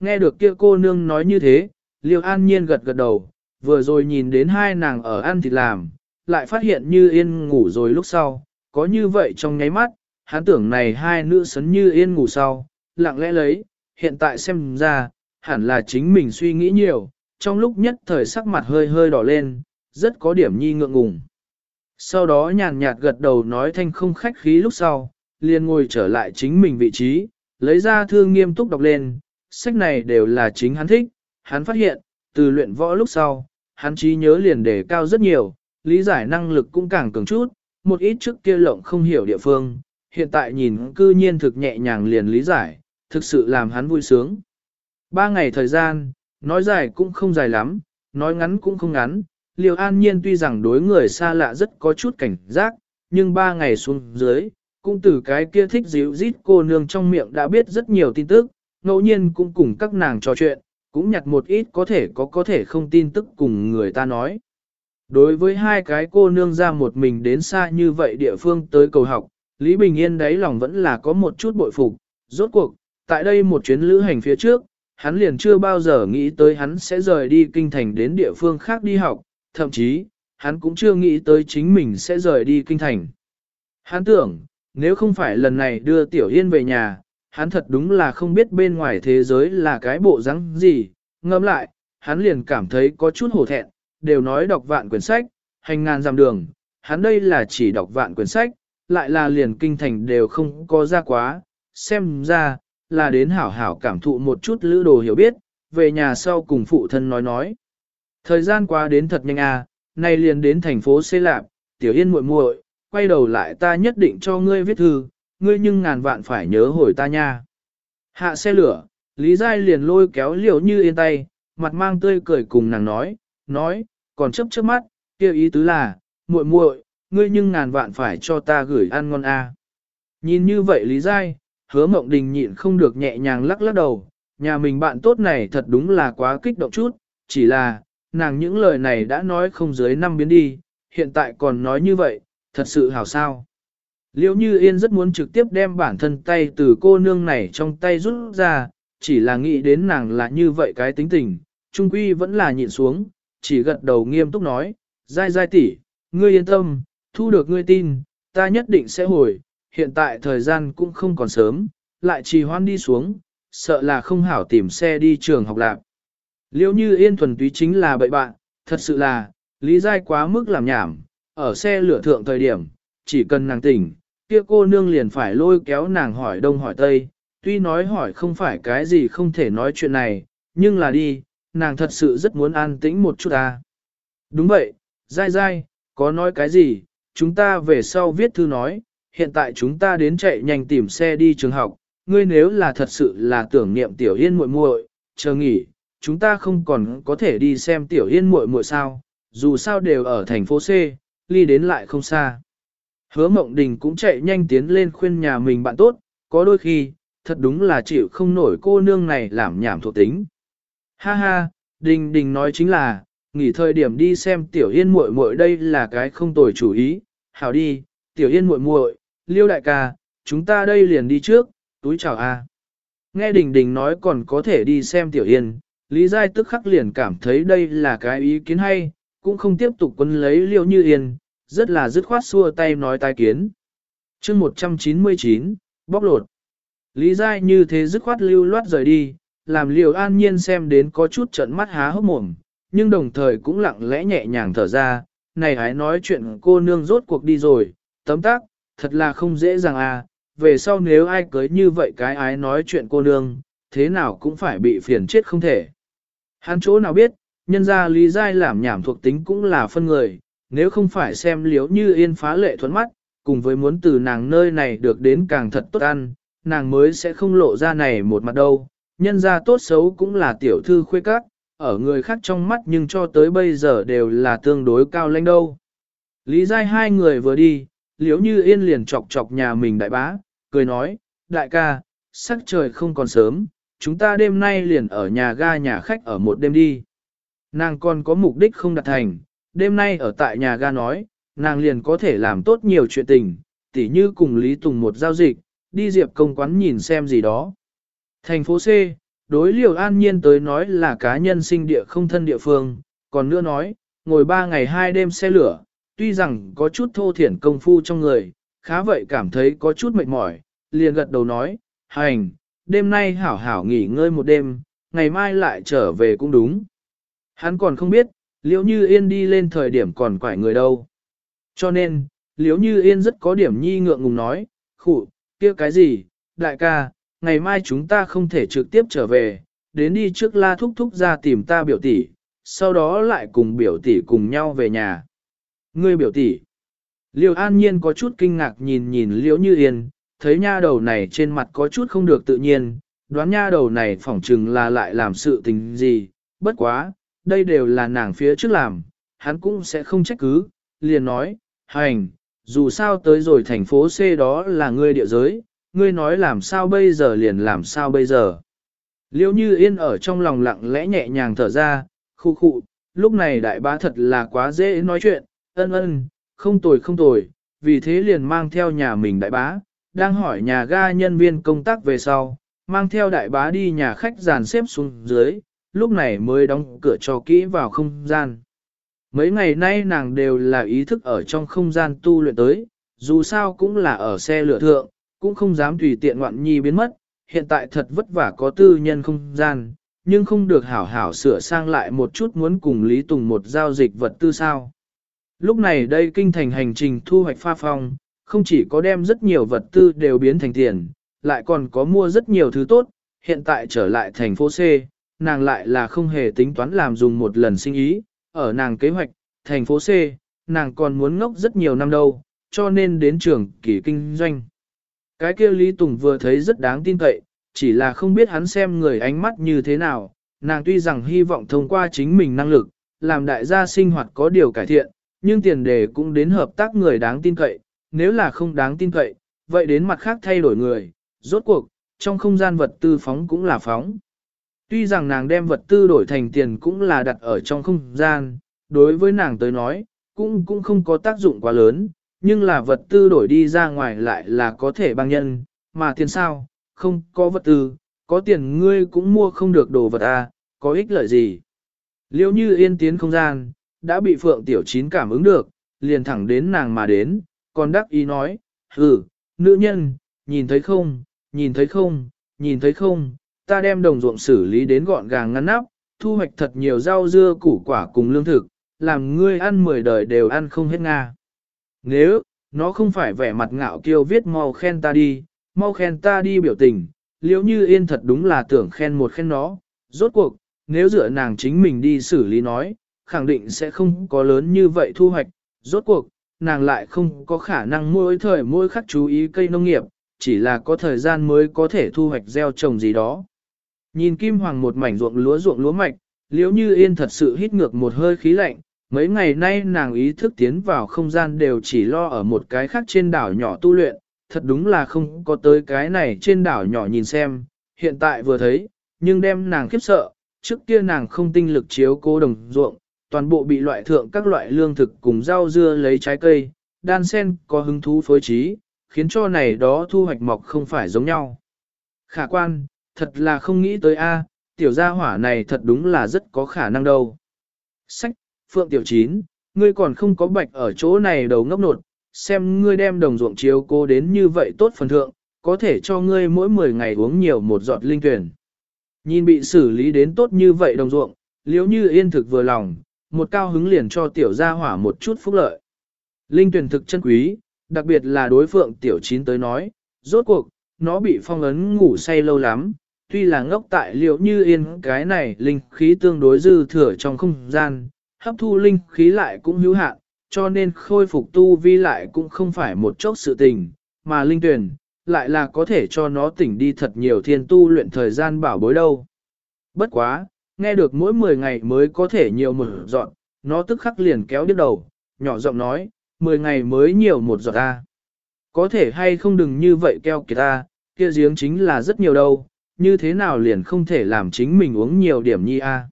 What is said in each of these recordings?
Nghe được kia cô nương nói như thế, Liêu An Nhiên gật gật đầu, vừa rồi nhìn đến hai nàng ở ăn thịt làm, lại phát hiện như yên ngủ rồi lúc sau, có như vậy trong nháy mắt, hắn tưởng này hai nữ sấn như yên ngủ sau, lặng lẽ lấy, hiện tại xem ra, hẳn là chính mình suy nghĩ nhiều, trong lúc nhất thời sắc mặt hơi hơi đỏ lên, rất có điểm nhi ngượng ngùng. Sau đó nhàn nhạt gật đầu nói thanh không khách khí lúc sau, liền ngồi trở lại chính mình vị trí, lấy ra thư nghiêm túc đọc lên, sách này đều là chính hắn thích, hắn phát hiện, từ luyện võ lúc sau, hắn trí nhớ liền đề cao rất nhiều, lý giải năng lực cũng càng cường chút, một ít trước kia lộng không hiểu địa phương, hiện tại nhìn cư nhiên thực nhẹ nhàng liền lý giải, thực sự làm hắn vui sướng. Ba ngày thời gian, nói dài cũng không dài lắm, nói ngắn cũng không ngắn, Liêu An Nhiên tuy rằng đối người xa lạ rất có chút cảnh giác, nhưng ba ngày xuống dưới, cũng từ cái kia thích dịu rít cô nương trong miệng đã biết rất nhiều tin tức, ngẫu nhiên cũng cùng các nàng trò chuyện, cũng nhặt một ít có thể có có thể không tin tức cùng người ta nói. Đối với hai cái cô nương ra một mình đến xa như vậy địa phương tới cầu học, Lý Bình Yên đấy lòng vẫn là có một chút bội phục, rốt cuộc, tại đây một chuyến lữ hành phía trước, hắn liền chưa bao giờ nghĩ tới hắn sẽ rời đi kinh thành đến địa phương khác đi học, thậm chí, hắn cũng chưa nghĩ tới chính mình sẽ rời đi kinh thành. Hắn tưởng, nếu không phải lần này đưa Tiểu Yên về nhà, hắn thật đúng là không biết bên ngoài thế giới là cái bộ rắn gì, ngâm lại, hắn liền cảm thấy có chút hổ thẹn, đều nói đọc vạn quyển sách, hành ngàn dặm đường, hắn đây là chỉ đọc vạn quyển sách, lại là liền kinh thành đều không có ra quá, xem ra, là đến hảo hảo cảm thụ một chút lữ đồ hiểu biết, về nhà sau cùng phụ thân nói nói. Thời gian qua đến thật nhanh à, nay liền đến thành phố Xê Lạp, Tiểu Yên muội muội, quay đầu lại ta nhất định cho ngươi viết thư, ngươi nhưng ngàn vạn phải nhớ hồi ta nha. Hạ xe lửa, Lý Giai liền lôi kéo liều như yên tay, mặt mang tươi cười cùng nàng nói, nói, còn chấp trước mắt, kêu ý tứ là, muội muội, ngươi nhưng ngàn vạn phải cho ta gửi ăn ngon a. Nhìn như vậy Lý Giai, hứa mộng đình nhịn không được nhẹ nhàng lắc lắc đầu, nhà mình bạn tốt này thật đúng là quá kích động chút, chỉ là, nàng những lời này đã nói không dưới năm biến đi, hiện tại còn nói như vậy, thật sự hảo sao. Liễu Như Yên rất muốn trực tiếp đem bản thân tay từ cô nương này trong tay rút ra, chỉ là nghĩ đến nàng là như vậy cái tính tình, trung quy vẫn là nhịn xuống, chỉ gật đầu nghiêm túc nói, dai dai tỷ, ngươi yên tâm, thu được ngươi tin, ta nhất định sẽ hồi, hiện tại thời gian cũng không còn sớm, lại trì hoan đi xuống, sợ là không hảo tìm xe đi trường học lạc. liễu như yên thuần túy chính là bậy bạn, thật sự là, lý dai quá mức làm nhảm, ở xe lửa thượng thời điểm, chỉ cần nàng tỉnh, kia cô nương liền phải lôi kéo nàng hỏi đông hỏi tây, tuy nói hỏi không phải cái gì không thể nói chuyện này, nhưng là đi, nàng thật sự rất muốn an tĩnh một chút ta. Đúng vậy, dai dai, có nói cái gì, chúng ta về sau viết thư nói, hiện tại chúng ta đến chạy nhanh tìm xe đi trường học, ngươi nếu là thật sự là tưởng niệm tiểu yên muội muội, chờ nghỉ, chúng ta không còn có thể đi xem tiểu yên muội muội sao, dù sao đều ở thành phố C, ly đến lại không xa. Hứa mộng đình cũng chạy nhanh tiến lên khuyên nhà mình bạn tốt, có đôi khi, thật đúng là chịu không nổi cô nương này làm nhảm thuộc tính. Ha ha, đình đình nói chính là, nghỉ thời điểm đi xem tiểu yên muội muội đây là cái không tồi chủ ý, hảo đi, tiểu yên muội muội, liêu đại ca, chúng ta đây liền đi trước, túi chào a. Nghe đình đình nói còn có thể đi xem tiểu yên, Lý Giai tức khắc liền cảm thấy đây là cái ý kiến hay, cũng không tiếp tục quân lấy liêu như yên, rất là dứt khoát xua tay nói tai kiến. chương 199, bóc lột. Lý Giai như thế dứt khoát lưu loát rời đi, làm liều an nhiên xem đến có chút trận mắt há hốc mồm, nhưng đồng thời cũng lặng lẽ nhẹ nhàng thở ra, này hãy nói chuyện cô nương rốt cuộc đi rồi, tấm tác, thật là không dễ dàng à, về sau nếu ai cưới như vậy cái ái nói chuyện cô nương, thế nào cũng phải bị phiền chết không thể. Hắn chỗ nào biết, nhân ra lý giai làm nhảm thuộc tính cũng là phân người, nếu không phải xem liếu như yên phá lệ thuẫn mắt, cùng với muốn từ nàng nơi này được đến càng thật tốt ăn, nàng mới sẽ không lộ ra này một mặt đâu. Nhân ra tốt xấu cũng là tiểu thư khuê các, ở người khác trong mắt nhưng cho tới bây giờ đều là tương đối cao lãnh đâu. Lý giai hai người vừa đi, liếu như yên liền chọc chọc nhà mình đại bá, cười nói, đại ca, sắc trời không còn sớm, chúng ta đêm nay liền ở nhà ga nhà khách ở một đêm đi. Nàng còn có mục đích không đạt thành, đêm nay ở tại nhà ga nói, nàng liền có thể làm tốt nhiều chuyện tình, tỉ như cùng Lý Tùng một giao dịch, đi diệp công quán nhìn xem gì đó. Thành phố C, đối liều an nhiên tới nói là cá nhân sinh địa không thân địa phương, còn nữa nói, ngồi ba ngày hai đêm xe lửa, tuy rằng có chút thô thiển công phu trong người, khá vậy cảm thấy có chút mệt mỏi, liền gật đầu nói, hành, đêm nay hảo hảo nghỉ ngơi một đêm, ngày mai lại trở về cũng đúng. Hắn còn không biết, liễu như yên đi lên thời điểm còn quải người đâu. Cho nên, liễu như yên rất có điểm nhi ngượng ngùng nói, khụ, kia cái gì, đại ca, ngày mai chúng ta không thể trực tiếp trở về, đến đi trước la thúc thúc ra tìm ta biểu tỷ, sau đó lại cùng biểu tỷ cùng nhau về nhà. Ngươi biểu tỷ. Liêu an nhiên có chút kinh ngạc nhìn nhìn liễu như yên, thấy nha đầu này trên mặt có chút không được tự nhiên, đoán nha đầu này phỏng chừng là lại làm sự tình gì, bất quá, đây đều là nàng phía trước làm, hắn cũng sẽ không trách cứ, liền nói, hành, dù sao tới rồi thành phố C đó là ngươi địa giới, ngươi nói làm sao bây giờ liền làm sao bây giờ. Liêu như yên ở trong lòng lặng lẽ nhẹ nhàng thở ra, khu khu, lúc này đại bá thật là quá dễ nói chuyện, ân ân, không tồi không tồi, vì thế liền mang theo nhà mình đại bá, đang hỏi nhà ga nhân viên công tác về sau, mang theo đại bá đi nhà khách dàn xếp xuống dưới, lúc này mới đóng cửa cho kỹ vào không gian. Mấy ngày nay nàng đều là ý thức ở trong không gian tu luyện tới, dù sao cũng là ở xe lửa thượng, cũng không dám tùy tiện ngoạn nhi biến mất, hiện tại thật vất vả có tư nhân không gian, nhưng không được hảo hảo sửa sang lại một chút muốn cùng Lý Tùng một giao dịch vật tư sao. Lúc này đây kinh thành hành trình thu hoạch pha phong, không chỉ có đem rất nhiều vật tư đều biến thành tiền, lại còn có mua rất nhiều thứ tốt, hiện tại trở lại thành phố C, nàng lại là không hề tính toán làm dùng một lần sinh ý, ở nàng kế hoạch, thành phố C, nàng còn muốn ngốc rất nhiều năm đâu, cho nên đến trường kỳ kinh doanh. Cái kia Lý Tùng vừa thấy rất đáng tin cậy, chỉ là không biết hắn xem người ánh mắt như thế nào, nàng tuy rằng hy vọng thông qua chính mình năng lực, làm đại gia sinh hoạt có điều cải thiện, nhưng tiền đề cũng đến hợp tác người đáng tin cậy, nếu là không đáng tin cậy, vậy đến mặt khác thay đổi người, rốt cuộc, trong không gian vật tư phóng cũng là phóng. Tuy rằng nàng đem vật tư đổi thành tiền cũng là đặt ở trong không gian, đối với nàng tới nói, cũng cũng không có tác dụng quá lớn, nhưng là vật tư đổi đi ra ngoài lại là có thể bằng nhân, mà tiền sao, không có vật tư, có tiền ngươi cũng mua không được đồ vật à, có ích lợi gì. Liêu như yên tiến không gian, đã bị Phượng Tiểu Chín cảm ứng được, liền thẳng đến nàng mà đến, còn đắc ý nói, ừ, nữ nhân, nhìn thấy không, nhìn thấy không, nhìn thấy không, ta đem đồng ruộng xử lý đến gọn gàng ngăn nắp, thu hoạch thật nhiều rau dưa củ quả cùng lương thực, làm ngươi ăn mười đời đều ăn không hết nga. Nếu, nó không phải vẻ mặt ngạo kiêu viết mau khen ta đi, mau khen ta đi biểu tình, liếu như yên thật đúng là tưởng khen một khen nó, rốt cuộc, nếu dựa nàng chính mình đi xử lý nói, khẳng định sẽ không có lớn như vậy thu hoạch, rốt cuộc, nàng lại không có khả năng mỗi thời mỗi khắc chú ý cây nông nghiệp, chỉ là có thời gian mới có thể thu hoạch gieo trồng gì đó. Nhìn Kim Hoàng một mảnh ruộng lúa ruộng lúa mạch, liếu như yên thật sự hít ngược một hơi khí lạnh, mấy ngày nay nàng ý thức tiến vào không gian đều chỉ lo ở một cái khác trên đảo nhỏ tu luyện, thật đúng là không có tới cái này trên đảo nhỏ nhìn xem, hiện tại vừa thấy, nhưng đem nàng khiếp sợ, trước kia nàng không tinh lực chiếu cố đồng ruộng, toàn bộ bị loại thượng các loại lương thực cùng rau dưa lấy trái cây, đan sen có hứng thú phối trí, khiến cho này đó thu hoạch mọc không phải giống nhau. Khả quan, thật là không nghĩ tới a, tiểu gia hỏa này thật đúng là rất có khả năng đâu. Sách, Phượng Tiểu Chín, ngươi còn không có bạch ở chỗ này đầu ngốc nột, xem ngươi đem đồng ruộng chiếu cô đến như vậy tốt phần thượng, có thể cho ngươi mỗi 10 ngày uống nhiều một giọt linh tuyển. Nhìn bị xử lý đến tốt như vậy đồng ruộng, liếu như yên thực vừa lòng, một cao hứng liền cho tiểu gia hỏa một chút phúc lợi. Linh tuyển thực chân quý, đặc biệt là đối phượng tiểu chín tới nói, rốt cuộc, nó bị phong ấn ngủ say lâu lắm, tuy là ngốc tại liệu như yên cái này linh khí tương đối dư thừa trong không gian, hấp thu linh khí lại cũng hữu hạn, cho nên khôi phục tu vi lại cũng không phải một chốc sự tình, mà linh tuyển, lại là có thể cho nó tỉnh đi thật nhiều thiên tu luyện thời gian bảo bối đâu. Bất quá, nghe được mỗi 10 ngày mới có thể nhiều một dọn, nó tức khắc liền kéo đứt đầu, nhỏ giọng nói, 10 ngày mới nhiều một giọt ta. Có thể hay không đừng như vậy keo kìa ta, kia giếng chính là rất nhiều đâu, như thế nào liền không thể làm chính mình uống nhiều điểm nhi a.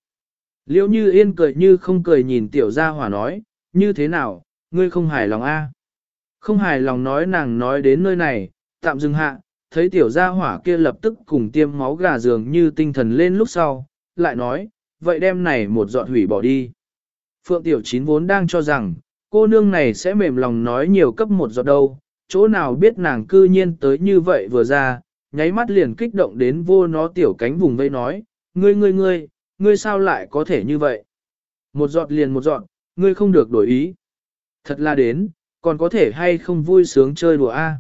liễu như yên cười như không cười nhìn tiểu gia hỏa nói, như thế nào, ngươi không hài lòng a? Không hài lòng nói nàng nói đến nơi này, tạm dừng hạ, thấy tiểu gia hỏa kia lập tức cùng tiêm máu gà dường như tinh thần lên lúc sau, lại nói, vậy đem này một dọn hủy bỏ đi. Phượng tiểu chín vốn đang cho rằng, cô nương này sẽ mềm lòng nói nhiều cấp một giọt đâu, chỗ nào biết nàng cư nhiên tới như vậy vừa ra, nháy mắt liền kích động đến vô nó tiểu cánh vùng vây nói, ngươi ngươi ngươi, ngươi sao lại có thể như vậy? Một giọt liền một giọt, ngươi không được đổi ý. Thật là đến, còn có thể hay không vui sướng chơi đùa a?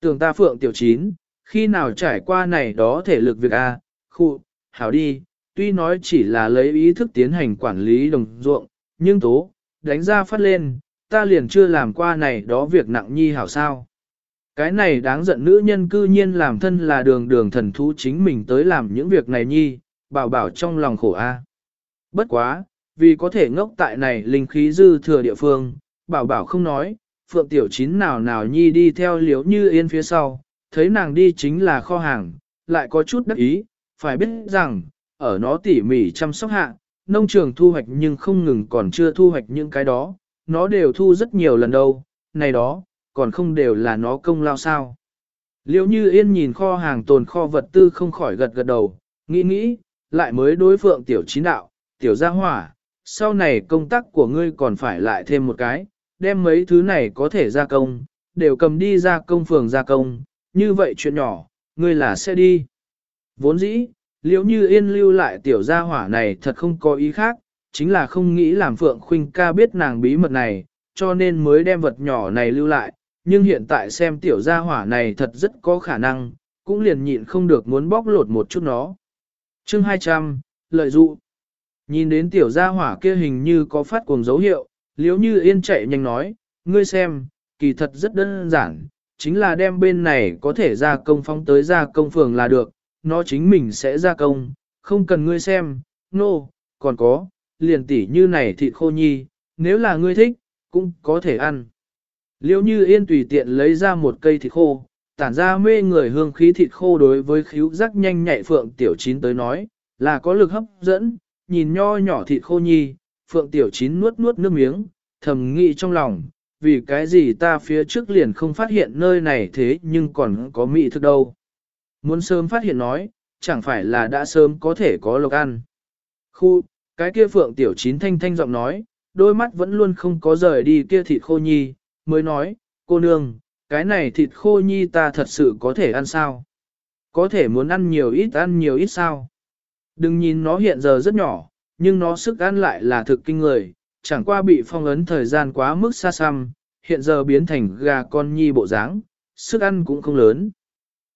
Tưởng ta phượng tiểu chín, khi nào trải qua này đó thể lực việc a, khu, hảo đi, tuy nói chỉ là lấy ý thức tiến hành quản lý đồng ruộng, nhưng tố, đánh ra phát lên, ta liền chưa làm qua này đó việc nặng nhi hảo sao. Cái này đáng giận nữ nhân cư nhiên làm thân là đường đường thần thú chính mình tới làm những việc này nhi, bảo bảo trong lòng khổ a. Bất quá, vì có thể ngốc tại này linh khí dư thừa địa phương, bảo bảo không nói, phượng tiểu chín nào nào nhi đi theo liếu như yên phía sau, thấy nàng đi chính là kho hàng, lại có chút đắc ý, phải biết rằng, ở nó tỉ mỉ chăm sóc hạ, nông trường thu hoạch nhưng không ngừng còn chưa thu hoạch những cái đó, nó đều thu rất nhiều lần đâu, này đó, còn không đều là nó công lao sao. Liêu như yên nhìn kho hàng tồn kho vật tư không khỏi gật gật đầu, nghĩ nghĩ, lại mới đối phượng tiểu chín đạo, tiểu gia hỏa, sau này công tác của ngươi còn phải lại thêm một cái, đem mấy thứ này có thể gia công, đều cầm đi ra công phường gia công, như vậy chuyện nhỏ, ngươi là sẽ đi. Vốn dĩ, liễu như yên lưu lại tiểu gia hỏa này thật không có ý khác, chính là không nghĩ làm Phượng Khuynh ca biết nàng bí mật này, cho nên mới đem vật nhỏ này lưu lại, nhưng hiện tại xem tiểu gia hỏa này thật rất có khả năng, cũng liền nhịn không được muốn bóc lột một chút nó. Chương 200, lợi dụ. Nhìn đến tiểu gia hỏa kia hình như có phát cuồng dấu hiệu, liếu như yên chạy nhanh nói, ngươi xem, kỳ thật rất đơn giản, chính là đem bên này có thể ra công phóng tới ra công phường là được, nó chính mình sẽ ra công, không cần ngươi xem, nô, no, còn có, liền tỉ như này thịt khô nhi, nếu là ngươi thích, cũng có thể ăn. Liêu như yên tùy tiện lấy ra một cây thịt khô, tản ra mê người hương khí thịt khô đối với khíu giác nhanh nhạy phượng tiểu chín tới nói, là có lực hấp dẫn, nhìn nho nhỏ thịt khô nhi, phượng tiểu chín nuốt nuốt nước miếng, thầm nghĩ trong lòng, vì cái gì ta phía trước liền không phát hiện nơi này thế nhưng còn có mỹ thực đâu. Muốn sớm phát hiện nói, chẳng phải là đã sớm có thể có lộc ăn. Khu, cái kia phượng tiểu chín thanh thanh giọng nói, đôi mắt vẫn luôn không có rời đi kia thịt khô nhi, mới nói, cô nương, cái này thịt khô nhi ta thật sự có thể ăn sao? Có thể muốn ăn nhiều ít ăn nhiều ít sao? Đừng nhìn nó hiện giờ rất nhỏ, nhưng nó sức ăn lại là thực kinh người, chẳng qua bị phong ấn thời gian quá mức xa xăm, hiện giờ biến thành gà con nhi bộ dáng, sức ăn cũng không lớn.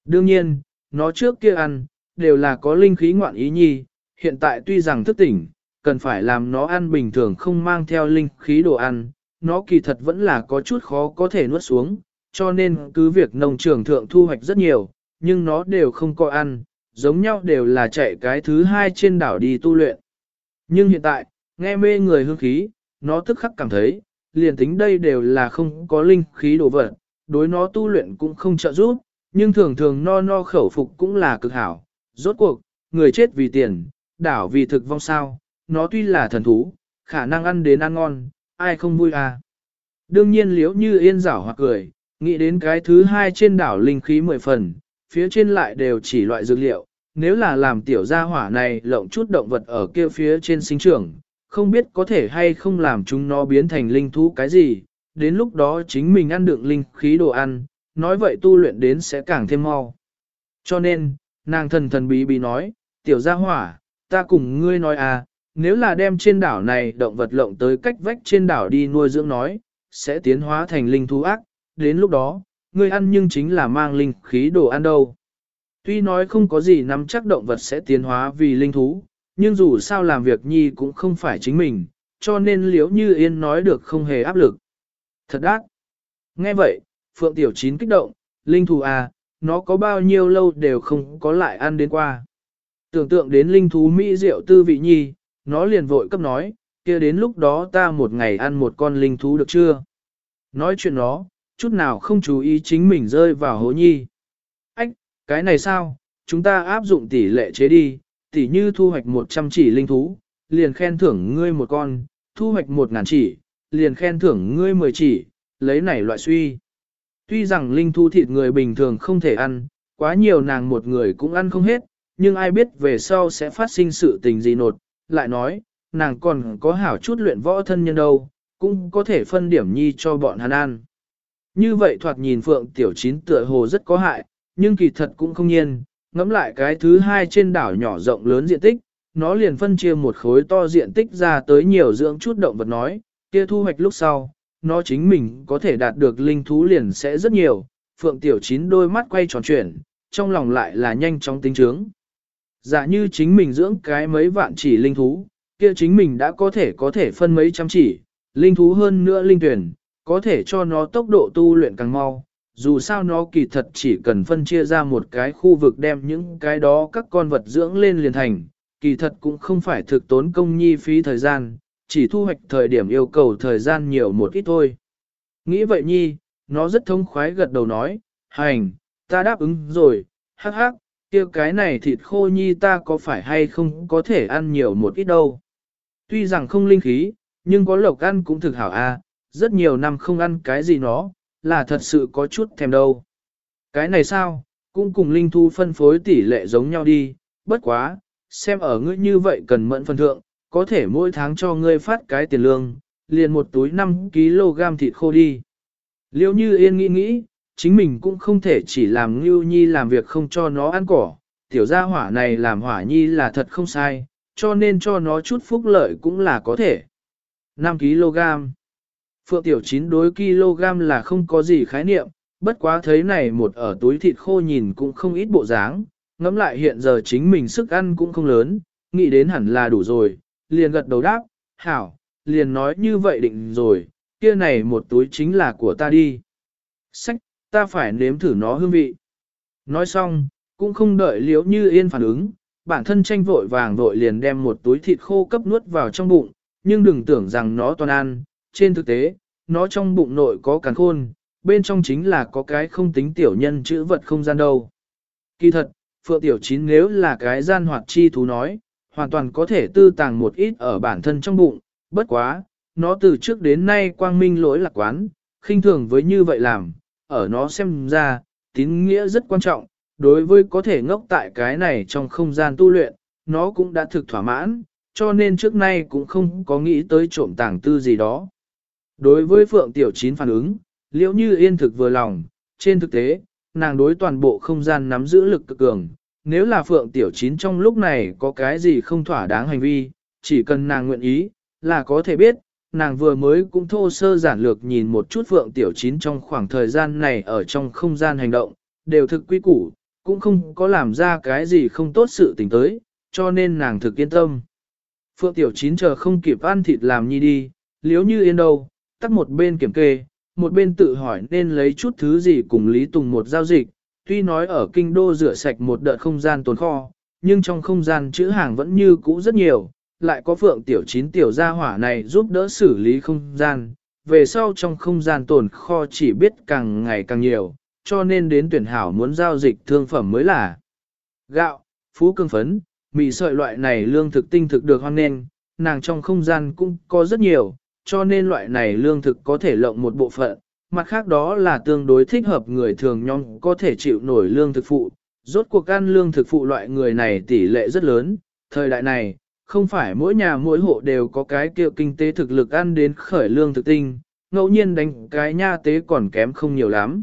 Đương nhiên, nó trước kia ăn, đều là có linh khí ngoạn ý nhi, hiện tại tuy rằng thức tỉnh, cần phải làm nó ăn bình thường không mang theo linh khí đồ ăn, nó kỳ thật vẫn là có chút khó có thể nuốt xuống, cho nên cứ việc nông trường thượng thu hoạch rất nhiều, nhưng nó đều không có ăn, giống nhau đều là chạy cái thứ hai trên đảo đi tu luyện. Nhưng hiện tại, nghe mê người hương khí, nó tức khắc cảm thấy, liền tính đây đều là không có linh khí đồ vật, đối nó tu luyện cũng không trợ giúp, nhưng thường thường no no khẩu phục cũng là cực hảo. Rốt cuộc, người chết vì tiền, đảo vì thực vong sao, nó tuy là thần thú, khả năng ăn đến ăn ngon, ai không vui à. Đương nhiên liễu như yên rảo hoặc cười, nghĩ đến cái thứ hai trên đảo linh khí mười phần, phía trên lại đều chỉ loại dược liệu, nếu là làm tiểu gia hỏa này lộng chút động vật ở kia phía trên sinh trưởng, không biết có thể hay không làm chúng nó biến thành linh thú cái gì, đến lúc đó chính mình ăn được linh khí đồ ăn, nói vậy tu luyện đến sẽ càng thêm mau. Cho nên, nàng thần thần bí bí nói, tiểu gia hỏa, ta cùng ngươi nói à, nếu là đem trên đảo này động vật lộng tới cách vách trên đảo đi nuôi dưỡng nói, sẽ tiến hóa thành linh thú ác, đến lúc đó, ngươi ăn nhưng chính là mang linh khí đồ ăn đâu. Tuy nói không có gì nắm chắc động vật sẽ tiến hóa vì linh thú, nhưng dù sao làm việc nhi cũng không phải chính mình, cho nên liếu như yên nói được không hề áp lực. Thật ác Nghe vậy, Phượng Tiểu Chín kích động, linh thú à, nó có bao nhiêu lâu đều không có lại ăn đến qua. Tưởng tượng đến linh thú mỹ diệu tư vị nhi, nó liền vội cấp nói, kia đến lúc đó ta một ngày ăn một con linh thú được chưa? Nói chuyện đó chút nào không chú ý chính mình rơi vào hố nhi. Ách, cái này sao, chúng ta áp dụng tỷ lệ chế đi, tỷ như thu hoạch 100 chỉ linh thú, liền khen thưởng ngươi một con, thu hoạch 1.000 chỉ, liền khen thưởng ngươi 10 chỉ, lấy này loại suy. Tuy rằng linh thú thịt người bình thường không thể ăn, quá nhiều nàng một người cũng ăn không hết, nhưng ai biết về sau sẽ phát sinh sự tình gì nột, lại nói, nàng còn có hảo chút luyện võ thân nhân đâu, cũng có thể phân điểm nhi cho bọn hắn ăn. Như vậy thoạt nhìn Phượng Tiểu Chín tựa hồ rất có hại, nhưng kỳ thật cũng không nhiên, ngẫm lại cái thứ hai trên đảo nhỏ rộng lớn diện tích, nó liền phân chia một khối to diện tích ra tới nhiều dưỡng chút động vật nói, kia thu hoạch lúc sau, nó chính mình có thể đạt được linh thú liền sẽ rất nhiều, Phượng Tiểu Chín đôi mắt quay tròn chuyển, trong lòng lại là nhanh chóng tính trướng. Dạ như chính mình dưỡng cái mấy vạn chỉ linh thú, kia chính mình đã có thể có thể phân mấy trăm chỉ, linh thú hơn nữa linh tuyển, có thể cho nó tốc độ tu luyện càng mau. Dù sao nó kỳ thật chỉ cần phân chia ra một cái khu vực đem những cái đó các con vật dưỡng lên liền thành, kỳ thật cũng không phải thực tốn công nhi phí thời gian, chỉ thu hoạch thời điểm yêu cầu thời gian nhiều một ít thôi. Nghĩ vậy nhi, nó rất thông khoái gật đầu nói, hành, ta đáp ứng rồi, hắc hắc, kia cái này thịt khô nhi ta có phải hay không có thể ăn nhiều một ít đâu. Tuy rằng không linh khí, nhưng có lộc ăn cũng thực hảo a, rất nhiều năm không ăn cái gì nó, là thật sự có chút thèm đâu. Cái này sao, cũng cùng linh thu phân phối tỷ lệ giống nhau đi, bất quá, xem ở ngươi như vậy cần mẫn phân thượng, có thể mỗi tháng cho ngươi phát cái tiền lương, liền một túi 5kg thịt khô đi. Liêu như yên nghĩ nghĩ, chính mình cũng không thể chỉ làm Ngưu Nhi làm việc không cho nó ăn cỏ, tiểu gia hỏa này làm hỏa nhi là thật không sai, cho nên cho nó chút phúc lợi cũng là có thể. 5 kg Phượng tiểu chín đối kg là không có gì khái niệm, bất quá thấy này một ở túi thịt khô nhìn cũng không ít bộ dáng, ngẫm lại hiện giờ chính mình sức ăn cũng không lớn, nghĩ đến hẳn là đủ rồi, liền gật đầu đáp, hảo, liền nói như vậy định rồi, kia này một túi chính là của ta đi. Sách, ta phải nếm thử nó hương vị. Nói xong, cũng không đợi liếu như yên phản ứng, bản thân tranh vội vàng vội liền đem một túi thịt khô cấp nuốt vào trong bụng, nhưng đừng tưởng rằng nó toàn ăn, trên thực tế, nó trong bụng nội có càng khôn, bên trong chính là có cái không tính tiểu nhân chữ vật không gian đâu. Kỳ thật, Phượng Tiểu Chín nếu là cái gian hoạt chi thú nói, hoàn toàn có thể tư tàng một ít ở bản thân trong bụng, bất quá, nó từ trước đến nay quang minh lỗi lạc quán, khinh thường với như vậy làm, ở nó xem ra, tín nghĩa rất quan trọng, đối với có thể ngốc tại cái này trong không gian tu luyện, nó cũng đã thực thỏa mãn, cho nên trước nay cũng không có nghĩ tới trộm tàng tư gì đó. Đối với Phượng Tiểu Chín phản ứng, liễu như yên thực vừa lòng, trên thực tế, nàng đối toàn bộ không gian nắm giữ lực cực cường, nếu là Phượng Tiểu Chín trong lúc này có cái gì không thỏa đáng hành vi, chỉ cần nàng nguyện ý, là có thể biết, nàng vừa mới cũng thô sơ giản lược nhìn một chút Phượng Tiểu Chín trong khoảng thời gian này ở trong không gian hành động, đều thực quy củ, cũng không có làm ra cái gì không tốt sự tình tới, cho nên nàng thực yên tâm. Phượng Tiểu Chín chờ không kịp ăn thịt làm nhi đi, liếu như yên đâu, tắt một bên kiểm kê, một bên tự hỏi nên lấy chút thứ gì cùng Lý Tùng một giao dịch, tuy nói ở kinh đô rửa sạch một đợt không gian tồn kho, nhưng trong không gian chữ hàng vẫn như cũ rất nhiều, lại có Phượng Tiểu Chín tiểu gia hỏa này giúp đỡ xử lý không gian, về sau trong không gian tồn kho chỉ biết càng ngày càng nhiều, cho nên đến tuyển hảo muốn giao dịch thương phẩm mới là. Gạo, phú cương phấn, mì sợi loại này lương thực tinh thực được hoan nên, nàng trong không gian cũng có rất nhiều, cho nên loại này lương thực có thể lộng một bộ phận, mặt khác đó là tương đối thích hợp người thường nhóm có thể chịu nổi lương thực phụ. Rốt cuộc ăn lương thực phụ loại người này tỷ lệ rất lớn, thời đại này, không phải mỗi nhà mỗi hộ đều có cái kiệu kinh tế thực lực ăn đến khởi lương thực tinh, ngẫu nhiên đánh cái nha tế còn kém không nhiều lắm.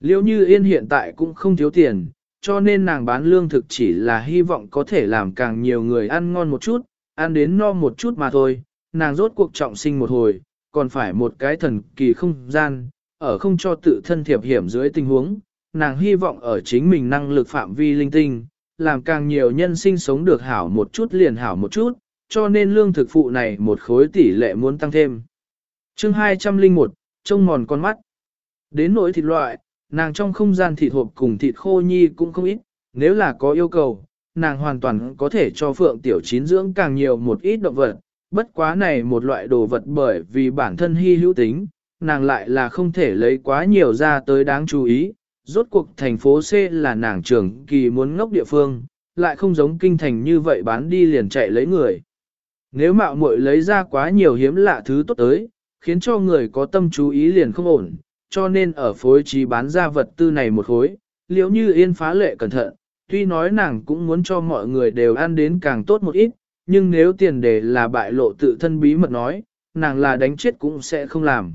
Liêu như yên hiện tại cũng không thiếu tiền, cho nên nàng bán lương thực chỉ là hy vọng có thể làm càng nhiều người ăn ngon một chút, ăn đến no một chút mà thôi, nàng rốt cuộc trọng sinh một hồi, còn phải một cái thần kỳ không gian, ở không cho tự thân thiệp hiểm dưới tình huống, nàng hy vọng ở chính mình năng lực phạm vi linh tinh, làm càng nhiều nhân sinh sống được hảo một chút liền hảo một chút, cho nên lương thực phụ này một khối tỷ lệ muốn tăng thêm. chương 201, trông mòn con mắt. Đến nỗi thịt loại, nàng trong không gian thịt hộp cùng thịt khô nhi cũng không ít, nếu là có yêu cầu, nàng hoàn toàn có thể cho phượng tiểu chín dưỡng càng nhiều một ít động vật, bất quá này một loại đồ vật bởi vì bản thân hy hữu tính, nàng lại là không thể lấy quá nhiều ra tới đáng chú ý, rốt cuộc thành phố C là nàng trưởng kỳ muốn ngốc địa phương, lại không giống kinh thành như vậy bán đi liền chạy lấy người. Nếu mạo muội lấy ra quá nhiều hiếm lạ thứ tốt tới, khiến cho người có tâm chú ý liền không ổn, cho nên ở phối trí bán ra vật tư này một khối, liễu như yên phá lệ cẩn thận, tuy nói nàng cũng muốn cho mọi người đều ăn đến càng tốt một ít, nhưng nếu tiền đề là bại lộ tự thân bí mật nói, nàng là đánh chết cũng sẽ không làm.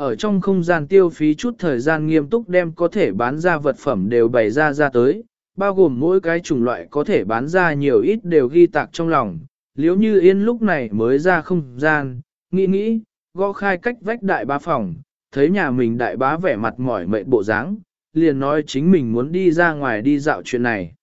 Ở trong không gian tiêu phí chút thời gian nghiêm túc đem có thể bán ra vật phẩm đều bày ra ra tới, bao gồm mỗi cái chủng loại có thể bán ra nhiều ít đều ghi tạc trong lòng. Liếu như yên lúc này mới ra không gian, nghĩ nghĩ, gõ khai cách vách đại bá phòng, thấy nhà mình đại bá vẻ mặt mỏi mệt bộ dáng, liền nói chính mình muốn đi ra ngoài đi dạo chuyện này.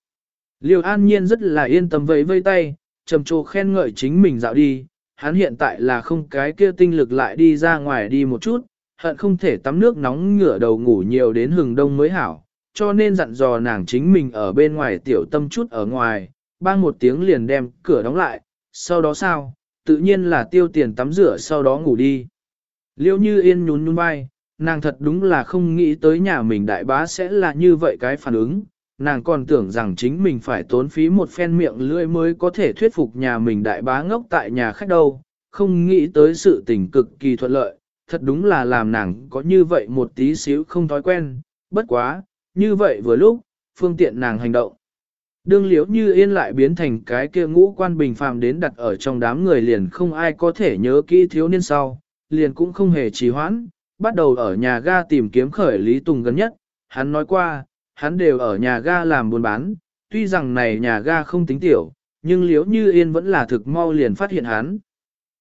Liêu an nhiên rất là yên tâm vẫy vây tay, trầm trồ khen ngợi chính mình dạo đi, hắn hiện tại là không cái kia tinh lực lại đi ra ngoài đi một chút, hận không thể tắm nước nóng ngửa đầu ngủ nhiều đến hừng đông mới hảo, cho nên dặn dò nàng chính mình ở bên ngoài tiểu tâm chút ở ngoài, bang một tiếng liền đem cửa đóng lại, sau đó sao, tự nhiên là tiêu tiền tắm rửa sau đó ngủ đi. Liêu như yên nhún nhún vai, nàng thật đúng là không nghĩ tới nhà mình đại bá sẽ là như vậy cái phản ứng, nàng còn tưởng rằng chính mình phải tốn phí một phen miệng lưỡi mới có thể thuyết phục nhà mình đại bá ngốc tại nhà khách đâu, không nghĩ tới sự tình cực kỳ thuận lợi, thật đúng là làm nàng có như vậy một tí xíu không thói quen, bất quá, như vậy vừa lúc, phương tiện nàng hành động. Đương liễu như yên lại biến thành cái kia ngũ quan bình phàm đến đặt ở trong đám người liền không ai có thể nhớ kỹ thiếu niên sau, liền cũng không hề trì hoãn, bắt đầu ở nhà ga tìm kiếm khởi Lý Tùng gần nhất, hắn nói qua, hắn đều ở nhà ga làm buôn bán, tuy rằng này nhà ga không tính tiểu, nhưng liễu như yên vẫn là thực mau liền phát hiện hắn.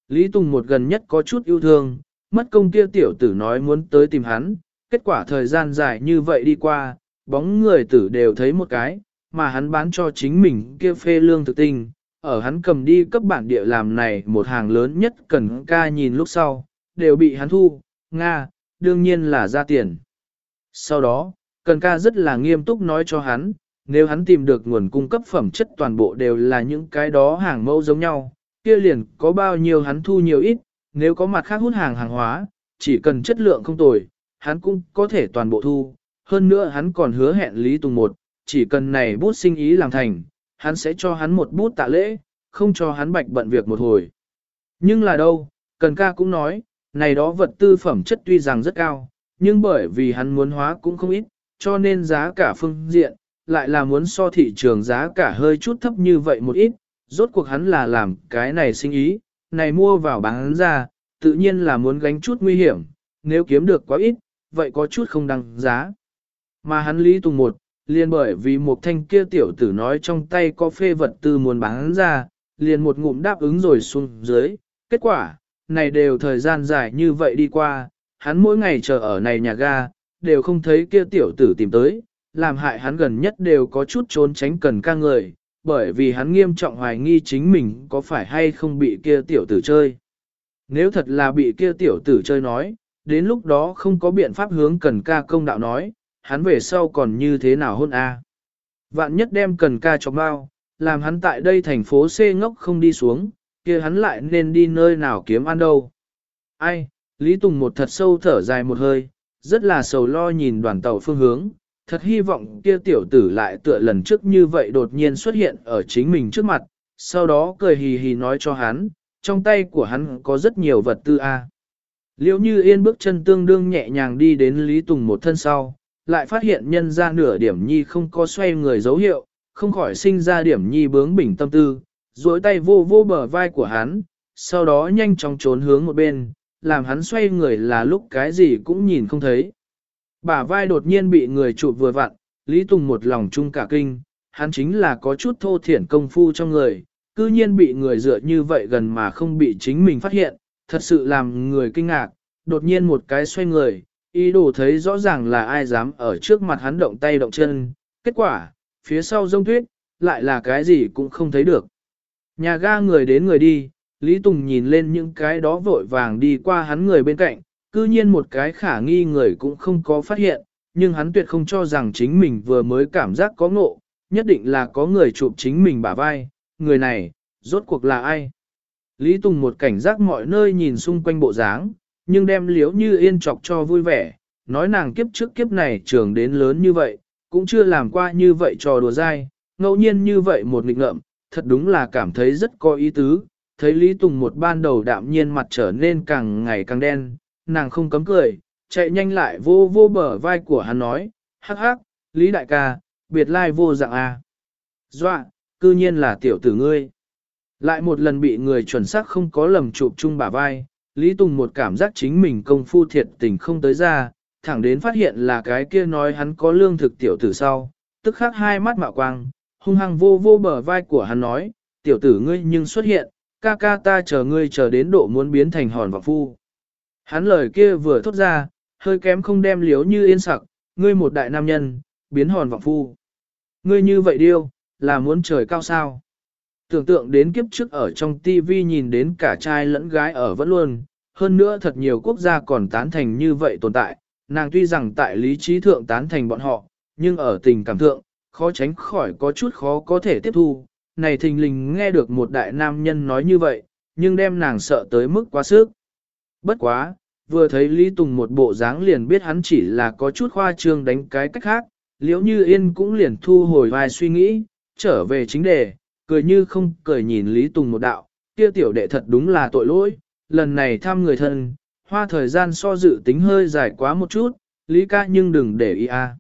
Lý Tùng một gần nhất có chút yêu thương, mất công kia tiểu tử nói muốn tới tìm hắn, kết quả thời gian dài như vậy đi qua, bóng người tử đều thấy một cái, mà hắn bán cho chính mình kia phê lương thực tinh, ở hắn cầm đi cấp bản địa làm này một hàng lớn nhất cần ca nhìn lúc sau, đều bị hắn thu, Nga, đương nhiên là ra tiền. Sau đó, cần ca rất là nghiêm túc nói cho hắn, nếu hắn tìm được nguồn cung cấp phẩm chất toàn bộ đều là những cái đó hàng mẫu giống nhau, kia liền có bao nhiêu hắn thu nhiều ít, nếu có mặt khác hút hàng hàng hóa, chỉ cần chất lượng không tồi, hắn cũng có thể toàn bộ thu. Hơn nữa hắn còn hứa hẹn Lý Tùng một, chỉ cần này bút sinh ý làm thành, hắn sẽ cho hắn một bút tạ lễ, không cho hắn bạch bận việc một hồi. Nhưng là đâu, cần ca cũng nói, này đó vật tư phẩm chất tuy rằng rất cao, nhưng bởi vì hắn muốn hóa cũng không ít, cho nên giá cả phương diện, lại là muốn so thị trường giá cả hơi chút thấp như vậy một ít, rốt cuộc hắn là làm cái này sinh ý, này mua vào bán ra, tự nhiên là muốn gánh chút nguy hiểm, nếu kiếm được quá ít, vậy có chút không đăng giá. Mà hắn Lý Tùng một, liền bởi vì một thanh kia tiểu tử nói trong tay có phê vật tư muốn bán ra, liền một ngụm đáp ứng rồi xuống dưới, kết quả, này đều thời gian dài như vậy đi qua, hắn mỗi ngày chờ ở này nhà ga, đều không thấy kia tiểu tử tìm tới, làm hại hắn gần nhất đều có chút trốn tránh cần ca người, bởi vì hắn nghiêm trọng hoài nghi chính mình có phải hay không bị kia tiểu tử chơi. Nếu thật là bị kia tiểu tử chơi nói, đến lúc đó không có biện pháp hướng cần ca công đạo nói, hắn về sau còn như thế nào hôn a? Vạn nhất đem cần ca cho bao, làm hắn tại đây thành phố C ngốc không đi xuống, kia hắn lại nên đi nơi nào kiếm ăn đâu. Ai, Lý Tùng một thật sâu thở dài một hơi, rất là sầu lo nhìn đoàn tàu phương hướng, thật hy vọng kia tiểu tử lại tựa lần trước như vậy đột nhiên xuất hiện ở chính mình trước mặt, sau đó cười hì hì nói cho hắn, trong tay của hắn có rất nhiều vật tư A. liễu như yên bước chân tương đương nhẹ nhàng đi đến Lý Tùng một thân sau, lại phát hiện nhân ra nửa điểm nhi không có xoay người dấu hiệu, không khỏi sinh ra điểm nhi bướng bỉnh tâm tư, duỗi tay vô vô bờ vai của hắn, sau đó nhanh chóng trốn hướng một bên, làm hắn xoay người là lúc cái gì cũng nhìn không thấy. Bả vai đột nhiên bị người chụp vừa vặn, Lý Tùng một lòng chung cả kinh, hắn chính là có chút thô thiển công phu trong người, cư nhiên bị người dựa như vậy gần mà không bị chính mình phát hiện, thật sự làm người kinh ngạc, đột nhiên một cái xoay người, ý đồ thấy rõ ràng là ai dám ở trước mặt hắn động tay động chân, kết quả, phía sau rông tuyết, lại là cái gì cũng không thấy được. Nhà ga người đến người đi, Lý Tùng nhìn lên những cái đó vội vàng đi qua hắn người bên cạnh, cư nhiên một cái khả nghi người cũng không có phát hiện, nhưng hắn tuyệt không cho rằng chính mình vừa mới cảm giác có ngộ, nhất định là có người chụp chính mình bả vai, người này, rốt cuộc là ai? Lý Tùng một cảnh giác mọi nơi nhìn xung quanh bộ dáng, nhưng đem liếu như yên chọc cho vui vẻ, nói nàng kiếp trước kiếp này trường đến lớn như vậy, cũng chưa làm qua như vậy trò đùa dai, ngẫu nhiên như vậy một nghịch ngợm, thật đúng là cảm thấy rất có ý tứ, thấy Lý Tùng một ban đầu đạm nhiên mặt trở nên càng ngày càng đen, nàng không cấm cười, chạy nhanh lại vô vô bờ vai của hắn nói, hắc hắc, Lý đại ca, biệt lai vô dạng a. Dọa, cư nhiên là tiểu tử ngươi. Lại một lần bị người chuẩn xác không có lầm chụp chung bả vai, Lý Tùng một cảm giác chính mình công phu thiệt tình không tới ra, thẳng đến phát hiện là cái kia nói hắn có lương thực tiểu tử sau, tức khắc hai mắt mạo quang, hung hăng vô vô bờ vai của hắn nói, tiểu tử ngươi nhưng xuất hiện, ca ca ta chờ ngươi chờ đến độ muốn biến thành hòn vọng phu. Hắn lời kia vừa thốt ra, hơi kém không đem liếu như yên sặc, ngươi một đại nam nhân, biến hòn vọng phu. Ngươi như vậy điêu, là muốn trời cao sao. Tưởng tượng đến kiếp trước ở trong TV nhìn đến cả trai lẫn gái ở vẫn luôn, hơn nữa thật nhiều quốc gia còn tán thành như vậy tồn tại, nàng tuy rằng tại lý trí thượng tán thành bọn họ, nhưng ở tình cảm thượng, khó tránh khỏi có chút khó có thể tiếp thu. Này thình lình nghe được một đại nam nhân nói như vậy, nhưng đem nàng sợ tới mức quá sức. Bất quá, vừa thấy Lý Tùng một bộ dáng liền biết hắn chỉ là có chút khoa trương đánh cái cách khác, Liễu như yên cũng liền thu hồi vài suy nghĩ, trở về chính đề, cười như không cười nhìn Lý Tùng một đạo, kia tiểu đệ thật đúng là tội lỗi, lần này thăm người thân, hoa thời gian so dự tính hơi dài quá một chút, Lý ca nhưng đừng để ý a.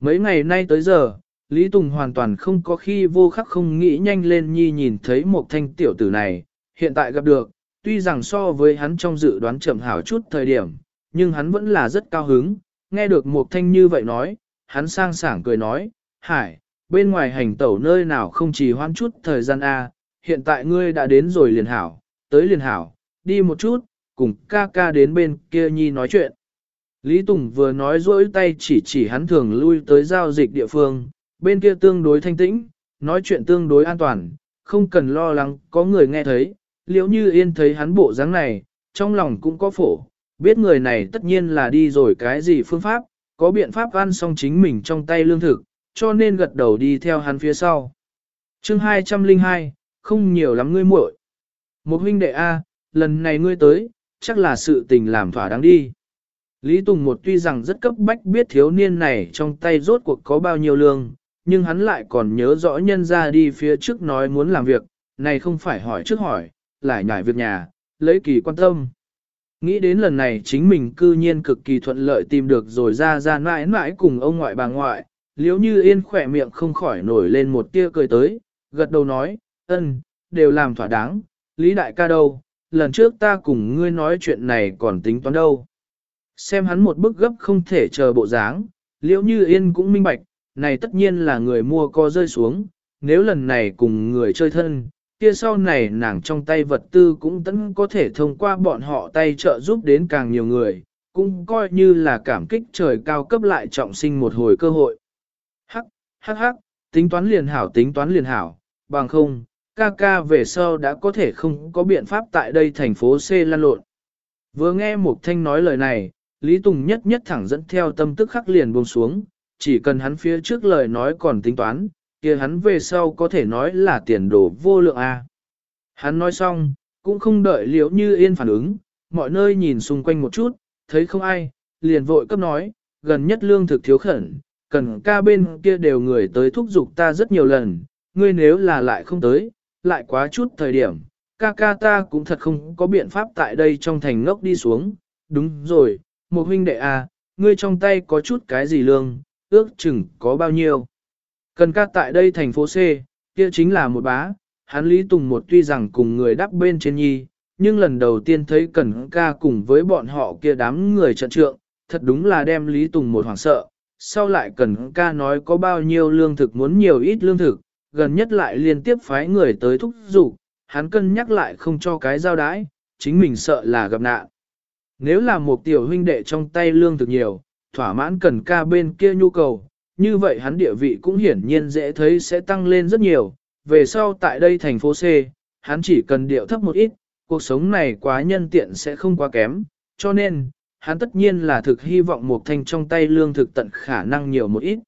Mấy ngày nay tới giờ, Lý Tùng hoàn toàn không có khi vô khắc không nghĩ nhanh lên nhi nhìn thấy một thanh tiểu tử này, hiện tại gặp được, tuy rằng so với hắn trong dự đoán chậm hảo chút thời điểm, nhưng hắn vẫn là rất cao hứng, nghe được một thanh như vậy nói, hắn sang sảng cười nói, Hải, bên ngoài hành tẩu nơi nào không chỉ hoãn chút thời gian A, hiện tại ngươi đã đến rồi liền hảo, tới liền hảo, đi một chút, cùng ca ca đến bên kia nhi nói chuyện. Lý Tùng vừa nói rỗi tay chỉ chỉ hắn thường lui tới giao dịch địa phương, bên kia tương đối thanh tĩnh, nói chuyện tương đối an toàn, không cần lo lắng có người nghe thấy, liễu như yên thấy hắn bộ dáng này, trong lòng cũng có phổ, biết người này tất nhiên là đi rồi cái gì phương pháp, có biện pháp ăn xong chính mình trong tay lương thực, cho nên gật đầu đi theo hắn phía sau. chương 202, không nhiều lắm ngươi muội. Một huynh đệ A, lần này ngươi tới, chắc là sự tình làm thỏa đáng đi. Lý Tùng một tuy rằng rất cấp bách biết thiếu niên này trong tay rốt cuộc có bao nhiêu lương, nhưng hắn lại còn nhớ rõ nhân ra đi phía trước nói muốn làm việc, này không phải hỏi trước hỏi, lại nhảy việc nhà, lấy kỳ quan tâm. Nghĩ đến lần này chính mình cư nhiên cực kỳ thuận lợi tìm được rồi ra ra mãi mãi cùng ông ngoại bà ngoại, liếu như yên khỏe miệng không khỏi nổi lên một tia cười tới, gật đầu nói, ân, đều làm thỏa đáng, Lý Đại ca đâu, lần trước ta cùng ngươi nói chuyện này còn tính toán đâu. Xem hắn một bức gấp không thể chờ bộ dáng, liễu như yên cũng minh bạch, này tất nhiên là người mua co rơi xuống, nếu lần này cùng người chơi thân, kia sau này nàng trong tay vật tư cũng tẫn có thể thông qua bọn họ tay trợ giúp đến càng nhiều người, cũng coi như là cảm kích trời cao cấp lại trọng sinh một hồi cơ hội. Hắc, hắc hắc, tính toán liền hảo tính toán liền hảo, bằng không, ca ca về sau đã có thể không có biện pháp tại đây thành phố C lan lộn. Vừa nghe Mục Thanh nói lời này, Lý Tùng nhất nhất thẳng dẫn theo tâm tức khắc liền buông xuống, chỉ cần hắn phía trước lời nói còn tính toán, kia hắn về sau có thể nói là tiền đồ vô lượng a. Hắn nói xong, cũng không đợi liễu như yên phản ứng, mọi nơi nhìn xung quanh một chút, thấy không ai, liền vội cấp nói, gần nhất lương thực thiếu khẩn, cần ca bên kia đều người tới thúc giục ta rất nhiều lần, ngươi nếu là lại không tới, lại quá chút thời điểm, ca ca ta cũng thật không có biện pháp tại đây trong thành ngốc đi xuống, đúng rồi, một huynh đệ à, ngươi trong tay có chút cái gì lương, ước chừng có bao nhiêu. Cần ca tại đây thành phố C, kia chính là một bá, hắn Lý Tùng một tuy rằng cùng người đắp bên trên nhi, nhưng lần đầu tiên thấy Cần ca cùng với bọn họ kia đám người trận trượng, thật đúng là đem Lý Tùng một hoảng sợ. Sau lại Cần ca nói có bao nhiêu lương thực muốn nhiều ít lương thực, gần nhất lại liên tiếp phái người tới thúc giục, hắn cân nhắc lại không cho cái giao đái, chính mình sợ là gặp nạn. Nếu là một tiểu huynh đệ trong tay lương thực nhiều, thỏa mãn cần ca bên kia nhu cầu, như vậy hắn địa vị cũng hiển nhiên dễ thấy sẽ tăng lên rất nhiều. Về sau tại đây thành phố C, hắn chỉ cần điệu thấp một ít, cuộc sống này quá nhân tiện sẽ không quá kém, cho nên, hắn tất nhiên là thực hy vọng một thanh trong tay lương thực tận khả năng nhiều một ít.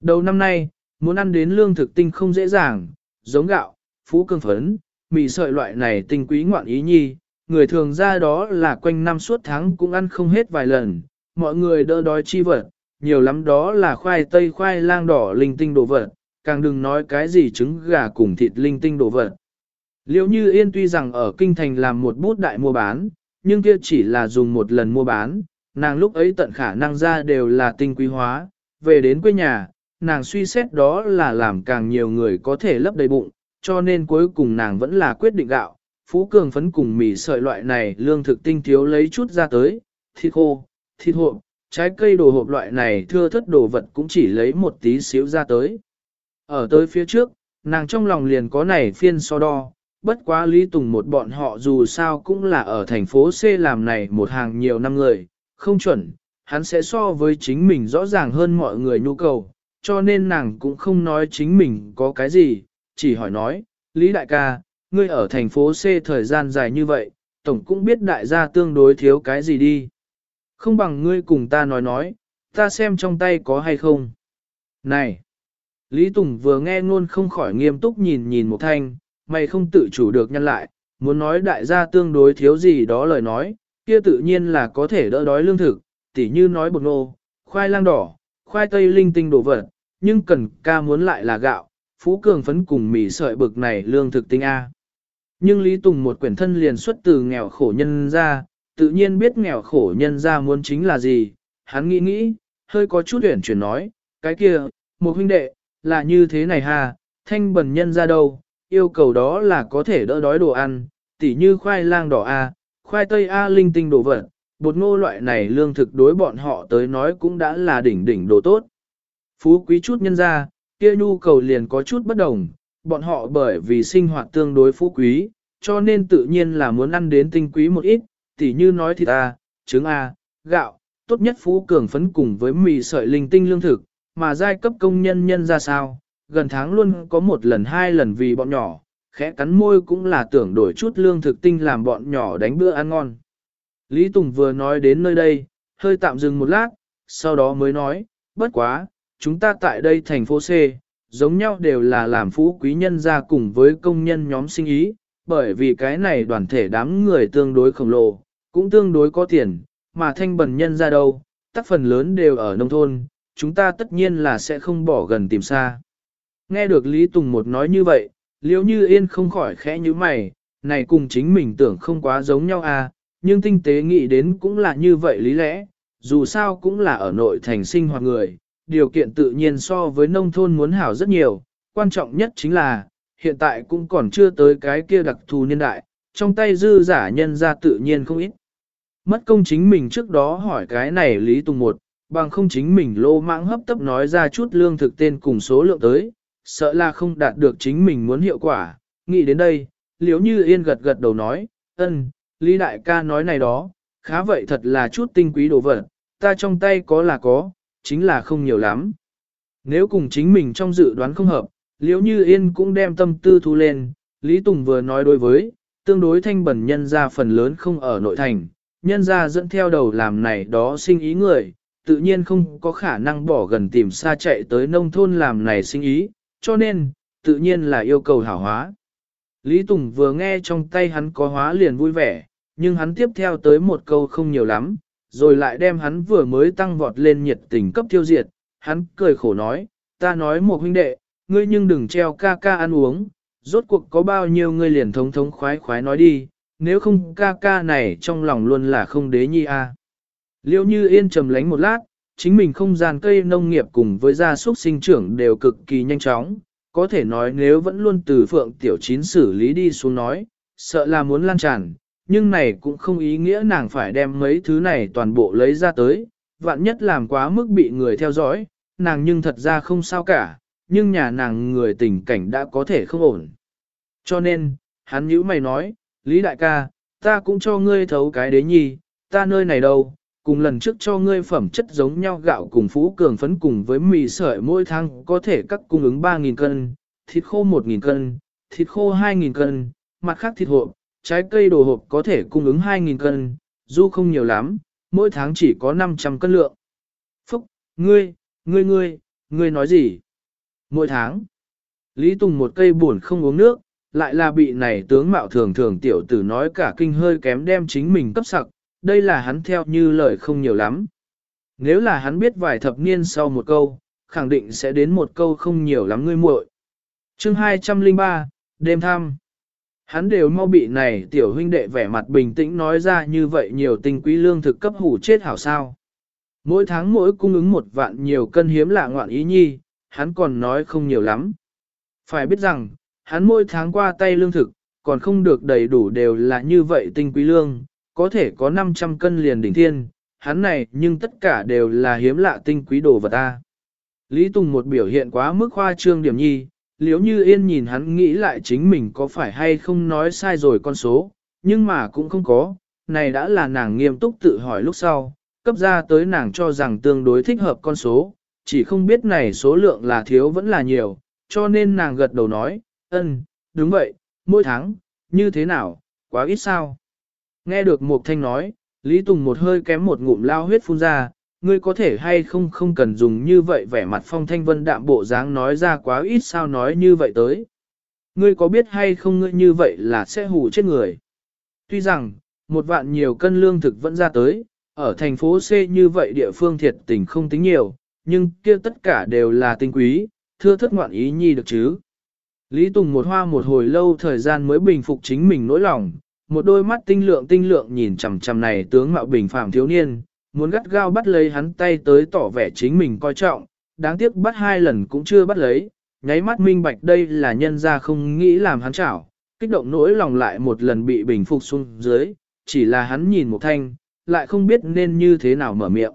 Đầu năm nay, muốn ăn đến lương thực tinh không dễ dàng, giống gạo, phú cương phấn, mì sợi loại này tinh quý ngoạn ý nhi, người thường ra đó là quanh năm suốt tháng cũng ăn không hết vài lần, mọi người đỡ đói chi vật, nhiều lắm đó là khoai tây khoai lang đỏ linh tinh đồ vật, càng đừng nói cái gì trứng gà cùng thịt linh tinh đồ vật. Liệu như Yên tuy rằng ở Kinh Thành làm một bút đại mua bán, nhưng kia chỉ là dùng một lần mua bán, nàng lúc ấy tận khả năng ra đều là tinh quý hóa, về đến quê nhà, nàng suy xét đó là làm càng nhiều người có thể lấp đầy bụng, cho nên cuối cùng nàng vẫn là quyết định gạo, phú cường phấn cùng mì sợi loại này lương thực tinh thiếu lấy chút ra tới, thịt khô, thịt hộp, trái cây đồ hộp loại này thưa thất đồ vật cũng chỉ lấy một tí xíu ra tới. Ở tới phía trước, nàng trong lòng liền có này phiên so đo, bất quá Lý Tùng một bọn họ dù sao cũng là ở thành phố C làm này một hàng nhiều năm người, không chuẩn, hắn sẽ so với chính mình rõ ràng hơn mọi người nhu cầu, cho nên nàng cũng không nói chính mình có cái gì, chỉ hỏi nói, Lý Đại ca, ngươi ở thành phố C thời gian dài như vậy, tổng cũng biết đại gia tương đối thiếu cái gì đi. Không bằng ngươi cùng ta nói nói, ta xem trong tay có hay không. Này! Lý Tùng vừa nghe ngôn không khỏi nghiêm túc nhìn nhìn một thanh, mày không tự chủ được nhân lại, muốn nói đại gia tương đối thiếu gì đó lời nói, kia tự nhiên là có thể đỡ đói lương thực, tỉ như nói bột nô, khoai lang đỏ, khoai tây linh tinh đồ vật, nhưng cần ca muốn lại là gạo, phú cường phấn cùng mì sợi bực này lương thực tinh A. Nhưng Lý Tùng một quyển thân liền xuất từ nghèo khổ nhân ra, tự nhiên biết nghèo khổ nhân ra muốn chính là gì, hắn nghĩ nghĩ, hơi có chút huyển chuyển nói, cái kia, một huynh đệ, là như thế này ha, thanh bần nhân ra đâu, yêu cầu đó là có thể đỡ đói đồ ăn, tỉ như khoai lang đỏ A, khoai tây A linh tinh đồ vật, bột ngô loại này lương thực đối bọn họ tới nói cũng đã là đỉnh đỉnh đồ tốt. Phú quý chút nhân ra, kia nhu cầu liền có chút bất đồng, bọn họ bởi vì sinh hoạt tương đối phú quý, cho nên tự nhiên là muốn ăn đến tinh quý một ít, tỉ như nói thịt A, trứng A, gạo, tốt nhất phú cường phấn cùng với mì sợi linh tinh lương thực, mà giai cấp công nhân nhân ra sao, gần tháng luôn có một lần hai lần vì bọn nhỏ, khẽ cắn môi cũng là tưởng đổi chút lương thực tinh làm bọn nhỏ đánh bữa ăn ngon. Lý Tùng vừa nói đến nơi đây, hơi tạm dừng một lát, sau đó mới nói, bất quá, chúng ta tại đây thành phố C, giống nhau đều là làm phú quý nhân ra cùng với công nhân nhóm sinh ý, bởi vì cái này đoàn thể đám người tương đối khổng lồ, cũng tương đối có tiền, mà thanh bần nhân ra đâu, tác phần lớn đều ở nông thôn, chúng ta tất nhiên là sẽ không bỏ gần tìm xa. Nghe được Lý Tùng một nói như vậy, liếu như yên không khỏi khẽ như mày, này cùng chính mình tưởng không quá giống nhau à, nhưng tinh tế nghĩ đến cũng là như vậy lý lẽ, dù sao cũng là ở nội thành sinh hoạt người, điều kiện tự nhiên so với nông thôn muốn hảo rất nhiều, quan trọng nhất chính là, hiện tại cũng còn chưa tới cái kia đặc thù niên đại, trong tay dư giả nhân ra tự nhiên không ít. Mất công chính mình trước đó hỏi cái này Lý Tùng một, bằng không chính mình lô mãng hấp tấp nói ra chút lương thực tên cùng số lượng tới, sợ là không đạt được chính mình muốn hiệu quả. Nghĩ đến đây, liếu như yên gật gật đầu nói, ân, Lý Đại ca nói này đó, khá vậy thật là chút tinh quý đồ vật, ta trong tay có là có, chính là không nhiều lắm. Nếu cùng chính mình trong dự đoán không hợp, liếu như yên cũng đem tâm tư thu lên, Lý Tùng vừa nói đối với, tương đối thanh bẩn nhân ra phần lớn không ở nội thành, nhân ra dẫn theo đầu làm này đó sinh ý người, tự nhiên không có khả năng bỏ gần tìm xa chạy tới nông thôn làm này sinh ý, cho nên, tự nhiên là yêu cầu hảo hóa. Lý Tùng vừa nghe trong tay hắn có hóa liền vui vẻ, nhưng hắn tiếp theo tới một câu không nhiều lắm, rồi lại đem hắn vừa mới tăng vọt lên nhiệt tình cấp tiêu diệt, hắn cười khổ nói, ta nói một huynh đệ, ngươi nhưng đừng treo ca ca ăn uống, rốt cuộc có bao nhiêu ngươi liền thống thống khoái khoái nói đi, nếu không ca ca này trong lòng luôn là không đế nhi a. À. Liêu như yên trầm lánh một lát, chính mình không gian cây nông nghiệp cùng với gia súc sinh trưởng đều cực kỳ nhanh chóng, có thể nói nếu vẫn luôn từ phượng tiểu chín xử lý đi xuống nói, sợ là muốn lan tràn, nhưng này cũng không ý nghĩa nàng phải đem mấy thứ này toàn bộ lấy ra tới, vạn nhất làm quá mức bị người theo dõi, nàng nhưng thật ra không sao cả, nhưng nhà nàng người tình cảnh đã có thể không ổn. Cho nên, hắn nhữ mày nói, Lý đại ca, ta cũng cho ngươi thấu cái đế nhi, ta nơi này đâu, cùng lần trước cho ngươi phẩm chất giống nhau gạo cùng phú cường phấn cùng với mì sợi mỗi tháng có thể cắt cung ứng 3.000 cân, thịt khô 1.000 cân, thịt khô 2.000 cân, mặt khác thịt hộp, trái cây đồ hộp có thể cung ứng 2.000 cân, dù không nhiều lắm, mỗi tháng chỉ có 500 cân lượng. Phúc, ngươi, ngươi ngươi, ngươi nói gì? Mỗi tháng, Lý Tùng một cây buồn không uống nước, lại là bị này tướng mạo thường thường tiểu tử nói cả kinh hơi kém đem chính mình cấp sặc, đây là hắn theo như lời không nhiều lắm. Nếu là hắn biết vài thập niên sau một câu, khẳng định sẽ đến một câu không nhiều lắm ngươi muội. Chương 203, đêm thăm. Hắn đều mau bị này tiểu huynh đệ vẻ mặt bình tĩnh nói ra như vậy nhiều tinh quý lương thực cấp hủ chết hảo sao. Mỗi tháng mỗi cung ứng một vạn nhiều cân hiếm lạ ngoạn ý nhi, hắn còn nói không nhiều lắm. Phải biết rằng, hắn mỗi tháng qua tay lương thực, còn không được đầy đủ đều là như vậy tinh quý lương, có thể có 500 cân liền đỉnh thiên, hắn này nhưng tất cả đều là hiếm lạ tinh quý đồ vật ta. Lý Tùng một biểu hiện quá mức khoa trương điểm nhi, liếu như yên nhìn hắn nghĩ lại chính mình có phải hay không nói sai rồi con số, nhưng mà cũng không có, này đã là nàng nghiêm túc tự hỏi lúc sau, cấp ra tới nàng cho rằng tương đối thích hợp con số, chỉ không biết này số lượng là thiếu vẫn là nhiều, cho nên nàng gật đầu nói, ân, đúng vậy, mỗi tháng, như thế nào, quá ít sao. Nghe được Mục Thanh nói, Lý Tùng một hơi kém một ngụm lao huyết phun ra, ngươi có thể hay không không cần dùng như vậy vẻ mặt phong thanh vân đạm bộ dáng nói ra quá ít sao nói như vậy tới. Ngươi có biết hay không ngươi như vậy là sẽ hù chết người. Tuy rằng, một vạn nhiều cân lương thực vẫn ra tới, ở thành phố C như vậy địa phương thiệt tình không tính nhiều, nhưng kia tất cả đều là tinh quý, thưa thất ngoạn ý nhi được chứ. Lý Tùng một hoa một hồi lâu thời gian mới bình phục chính mình nỗi lòng, một đôi mắt tinh lượng tinh lượng nhìn chằm chằm này tướng mạo bình phàm thiếu niên, muốn gắt gao bắt lấy hắn tay tới tỏ vẻ chính mình coi trọng, đáng tiếc bắt hai lần cũng chưa bắt lấy, nháy mắt minh bạch đây là nhân ra không nghĩ làm hắn chảo, kích động nỗi lòng lại một lần bị bình phục xuống dưới, chỉ là hắn nhìn một thanh, lại không biết nên như thế nào mở miệng.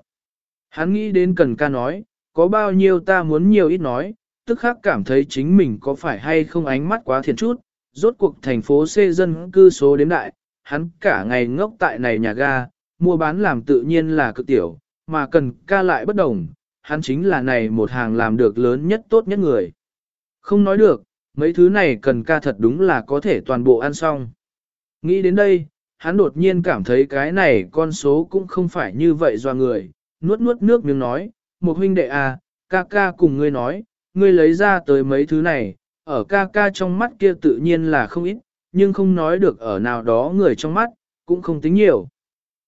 Hắn nghĩ đến cần ca nói, có bao nhiêu ta muốn nhiều ít nói, tức khắc cảm thấy chính mình có phải hay không ánh mắt quá thiện chút, rốt cuộc thành phố C dân cư số đếm đại, hắn cả ngày ngốc tại này nhà ga, mua bán làm tự nhiên là cực tiểu, mà cần ca lại bất đồng, hắn chính là này một hàng làm được lớn nhất tốt nhất người. Không nói được, mấy thứ này cần ca thật đúng là có thể toàn bộ ăn xong. Nghĩ đến đây, hắn đột nhiên cảm thấy cái này con số cũng không phải như vậy do người, nuốt nuốt nước miếng nói, một huynh đệ à, ca ca cùng ngươi nói, ngươi lấy ra tới mấy thứ này, ở ca ca trong mắt kia tự nhiên là không ít, nhưng không nói được ở nào đó người trong mắt, cũng không tính nhiều.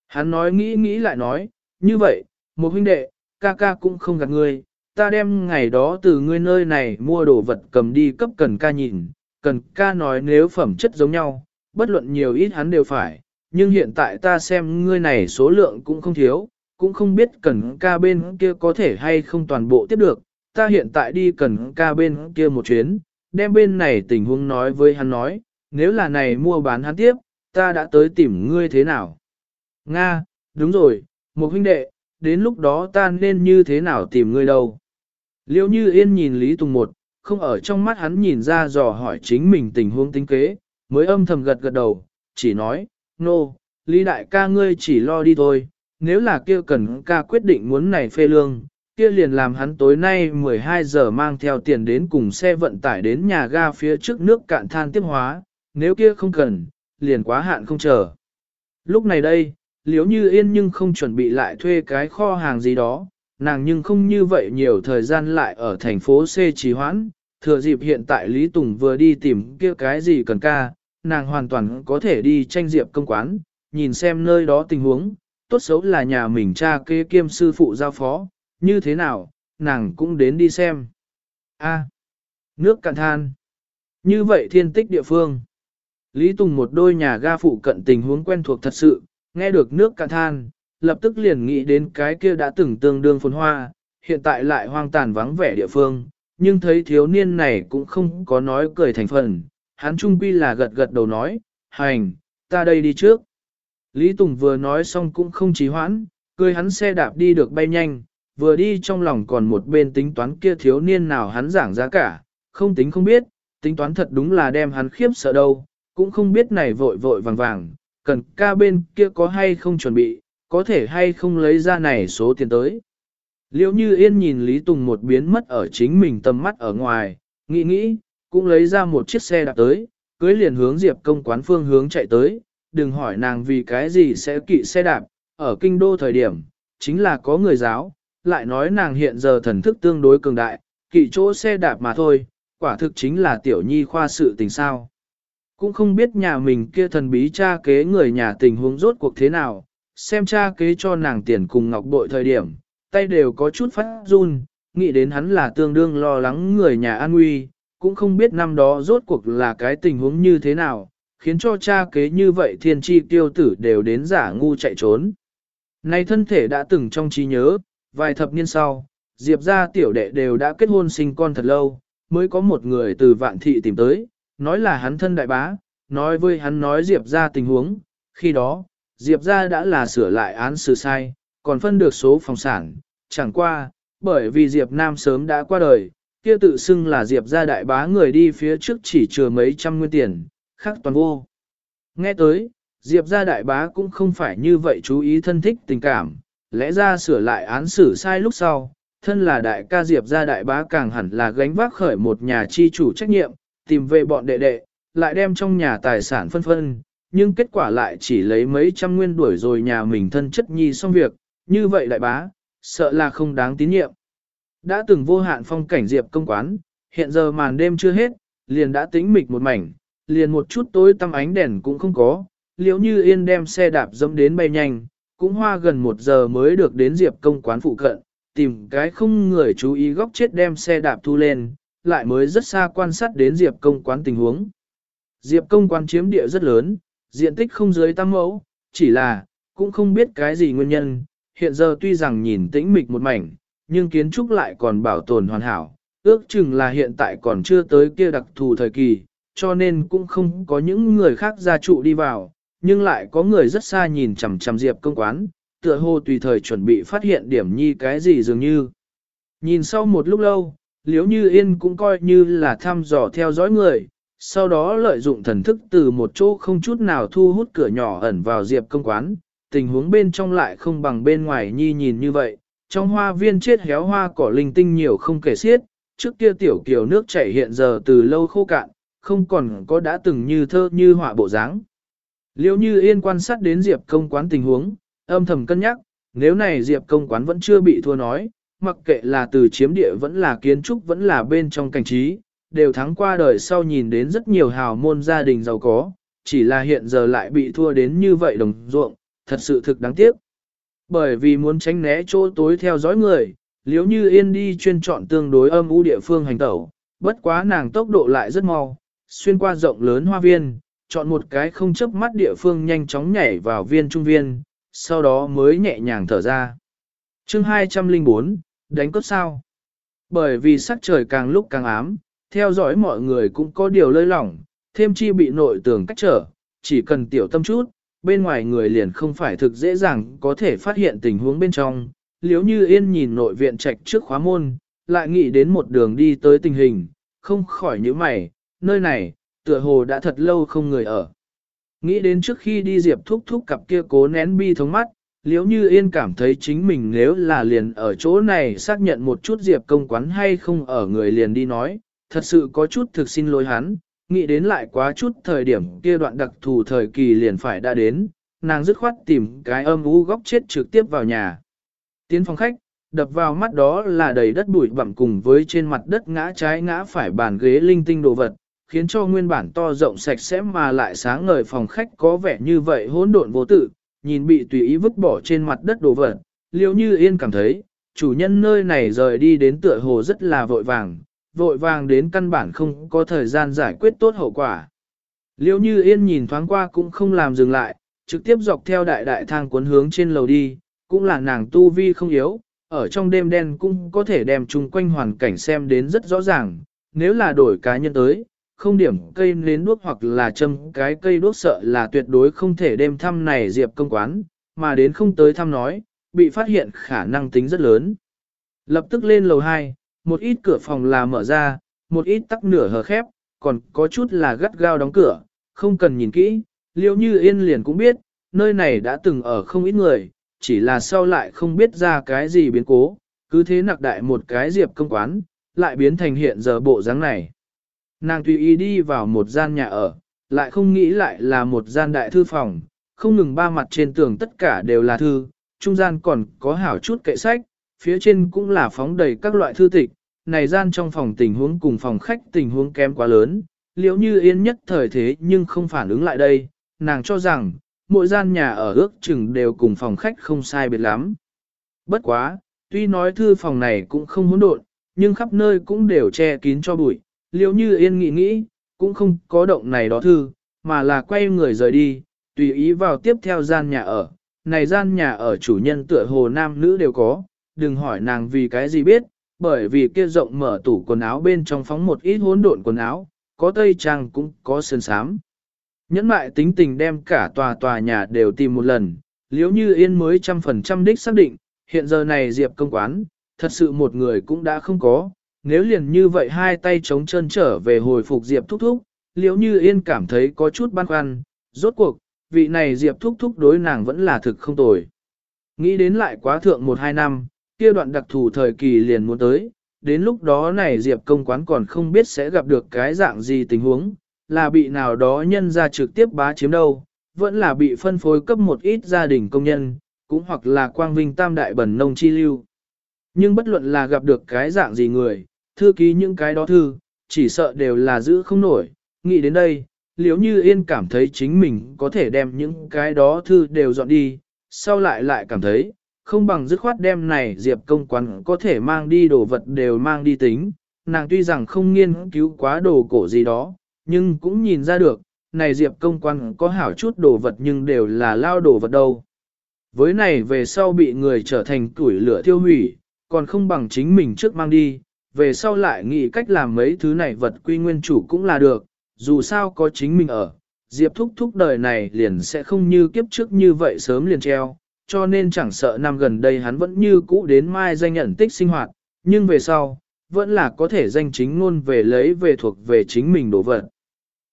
Hắn nói nghĩ nghĩ lại nói, như vậy, một huynh đệ, ca ca cũng không gạt ngươi, ta đem ngày đó từ ngươi nơi này mua đồ vật cầm đi cấp cần ca nhìn, cần ca nói nếu phẩm chất giống nhau, bất luận nhiều ít hắn đều phải, nhưng hiện tại ta xem ngươi này số lượng cũng không thiếu, cũng không biết cần ca bên kia có thể hay không toàn bộ tiếp được, ta hiện tại đi cần ca bên kia một chuyến, đem bên này tình huống nói với hắn nói, nếu là này mua bán hắn tiếp, ta đã tới tìm ngươi thế nào. Nga, đúng rồi, một huynh đệ, đến lúc đó ta nên như thế nào tìm ngươi đâu. Liêu như yên nhìn Lý Tùng một, không ở trong mắt hắn nhìn ra dò hỏi chính mình tình huống tính kế, mới âm thầm gật gật đầu, chỉ nói, nô, no, Lý đại ca ngươi chỉ lo đi thôi, nếu là kia cần ca quyết định muốn này phê lương, kia liền làm hắn tối nay 12 giờ mang theo tiền đến cùng xe vận tải đến nhà ga phía trước nước cạn than tiếp hóa, nếu kia không cần, liền quá hạn không chờ. Lúc này đây, liếu như yên nhưng không chuẩn bị lại thuê cái kho hàng gì đó, nàng nhưng không như vậy nhiều thời gian lại ở thành phố C trì hoãn, thừa dịp hiện tại Lý Tùng vừa đi tìm kia cái gì cần ca, nàng hoàn toàn có thể đi tranh diệp công quán, nhìn xem nơi đó tình huống, tốt xấu là nhà mình cha kê kiêm sư phụ giao phó, như thế nào, nàng cũng đến đi xem. A. nước cạn than. Như vậy thiên tích địa phương. Lý Tùng một đôi nhà ga phụ cận tình huống quen thuộc thật sự, nghe được nước cạn than, lập tức liền nghĩ đến cái kia đã từng tương đương phồn hoa, hiện tại lại hoang tàn vắng vẻ địa phương, nhưng thấy thiếu niên này cũng không có nói cười thành phần, hắn trung quy là gật gật đầu nói, hành, ta đây đi trước. Lý Tùng vừa nói xong cũng không trì hoãn, cười hắn xe đạp đi được bay nhanh, vừa đi trong lòng còn một bên tính toán kia thiếu niên nào hắn giảng giá cả, không tính không biết, tính toán thật đúng là đem hắn khiếp sợ đâu, cũng không biết này vội vội vàng vàng, cần ca bên kia có hay không chuẩn bị, có thể hay không lấy ra này số tiền tới. liễu như yên nhìn Lý Tùng một biến mất ở chính mình tầm mắt ở ngoài, nghĩ nghĩ, cũng lấy ra một chiếc xe đạp tới, cưới liền hướng Diệp công quán phương hướng chạy tới, đừng hỏi nàng vì cái gì sẽ kỵ xe đạp, ở kinh đô thời điểm, chính là có người giáo, lại nói nàng hiện giờ thần thức tương đối cường đại, kỵ chỗ xe đạp mà thôi, quả thực chính là tiểu nhi khoa sự tình sao. Cũng không biết nhà mình kia thần bí cha kế người nhà tình huống rốt cuộc thế nào, xem cha kế cho nàng tiền cùng ngọc bội thời điểm, tay đều có chút phát run, nghĩ đến hắn là tương đương lo lắng người nhà an nguy, cũng không biết năm đó rốt cuộc là cái tình huống như thế nào, khiến cho cha kế như vậy thiên tri tiêu tử đều đến giả ngu chạy trốn. Này thân thể đã từng trong trí nhớ, vài thập niên sau, Diệp gia tiểu đệ đều đã kết hôn sinh con thật lâu, mới có một người từ vạn thị tìm tới, nói là hắn thân đại bá, nói với hắn nói Diệp gia tình huống, khi đó, Diệp gia đã là sửa lại án xử sai, còn phân được số phòng sản, chẳng qua, bởi vì Diệp Nam sớm đã qua đời, kia tự xưng là Diệp gia đại bá người đi phía trước chỉ chừa mấy trăm nguyên tiền, khác toàn vô. Nghe tới, Diệp gia đại bá cũng không phải như vậy chú ý thân thích tình cảm, lẽ ra sửa lại án xử sai lúc sau, thân là đại ca Diệp gia đại bá càng hẳn là gánh vác khởi một nhà chi chủ trách nhiệm, tìm về bọn đệ đệ, lại đem trong nhà tài sản phân phân, nhưng kết quả lại chỉ lấy mấy trăm nguyên đuổi rồi nhà mình thân chất nhi xong việc, như vậy đại bá, sợ là không đáng tín nhiệm. Đã từng vô hạn phong cảnh Diệp công quán, hiện giờ màn đêm chưa hết, liền đã tĩnh mịch một mảnh, liền một chút tối tăm ánh đèn cũng không có, liễu như yên đem xe đạp dẫm đến bay nhanh, cũng hoa gần một giờ mới được đến Diệp công quán phụ cận, tìm cái không người chú ý góc chết đem xe đạp thu lên, lại mới rất xa quan sát đến Diệp công quán tình huống. Diệp công quán chiếm địa rất lớn, diện tích không dưới tam mẫu, chỉ là, cũng không biết cái gì nguyên nhân, hiện giờ tuy rằng nhìn tĩnh mịch một mảnh, nhưng kiến trúc lại còn bảo tồn hoàn hảo, ước chừng là hiện tại còn chưa tới kia đặc thù thời kỳ, cho nên cũng không có những người khác gia trụ đi vào, nhưng lại có người rất xa nhìn chằm chằm Diệp công quán, tựa hồ tùy thời chuẩn bị phát hiện điểm nhi cái gì dường như. Nhìn sau một lúc lâu, liếu như yên cũng coi như là thăm dò theo dõi người, sau đó lợi dụng thần thức từ một chỗ không chút nào thu hút cửa nhỏ ẩn vào diệp công quán, tình huống bên trong lại không bằng bên ngoài nhi nhìn như vậy, trong hoa viên chết héo hoa cỏ linh tinh nhiều không kể xiết, trước kia tiểu kiều nước chảy hiện giờ từ lâu khô cạn, không còn có đã từng như thơ như họa bộ dáng. Liêu như yên quan sát đến diệp công quán tình huống, âm thầm cân nhắc, nếu này Diệp công quán vẫn chưa bị thua nói, mặc kệ là từ chiếm địa vẫn là kiến trúc vẫn là bên trong cảnh trí, đều thắng qua đời sau nhìn đến rất nhiều hào môn gia đình giàu có, chỉ là hiện giờ lại bị thua đến như vậy đồng ruộng, thật sự thực đáng tiếc. Bởi vì muốn tránh né chỗ tối theo dõi người, liếu như yên đi chuyên chọn tương đối âm u địa phương hành tẩu, bất quá nàng tốc độ lại rất mau, xuyên qua rộng lớn hoa viên, chọn một cái không chấp mắt địa phương nhanh chóng nhảy vào viên trung viên, sau đó mới nhẹ nhàng thở ra. chương 204, đánh cốt sao? Bởi vì sắc trời càng lúc càng ám, theo dõi mọi người cũng có điều lơi lỏng, thêm chi bị nội tường cách trở, chỉ cần tiểu tâm chút, bên ngoài người liền không phải thực dễ dàng có thể phát hiện tình huống bên trong. Liếu như yên nhìn nội viện trạch trước khóa môn, lại nghĩ đến một đường đi tới tình hình, không khỏi những mày, nơi này, tựa hồ đã thật lâu không người ở. Nghĩ đến trước khi đi Diệp thúc thúc cặp kia cố nén bi thống mắt, liếu như yên cảm thấy chính mình nếu là liền ở chỗ này xác nhận một chút Diệp công quán hay không ở người liền đi nói, thật sự có chút thực xin lỗi hắn, nghĩ đến lại quá chút thời điểm kia đoạn đặc thù thời kỳ liền phải đã đến, nàng dứt khoát tìm cái âm u góc chết trực tiếp vào nhà. Tiến phòng khách, đập vào mắt đó là đầy đất bụi bặm cùng với trên mặt đất ngã trái ngã phải bàn ghế linh tinh đồ vật, khiến cho nguyên bản to rộng sạch sẽ mà lại sáng ngời phòng khách có vẻ như vậy hỗn độn vô tự, nhìn bị tùy ý vứt bỏ trên mặt đất đồ vật, liêu như yên cảm thấy, chủ nhân nơi này rời đi đến tựa hồ rất là vội vàng, vội vàng đến căn bản không có thời gian giải quyết tốt hậu quả. Liêu như yên nhìn thoáng qua cũng không làm dừng lại, trực tiếp dọc theo đại đại thang cuốn hướng trên lầu đi, cũng là nàng tu vi không yếu, ở trong đêm đen cũng có thể đem chung quanh hoàn cảnh xem đến rất rõ ràng, nếu là đổi cá nhân tới, không điểm cây nến đuốc hoặc là châm cái cây đuốc sợ là tuyệt đối không thể đem thăm này diệp công quán, mà đến không tới thăm nói, bị phát hiện khả năng tính rất lớn. Lập tức lên lầu 2, một ít cửa phòng là mở ra, một ít tắc nửa hờ khép, còn có chút là gắt gao đóng cửa, không cần nhìn kỹ, liêu như yên liền cũng biết, nơi này đã từng ở không ít người, chỉ là sau lại không biết ra cái gì biến cố, cứ thế nặc đại một cái diệp công quán, lại biến thành hiện giờ bộ dáng này. Nàng tùy ý đi vào một gian nhà ở, lại không nghĩ lại là một gian đại thư phòng, không ngừng ba mặt trên tường tất cả đều là thư, trung gian còn có hảo chút kệ sách, phía trên cũng là phóng đầy các loại thư tịch, này gian trong phòng tình huống cùng phòng khách tình huống kém quá lớn, liễu như yên nhất thời thế nhưng không phản ứng lại đây, nàng cho rằng, mỗi gian nhà ở ước chừng đều cùng phòng khách không sai biệt lắm. Bất quá, tuy nói thư phòng này cũng không hỗn độn, nhưng khắp nơi cũng đều che kín cho bụi, liếu như yên nghĩ nghĩ, cũng không có động này đó thư, mà là quay người rời đi, tùy ý vào tiếp theo gian nhà ở. Này gian nhà ở chủ nhân tựa hồ nam nữ đều có, đừng hỏi nàng vì cái gì biết, bởi vì kia rộng mở tủ quần áo bên trong phóng một ít hỗn độn quần áo, có tây trang cũng có sơn sám. Nhẫn mại tính tình đem cả tòa tòa nhà đều tìm một lần, liếu như yên mới trăm phần trăm đích xác định, hiện giờ này Diệp công quán, thật sự một người cũng đã không có, nếu liền như vậy hai tay chống chân trở về hồi phục Diệp thúc thúc, liếu như yên cảm thấy có chút băn khoăn, rốt cuộc, vị này Diệp thúc thúc đối nàng vẫn là thực không tồi. Nghĩ đến lại quá thượng một hai năm, kia đoạn đặc thù thời kỳ liền muốn tới, đến lúc đó này Diệp công quán còn không biết sẽ gặp được cái dạng gì tình huống, là bị nào đó nhân ra trực tiếp bá chiếm đâu, vẫn là bị phân phối cấp một ít gia đình công nhân, cũng hoặc là quang vinh tam đại bẩn nông chi lưu. Nhưng bất luận là gặp được cái dạng gì người, thư ký những cái đó thư, chỉ sợ đều là giữ không nổi. Nghĩ đến đây, liếu như yên cảm thấy chính mình có thể đem những cái đó thư đều dọn đi, sau lại lại cảm thấy, không bằng dứt khoát đem này diệp công quán có thể mang đi đồ vật đều mang đi tính. Nàng tuy rằng không nghiên cứu quá đồ cổ gì đó, nhưng cũng nhìn ra được, này diệp công quan có hảo chút đồ vật nhưng đều là lao đồ vật đâu. Với này về sau bị người trở thành tuổi lửa thiêu hủy, còn không bằng chính mình trước mang đi, về sau lại nghĩ cách làm mấy thứ này vật quy nguyên chủ cũng là được, dù sao có chính mình ở. Diệp thúc thúc đời này liền sẽ không như kiếp trước như vậy sớm liền treo, cho nên chẳng sợ năm gần đây hắn vẫn như cũ đến mai danh nhận tích sinh hoạt, nhưng về sau, vẫn là có thể danh chính luôn về lấy về thuộc về chính mình đồ vật.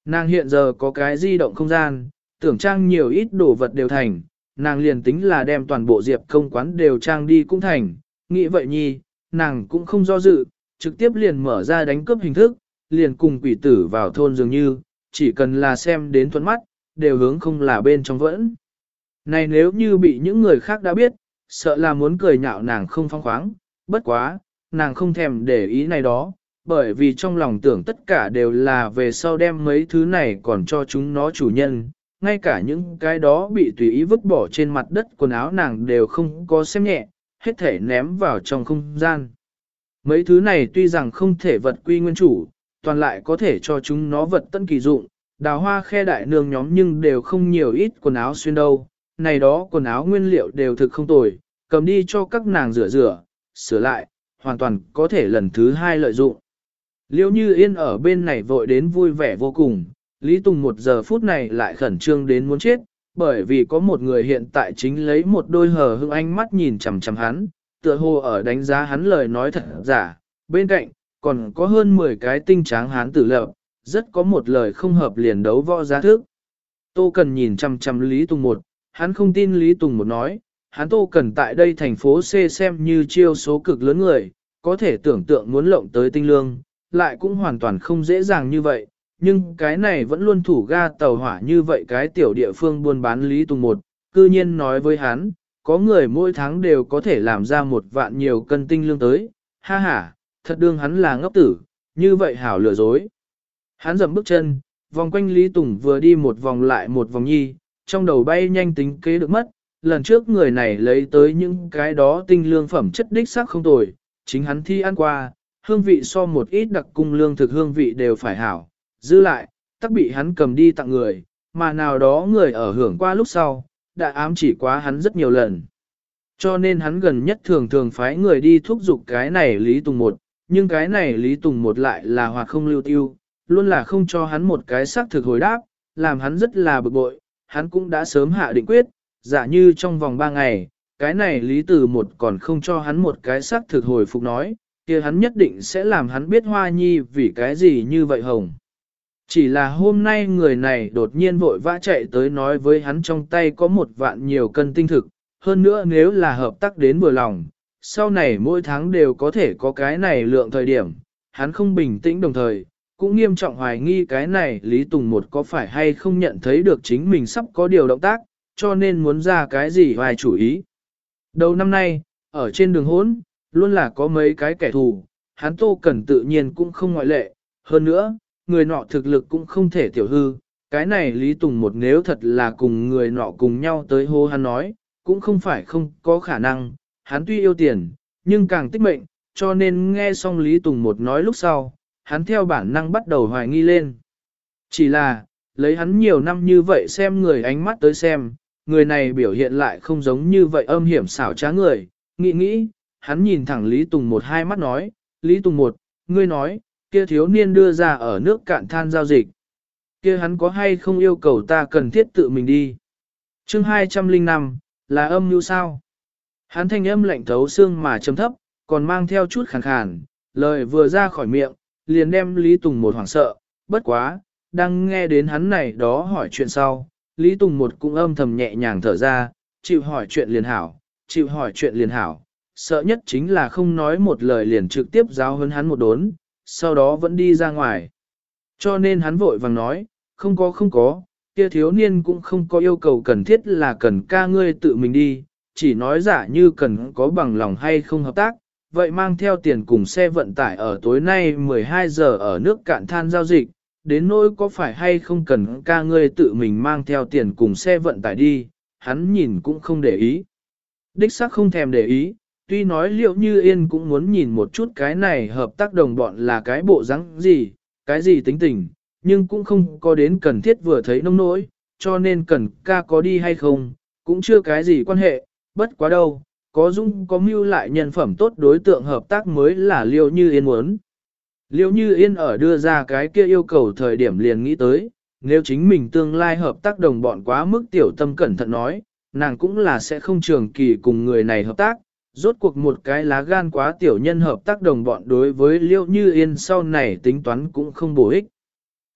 Nàng hiện giờ có cái di động không gian, tưởng trang nhiều ít đồ vật đều thành, nàng liền tính là đem toàn bộ diệp công quán đều trang đi cũng thành, nghĩ vậy nhi, nàng cũng không do dự, trực tiếp liền mở ra đánh cướp hình thức, liền cùng quỷ tử vào thôn dường như, chỉ cần là xem đến thuận mắt, đều hướng không là bên trong vẫn. Này nếu như bị những người khác đã biết, sợ là muốn cười nhạo nàng không phong khoáng, bất quá, nàng không thèm để ý này đó, bởi vì trong lòng tưởng tất cả đều là về sau đem mấy thứ này còn cho chúng nó chủ nhân, ngay cả những cái đó bị tùy ý vứt bỏ trên mặt đất quần áo nàng đều không có xem nhẹ, hết thể ném vào trong không gian. Mấy thứ này tuy rằng không thể vật quy nguyên chủ, toàn lại có thể cho chúng nó vật tân kỳ dụng, đào hoa khe đại nương nhóm nhưng đều không nhiều ít quần áo xuyên đâu, này đó quần áo nguyên liệu đều thực không tồi, cầm đi cho các nàng rửa rửa, sửa lại, hoàn toàn có thể lần thứ hai lợi dụng. Liêu như yên ở bên này vội đến vui vẻ vô cùng, Lý Tùng một giờ phút này lại khẩn trương đến muốn chết, bởi vì có một người hiện tại chính lấy một đôi hờ hững ánh mắt nhìn chằm chằm hắn, tựa hồ ở đánh giá hắn lời nói thật giả, bên cạnh, còn có hơn 10 cái tinh tráng hắn tử lập, rất có một lời không hợp liền đấu võ giá thức. Tô Cần nhìn chăm chăm Lý Tùng một, hắn không tin Lý Tùng một nói, hắn Tô Cần tại đây thành phố C xem như chiêu số cực lớn người, có thể tưởng tượng muốn lộng tới tinh lương, lại cũng hoàn toàn không dễ dàng như vậy, nhưng cái này vẫn luôn thủ ga tàu hỏa như vậy cái tiểu địa phương buôn bán Lý Tùng một, cư nhiên nói với hắn, có người mỗi tháng đều có thể làm ra một vạn nhiều cân tinh lương tới, ha ha, thật đương hắn là ngốc tử, như vậy hảo lừa dối. Hắn dầm bước chân, vòng quanh Lý Tùng vừa đi một vòng lại một vòng nhi, trong đầu bay nhanh tính kế được mất, lần trước người này lấy tới những cái đó tinh lương phẩm chất đích xác không tồi, chính hắn thi ăn qua, hương vị so một ít đặc cung lương thực hương vị đều phải hảo, dư lại, tắc bị hắn cầm đi tặng người, mà nào đó người ở hưởng qua lúc sau, đã ám chỉ quá hắn rất nhiều lần. Cho nên hắn gần nhất thường thường phái người đi thúc giục cái này Lý Tùng một, nhưng cái này Lý Tùng một lại là hoặc không lưu tiêu, luôn là không cho hắn một cái xác thực hồi đáp, làm hắn rất là bực bội, hắn cũng đã sớm hạ định quyết, giả như trong vòng 3 ngày, cái này Lý Từ một còn không cho hắn một cái xác thực hồi phục nói, kia hắn nhất định sẽ làm hắn biết Hoa Nhi vì cái gì như vậy hồng. Chỉ là hôm nay người này đột nhiên vội vã chạy tới nói với hắn trong tay có một vạn nhiều cân tinh thực, hơn nữa nếu là hợp tác đến vừa lòng, sau này mỗi tháng đều có thể có cái này lượng thời điểm, hắn không bình tĩnh đồng thời, cũng nghiêm trọng hoài nghi cái này Lý Tùng một có phải hay không nhận thấy được chính mình sắp có điều động tác, cho nên muốn ra cái gì hoài chủ ý. Đầu năm nay, ở trên đường hốn, luôn là có mấy cái kẻ thù, hắn Tô Cẩn tự nhiên cũng không ngoại lệ, hơn nữa, người nọ thực lực cũng không thể tiểu hư, cái này Lý Tùng một nếu thật là cùng người nọ cùng nhau tới hô hắn nói, cũng không phải không có khả năng, hắn tuy yêu tiền, nhưng càng tích mệnh, cho nên nghe xong Lý Tùng một nói lúc sau, hắn theo bản năng bắt đầu hoài nghi lên. Chỉ là, lấy hắn nhiều năm như vậy xem người ánh mắt tới xem, người này biểu hiện lại không giống như vậy âm hiểm xảo trá người, nghĩ nghĩ, hắn nhìn thẳng Lý Tùng một hai mắt nói, Lý Tùng một, ngươi nói, kia thiếu niên đưa ra ở nước cạn than giao dịch. Kia hắn có hay không yêu cầu ta cần thiết tự mình đi. chương 205, là âm như sao? Hắn thanh âm lạnh thấu xương mà chấm thấp, còn mang theo chút khàn khàn, lời vừa ra khỏi miệng, liền đem Lý Tùng một hoảng sợ, bất quá, đang nghe đến hắn này đó hỏi chuyện sau, Lý Tùng một cũng âm thầm nhẹ nhàng thở ra, chịu hỏi chuyện liền hảo, chịu hỏi chuyện liền hảo, sợ nhất chính là không nói một lời liền trực tiếp giáo hơn hắn một đốn, sau đó vẫn đi ra ngoài. Cho nên hắn vội vàng nói, không có không có, kia thiếu niên cũng không có yêu cầu cần thiết là cần ca ngươi tự mình đi, chỉ nói giả như cần có bằng lòng hay không hợp tác, vậy mang theo tiền cùng xe vận tải ở tối nay 12 giờ ở nước cạn than giao dịch, đến nỗi có phải hay không cần ca ngươi tự mình mang theo tiền cùng xe vận tải đi, hắn nhìn cũng không để ý. Đích xác không thèm để ý, tuy nói liệu như yên cũng muốn nhìn một chút cái này hợp tác đồng bọn là cái bộ rắn gì, cái gì tính tình, nhưng cũng không có đến cần thiết vừa thấy nông nỗi, cho nên cần ca có đi hay không, cũng chưa cái gì quan hệ, bất quá đâu, có dung có mưu lại nhân phẩm tốt đối tượng hợp tác mới là liệu như yên muốn. Liệu như yên ở đưa ra cái kia yêu cầu thời điểm liền nghĩ tới, nếu chính mình tương lai hợp tác đồng bọn quá mức tiểu tâm cẩn thận nói, nàng cũng là sẽ không trường kỳ cùng người này hợp tác, rốt cuộc một cái lá gan quá tiểu nhân hợp tác đồng bọn đối với liễu như yên sau này tính toán cũng không bổ ích.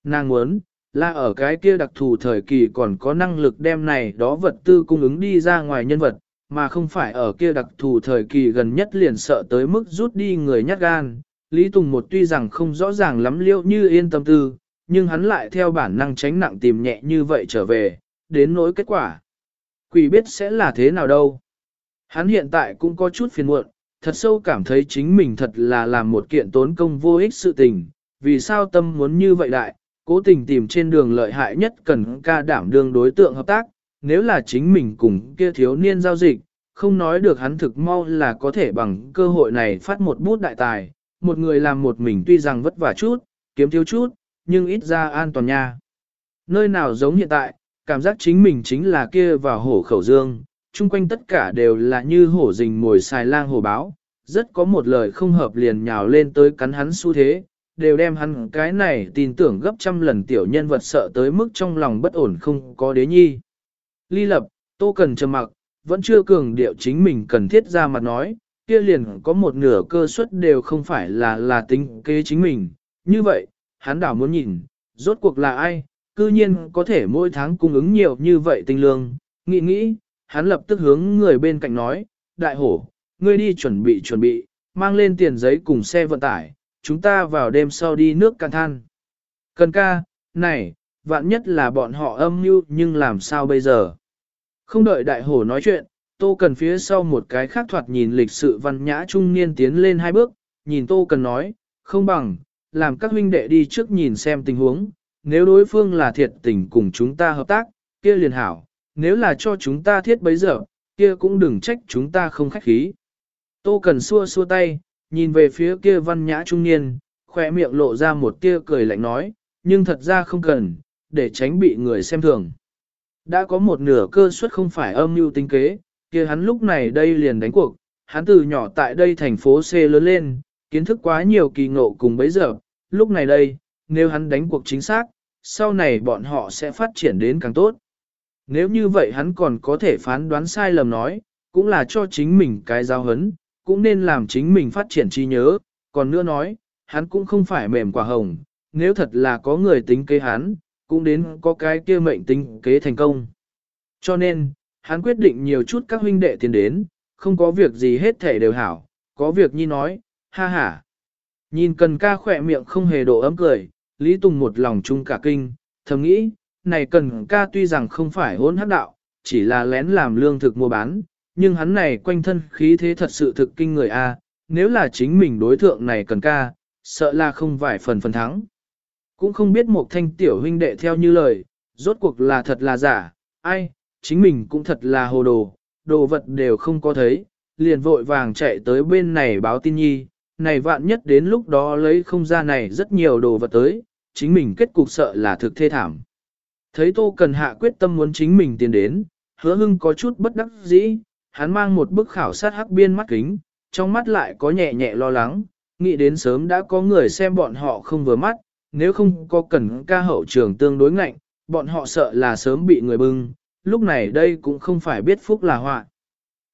Nàng muốn, là ở cái kia đặc thù thời kỳ còn có năng lực đem này đó vật tư cung ứng đi ra ngoài nhân vật, mà không phải ở kia đặc thù thời kỳ gần nhất liền sợ tới mức rút đi người nhát gan. Lý Tùng một tuy rằng không rõ ràng lắm liễu như yên tâm tư, nhưng hắn lại theo bản năng tránh nặng tìm nhẹ như vậy trở về, đến nỗi kết quả. Quỷ biết sẽ là thế nào đâu. Hắn hiện tại cũng có chút phiền muộn, thật sâu cảm thấy chính mình thật là làm một kiện tốn công vô ích sự tình, vì sao tâm muốn như vậy đại, cố tình tìm trên đường lợi hại nhất cần ca đảm đương đối tượng hợp tác, nếu là chính mình cùng kia thiếu niên giao dịch, không nói được hắn thực mau là có thể bằng cơ hội này phát một bút đại tài, một người làm một mình tuy rằng vất vả chút, kiếm thiếu chút, nhưng ít ra an toàn nha. Nơi nào giống hiện tại, cảm giác chính mình chính là kia vào hổ khẩu dương, chung quanh tất cả đều là như hổ rình mồi xài lang hổ báo, rất có một lời không hợp liền nhào lên tới cắn hắn xu thế, đều đem hắn cái này tin tưởng gấp trăm lần tiểu nhân vật sợ tới mức trong lòng bất ổn không có đế nhi. Ly lập, tô cần trầm mặc, vẫn chưa cường điệu chính mình cần thiết ra mặt nói, kia liền có một nửa cơ suất đều không phải là là tính kế chính mình. Như vậy, hắn đảo muốn nhìn, rốt cuộc là ai, cư nhiên có thể mỗi tháng cung ứng nhiều như vậy tinh lương, nghĩ nghĩ, hắn lập tức hướng người bên cạnh nói, đại hổ, ngươi đi chuẩn bị chuẩn bị, mang lên tiền giấy cùng xe vận tải, chúng ta vào đêm sau đi nước can than. Cần ca, này, vạn nhất là bọn họ âm mưu nhưng làm sao bây giờ? Không đợi đại hổ nói chuyện, tô cần phía sau một cái khác thoạt nhìn lịch sự văn nhã trung niên tiến lên hai bước, nhìn tô cần nói, không bằng, làm các huynh đệ đi trước nhìn xem tình huống, nếu đối phương là thiệt tình cùng chúng ta hợp tác, kia liền hảo, nếu là cho chúng ta thiết bấy giờ, kia cũng đừng trách chúng ta không khách khí. Tô Cần xua xua tay, nhìn về phía kia văn nhã trung niên, khỏe miệng lộ ra một tia cười lạnh nói, nhưng thật ra không cần, để tránh bị người xem thường. Đã có một nửa cơ suất không phải âm mưu tính kế, kia hắn lúc này đây liền đánh cuộc, hắn từ nhỏ tại đây thành phố C lớn lên, kiến thức quá nhiều kỳ ngộ cùng bấy giờ, lúc này đây, nếu hắn đánh cuộc chính xác, sau này bọn họ sẽ phát triển đến càng tốt. Nếu như vậy hắn còn có thể phán đoán sai lầm nói, cũng là cho chính mình cái giao hấn, cũng nên làm chính mình phát triển trí nhớ, còn nữa nói, hắn cũng không phải mềm quả hồng, nếu thật là có người tính kế hắn, cũng đến có cái kia mệnh tính kế thành công. Cho nên, hắn quyết định nhiều chút các huynh đệ tiến đến, không có việc gì hết thể đều hảo, có việc nhi nói, ha ha. Nhìn cần ca khỏe miệng không hề độ ấm cười, Lý Tùng một lòng chung cả kinh, thầm nghĩ, này cần ca tuy rằng không phải hỗn hắc đạo, chỉ là lén làm lương thực mua bán, nhưng hắn này quanh thân khí thế thật sự thực kinh người a. À, nếu là chính mình đối thượng này cần ca, sợ là không vài phần phần thắng. Cũng không biết một thanh tiểu huynh đệ theo như lời, rốt cuộc là thật là giả, ai, chính mình cũng thật là hồ đồ, đồ vật đều không có thấy, liền vội vàng chạy tới bên này báo tin nhi, này vạn nhất đến lúc đó lấy không ra này rất nhiều đồ vật tới, chính mình kết cục sợ là thực thê thảm. Thấy Tô Cần Hạ quyết tâm muốn chính mình tiến đến, hứa hưng có chút bất đắc dĩ, hắn mang một bức khảo sát hắc biên mắt kính, trong mắt lại có nhẹ nhẹ lo lắng, nghĩ đến sớm đã có người xem bọn họ không vừa mắt, nếu không có cần ca hậu trường tương đối ngạnh, bọn họ sợ là sớm bị người bưng, lúc này đây cũng không phải biết phúc là họa.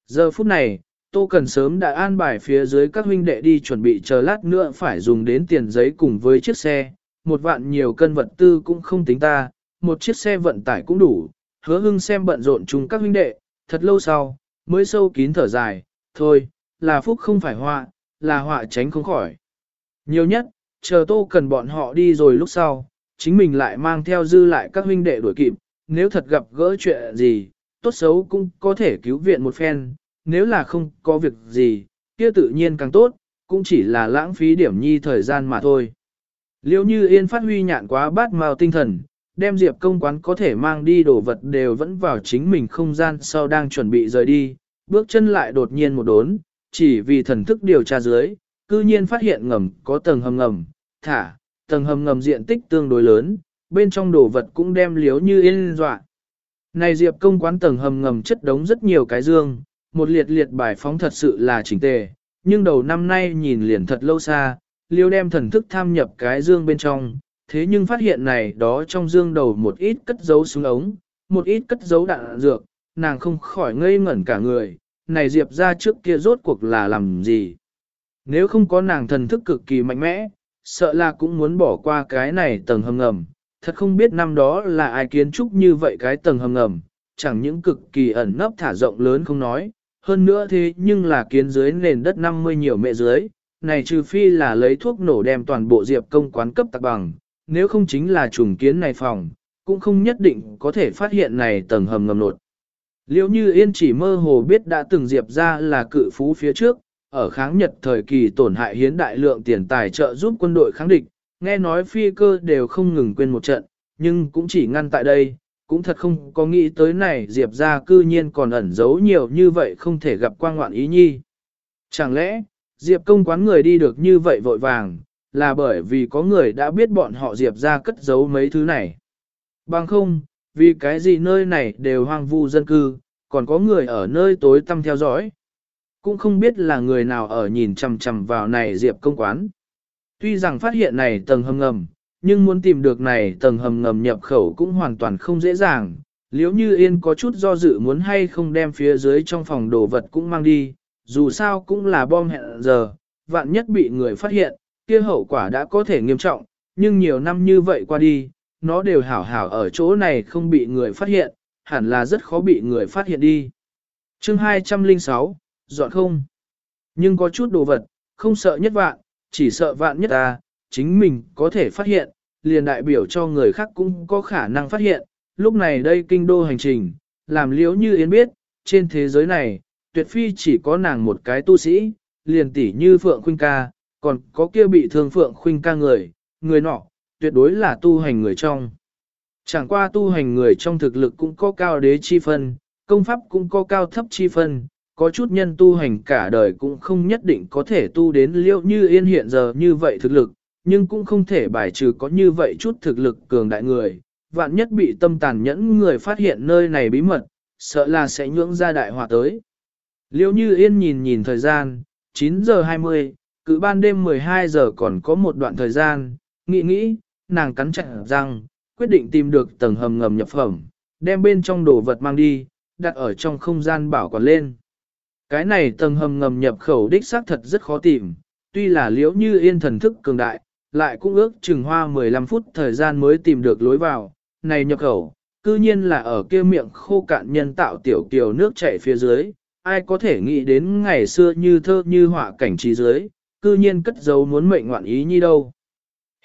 Giờ phút này, Tô Cần sớm đã an bài phía dưới các huynh đệ đi chuẩn bị chờ lát nữa phải dùng đến tiền giấy cùng với chiếc xe, một vạn nhiều cân vật tư cũng không tính ta, một chiếc xe vận tải cũng đủ, hứa hưng xem bận rộn chung các huynh đệ, thật lâu sau, mới sâu kín thở dài, thôi, là phúc không phải họa, là họa tránh không khỏi. Nhiều nhất, chờ tô cần bọn họ đi rồi lúc sau, chính mình lại mang theo dư lại các huynh đệ đuổi kịp, nếu thật gặp gỡ chuyện gì, tốt xấu cũng có thể cứu viện một phen, nếu là không có việc gì, kia tự nhiên càng tốt, cũng chỉ là lãng phí điểm nhi thời gian mà thôi. Liêu như yên phát huy nhạn quá bát màu tinh thần, đem diệp công quán có thể mang đi đồ vật đều vẫn vào chính mình không gian sau đang chuẩn bị rời đi, bước chân lại đột nhiên một đốn, chỉ vì thần thức điều tra dưới, cư nhiên phát hiện ngầm có tầng hầm ngầm, thả, tầng hầm ngầm diện tích tương đối lớn, bên trong đồ vật cũng đem liếu như yên dọa. Này diệp công quán tầng hầm ngầm chất đống rất nhiều cái dương, một liệt liệt bài phóng thật sự là chỉnh tề, nhưng đầu năm nay nhìn liền thật lâu xa, liêu đem thần thức tham nhập cái dương bên trong, thế nhưng phát hiện này đó trong dương đầu một ít cất giấu súng ống, một ít cất giấu đạn dược, nàng không khỏi ngây ngẩn cả người, này diệp ra trước kia rốt cuộc là làm gì. Nếu không có nàng thần thức cực kỳ mạnh mẽ, sợ là cũng muốn bỏ qua cái này tầng hầm ngầm, thật không biết năm đó là ai kiến trúc như vậy cái tầng hầm ngầm, chẳng những cực kỳ ẩn nấp thả rộng lớn không nói, hơn nữa thế nhưng là kiến dưới nền đất 50 nhiều mẹ dưới, này trừ phi là lấy thuốc nổ đem toàn bộ diệp công quán cấp tạc bằng, nếu không chính là trùng kiến này phòng, cũng không nhất định có thể phát hiện này tầng hầm ngầm nột. Liêu như yên chỉ mơ hồ biết đã từng diệp ra là cự phú phía trước, ở kháng nhật thời kỳ tổn hại hiến đại lượng tiền tài trợ giúp quân đội kháng địch, nghe nói phi cơ đều không ngừng quên một trận, nhưng cũng chỉ ngăn tại đây, cũng thật không có nghĩ tới này diệp ra cư nhiên còn ẩn giấu nhiều như vậy không thể gặp quang ngoạn ý nhi. Chẳng lẽ, diệp công quán người đi được như vậy vội vàng, là bởi vì có người đã biết bọn họ diệp ra cất giấu mấy thứ này. Bằng không, vì cái gì nơi này đều hoang vu dân cư, còn có người ở nơi tối tăm theo dõi. Cũng không biết là người nào ở nhìn chằm chằm vào này diệp công quán. Tuy rằng phát hiện này tầng hầm ngầm, nhưng muốn tìm được này tầng hầm ngầm nhập khẩu cũng hoàn toàn không dễ dàng. Liếu như yên có chút do dự muốn hay không đem phía dưới trong phòng đồ vật cũng mang đi, dù sao cũng là bom hẹn giờ, vạn nhất bị người phát hiện, kia hậu quả đã có thể nghiêm trọng, nhưng nhiều năm như vậy qua đi, nó đều hảo hảo ở chỗ này không bị người phát hiện, hẳn là rất khó bị người phát hiện đi. chương 206, dọn không. Nhưng có chút đồ vật, không sợ nhất vạn, chỉ sợ vạn nhất ta, chính mình có thể phát hiện, liền đại biểu cho người khác cũng có khả năng phát hiện. Lúc này đây kinh đô hành trình, làm liễu như Yến biết, trên thế giới này, tuyệt phi chỉ có nàng một cái tu sĩ, liền tỷ như Phượng Khuynh ca, còn có kia bị thương Phượng Khuynh ca người, người nọ, tuyệt đối là tu hành người trong. Chẳng qua tu hành người trong thực lực cũng có cao đế chi phân, công pháp cũng có cao thấp chi phân, có chút nhân tu hành cả đời cũng không nhất định có thể tu đến liễu như yên hiện giờ như vậy thực lực, nhưng cũng không thể bài trừ có như vậy chút thực lực cường đại người, vạn nhất bị tâm tàn nhẫn người phát hiện nơi này bí mật, sợ là sẽ nhưỡng ra đại họa tới. Liễu như yên nhìn nhìn thời gian, 9 giờ 20, cứ ban đêm 12 giờ còn có một đoạn thời gian, nghĩ nghĩ, nàng cắn chặt răng, quyết định tìm được tầng hầm ngầm nhập phẩm, đem bên trong đồ vật mang đi, đặt ở trong không gian bảo quản lên. Cái này tầng hầm ngầm nhập khẩu đích xác thật rất khó tìm, tuy là liễu như yên thần thức cường đại, lại cũng ước chừng hoa 15 phút thời gian mới tìm được lối vào, này nhập khẩu, cư nhiên là ở kia miệng khô cạn nhân tạo tiểu kiều nước chảy phía dưới, ai có thể nghĩ đến ngày xưa như thơ như họa cảnh trí dưới, cư nhiên cất giấu muốn mệnh ngoạn ý như đâu.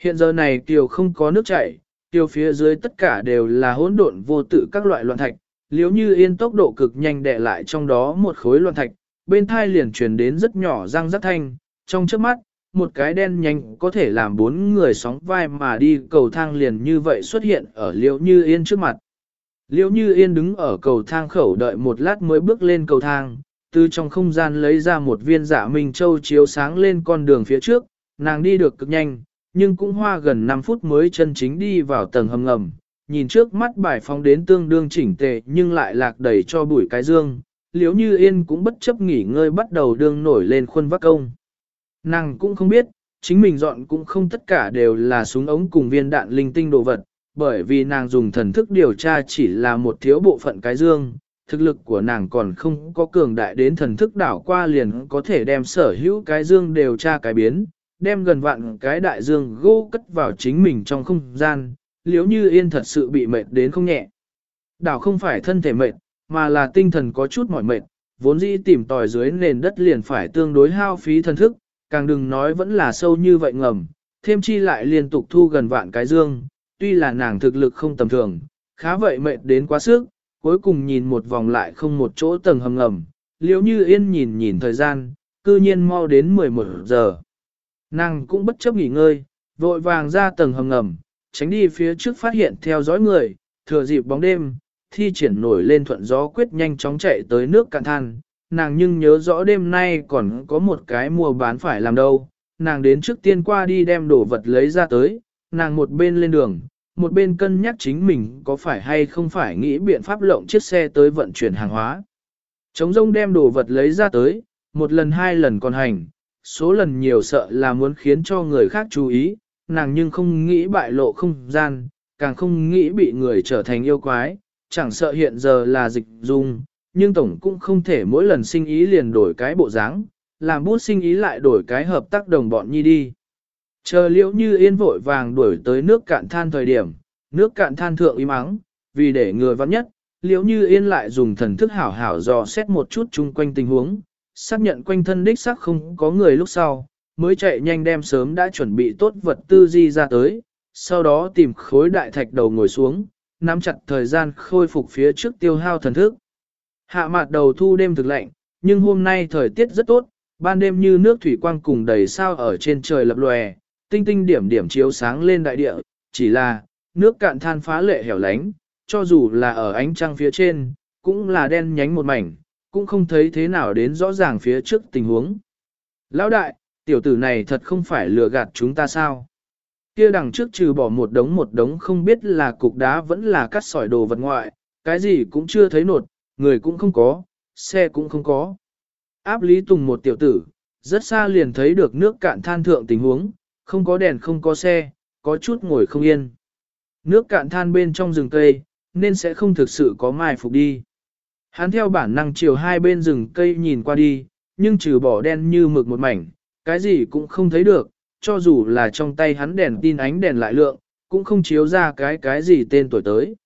Hiện giờ này kiều không có nước chảy, kiều phía dưới tất cả đều là hỗn độn vô tự các loại loạn thạch, liếu như yên tốc độ cực nhanh đè lại trong đó một khối loạn thạch, bên thai liền truyền đến rất nhỏ răng rắc thanh, trong trước mắt, một cái đen nhanh có thể làm bốn người sóng vai mà đi cầu thang liền như vậy xuất hiện ở liễu như yên trước mặt. Liễu như yên đứng ở cầu thang khẩu đợi một lát mới bước lên cầu thang, từ trong không gian lấy ra một viên giả dạ minh châu chiếu sáng lên con đường phía trước, nàng đi được cực nhanh, nhưng cũng hoa gần 5 phút mới chân chính đi vào tầng hầm ngầm. Nhìn trước mắt bài phóng đến tương đương chỉnh tề nhưng lại lạc đầy cho bụi cái dương, liếu như yên cũng bất chấp nghỉ ngơi bắt đầu đương nổi lên khuôn vác công. Nàng cũng không biết, chính mình dọn cũng không tất cả đều là súng ống cùng viên đạn linh tinh đồ vật, bởi vì nàng dùng thần thức điều tra chỉ là một thiếu bộ phận cái dương, thực lực của nàng còn không có cường đại đến thần thức đảo qua liền có thể đem sở hữu cái dương đều tra cái biến, đem gần vạn cái đại dương gỗ cất vào chính mình trong không gian, liếu như yên thật sự bị mệt đến không nhẹ. Đảo không phải thân thể mệt, mà là tinh thần có chút mỏi mệt, vốn dĩ tìm tòi dưới nền đất liền phải tương đối hao phí thần thức, càng đừng nói vẫn là sâu như vậy ngầm, thêm chi lại liên tục thu gần vạn cái dương, tuy là nàng thực lực không tầm thường, khá vậy mệt đến quá sức, cuối cùng nhìn một vòng lại không một chỗ tầng hầm ngầm, liễu như yên nhìn nhìn thời gian, cư nhiên mau đến 11 giờ. Nàng cũng bất chấp nghỉ ngơi, vội vàng ra tầng hầm ngầm, tránh đi phía trước phát hiện theo dõi người, thừa dịp bóng đêm, thi triển nổi lên thuận gió quyết nhanh chóng chạy tới nước cạn than. Nàng nhưng nhớ rõ đêm nay còn có một cái mua bán phải làm đâu, nàng đến trước tiên qua đi đem đồ vật lấy ra tới, nàng một bên lên đường, một bên cân nhắc chính mình có phải hay không phải nghĩ biện pháp lộng chiếc xe tới vận chuyển hàng hóa. Trống rông đem đồ vật lấy ra tới, một lần hai lần còn hành, số lần nhiều sợ là muốn khiến cho người khác chú ý, nàng nhưng không nghĩ bại lộ không gian, càng không nghĩ bị người trở thành yêu quái, chẳng sợ hiện giờ là dịch dung, nhưng tổng cũng không thể mỗi lần sinh ý liền đổi cái bộ dáng, làm bút sinh ý lại đổi cái hợp tác đồng bọn nhi đi. Chờ liễu như yên vội vàng đuổi tới nước cạn than thời điểm, nước cạn than thượng im mắng. vì để người vắng nhất, liễu như yên lại dùng thần thức hảo hảo dò xét một chút chung quanh tình huống, xác nhận quanh thân đích xác không có người lúc sau, mới chạy nhanh đem sớm đã chuẩn bị tốt vật tư di ra tới, sau đó tìm khối đại thạch đầu ngồi xuống, nắm chặt thời gian khôi phục phía trước tiêu hao thần thức. Hạ mặt đầu thu đêm thực lạnh, nhưng hôm nay thời tiết rất tốt, ban đêm như nước thủy quang cùng đầy sao ở trên trời lập lòe, tinh tinh điểm điểm chiếu sáng lên đại địa, chỉ là, nước cạn than phá lệ hẻo lánh, cho dù là ở ánh trăng phía trên, cũng là đen nhánh một mảnh, cũng không thấy thế nào đến rõ ràng phía trước tình huống. Lão đại, tiểu tử này thật không phải lừa gạt chúng ta sao? Kia đằng trước trừ bỏ một đống một đống không biết là cục đá vẫn là cắt sỏi đồ vật ngoại, cái gì cũng chưa thấy nột, người cũng không có, xe cũng không có. Áp Lý Tùng một tiểu tử, rất xa liền thấy được nước cạn than thượng tình huống, không có đèn không có xe, có chút ngồi không yên. Nước cạn than bên trong rừng cây, nên sẽ không thực sự có mai phục đi. Hắn theo bản năng chiều hai bên rừng cây nhìn qua đi, nhưng trừ bỏ đen như mực một mảnh, cái gì cũng không thấy được, cho dù là trong tay hắn đèn tin ánh đèn lại lượng, cũng không chiếu ra cái cái gì tên tuổi tới.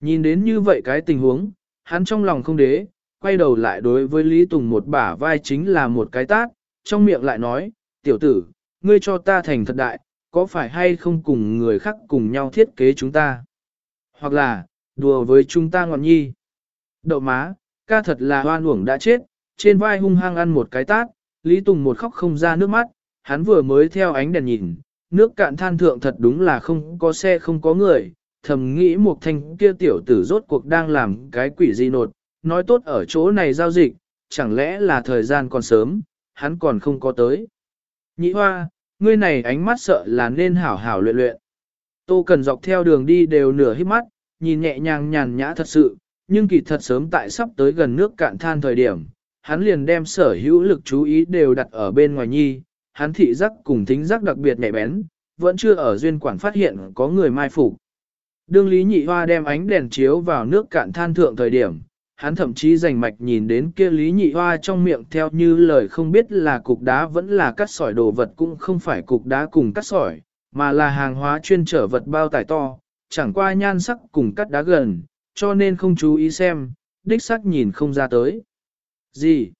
Nhìn đến như vậy cái tình huống, hắn trong lòng không đế, quay đầu lại đối với Lý Tùng một bả vai chính là một cái tát, trong miệng lại nói, tiểu tử, ngươi cho ta thành thật đại, có phải hay không cùng người khác cùng nhau thiết kế chúng ta? Hoặc là, đùa với chúng ta ngọn nhi. Đậu má, ca thật là hoan uổng đã chết, trên vai hung hăng ăn một cái tát, Lý Tùng một khóc không ra nước mắt, hắn vừa mới theo ánh đèn nhìn, nước cạn than thượng thật đúng là không có xe không có người, thầm nghĩ một thanh kia tiểu tử rốt cuộc đang làm cái quỷ gì nột, nói tốt ở chỗ này giao dịch, chẳng lẽ là thời gian còn sớm, hắn còn không có tới. Nhị hoa, ngươi này ánh mắt sợ là nên hảo hảo luyện luyện. Tô cần dọc theo đường đi đều nửa hít mắt, nhìn nhẹ nhàng nhàn nhã thật sự, nhưng kỳ thật sớm tại sắp tới gần nước cạn than thời điểm, hắn liền đem sở hữu lực chú ý đều đặt ở bên ngoài nhi, hắn thị giác cùng thính giác đặc biệt nhạy bén, vẫn chưa ở duyên quản phát hiện có người mai phục. Đương Lý Nhị Hoa đem ánh đèn chiếu vào nước cạn than thượng thời điểm, hắn thậm chí rành mạch nhìn đến kia Lý Nhị Hoa trong miệng theo như lời không biết là cục đá vẫn là cắt sỏi đồ vật cũng không phải cục đá cùng cắt sỏi, mà là hàng hóa chuyên trở vật bao tải to, chẳng qua nhan sắc cùng cắt đá gần, cho nên không chú ý xem, đích sắc nhìn không ra tới. Gì?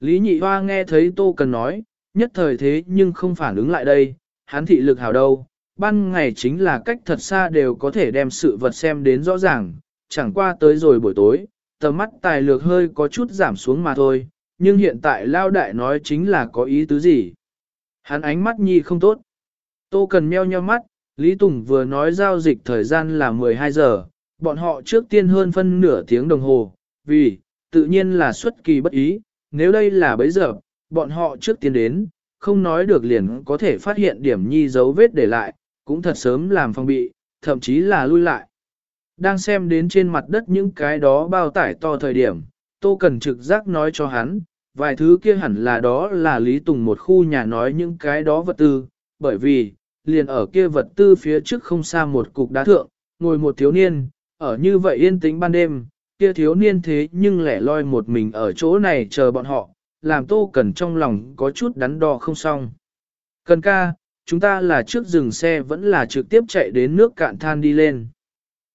Lý Nhị Hoa nghe thấy Tô Cần nói, nhất thời thế nhưng không phản ứng lại đây, hắn thị lực hào đâu, ban ngày chính là cách thật xa đều có thể đem sự vật xem đến rõ ràng, chẳng qua tới rồi buổi tối, tầm mắt tài lược hơi có chút giảm xuống mà thôi, nhưng hiện tại Lao Đại nói chính là có ý tứ gì. Hắn ánh mắt nhi không tốt. Tô cần meo nheo mắt, Lý Tùng vừa nói giao dịch thời gian là 12 giờ, bọn họ trước tiên hơn phân nửa tiếng đồng hồ, vì, tự nhiên là xuất kỳ bất ý, nếu đây là bấy giờ, bọn họ trước tiên đến, không nói được liền có thể phát hiện điểm nhi dấu vết để lại, cũng thật sớm làm phòng bị, thậm chí là lui lại. Đang xem đến trên mặt đất những cái đó bao tải to thời điểm, Tô Cần trực giác nói cho hắn, vài thứ kia hẳn là đó là Lý Tùng một khu nhà nói những cái đó vật tư, bởi vì, liền ở kia vật tư phía trước không xa một cục đá thượng, ngồi một thiếu niên, ở như vậy yên tĩnh ban đêm, kia thiếu niên thế nhưng lẻ loi một mình ở chỗ này chờ bọn họ, làm Tô Cần trong lòng có chút đắn đo không xong. Cần ca, chúng ta là trước dừng xe vẫn là trực tiếp chạy đến nước cạn than đi lên.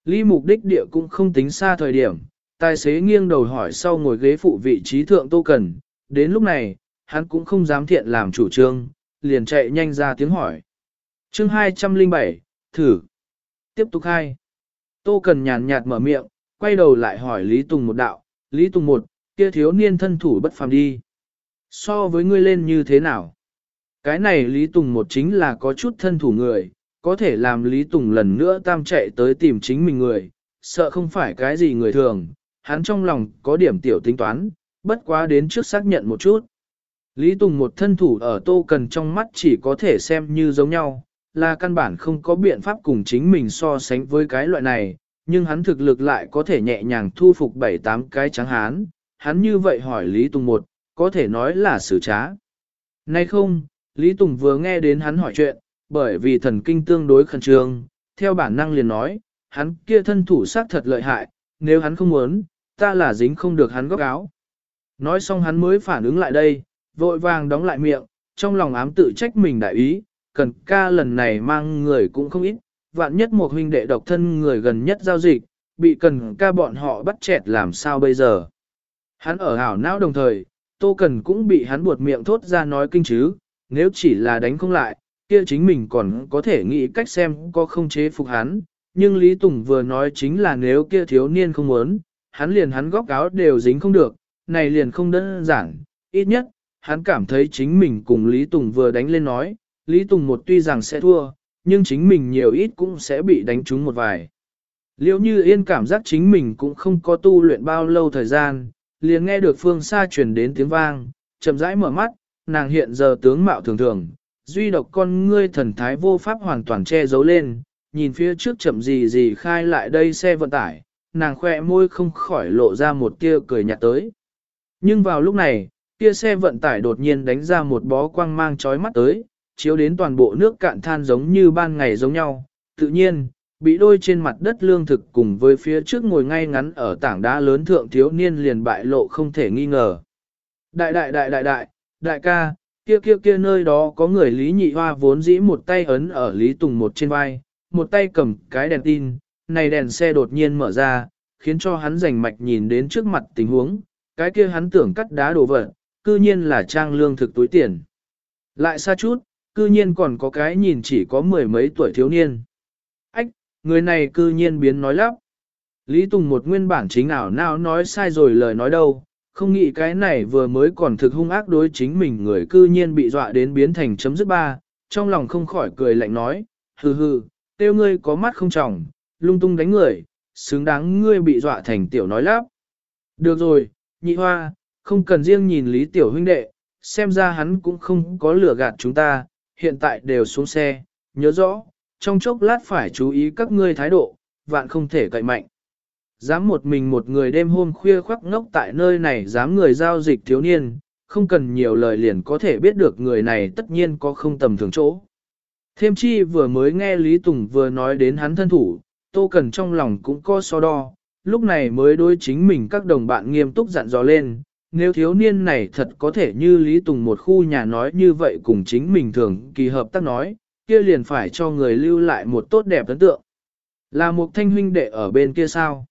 Lý mục đích địa cũng không tính xa thời điểm, tài xế nghiêng đầu hỏi sau ngồi ghế phụ vị trí thượng Tô Cần, đến lúc này, hắn cũng không dám thiện làm chủ trương, liền chạy nhanh ra tiếng hỏi. chương 207, thử. Tiếp tục hai. Tô Cần nhàn nhạt mở miệng, quay đầu lại hỏi Lý Tùng một đạo, Lý Tùng một, kia thiếu niên thân thủ bất phàm đi. So với ngươi lên như thế nào? Cái này Lý Tùng một chính là có chút thân thủ người, có thể làm Lý Tùng lần nữa tam chạy tới tìm chính mình người, sợ không phải cái gì người thường, hắn trong lòng có điểm tiểu tính toán, bất quá đến trước xác nhận một chút. Lý Tùng một thân thủ ở tô cần trong mắt chỉ có thể xem như giống nhau, là căn bản không có biện pháp cùng chính mình so sánh với cái loại này, nhưng hắn thực lực lại có thể nhẹ nhàng thu phục 7-8 cái trắng hán. Hắn như vậy hỏi Lý Tùng một, có thể nói là xử trá. Nay không, Lý Tùng vừa nghe đến hắn hỏi chuyện, bởi vì thần kinh tương đối khẩn trương, theo bản năng liền nói, hắn kia thân thủ sát thật lợi hại, nếu hắn không muốn, ta là dính không được hắn góc áo. Nói xong hắn mới phản ứng lại đây, vội vàng đóng lại miệng, trong lòng ám tự trách mình đại ý, cần ca lần này mang người cũng không ít, vạn nhất một huynh đệ độc thân người gần nhất giao dịch, bị cần ca bọn họ bắt chẹt làm sao bây giờ. Hắn ở hảo não đồng thời, tô cần cũng bị hắn buột miệng thốt ra nói kinh chứ, nếu chỉ là đánh không lại, kia chính mình còn có thể nghĩ cách xem có không chế phục hắn, nhưng Lý Tùng vừa nói chính là nếu kia thiếu niên không muốn, hắn liền hắn góc áo đều dính không được, này liền không đơn giản, ít nhất, hắn cảm thấy chính mình cùng Lý Tùng vừa đánh lên nói, Lý Tùng một tuy rằng sẽ thua, nhưng chính mình nhiều ít cũng sẽ bị đánh trúng một vài. Liệu như yên cảm giác chính mình cũng không có tu luyện bao lâu thời gian, liền nghe được phương xa truyền đến tiếng vang, chậm rãi mở mắt, nàng hiện giờ tướng mạo thường thường, duy độc con ngươi thần thái vô pháp hoàn toàn che giấu lên, nhìn phía trước chậm gì gì khai lại đây xe vận tải, nàng khoe môi không khỏi lộ ra một tia cười nhạt tới. Nhưng vào lúc này, kia xe vận tải đột nhiên đánh ra một bó quang mang chói mắt tới, chiếu đến toàn bộ nước cạn than giống như ban ngày giống nhau. Tự nhiên, bị đôi trên mặt đất lương thực cùng với phía trước ngồi ngay ngắn ở tảng đá lớn thượng thiếu niên liền bại lộ không thể nghi ngờ. Đại đại đại đại đại, đại ca, kia kia kia nơi đó có người Lý Nhị Hoa vốn dĩ một tay ấn ở Lý Tùng một trên vai, một tay cầm cái đèn tin, này đèn xe đột nhiên mở ra, khiến cho hắn rành mạch nhìn đến trước mặt tình huống, cái kia hắn tưởng cắt đá đổ vật, cư nhiên là trang lương thực túi tiền. Lại xa chút, cư nhiên còn có cái nhìn chỉ có mười mấy tuổi thiếu niên. Ách, người này cư nhiên biến nói lắp. Lý Tùng một nguyên bản chính ảo nào nói sai rồi lời nói đâu, không nghĩ cái này vừa mới còn thực hung ác đối chính mình người cư nhiên bị dọa đến biến thành chấm dứt ba, trong lòng không khỏi cười lạnh nói, hừ hừ, tiêu ngươi có mắt không trọng, lung tung đánh người, xứng đáng ngươi bị dọa thành tiểu nói lắp. Được rồi, nhị hoa, không cần riêng nhìn Lý Tiểu huynh đệ, xem ra hắn cũng không có lừa gạt chúng ta, hiện tại đều xuống xe, nhớ rõ, trong chốc lát phải chú ý các ngươi thái độ, vạn không thể cậy mạnh. Dám một mình một người đêm hôm khuya khoác ngốc tại nơi này dám người giao dịch thiếu niên, không cần nhiều lời liền có thể biết được người này tất nhiên có không tầm thường chỗ. Thêm chi vừa mới nghe Lý Tùng vừa nói đến hắn thân thủ, Tô Cần trong lòng cũng có so đo, lúc này mới đối chính mình các đồng bạn nghiêm túc dặn dò lên, nếu thiếu niên này thật có thể như Lý Tùng một khu nhà nói như vậy cùng chính mình thường kỳ hợp tác nói, kia liền phải cho người lưu lại một tốt đẹp ấn tượng. Là một thanh huynh đệ ở bên kia sao?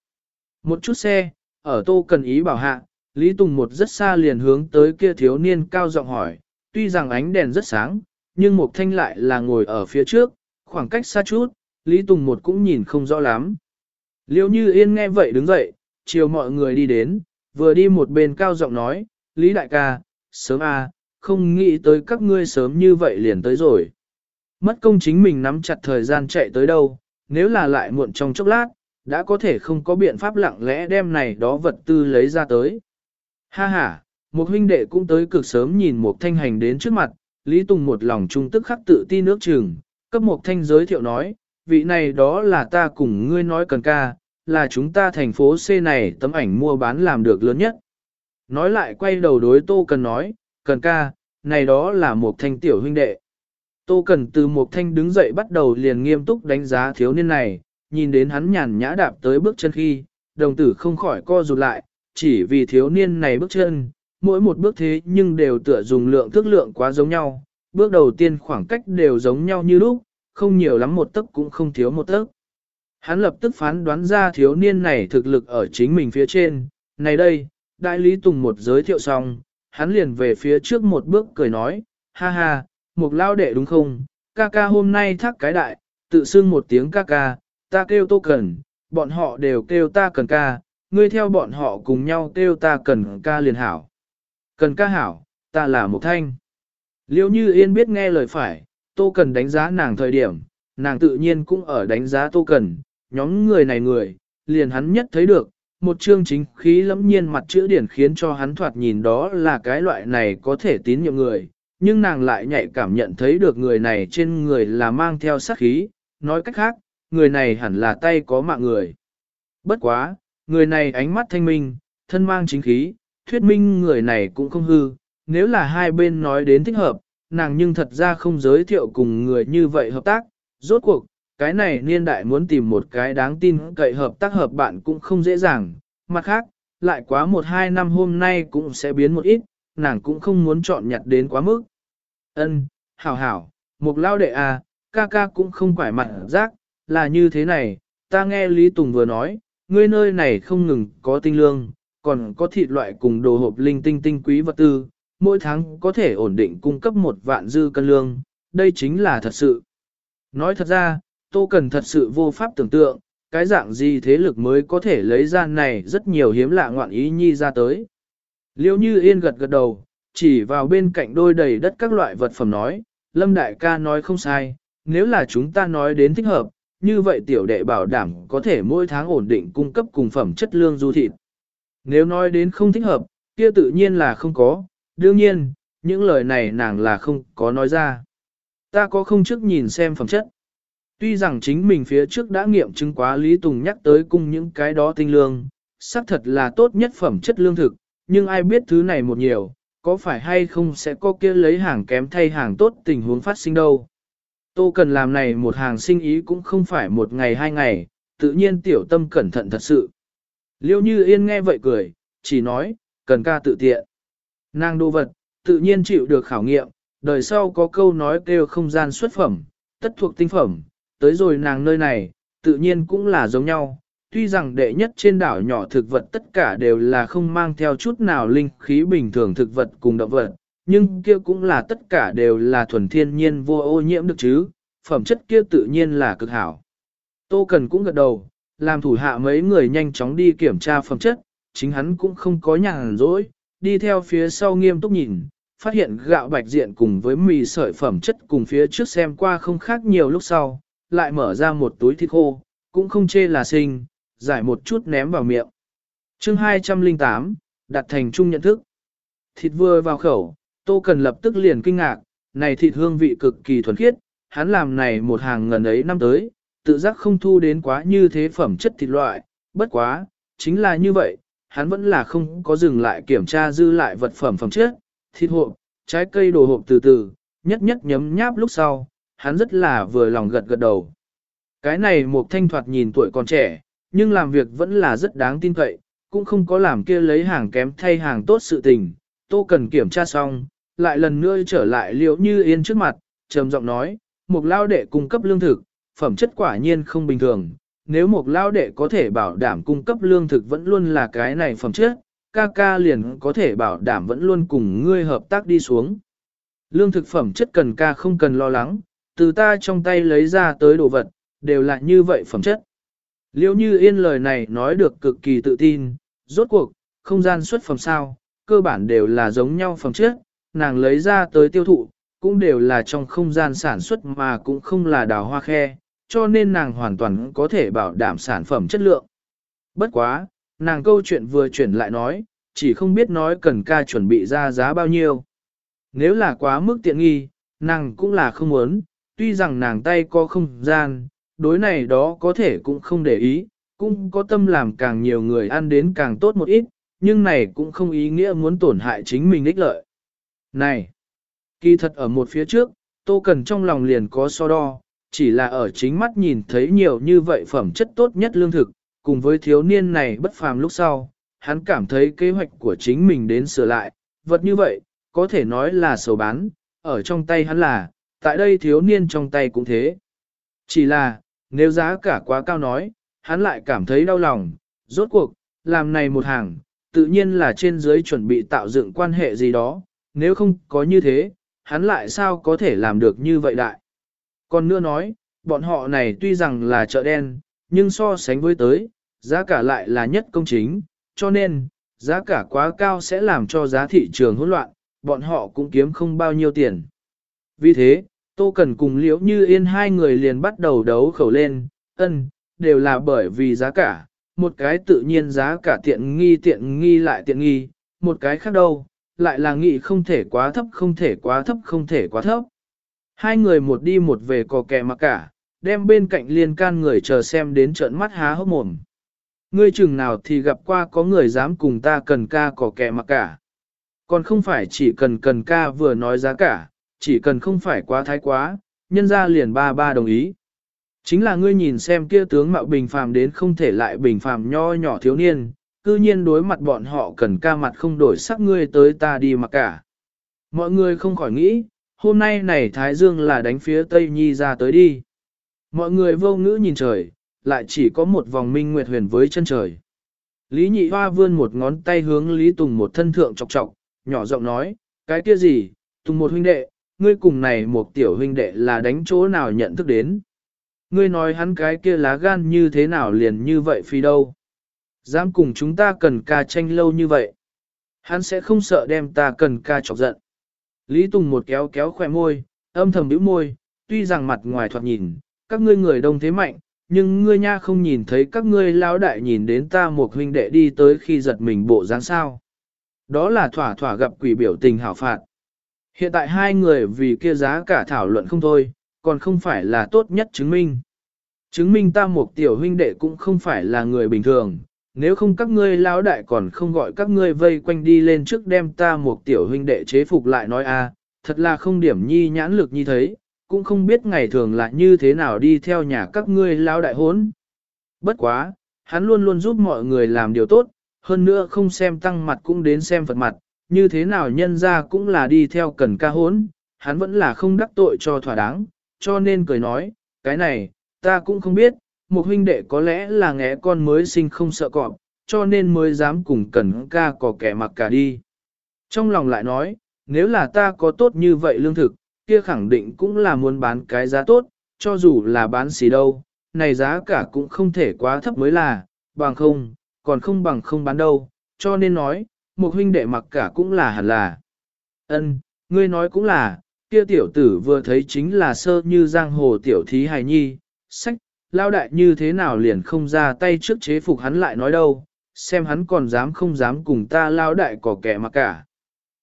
Một chút xe, ở tô cần ý bảo hạ, Lý Tùng một rất xa liền hướng tới kia thiếu niên cao giọng hỏi, tuy rằng ánh đèn rất sáng, nhưng một thanh lại là ngồi ở phía trước, khoảng cách xa chút, Lý Tùng một cũng nhìn không rõ lắm. Liêu như yên nghe vậy đứng dậy, chiều mọi người đi đến, vừa đi một bên cao giọng nói, Lý đại ca, sớm à, không nghĩ tới các ngươi sớm như vậy liền tới rồi. Mất công chính mình nắm chặt thời gian chạy tới đâu, nếu là lại muộn trong chốc lát, đã có thể không có biện pháp lặng lẽ đem này đó vật tư lấy ra tới. Ha ha, một huynh đệ cũng tới cực sớm nhìn một thanh hành đến trước mặt, Lý Tùng một lòng trung tức khắc tự ti nước trường, cấp một thanh giới thiệu nói, vị này đó là ta cùng ngươi nói cần ca, là chúng ta thành phố C này tấm ảnh mua bán làm được lớn nhất. nói lại quay đầu đối Tô Cần nói, Cần ca, này đó là một thanh tiểu huynh đệ. Tô Cần từ một thanh đứng dậy bắt đầu liền nghiêm túc đánh giá thiếu niên này, nhìn đến hắn nhàn nhã đạp tới bước chân khi, đồng tử không khỏi co rụt lại, chỉ vì thiếu niên này bước chân, mỗi một bước thế nhưng đều tựa dùng lượng thức lượng quá giống nhau, bước đầu tiên khoảng cách đều giống nhau như lúc, không nhiều lắm một tấc cũng không thiếu một tấc. Hắn lập tức phán đoán ra thiếu niên này thực lực ở chính mình phía trên, này đây, đại lý Tùng một giới thiệu xong, hắn liền về phía trước một bước cười nói, ha ha, một lao đệ đúng không, ca ca hôm nay thác cái đại, tự xưng một tiếng ca ca, ta kêu tô cần, bọn họ đều kêu ta cần ca, ngươi theo bọn họ cùng nhau kêu ta cần ca liền hảo. Cần ca hảo, ta là một thanh. Liêu như yên biết nghe lời phải, tô cần đánh giá nàng thời điểm, nàng tự nhiên cũng ở đánh giá tô cần, nhóm người này người, liền hắn nhất thấy được, một chương chính khí lẫm nhiên mặt chữ điển khiến cho hắn thoạt nhìn đó là cái loại này có thể tín nhiệm người, nhưng nàng lại nhạy cảm nhận thấy được người này trên người là mang theo sát khí, nói cách khác, người này hẳn là tay có mạng người. Bất quá, người này ánh mắt thanh minh, thân mang chính khí, thuyết minh người này cũng không hư, nếu là hai bên nói đến thích hợp, nàng nhưng thật ra không giới thiệu cùng người như vậy hợp tác, rốt cuộc, cái này niên đại muốn tìm một cái đáng tin cậy hợp tác hợp bạn cũng không dễ dàng, mặt khác, lại quá một hai năm hôm nay cũng sẽ biến một ít, nàng cũng không muốn chọn nhặt đến quá mức. Ân, hảo hảo, một lao đệ à, ca ca cũng không phải mặt rác là như thế này, ta nghe Lý Tùng vừa nói, ngươi nơi này không ngừng có tinh lương, còn có thịt loại cùng đồ hộp linh tinh tinh quý vật tư, mỗi tháng có thể ổn định cung cấp một vạn dư cân lương, đây chính là thật sự. Nói thật ra, Tô Cần thật sự vô pháp tưởng tượng, cái dạng gì thế lực mới có thể lấy ra này rất nhiều hiếm lạ ngoạn ý nhi ra tới. Liêu như yên gật gật đầu, chỉ vào bên cạnh đôi đầy đất các loại vật phẩm nói, Lâm Đại ca nói không sai, nếu là chúng ta nói đến thích hợp, như vậy tiểu đệ bảo đảm có thể mỗi tháng ổn định cung cấp cùng phẩm chất lương du thịt. Nếu nói đến không thích hợp, kia tự nhiên là không có, đương nhiên, những lời này nàng là không có nói ra. Ta có không trước nhìn xem phẩm chất. Tuy rằng chính mình phía trước đã nghiệm chứng quá Lý Tùng nhắc tới cung những cái đó tinh lương, xác thật là tốt nhất phẩm chất lương thực, nhưng ai biết thứ này một nhiều, có phải hay không sẽ có kia lấy hàng kém thay hàng tốt tình huống phát sinh đâu. Tô cần làm này một hàng sinh ý cũng không phải một ngày hai ngày, tự nhiên tiểu tâm cẩn thận thật sự. Liêu như yên nghe vậy cười, chỉ nói, cần ca tự tiện. Nàng đồ vật, tự nhiên chịu được khảo nghiệm, đời sau có câu nói kêu không gian xuất phẩm, tất thuộc tinh phẩm, tới rồi nàng nơi này, tự nhiên cũng là giống nhau. Tuy rằng đệ nhất trên đảo nhỏ thực vật tất cả đều là không mang theo chút nào linh khí bình thường thực vật cùng động vật, nhưng kia cũng là tất cả đều là thuần thiên nhiên vô ô nhiễm được chứ, phẩm chất kia tự nhiên là cực hảo. Tô Cần cũng gật đầu, làm thủ hạ mấy người nhanh chóng đi kiểm tra phẩm chất, chính hắn cũng không có nhàn rỗi, đi theo phía sau nghiêm túc nhìn, phát hiện gạo bạch diện cùng với mì sợi phẩm chất cùng phía trước xem qua không khác nhiều lúc sau, lại mở ra một túi thịt khô, cũng không chê là sinh, giải một chút ném vào miệng. chương 208, đặt thành chung nhận thức. Thịt vừa vào khẩu, Tô Cần lập tức liền kinh ngạc, này thịt hương vị cực kỳ thuần khiết, hắn làm này một hàng ngần ấy năm tới, tự giác không thu đến quá như thế phẩm chất thịt loại, bất quá, chính là như vậy, hắn vẫn là không có dừng lại kiểm tra dư lại vật phẩm phẩm chất, thịt hộp, trái cây đồ hộp từ từ, nhất nhất nhấm nháp lúc sau, hắn rất là vừa lòng gật gật đầu. Cái này một thanh thoạt nhìn tuổi còn trẻ, nhưng làm việc vẫn là rất đáng tin cậy, cũng không có làm kia lấy hàng kém thay hàng tốt sự tình, tô cần kiểm tra xong, lại lần nữa trở lại liễu như yên trước mặt, trầm giọng nói, một lao đệ cung cấp lương thực, phẩm chất quả nhiên không bình thường, nếu một lao đệ có thể bảo đảm cung cấp lương thực vẫn luôn là cái này phẩm chất, ca ca liền có thể bảo đảm vẫn luôn cùng ngươi hợp tác đi xuống. Lương thực phẩm chất cần ca không cần lo lắng, từ ta trong tay lấy ra tới đồ vật, đều là như vậy phẩm chất. Liêu như yên lời này nói được cực kỳ tự tin, rốt cuộc, không gian xuất phẩm sao, cơ bản đều là giống nhau phẩm chất, nàng lấy ra tới tiêu thụ, cũng đều là trong không gian sản xuất mà cũng không là đào hoa khe, cho nên nàng hoàn toàn có thể bảo đảm sản phẩm chất lượng. Bất quá, nàng câu chuyện vừa chuyển lại nói, chỉ không biết nói cần ca chuẩn bị ra giá bao nhiêu. Nếu là quá mức tiện nghi, nàng cũng là không muốn, tuy rằng nàng tay có không gian, đối này đó có thể cũng không để ý, cũng có tâm làm càng nhiều người ăn đến càng tốt một ít, nhưng này cũng không ý nghĩa muốn tổn hại chính mình ích lợi. Này, kỳ thật ở một phía trước, Tô Cần trong lòng liền có so đo, chỉ là ở chính mắt nhìn thấy nhiều như vậy phẩm chất tốt nhất lương thực, cùng với thiếu niên này bất phàm lúc sau, hắn cảm thấy kế hoạch của chính mình đến sửa lại, vật như vậy, có thể nói là sầu bán, ở trong tay hắn là, tại đây thiếu niên trong tay cũng thế. Chỉ là, nếu giá cả quá cao nói, hắn lại cảm thấy đau lòng, rốt cuộc, làm này một hàng, tự nhiên là trên dưới chuẩn bị tạo dựng quan hệ gì đó, nếu không có như thế, hắn lại sao có thể làm được như vậy đại. Còn nữa nói, bọn họ này tuy rằng là chợ đen, nhưng so sánh với tới, giá cả lại là nhất công chính, cho nên, giá cả quá cao sẽ làm cho giá thị trường hỗn loạn, bọn họ cũng kiếm không bao nhiêu tiền. Vì thế, Tô Cần cùng Liễu Như Yên hai người liền bắt đầu đấu khẩu lên, ân, đều là bởi vì giá cả, một cái tự nhiên giá cả tiện nghi tiện nghi lại tiện nghi, một cái khác đâu, lại là nghị không thể quá thấp không thể quá thấp không thể quá thấp. Hai người một đi một về cò kè mặc cả, đem bên cạnh liên can người chờ xem đến trợn mắt há hốc mồm. Ngươi chừng nào thì gặp qua có người dám cùng ta cần ca cò kè mặc cả. Còn không phải chỉ cần cần ca vừa nói giá cả, chỉ cần không phải quá thái quá, nhân ra liền ba ba đồng ý. Chính là ngươi nhìn xem kia tướng mạo bình phàm đến không thể lại bình phàm nho nhỏ thiếu niên, cư nhiên đối mặt bọn họ cần ca mặt không đổi sắc ngươi tới ta đi mặc cả. Mọi người không khỏi nghĩ, hôm nay này Thái Dương là đánh phía Tây Nhi ra tới đi. Mọi người vô ngữ nhìn trời, lại chỉ có một vòng minh nguyệt huyền với chân trời. Lý nhị hoa vươn một ngón tay hướng Lý Tùng một thân thượng chọc chọc, nhỏ giọng nói, cái kia gì, Tùng một huynh đệ, ngươi cùng này một tiểu huynh đệ là đánh chỗ nào nhận thức đến. Ngươi nói hắn cái kia lá gan như thế nào liền như vậy phi đâu. Dám cùng chúng ta cần ca tranh lâu như vậy. Hắn sẽ không sợ đem ta cần ca chọc giận. Lý Tùng một kéo kéo khỏe môi, âm thầm bĩu môi, tuy rằng mặt ngoài thoạt nhìn, các ngươi người đông thế mạnh, nhưng ngươi nha không nhìn thấy các ngươi lão đại nhìn đến ta một huynh đệ đi tới khi giật mình bộ dáng sao. Đó là thỏa thỏa gặp quỷ biểu tình hảo phạt. Hiện tại hai người vì kia giá cả thảo luận không thôi, còn không phải là tốt nhất chứng minh. Chứng minh ta một tiểu huynh đệ cũng không phải là người bình thường, nếu không các ngươi lão đại còn không gọi các ngươi vây quanh đi lên trước đem ta một tiểu huynh đệ chế phục lại nói a, thật là không điểm nhi nhãn lực như thế, cũng không biết ngày thường là như thế nào đi theo nhà các ngươi lão đại hốn. Bất quá, hắn luôn luôn giúp mọi người làm điều tốt, hơn nữa không xem tăng mặt cũng đến xem phật mặt, như thế nào nhân ra cũng là đi theo cần ca hốn, hắn vẫn là không đắc tội cho thỏa đáng, cho nên cười nói, cái này, ta cũng không biết, một huynh đệ có lẽ là ngẽ con mới sinh không sợ cọp, cho nên mới dám cùng cần ca có kẻ mặc cả đi. Trong lòng lại nói, nếu là ta có tốt như vậy lương thực, kia khẳng định cũng là muốn bán cái giá tốt, cho dù là bán xì đâu, này giá cả cũng không thể quá thấp mới là, bằng không, còn không bằng không bán đâu, cho nên nói, một huynh đệ mặc cả cũng là hẳn là. Ân, ngươi nói cũng là, kia tiểu tử vừa thấy chính là sơ như giang hồ tiểu thí hài nhi, sách, lao đại như thế nào liền không ra tay trước chế phục hắn lại nói đâu, xem hắn còn dám không dám cùng ta lao đại có kẻ mà cả.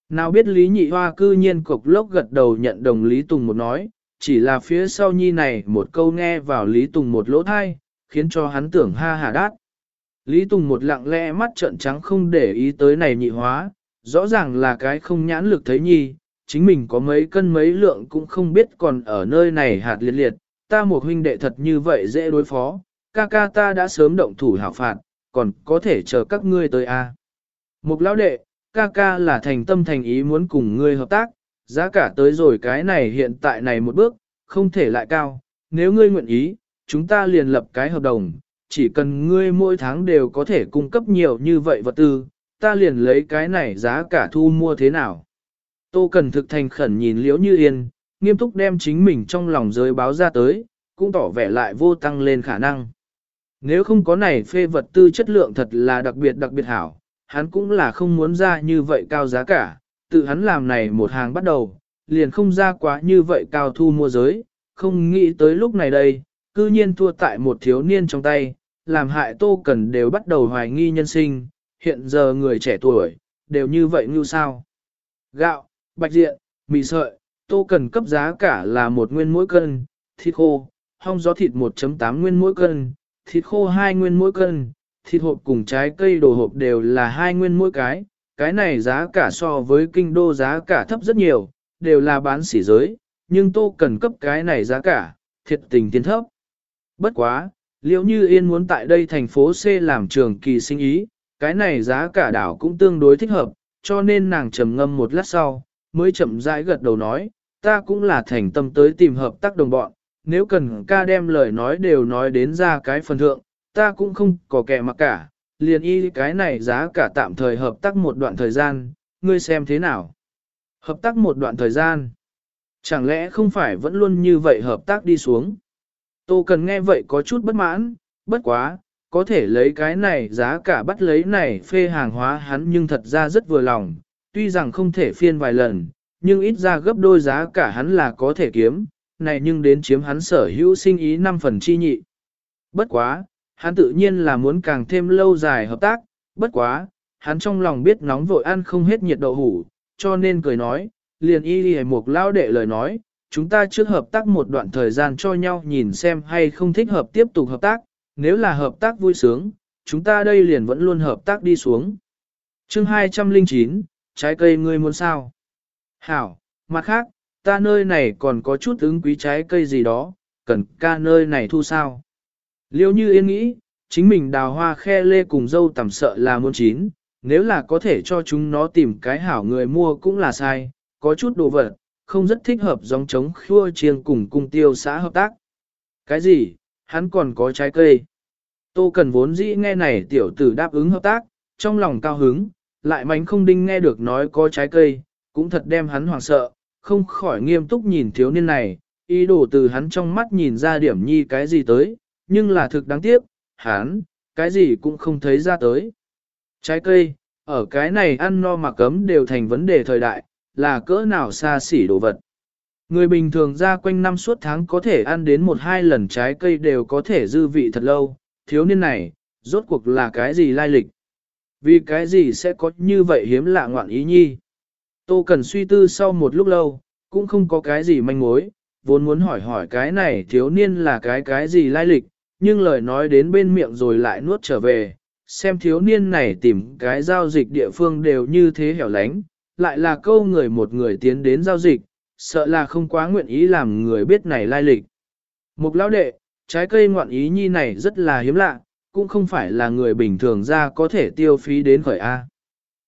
Nào biết Lý Nhị Hoa cư nhiên cục lốc gật đầu nhận đồng Lý Tùng một nói, chỉ là phía sau nhi này một câu nghe vào Lý Tùng một lỗ thai, khiến cho hắn tưởng ha hà đát. Lý Tùng một lặng lẽ mắt trợn trắng không để ý tới này nhị hóa, rõ ràng là cái không nhãn lực thấy nhi, chính mình có mấy cân mấy lượng cũng không biết còn ở nơi này hạt liệt liệt, ta một huynh đệ thật như vậy dễ đối phó, ca ca ta đã sớm động thủ hảo phạt, còn có thể chờ các ngươi tới a. À. Mục lão đệ, ca ca là thành tâm thành ý muốn cùng ngươi hợp tác, giá cả tới rồi cái này hiện tại này một bước, không thể lại cao, nếu ngươi nguyện ý, chúng ta liền lập cái hợp đồng, chỉ cần ngươi mỗi tháng đều có thể cung cấp nhiều như vậy vật tư, ta liền lấy cái này giá cả thu mua thế nào. Tô Cần thực thành khẩn nhìn Liễu Như Yên, nghiêm túc đem chính mình trong lòng giới báo ra tới, cũng tỏ vẻ lại vô tăng lên khả năng. Nếu không có này phê vật tư chất lượng thật là đặc biệt đặc biệt hảo, hắn cũng là không muốn ra như vậy cao giá cả, tự hắn làm này một hàng bắt đầu, liền không ra quá như vậy cao thu mua giới, không nghĩ tới lúc này đây, cư nhiên thua tại một thiếu niên trong tay, làm hại tô cần đều bắt đầu hoài nghi nhân sinh, hiện giờ người trẻ tuổi, đều như vậy như sao. Gạo, bạch diện, mì sợi, tô cần cấp giá cả là một nguyên mỗi cân, thịt khô, hong gió thịt 1.8 nguyên mỗi cân, thịt khô 2 nguyên mỗi cân, thịt hộp cùng trái cây đồ hộp đều là hai nguyên mỗi cái, cái này giá cả so với kinh đô giá cả thấp rất nhiều, đều là bán sỉ giới, nhưng tô cần cấp cái này giá cả, thiệt tình tiến thấp. Bất quá, liệu như yên muốn tại đây thành phố C làm trường kỳ sinh ý, cái này giá cả đảo cũng tương đối thích hợp, cho nên nàng trầm ngâm một lát sau, mới chậm rãi gật đầu nói, ta cũng là thành tâm tới tìm hợp tác đồng bọn, nếu cần ca đem lời nói đều nói đến ra cái phần thượng, ta cũng không có kẻ mặc cả, liền y cái này giá cả tạm thời hợp tác một đoạn thời gian, ngươi xem thế nào. Hợp tác một đoạn thời gian. Chẳng lẽ không phải vẫn luôn như vậy hợp tác đi xuống? Tô cần nghe vậy có chút bất mãn, bất quá, có thể lấy cái này giá cả bắt lấy này phê hàng hóa hắn nhưng thật ra rất vừa lòng, tuy rằng không thể phiên vài lần, nhưng ít ra gấp đôi giá cả hắn là có thể kiếm, này nhưng đến chiếm hắn sở hữu sinh ý 5 phần chi nhị. Bất quá, hắn tự nhiên là muốn càng thêm lâu dài hợp tác, bất quá, hắn trong lòng biết nóng vội ăn không hết nhiệt đậu hủ, cho nên cười nói, liền y đi một lao đệ lời nói, chúng ta trước hợp tác một đoạn thời gian cho nhau nhìn xem hay không thích hợp tiếp tục hợp tác, nếu là hợp tác vui sướng, chúng ta đây liền vẫn luôn hợp tác đi xuống. chương 209, trái cây ngươi muốn sao? Hảo, mặt khác, ta nơi này còn có chút ứng quý trái cây gì đó, cần ca nơi này thu sao? Liêu như yên nghĩ, chính mình đào hoa khe lê cùng dâu tầm sợ là muôn chín, nếu là có thể cho chúng nó tìm cái hảo người mua cũng là sai, có chút đồ vật, không rất thích hợp giống chống khua chiêng cùng cung tiêu xã hợp tác. Cái gì, hắn còn có trái cây. Tô cần vốn dĩ nghe này tiểu tử đáp ứng hợp tác, trong lòng cao hứng, lại mánh không đinh nghe được nói có trái cây, cũng thật đem hắn hoảng sợ, không khỏi nghiêm túc nhìn thiếu niên này, ý đồ từ hắn trong mắt nhìn ra điểm nhi cái gì tới, nhưng là thực đáng tiếc, hắn, cái gì cũng không thấy ra tới. Trái cây, ở cái này ăn no mà cấm đều thành vấn đề thời đại, là cỡ nào xa xỉ đồ vật. Người bình thường ra quanh năm suốt tháng có thể ăn đến một hai lần trái cây đều có thể dư vị thật lâu, thiếu niên này, rốt cuộc là cái gì lai lịch? Vì cái gì sẽ có như vậy hiếm lạ ngoạn ý nhi? Tô cần suy tư sau một lúc lâu, cũng không có cái gì manh mối, vốn muốn hỏi hỏi cái này thiếu niên là cái cái gì lai lịch, nhưng lời nói đến bên miệng rồi lại nuốt trở về, xem thiếu niên này tìm cái giao dịch địa phương đều như thế hẻo lánh, lại là câu người một người tiến đến giao dịch, sợ là không quá nguyện ý làm người biết này lai lịch. Mục lão đệ, trái cây ngoạn ý nhi này rất là hiếm lạ, cũng không phải là người bình thường ra có thể tiêu phí đến khởi A.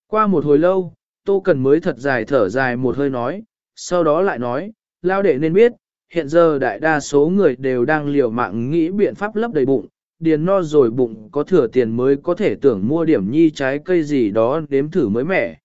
Qua một hồi lâu, Tô Cần mới thật dài thở dài một hơi nói, sau đó lại nói, lao đệ nên biết, hiện giờ đại đa số người đều đang liều mạng nghĩ biện pháp lấp đầy bụng, điền no rồi bụng có thừa tiền mới có thể tưởng mua điểm nhi trái cây gì đó đếm thử mới mẻ.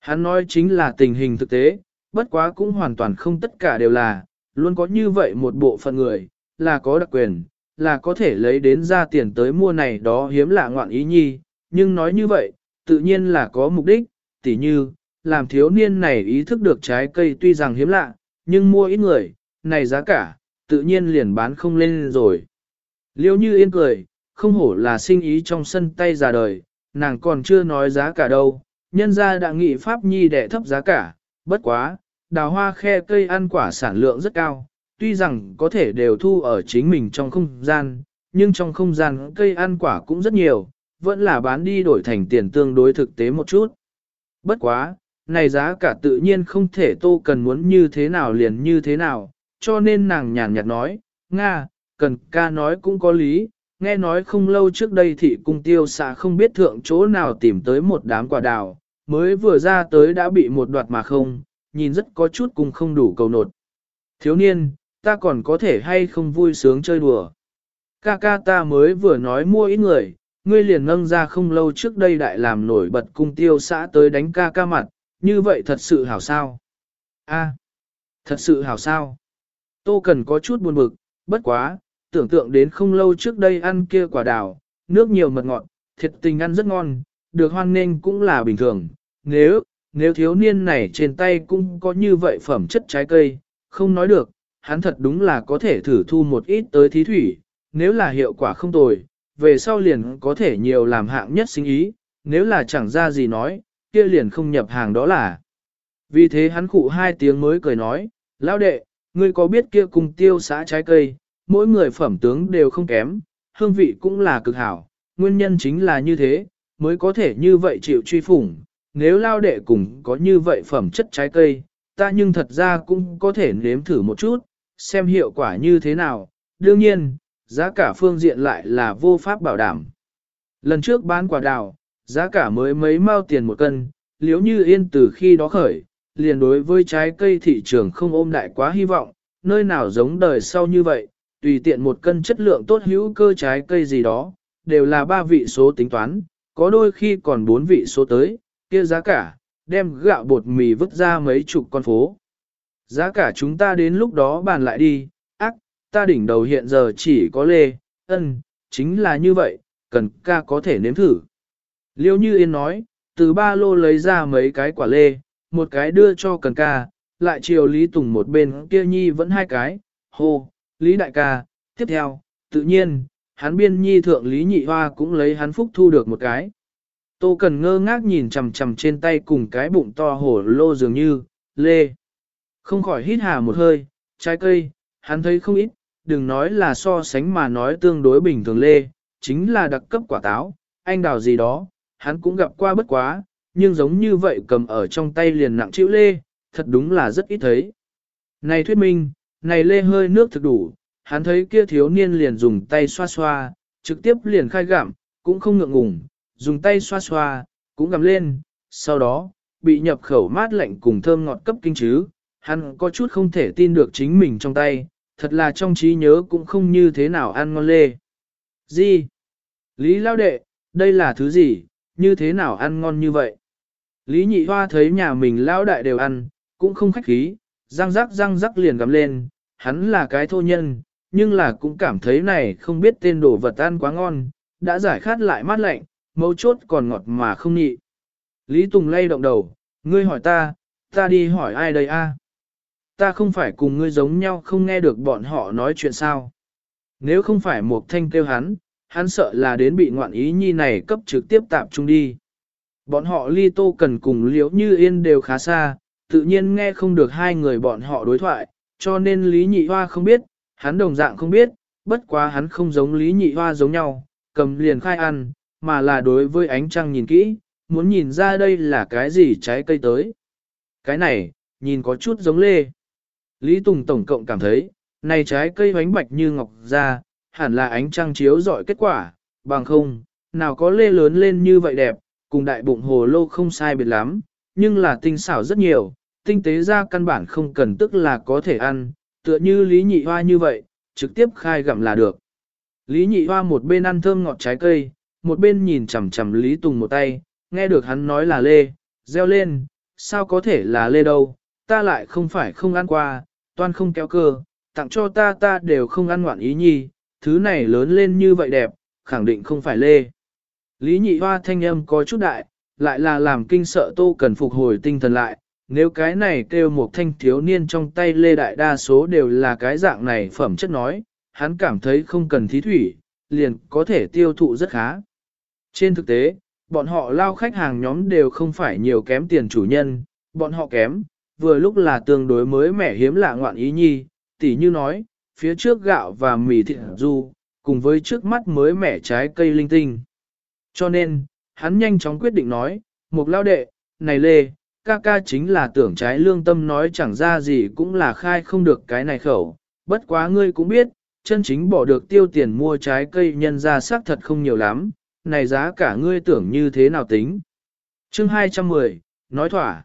Hắn nói chính là tình hình thực tế, bất quá cũng hoàn toàn không tất cả đều là, luôn có như vậy một bộ phận người, là có đặc quyền, là có thể lấy đến ra tiền tới mua này đó hiếm lạ ngoạn ý nhi, nhưng nói như vậy, tự nhiên là có mục đích, tỉ như, làm thiếu niên này ý thức được trái cây tuy rằng hiếm lạ, nhưng mua ít người, này giá cả, tự nhiên liền bán không lên rồi. Liêu như yên cười, không hổ là sinh ý trong sân tay già đời, nàng còn chưa nói giá cả đâu, nhân ra đã nghị pháp nhi đẻ thấp giá cả, bất quá, đào hoa khe cây ăn quả sản lượng rất cao, tuy rằng có thể đều thu ở chính mình trong không gian, nhưng trong không gian cây ăn quả cũng rất nhiều, vẫn là bán đi đổi thành tiền tương đối thực tế một chút. Bất quá, này giá cả tự nhiên không thể tô cần muốn như thế nào liền như thế nào, cho nên nàng nhàn nhạt nói, Nga, cần ca nói cũng có lý, nghe nói không lâu trước đây thị cung tiêu xạ không biết thượng chỗ nào tìm tới một đám quả đào, mới vừa ra tới đã bị một đoạt mà không, nhìn rất có chút cùng không đủ cầu nột. Thiếu niên, ta còn có thể hay không vui sướng chơi đùa. Ca ca ta mới vừa nói mua ít người, ngươi liền nâng ra không lâu trước đây đại làm nổi bật cung tiêu xã tới đánh ca ca mặt, như vậy thật sự hảo sao? A, thật sự hảo sao? Tô Cần có chút buồn bực, bất quá, tưởng tượng đến không lâu trước đây ăn kia quả đào, nước nhiều mật ngọt, thiệt tình ăn rất ngon, được hoan nghênh cũng là bình thường. Nếu, nếu thiếu niên này trên tay cũng có như vậy phẩm chất trái cây, không nói được, hắn thật đúng là có thể thử thu một ít tới thí thủy, nếu là hiệu quả không tồi, về sau liền có thể nhiều làm hạng nhất sinh ý, nếu là chẳng ra gì nói, kia liền không nhập hàng đó là. Vì thế hắn cụ hai tiếng mới cười nói, lão đệ, ngươi có biết kia cùng tiêu xã trái cây, mỗi người phẩm tướng đều không kém, hương vị cũng là cực hảo, nguyên nhân chính là như thế, mới có thể như vậy chịu truy phủng, nếu lao đệ cùng có như vậy phẩm chất trái cây, ta nhưng thật ra cũng có thể nếm thử một chút, xem hiệu quả như thế nào, đương nhiên, giá cả phương diện lại là vô pháp bảo đảm. Lần trước bán quả đào, giá cả mới mấy mao tiền một cân, liếu như yên từ khi đó khởi, liền đối với trái cây thị trường không ôm đại quá hy vọng, nơi nào giống đời sau như vậy, tùy tiện một cân chất lượng tốt hữu cơ trái cây gì đó, đều là ba vị số tính toán, có đôi khi còn bốn vị số tới, kia giá cả, đem gạo bột mì vứt ra mấy chục con phố. Giá cả chúng ta đến lúc đó bàn lại đi, ta đỉnh đầu hiện giờ chỉ có lê, ân, chính là như vậy, cần ca có thể nếm thử. Liêu như yên nói, từ ba lô lấy ra mấy cái quả lê, một cái đưa cho cần ca, lại chiều Lý Tùng một bên kia nhi vẫn hai cái, hô, Lý đại ca, tiếp theo, tự nhiên, hắn biên nhi thượng Lý nhị hoa cũng lấy hắn phúc thu được một cái. Tô cần ngơ ngác nhìn chằm chằm trên tay cùng cái bụng to hổ lô dường như, lê. Không khỏi hít hà một hơi, trái cây, hắn thấy không ít, đừng nói là so sánh mà nói tương đối bình thường lê, chính là đặc cấp quả táo, anh đào gì đó, hắn cũng gặp qua bất quá, nhưng giống như vậy cầm ở trong tay liền nặng chịu lê, thật đúng là rất ít thấy. Này thuyết minh, này lê hơi nước thực đủ, hắn thấy kia thiếu niên liền dùng tay xoa xoa, trực tiếp liền khai gặm, cũng không ngượng ngùng, dùng tay xoa xoa, cũng gặm lên, sau đó, bị nhập khẩu mát lạnh cùng thơm ngọt cấp kinh chứ, hắn có chút không thể tin được chính mình trong tay, thật là trong trí nhớ cũng không như thế nào ăn ngon lê. Gì? Lý lao đệ, đây là thứ gì, như thế nào ăn ngon như vậy? Lý nhị hoa thấy nhà mình lao đại đều ăn, cũng không khách khí, răng rắc răng rắc liền gắm lên, hắn là cái thô nhân, nhưng là cũng cảm thấy này không biết tên đồ vật ăn quá ngon, đã giải khát lại mát lạnh, mấu chốt còn ngọt mà không nhị. Lý Tùng lay động đầu, ngươi hỏi ta, ta đi hỏi ai đây a? Ta không phải cùng ngươi giống nhau không nghe được bọn họ nói chuyện sao. Nếu không phải một thanh kêu hắn, hắn sợ là đến bị ngoạn ý nhi này cấp trực tiếp tạm trung đi. Bọn họ ly tô cần cùng liễu như yên đều khá xa, tự nhiên nghe không được hai người bọn họ đối thoại, cho nên Lý Nhị Hoa không biết, hắn đồng dạng không biết, bất quá hắn không giống Lý Nhị Hoa giống nhau, cầm liền khai ăn, mà là đối với ánh trăng nhìn kỹ, muốn nhìn ra đây là cái gì trái cây tới. Cái này, nhìn có chút giống lê. Lý Tùng tổng cộng cảm thấy, này trái cây bánh bạch như ngọc ra, hẳn là ánh trăng chiếu dọi kết quả, bằng không, nào có lê lớn lên như vậy đẹp, cùng đại bụng hồ lô không sai biệt lắm, nhưng là tinh xảo rất nhiều, tinh tế ra căn bản không cần tức là có thể ăn, tựa như Lý Nhị Hoa như vậy, trực tiếp khai gặm là được. Lý Nhị Hoa một bên ăn thơm ngọt trái cây, một bên nhìn chằm chằm Lý Tùng một tay, nghe được hắn nói là lê, reo lên, sao có thể là lê đâu, ta lại không phải không ăn qua, toan không kéo cơ, tặng cho ta ta đều không ăn ngoạn ý nhi, thứ này lớn lên như vậy đẹp, khẳng định không phải lê. Lý nhị hoa thanh âm có chút đại, lại là làm kinh sợ tô cần phục hồi tinh thần lại, nếu cái này kêu một thanh thiếu niên trong tay lê đại đa số đều là cái dạng này phẩm chất nói, hắn cảm thấy không cần thí thủy, liền có thể tiêu thụ rất khá. Trên thực tế, bọn họ lao khách hàng nhóm đều không phải nhiều kém tiền chủ nhân, bọn họ kém, vừa lúc là tương đối mới mẻ hiếm lạ ngoạn ý nhi, tỉ như nói, phía trước gạo và mì thịt du, cùng với trước mắt mới mẻ trái cây linh tinh. Cho nên, hắn nhanh chóng quyết định nói, một lao đệ, này lê, ca ca chính là tưởng trái lương tâm nói chẳng ra gì cũng là khai không được cái này khẩu, bất quá ngươi cũng biết, chân chính bỏ được tiêu tiền mua trái cây nhân ra xác thật không nhiều lắm, này giá cả ngươi tưởng như thế nào tính. chương 210, nói thỏa.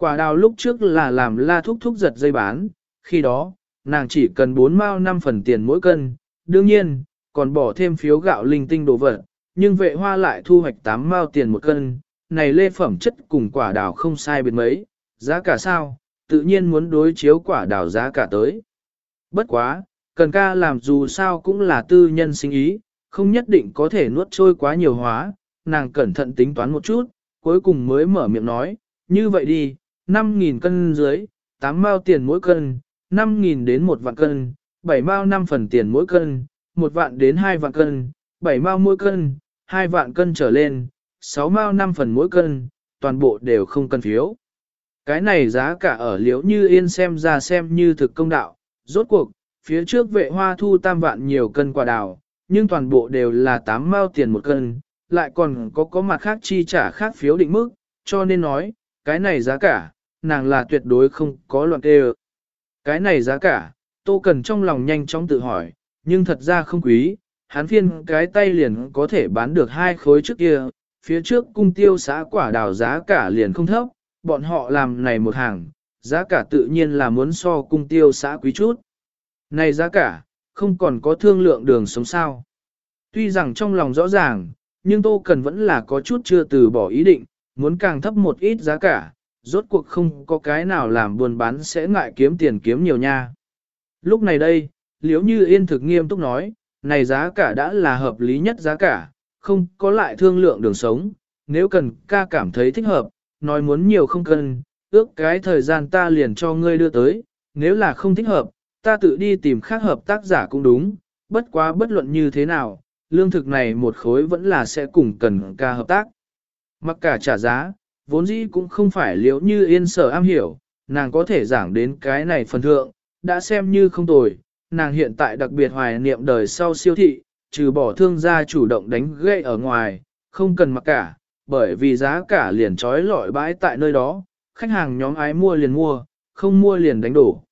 Quả đào lúc trước là làm la thúc thúc giật dây bán, khi đó, nàng chỉ cần 4 mao 5 phần tiền mỗi cân, đương nhiên, còn bỏ thêm phiếu gạo linh tinh đồ vật, nhưng vệ hoa lại thu hoạch 8 mao tiền một cân, này lê phẩm chất cùng quả đào không sai biệt mấy, giá cả sao, tự nhiên muốn đối chiếu quả đào giá cả tới. Bất quá, cần ca làm dù sao cũng là tư nhân sinh ý, không nhất định có thể nuốt trôi quá nhiều hóa, nàng cẩn thận tính toán một chút, cuối cùng mới mở miệng nói, như vậy đi, 5.000 cân dưới, 8 mao tiền mỗi cân, 5.000 đến 1 vạn cân, 7 mao 5 phần tiền mỗi cân, 1 vạn đến 2 vạn cân, 7 mao mỗi cân, 2 vạn cân trở lên, 6 mao 5 phần mỗi cân, toàn bộ đều không cần phiếu. Cái này giá cả ở liễu như yên xem ra xem như thực công đạo, rốt cuộc, phía trước vệ hoa thu tam vạn nhiều cân quả đào, nhưng toàn bộ đều là 8 mao tiền một cân, lại còn có có mặt khác chi trả khác phiếu định mức, cho nên nói, cái này giá cả, nàng là tuyệt đối không có loạn kê Cái này giá cả, Tô Cần trong lòng nhanh chóng tự hỏi, nhưng thật ra không quý, hắn phiên cái tay liền có thể bán được hai khối trước kia, phía trước cung tiêu xã quả đào giá cả liền không thấp, bọn họ làm này một hàng, giá cả tự nhiên là muốn so cung tiêu xã quý chút. Này giá cả, không còn có thương lượng đường sống sao. Tuy rằng trong lòng rõ ràng, nhưng Tô Cần vẫn là có chút chưa từ bỏ ý định, muốn càng thấp một ít giá cả, rốt cuộc không có cái nào làm buôn bán sẽ ngại kiếm tiền kiếm nhiều nha. Lúc này đây, liếu như yên thực nghiêm túc nói, này giá cả đã là hợp lý nhất giá cả, không có lại thương lượng đường sống, nếu cần ca cảm thấy thích hợp, nói muốn nhiều không cần, ước cái thời gian ta liền cho ngươi đưa tới, nếu là không thích hợp, ta tự đi tìm khác hợp tác giả cũng đúng, bất quá bất luận như thế nào, lương thực này một khối vẫn là sẽ cùng cần ca hợp tác. Mặc cả trả giá, vốn dĩ cũng không phải liễu như yên sở am hiểu, nàng có thể giảng đến cái này phần thượng, đã xem như không tồi, nàng hiện tại đặc biệt hoài niệm đời sau siêu thị, trừ bỏ thương gia chủ động đánh gậy ở ngoài, không cần mặc cả, bởi vì giá cả liền trói lọi bãi tại nơi đó, khách hàng nhóm ái mua liền mua, không mua liền đánh đổ.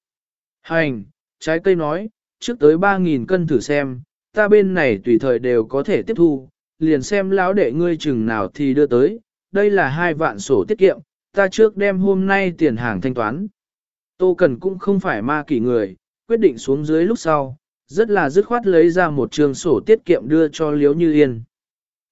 Hành, trái cây nói, trước tới 3.000 cân thử xem, ta bên này tùy thời đều có thể tiếp thu, liền xem lão đệ ngươi chừng nào thì đưa tới, đây là hai vạn sổ tiết kiệm, ta trước đem hôm nay tiền hàng thanh toán. Tô Cần cũng không phải ma kỷ người, quyết định xuống dưới lúc sau, rất là dứt khoát lấy ra một trường sổ tiết kiệm đưa cho Liễu Như Yên.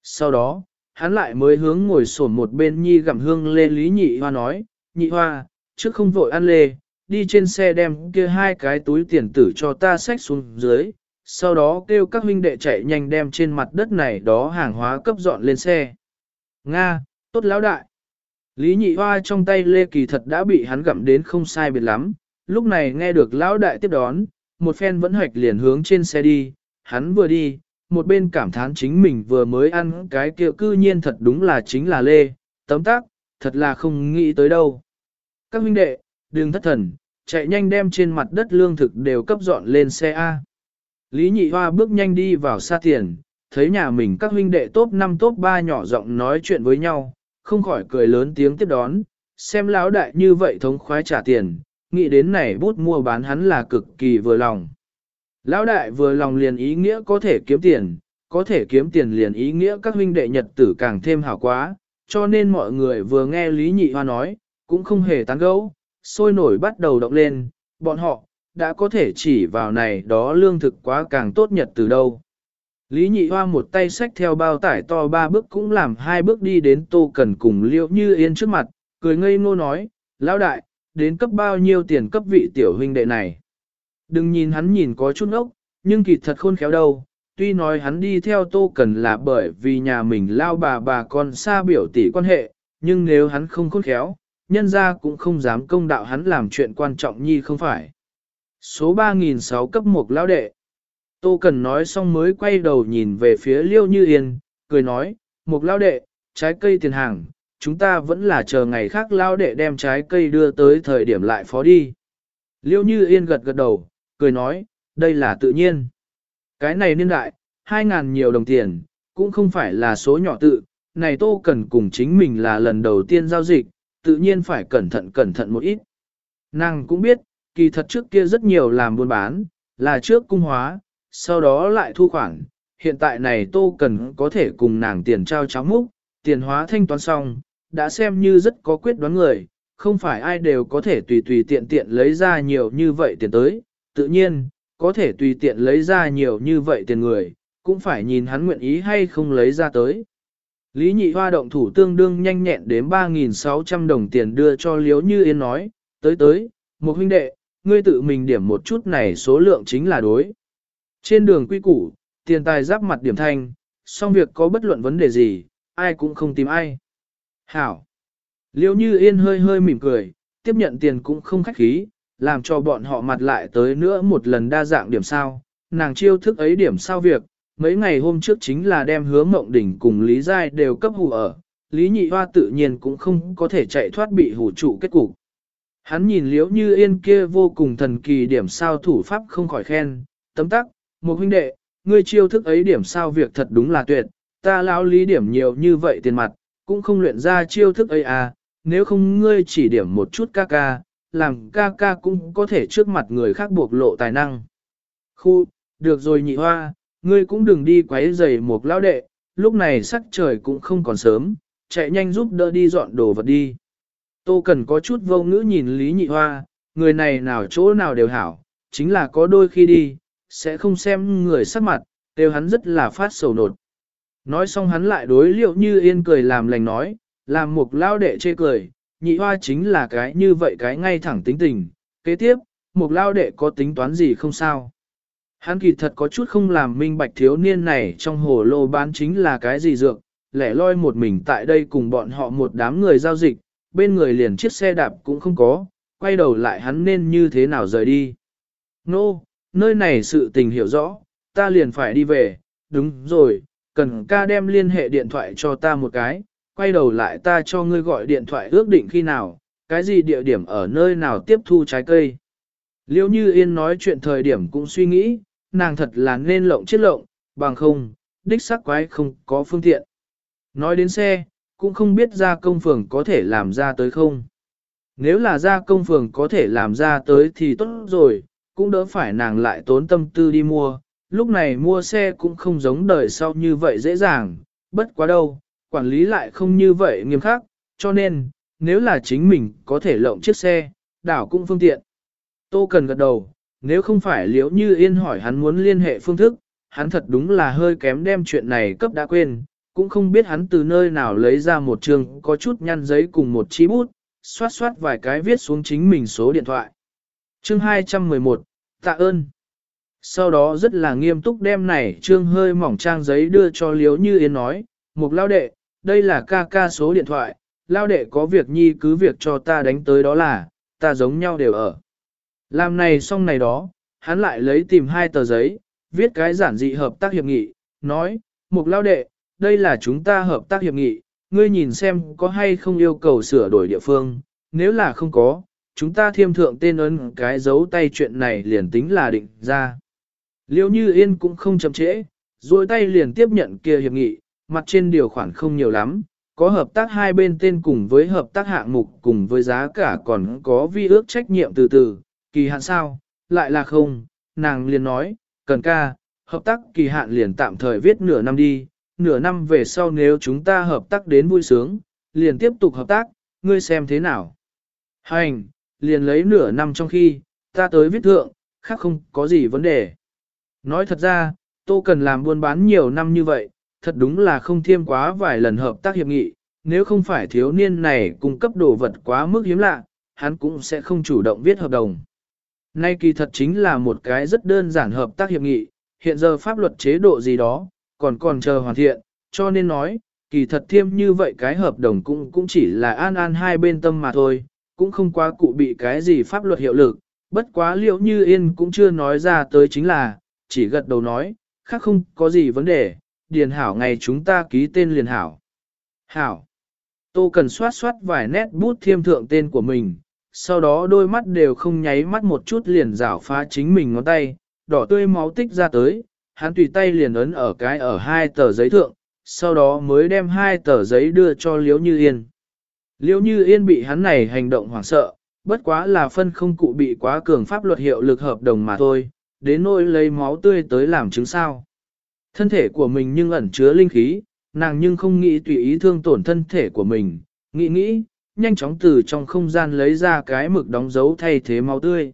Sau đó, hắn lại mới hướng ngồi sổ một bên nhi gặm hương lê Lý Nhị Hoa nói, Nhị Hoa, trước không vội ăn lê, đi trên xe đem kia hai cái túi tiền tử cho ta xách xuống dưới, sau đó kêu các huynh đệ chạy nhanh đem trên mặt đất này đó hàng hóa cấp dọn lên xe. Nga, tốt lão đại. Lý nhị hoa trong tay lê kỳ thật đã bị hắn gặm đến không sai biệt lắm, lúc này nghe được lão đại tiếp đón, một phen vẫn hoạch liền hướng trên xe đi, hắn vừa đi, một bên cảm thán chính mình vừa mới ăn cái kia cư nhiên thật đúng là chính là lê, tấm tác, thật là không nghĩ tới đâu. Các huynh đệ, đừng thất thần, chạy nhanh đem trên mặt đất lương thực đều cấp dọn lên xe A. Lý nhị hoa bước nhanh đi vào xa tiền, thấy nhà mình các huynh đệ top 5 top 3 nhỏ giọng nói chuyện với nhau, không khỏi cười lớn tiếng tiếp đón, xem lão đại như vậy thống khoái trả tiền, nghĩ đến này bút mua bán hắn là cực kỳ vừa lòng. Lão đại vừa lòng liền ý nghĩa có thể kiếm tiền, có thể kiếm tiền liền ý nghĩa các huynh đệ nhật tử càng thêm hảo quá, cho nên mọi người vừa nghe Lý Nhị Hoa nói, cũng không hề tán gẫu, sôi nổi bắt đầu động lên, bọn họ, đã có thể chỉ vào này đó lương thực quá càng tốt nhật từ đâu. Lý nhị hoa một tay xách theo bao tải to ba bước cũng làm hai bước đi đến tô cần cùng liễu như yên trước mặt, cười ngây ngô nói, lão đại, đến cấp bao nhiêu tiền cấp vị tiểu huynh đệ này. Đừng nhìn hắn nhìn có chút ốc, nhưng kỳ thật khôn khéo đâu, tuy nói hắn đi theo tô cần là bởi vì nhà mình lao bà bà con xa biểu tỷ quan hệ, nhưng nếu hắn không khôn khéo, nhân ra cũng không dám công đạo hắn làm chuyện quan trọng nhi không phải. Số 3006 cấp một lão đệ. Tô Cần nói xong mới quay đầu nhìn về phía Liêu Như Yên, cười nói, một lao đệ, trái cây tiền hàng, chúng ta vẫn là chờ ngày khác lao đệ đem trái cây đưa tới thời điểm lại phó đi. Liêu Như Yên gật gật đầu, cười nói, đây là tự nhiên. Cái này niên đại, hai ngàn nhiều đồng tiền, cũng không phải là số nhỏ tự, này Tô Cần cùng chính mình là lần đầu tiên giao dịch, tự nhiên phải cẩn thận cẩn thận một ít. Nàng cũng biết, kỳ thật trước kia rất nhiều làm buôn bán, là trước cung hóa, sau đó lại thu khoản. Hiện tại này Tô Cần có thể cùng nàng tiền trao cháo múc, tiền hóa thanh toán xong, đã xem như rất có quyết đoán người, không phải ai đều có thể tùy tùy tiện tiện lấy ra nhiều như vậy tiền tới, tự nhiên, có thể tùy tiện lấy ra nhiều như vậy tiền người, cũng phải nhìn hắn nguyện ý hay không lấy ra tới. Lý nhị hoa động thủ tương đương nhanh nhẹn đến 3.600 đồng tiền đưa cho Liếu Như Yên nói, tới tới, một huynh đệ, ngươi tự mình điểm một chút này số lượng chính là đối. Trên đường quy củ, tiền tài giáp mặt điểm thanh, xong việc có bất luận vấn đề gì, ai cũng không tìm ai. Hảo. Liêu như yên hơi hơi mỉm cười, tiếp nhận tiền cũng không khách khí, làm cho bọn họ mặt lại tới nữa một lần đa dạng điểm sao. Nàng chiêu thức ấy điểm sao việc, mấy ngày hôm trước chính là đem hứa mộng đỉnh cùng Lý Giai đều cấp hù ở. Lý Nhị Hoa tự nhiên cũng không có thể chạy thoát bị hủ trụ kết cục. Hắn nhìn liễu như yên kia vô cùng thần kỳ điểm sao thủ pháp không khỏi khen, tấm tắc, một huynh đệ, ngươi chiêu thức ấy điểm sao việc thật đúng là tuyệt, ta lão lý điểm nhiều như vậy tiền mặt, cũng không luyện ra chiêu thức ấy à, nếu không ngươi chỉ điểm một chút ca ca, làm ca ca cũng có thể trước mặt người khác buộc lộ tài năng. Khu, được rồi nhị hoa, ngươi cũng đừng đi quấy rầy một lão đệ, lúc này sắc trời cũng không còn sớm, chạy nhanh giúp đỡ đi dọn đồ vật đi. Tô Cần có chút vô ngữ nhìn Lý Nhị Hoa, người này nào chỗ nào đều hảo, chính là có đôi khi đi, sẽ không xem người sắc mặt, đều hắn rất là phát sầu nột. Nói xong hắn lại đối liệu như yên cười làm lành nói, làm một lao đệ chê cười, nhị hoa chính là cái như vậy cái ngay thẳng tính tình. Kế tiếp, một lao đệ có tính toán gì không sao. Hắn kỳ thật có chút không làm minh bạch thiếu niên này trong hồ lô bán chính là cái gì dược, lẻ loi một mình tại đây cùng bọn họ một đám người giao dịch, bên người liền chiếc xe đạp cũng không có, quay đầu lại hắn nên như thế nào rời đi. Nô, no, nơi này sự tình hiểu rõ, ta liền phải đi về, đúng rồi, cần ca đem liên hệ điện thoại cho ta một cái, quay đầu lại ta cho ngươi gọi điện thoại ước định khi nào, cái gì địa điểm ở nơi nào tiếp thu trái cây. Liêu như yên nói chuyện thời điểm cũng suy nghĩ, nàng thật là nên lộng chết lộng, bằng không, đích xác quái không có phương tiện. Nói đến xe, cũng không biết ra công phường có thể làm ra tới không. Nếu là ra công phường có thể làm ra tới thì tốt rồi, cũng đỡ phải nàng lại tốn tâm tư đi mua, lúc này mua xe cũng không giống đời sau như vậy dễ dàng, bất quá đâu, quản lý lại không như vậy nghiêm khắc, cho nên, nếu là chính mình có thể lộng chiếc xe, đảo cũng phương tiện. Tô cần gật đầu, nếu không phải liễu như yên hỏi hắn muốn liên hệ phương thức, hắn thật đúng là hơi kém đem chuyện này cấp đã quên, cũng không biết hắn từ nơi nào lấy ra một trường có chút nhăn giấy cùng một chi bút, xoát xoát vài cái viết xuống chính mình số điện thoại. Chương 211, tạ ơn. Sau đó rất là nghiêm túc đem này trương hơi mỏng trang giấy đưa cho liếu Như Yên nói, một lao đệ, đây là ca ca số điện thoại, lao đệ có việc nhi cứ việc cho ta đánh tới đó là, ta giống nhau đều ở. Làm này xong này đó, hắn lại lấy tìm hai tờ giấy, viết cái giản dị hợp tác hiệp nghị, nói, mục lao đệ, đây là chúng ta hợp tác hiệp nghị, ngươi nhìn xem có hay không yêu cầu sửa đổi địa phương, nếu là không có, chúng ta thiêm thượng tên ấn cái dấu tay chuyện này liền tính là định ra. Liêu như yên cũng không chậm trễ, duỗi tay liền tiếp nhận kia hiệp nghị, mặt trên điều khoản không nhiều lắm, có hợp tác hai bên tên cùng với hợp tác hạng mục cùng với giá cả còn có vi ước trách nhiệm từ từ, kỳ hạn sao, lại là không, nàng liền nói, cần ca, hợp tác kỳ hạn liền tạm thời viết nửa năm đi, nửa năm về sau nếu chúng ta hợp tác đến vui sướng, liền tiếp tục hợp tác, ngươi xem thế nào. Hành, liền lấy nửa năm trong khi, ta tới viết thượng, khác không có gì vấn đề. Nói thật ra, tôi cần làm buôn bán nhiều năm như vậy, thật đúng là không thiêm quá vài lần hợp tác hiệp nghị, nếu không phải thiếu niên này cung cấp đồ vật quá mức hiếm lạ, hắn cũng sẽ không chủ động viết hợp đồng. Nay kỳ thật chính là một cái rất đơn giản hợp tác hiệp nghị, hiện giờ pháp luật chế độ gì đó, còn còn chờ hoàn thiện, cho nên nói, kỳ thật thiêm như vậy cái hợp đồng cũng cũng chỉ là an an hai bên tâm mà thôi, cũng không quá cụ bị cái gì pháp luật hiệu lực, bất quá liệu như yên cũng chưa nói ra tới chính là, chỉ gật đầu nói, khác không có gì vấn đề, điền hảo ngày chúng ta ký tên liền hảo. Hảo. Tô cần soát soát vài nét bút thiêm thượng tên của mình, sau đó đôi mắt đều không nháy mắt một chút liền rảo phá chính mình ngón tay, đỏ tươi máu tích ra tới, hắn tùy tay liền ấn ở cái ở hai tờ giấy thượng, sau đó mới đem hai tờ giấy đưa cho Liễu Như Yên. Liêu Như Yên bị hắn này hành động hoảng sợ, bất quá là phân không cụ bị quá cường pháp luật hiệu lực hợp đồng mà thôi, đến nỗi lấy máu tươi tới làm chứng sao. Thân thể của mình nhưng ẩn chứa linh khí, nàng nhưng không nghĩ tùy ý thương tổn thân thể của mình, nghĩ nghĩ, nhanh chóng từ trong không gian lấy ra cái mực đóng dấu thay thế máu tươi.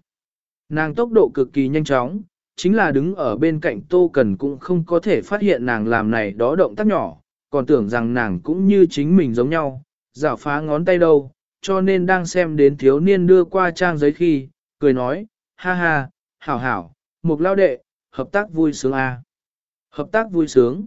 Nàng tốc độ cực kỳ nhanh chóng, chính là đứng ở bên cạnh Tô Cần cũng không có thể phát hiện nàng làm này đó động tác nhỏ, còn tưởng rằng nàng cũng như chính mình giống nhau, rảo phá ngón tay đâu, cho nên đang xem đến thiếu niên đưa qua trang giấy khi, cười nói, ha ha, hảo hảo, một lao đệ, hợp tác vui sướng a à. Hợp tác vui sướng.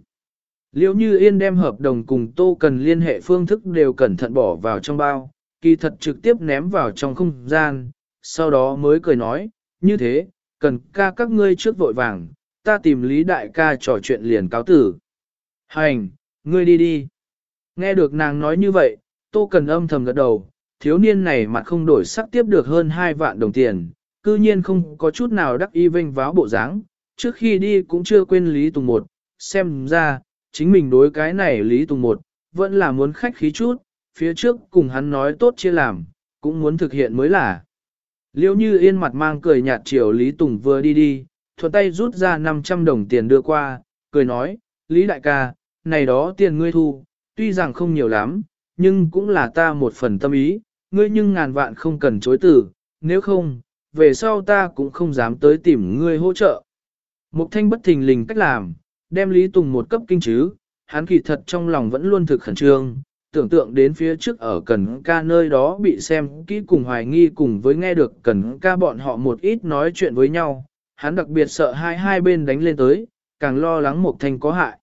Liêu như yên đem hợp đồng cùng Tô Cần liên hệ phương thức đều cẩn thận bỏ vào trong bao, kỳ thật trực tiếp ném vào trong không gian, sau đó mới cười nói, như thế, cần ca các ngươi trước vội vàng, ta tìm Lý Đại ca trò chuyện liền cáo tử. Hành, ngươi đi đi. Nghe được nàng nói như vậy, Tô Cần âm thầm gật đầu, thiếu niên này mặt không đổi sắc tiếp được hơn 2 vạn đồng tiền, cư nhiên không có chút nào đắc y vinh váo bộ dáng, trước khi đi cũng chưa quên Lý Tùng một, xem ra, chính mình đối cái này Lý Tùng một, vẫn là muốn khách khí chút, phía trước cùng hắn nói tốt chia làm, cũng muốn thực hiện mới là. Liêu như yên mặt mang cười nhạt chiều Lý Tùng vừa đi đi, thuận tay rút ra 500 đồng tiền đưa qua, cười nói, Lý đại ca, này đó tiền ngươi thu, tuy rằng không nhiều lắm, nhưng cũng là ta một phần tâm ý, ngươi nhưng ngàn vạn không cần chối từ, nếu không, về sau ta cũng không dám tới tìm ngươi hỗ trợ. Mục thanh bất thình lình cách làm, đem Lý Tùng một cấp kinh chứ, hắn kỳ thật trong lòng vẫn luôn thực khẩn trương, tưởng tượng đến phía trước ở cần ca nơi đó bị xem kỹ cùng hoài nghi cùng với nghe được cần ca bọn họ một ít nói chuyện với nhau, hắn đặc biệt sợ hai hai bên đánh lên tới, càng lo lắng mục thanh có hại.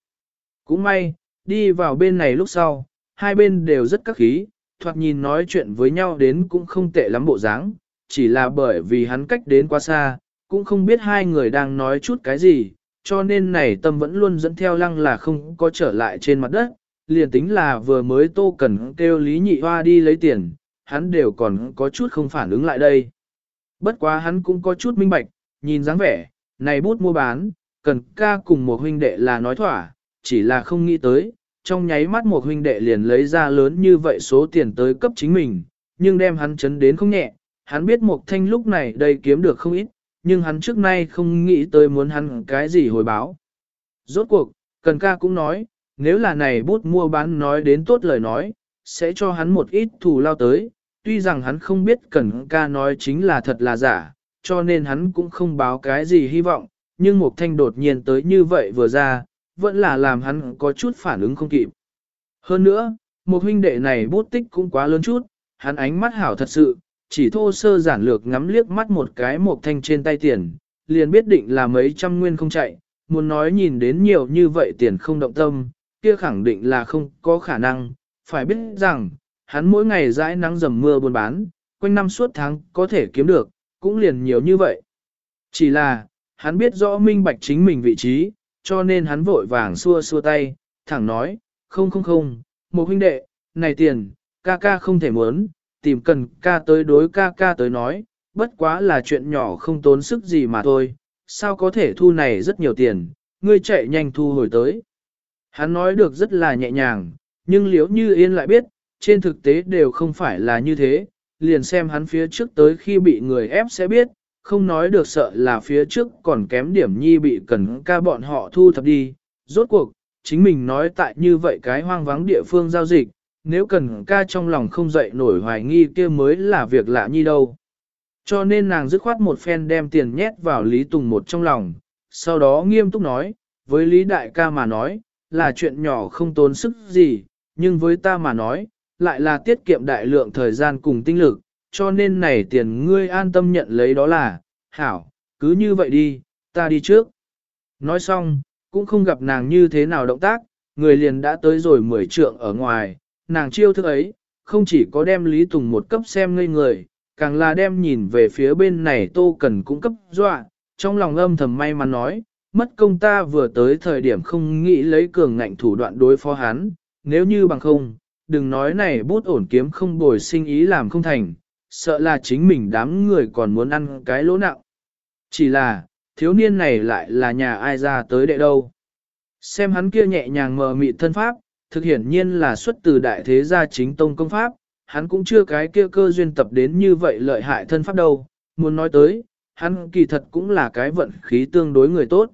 Cũng may, đi vào bên này lúc sau, hai bên đều rất các khí, thoạt nhìn nói chuyện với nhau đến cũng không tệ lắm bộ dáng, chỉ là bởi vì hắn cách đến quá xa, cũng không biết hai người đang nói chút cái gì, cho nên này tâm vẫn luôn dẫn theo lăng là không có trở lại trên mặt đất, liền tính là vừa mới tô cần kêu Lý Nhị Hoa đi lấy tiền, hắn đều còn có chút không phản ứng lại đây. Bất quá hắn cũng có chút minh bạch, nhìn dáng vẻ, này bút mua bán, cần ca cùng một huynh đệ là nói thỏa, chỉ là không nghĩ tới, trong nháy mắt một huynh đệ liền lấy ra lớn như vậy số tiền tới cấp chính mình, nhưng đem hắn chấn đến không nhẹ, hắn biết một thanh lúc này đây kiếm được không ít, nhưng hắn trước nay không nghĩ tới muốn hắn cái gì hồi báo. Rốt cuộc, cần ca cũng nói, nếu là này bút mua bán nói đến tốt lời nói, sẽ cho hắn một ít thù lao tới, tuy rằng hắn không biết cần ca nói chính là thật là giả, cho nên hắn cũng không báo cái gì hy vọng, nhưng một thanh đột nhiên tới như vậy vừa ra, vẫn là làm hắn có chút phản ứng không kịp. Hơn nữa, một huynh đệ này bút tích cũng quá lớn chút, hắn ánh mắt hảo thật sự, chỉ thô sơ giản lược ngắm liếc mắt một cái một thanh trên tay tiền, liền biết định là mấy trăm nguyên không chạy, muốn nói nhìn đến nhiều như vậy tiền không động tâm, kia khẳng định là không có khả năng, phải biết rằng, hắn mỗi ngày dãi nắng dầm mưa buôn bán, quanh năm suốt tháng có thể kiếm được, cũng liền nhiều như vậy. Chỉ là, hắn biết rõ minh bạch chính mình vị trí, cho nên hắn vội vàng xua xua tay, thẳng nói, không không không, một huynh đệ, này tiền, ca ca không thể muốn, tìm cần ca tới đối ca ca tới nói, bất quá là chuyện nhỏ không tốn sức gì mà thôi, sao có thể thu này rất nhiều tiền, ngươi chạy nhanh thu hồi tới. Hắn nói được rất là nhẹ nhàng, nhưng liếu như yên lại biết, trên thực tế đều không phải là như thế, liền xem hắn phía trước tới khi bị người ép sẽ biết, không nói được sợ là phía trước còn kém điểm nhi bị cần ca bọn họ thu thập đi. Rốt cuộc, chính mình nói tại như vậy cái hoang vắng địa phương giao dịch, nếu cần ca trong lòng không dậy nổi hoài nghi kia mới là việc lạ nhi đâu. Cho nên nàng dứt khoát một phen đem tiền nhét vào Lý Tùng một trong lòng, sau đó nghiêm túc nói, với Lý Đại ca mà nói, là chuyện nhỏ không tốn sức gì, nhưng với ta mà nói, lại là tiết kiệm đại lượng thời gian cùng tinh lực, cho nên này tiền ngươi an tâm nhận lấy đó là, hảo, cứ như vậy đi, ta đi trước. Nói xong, cũng không gặp nàng như thế nào động tác, người liền đã tới rồi mười trượng ở ngoài, nàng chiêu thức ấy, không chỉ có đem Lý Tùng một cấp xem ngây người, càng là đem nhìn về phía bên này tô cần cũng cấp dọa, trong lòng âm thầm may mắn nói, mất công ta vừa tới thời điểm không nghĩ lấy cường ngạnh thủ đoạn đối phó hắn, nếu như bằng không, đừng nói này bút ổn kiếm không bồi sinh ý làm không thành, sợ là chính mình đám người còn muốn ăn cái lỗ nặng. Chỉ là, thiếu niên này lại là nhà ai ra tới đệ đâu. Xem hắn kia nhẹ nhàng mờ mịt thân pháp, thực hiển nhiên là xuất từ đại thế gia chính tông công pháp, hắn cũng chưa cái kia cơ duyên tập đến như vậy lợi hại thân pháp đâu, muốn nói tới, hắn kỳ thật cũng là cái vận khí tương đối người tốt.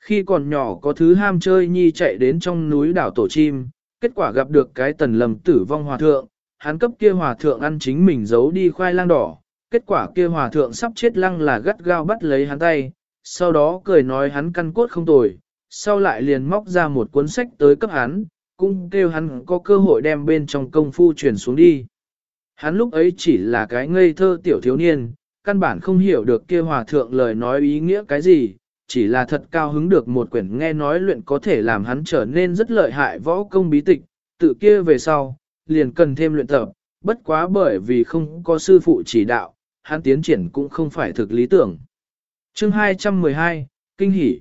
Khi còn nhỏ có thứ ham chơi nhi chạy đến trong núi đảo tổ chim, kết quả gặp được cái tần lầm tử vong hòa thượng, hắn cấp kia hòa thượng ăn chính mình giấu đi khoai lang đỏ, kết quả kia hòa thượng sắp chết lăng là gắt gao bắt lấy hắn tay, sau đó cười nói hắn căn cốt không tồi, sau lại liền móc ra một cuốn sách tới cấp hắn, cũng kêu hắn có cơ hội đem bên trong công phu truyền xuống đi. Hắn lúc ấy chỉ là cái ngây thơ tiểu thiếu niên, căn bản không hiểu được kia hòa thượng lời nói ý nghĩa cái gì, chỉ là thật cao hứng được một quyển nghe nói luyện có thể làm hắn trở nên rất lợi hại võ công bí tịch, tự kia về sau, liền cần thêm luyện tập, bất quá bởi vì không có sư phụ chỉ đạo, hắn tiến triển cũng không phải thực lý tưởng. Chương 212, Kinh hỷ.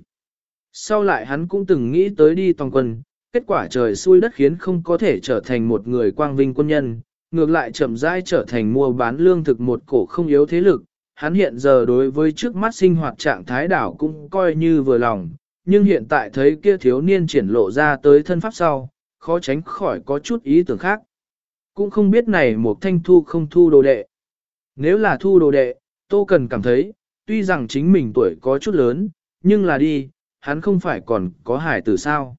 Sau lại hắn cũng từng nghĩ tới đi toàn quân, kết quả trời xui đất khiến không có thể trở thành một người quang vinh quân nhân, ngược lại chậm rãi trở thành mua bán lương thực một cổ không yếu thế lực, hắn hiện giờ đối với trước mắt sinh hoạt trạng thái đảo cũng coi như vừa lòng, nhưng hiện tại thấy kia thiếu niên triển lộ ra tới thân pháp sau, khó tránh khỏi có chút ý tưởng khác. Cũng không biết này một thanh thu không thu đồ đệ. Nếu là thu đồ đệ, Tô Cần cảm thấy, tuy rằng chính mình tuổi có chút lớn, nhưng là đi, hắn không phải còn có hải tử sao.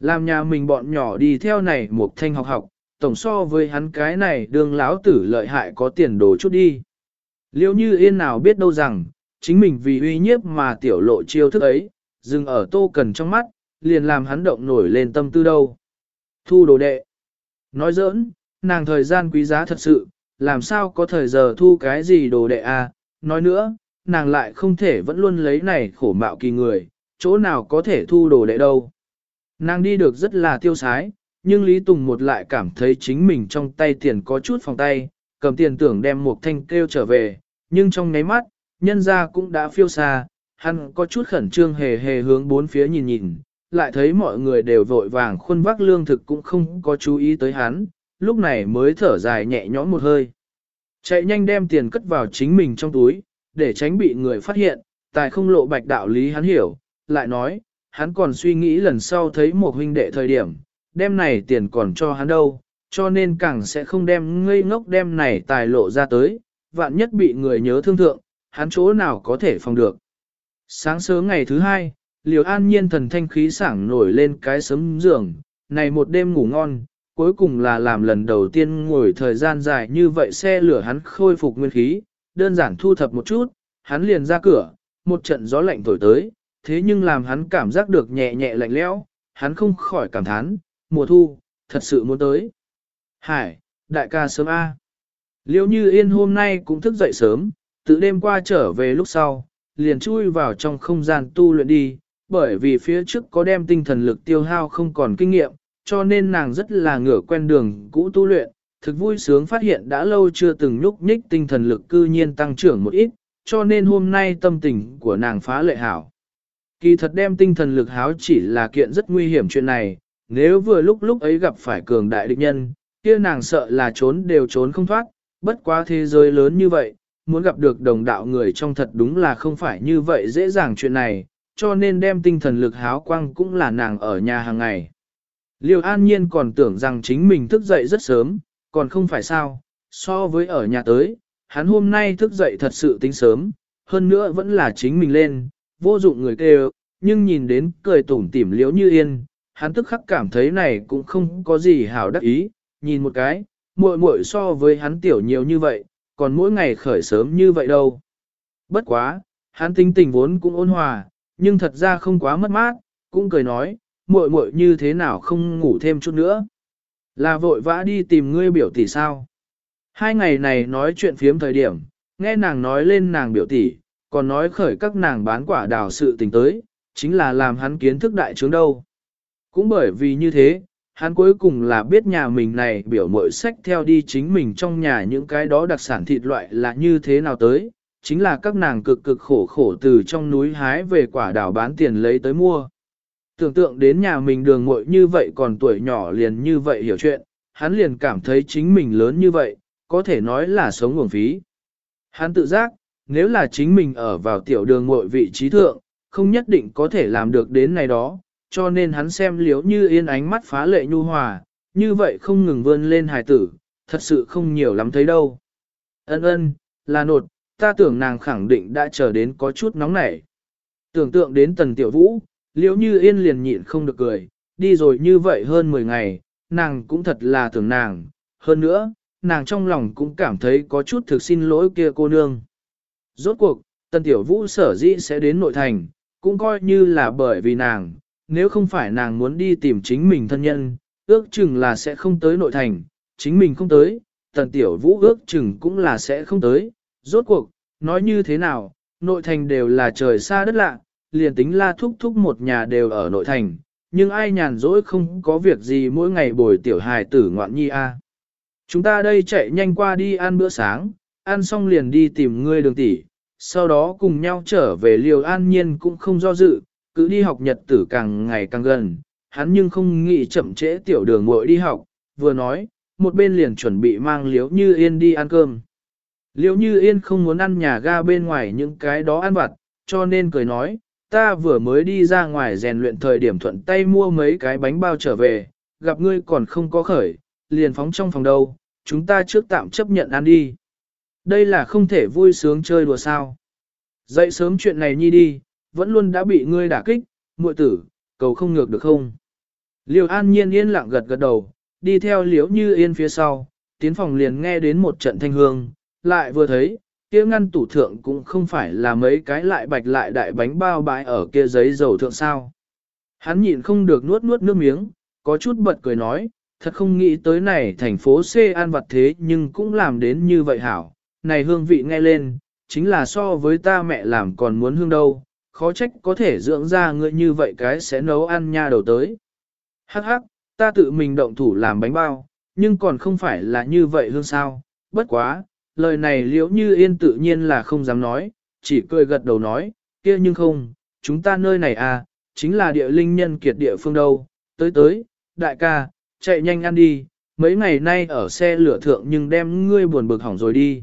Làm nhà mình bọn nhỏ đi theo này một thanh học học, tổng so với hắn cái này đương lão tử lợi hại có tiền đồ chút đi. Liêu như yên nào biết đâu rằng, chính mình vì uy nhiếp mà tiểu lộ chiêu thức ấy, dừng ở tô cần trong mắt, liền làm hắn động nổi lên tâm tư đâu. Thu đồ đệ. Nói giỡn, nàng thời gian quý giá thật sự, làm sao có thời giờ thu cái gì đồ đệ à, nói nữa, nàng lại không thể vẫn luôn lấy này khổ mạo kỳ người, chỗ nào có thể thu đồ đệ đâu. Nàng đi được rất là tiêu sái, nhưng Lý Tùng một lại cảm thấy chính mình trong tay tiền có chút phòng tay, cầm tiền tưởng đem một thanh kêu trở về, nhưng trong nháy mắt, nhân ra cũng đã phiêu xa, hắn có chút khẩn trương hề hề hướng bốn phía nhìn nhìn, lại thấy mọi người đều vội vàng khuôn vác lương thực cũng không có chú ý tới hắn, lúc này mới thở dài nhẹ nhõm một hơi. Chạy nhanh đem tiền cất vào chính mình trong túi, để tránh bị người phát hiện, tài không lộ bạch đạo lý hắn hiểu, lại nói, hắn còn suy nghĩ lần sau thấy một huynh đệ thời điểm, đem này tiền còn cho hắn đâu, cho nên càng sẽ không đem ngây ngốc đem này tài lộ ra tới, vạn nhất bị người nhớ thương thượng, hắn chỗ nào có thể phòng được. Sáng sớm ngày thứ hai, Liều An Nhiên thần thanh khí sảng nổi lên cái sấm giường, này một đêm ngủ ngon, cuối cùng là làm lần đầu tiên ngồi thời gian dài như vậy xe lửa hắn khôi phục nguyên khí, đơn giản thu thập một chút, hắn liền ra cửa, một trận gió lạnh thổi tới, thế nhưng làm hắn cảm giác được nhẹ nhẹ lạnh lẽo, hắn không khỏi cảm thán, mùa thu, thật sự muốn tới. Hải, đại ca sớm A. Liêu như yên hôm nay cũng thức dậy sớm, từ đêm qua trở về lúc sau, liền chui vào trong không gian tu luyện đi, bởi vì phía trước có đem tinh thần lực tiêu hao không còn kinh nghiệm, cho nên nàng rất là ngửa quen đường cũ tu luyện, thực vui sướng phát hiện đã lâu chưa từng nhúc nhích tinh thần lực cư nhiên tăng trưởng một ít, cho nên hôm nay tâm tình của nàng phá lệ hảo. Kỳ thật đem tinh thần lực háo chỉ là kiện rất nguy hiểm chuyện này, nếu vừa lúc lúc ấy gặp phải cường đại địch nhân, kia nàng sợ là trốn đều trốn không thoát, bất quá thế giới lớn như vậy, muốn gặp được đồng đạo người trong thật đúng là không phải như vậy dễ dàng chuyện này, cho nên đem tinh thần lực háo quang cũng là nàng ở nhà hàng ngày. Liêu an nhiên còn tưởng rằng chính mình thức dậy rất sớm, còn không phải sao, so với ở nhà tới, hắn hôm nay thức dậy thật sự tính sớm, hơn nữa vẫn là chính mình lên, vô dụng người kêu, nhưng nhìn đến cười tủm tỉm liễu như yên, hắn tức khắc cảm thấy này cũng không có gì hảo đắc ý, nhìn một cái, muội muội so với hắn tiểu nhiều như vậy, còn mỗi ngày khởi sớm như vậy đâu. Bất quá, hắn tính tình vốn cũng ôn hòa, nhưng thật ra không quá mất mát, cũng cười nói, muội muội như thế nào không ngủ thêm chút nữa. Là vội vã đi tìm ngươi biểu tỷ sao. Hai ngày này nói chuyện phiếm thời điểm, nghe nàng nói lên nàng biểu tỷ, còn nói khởi các nàng bán quả đào sự tình tới, chính là làm hắn kiến thức đại trướng đâu. Cũng bởi vì như thế, hắn cuối cùng là biết nhà mình này biểu mội sách theo đi chính mình trong nhà những cái đó đặc sản thịt loại là như thế nào tới, chính là các nàng cực cực khổ khổ từ trong núi hái về quả đào bán tiền lấy tới mua. Tưởng tượng đến nhà mình đường muội như vậy còn tuổi nhỏ liền như vậy hiểu chuyện, hắn liền cảm thấy chính mình lớn như vậy, có thể nói là sống uổng phí. Hắn tự giác, nếu là chính mình ở vào tiểu đường muội vị trí thượng, không nhất định có thể làm được đến này đó, cho nên hắn xem liếu như yên ánh mắt phá lệ nhu hòa, như vậy không ngừng vươn lên hài tử, thật sự không nhiều lắm thấy đâu. Ân ân, là nột, ta tưởng nàng khẳng định đã chờ đến có chút nóng nảy. Tưởng tượng đến tần tiểu vũ, liễu như yên liền nhịn không được cười, đi rồi như vậy hơn 10 ngày, nàng cũng thật là tưởng nàng, hơn nữa, nàng trong lòng cũng cảm thấy có chút thực xin lỗi kia cô nương. Rốt cuộc, tần tiểu vũ sở dĩ sẽ đến nội thành, cũng coi như là bởi vì nàng, nếu không phải nàng muốn đi tìm chính mình thân nhân, ước chừng là sẽ không tới nội thành, chính mình không tới, tần tiểu vũ ước chừng cũng là sẽ không tới, rốt cuộc, nói như thế nào, nội thành đều là trời xa đất lạ, liền tính la thúc thúc một nhà đều ở nội thành, nhưng ai nhàn rỗi không có việc gì mỗi ngày bồi tiểu hài tử ngoạn nhi a. Chúng ta đây chạy nhanh qua đi ăn bữa sáng, ăn xong liền đi tìm ngươi đường tỷ, sau đó cùng nhau trở về liều an nhiên cũng không do dự, cứ đi học nhật tử càng ngày càng gần, hắn nhưng không nghĩ chậm trễ tiểu đường muội đi học, vừa nói, một bên liền chuẩn bị mang liếu như yên đi ăn cơm. liễu như yên không muốn ăn nhà ga bên ngoài những cái đó ăn vặt, cho nên cười nói, ta vừa mới đi ra ngoài rèn luyện thời điểm thuận tay mua mấy cái bánh bao trở về, gặp ngươi còn không có khởi, liền phóng trong phòng đâu, chúng ta trước tạm chấp nhận ăn đi. Đây là không thể vui sướng chơi đùa sao. Dậy sớm chuyện này nhi đi, vẫn luôn đã bị ngươi đả kích, muội tử, cầu không ngược được không? Liêu an nhiên yên lặng gật gật đầu, đi theo liễu như yên phía sau, tiến phòng liền nghe đến một trận thanh hương, lại vừa thấy, kia ngăn tủ thượng cũng không phải là mấy cái lại bạch lại đại bánh bao bãi ở kia giấy dầu thượng sao. Hắn nhịn không được nuốt nuốt nước miếng, có chút bật cười nói, thật không nghĩ tới này thành phố C an vật thế nhưng cũng làm đến như vậy hảo, này hương vị nghe lên, chính là so với ta mẹ làm còn muốn hương đâu, khó trách có thể dưỡng ra ngươi như vậy cái sẽ nấu ăn nha đầu tới. Hắc hắc, ta tự mình động thủ làm bánh bao, nhưng còn không phải là như vậy hương sao, bất quá, lời này liễu như yên tự nhiên là không dám nói, chỉ cười gật đầu nói, kia nhưng không, chúng ta nơi này à, chính là địa linh nhân kiệt địa phương đâu, tới tới, đại ca, chạy nhanh ăn đi, mấy ngày nay ở xe lửa thượng nhưng đem ngươi buồn bực hỏng rồi đi.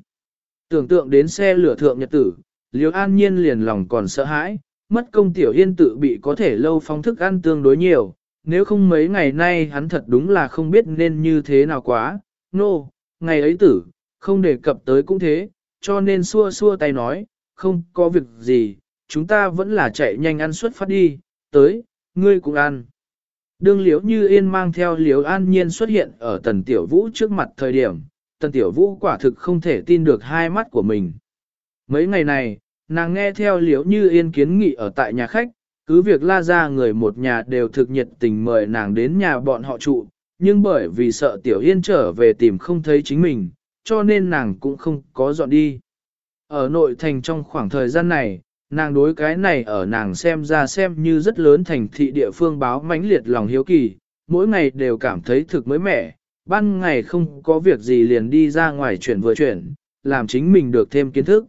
Tưởng tượng đến xe lửa thượng nhật tử, liễu an nhiên liền lòng còn sợ hãi, mất công tiểu yên tự bị có thể lâu phóng thức ăn tương đối nhiều, nếu không mấy ngày nay hắn thật đúng là không biết nên như thế nào quá, nô, no, ngày ấy tử, không đề cập tới cũng thế, cho nên xua xua tay nói, không có việc gì, chúng ta vẫn là chạy nhanh ăn suất phát đi, tới, ngươi cũng ăn. Đương liếu như yên mang theo liếu an nhiên xuất hiện ở tần tiểu vũ trước mặt thời điểm, tần tiểu vũ quả thực không thể tin được hai mắt của mình. Mấy ngày này, nàng nghe theo liếu như yên kiến nghị ở tại nhà khách, cứ việc la ra người một nhà đều thực nhiệt tình mời nàng đến nhà bọn họ trụ, nhưng bởi vì sợ tiểu yên trở về tìm không thấy chính mình, cho nên nàng cũng không có dọn đi. Ở nội thành trong khoảng thời gian này, nàng đối cái này ở nàng xem ra xem như rất lớn thành thị địa phương báo mãnh liệt lòng hiếu kỳ, mỗi ngày đều cảm thấy thực mới mẻ, ban ngày không có việc gì liền đi ra ngoài chuyển vừa chuyển, làm chính mình được thêm kiến thức.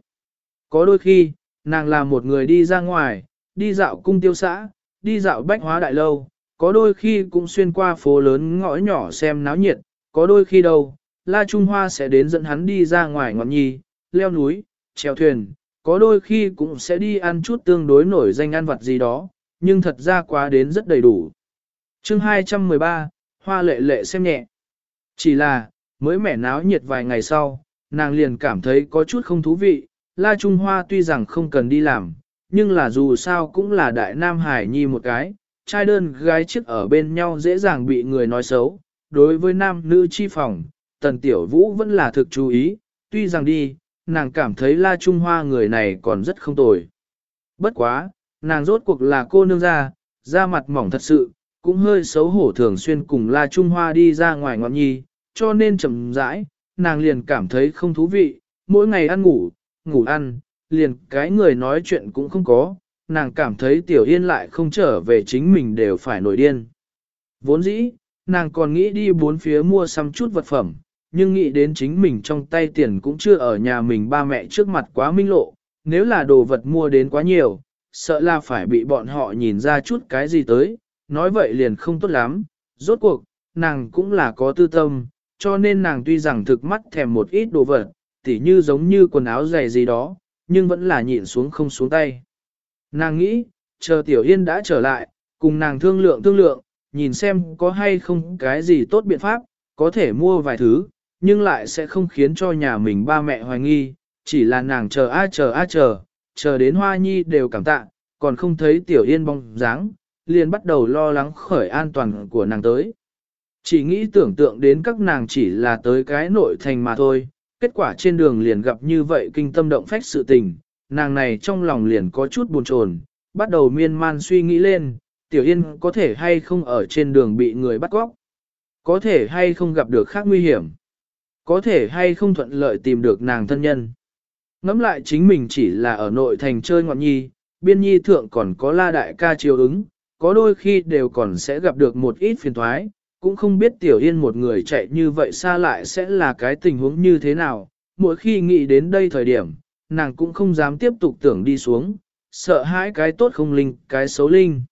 Có đôi khi, nàng là một người đi ra ngoài, đi dạo cung tiêu xã, đi dạo bách hóa đại lâu, có đôi khi cũng xuyên qua phố lớn ngõ nhỏ xem náo nhiệt, có đôi khi đâu, La Trung Hoa sẽ đến dẫn hắn đi ra ngoài ngọn nhi, leo núi, treo thuyền, có đôi khi cũng sẽ đi ăn chút tương đối nổi danh ăn vặt gì đó, nhưng thật ra quá đến rất đầy đủ. chương 213, Hoa lệ lệ xem nhẹ. Chỉ là, mới mẻ náo nhiệt vài ngày sau, nàng liền cảm thấy có chút không thú vị, La Trung Hoa tuy rằng không cần đi làm, nhưng là dù sao cũng là đại nam hải nhi một cái, trai đơn gái chiếc ở bên nhau dễ dàng bị người nói xấu, đối với nam nữ chi phòng, tần tiểu vũ vẫn là thực chú ý, tuy rằng đi, nàng cảm thấy la trung hoa người này còn rất không tồi. Bất quá, nàng rốt cuộc là cô nương ra, da mặt mỏng thật sự, cũng hơi xấu hổ thường xuyên cùng la trung hoa đi ra ngoài ngọn nhi, cho nên chậm rãi, nàng liền cảm thấy không thú vị, mỗi ngày ăn ngủ, ngủ ăn, liền cái người nói chuyện cũng không có, nàng cảm thấy tiểu yên lại không trở về chính mình đều phải nổi điên. Vốn dĩ, nàng còn nghĩ đi bốn phía mua xăm chút vật phẩm, nhưng nghĩ đến chính mình trong tay tiền cũng chưa ở nhà mình ba mẹ trước mặt quá minh lộ, nếu là đồ vật mua đến quá nhiều, sợ là phải bị bọn họ nhìn ra chút cái gì tới, nói vậy liền không tốt lắm, rốt cuộc, nàng cũng là có tư tâm, cho nên nàng tuy rằng thực mắt thèm một ít đồ vật, tỉ như giống như quần áo giày gì đó, nhưng vẫn là nhịn xuống không xuống tay. Nàng nghĩ, chờ Tiểu Yên đã trở lại, cùng nàng thương lượng thương lượng, nhìn xem có hay không cái gì tốt biện pháp, có thể mua vài thứ, nhưng lại sẽ không khiến cho nhà mình ba mẹ hoài nghi, chỉ là nàng chờ a chờ a chờ, chờ đến Hoa Nhi đều cảm tạ, còn không thấy Tiểu Yên bóng dáng, liền bắt đầu lo lắng khởi an toàn của nàng tới. Chỉ nghĩ tưởng tượng đến các nàng chỉ là tới cái nội thành mà thôi, kết quả trên đường liền gặp như vậy kinh tâm động phách sự tình, nàng này trong lòng liền có chút buồn chồn, bắt đầu miên man suy nghĩ lên, Tiểu Yên có thể hay không ở trên đường bị người bắt cóc, có thể hay không gặp được khác nguy hiểm có thể hay không thuận lợi tìm được nàng thân nhân. Ngắm lại chính mình chỉ là ở nội thành chơi ngọn nhi, biên nhi thượng còn có la đại ca chiều ứng, có đôi khi đều còn sẽ gặp được một ít phiền thoái, cũng không biết tiểu yên một người chạy như vậy xa lại sẽ là cái tình huống như thế nào, mỗi khi nghĩ đến đây thời điểm, nàng cũng không dám tiếp tục tưởng đi xuống, sợ hãi cái tốt không linh, cái xấu linh.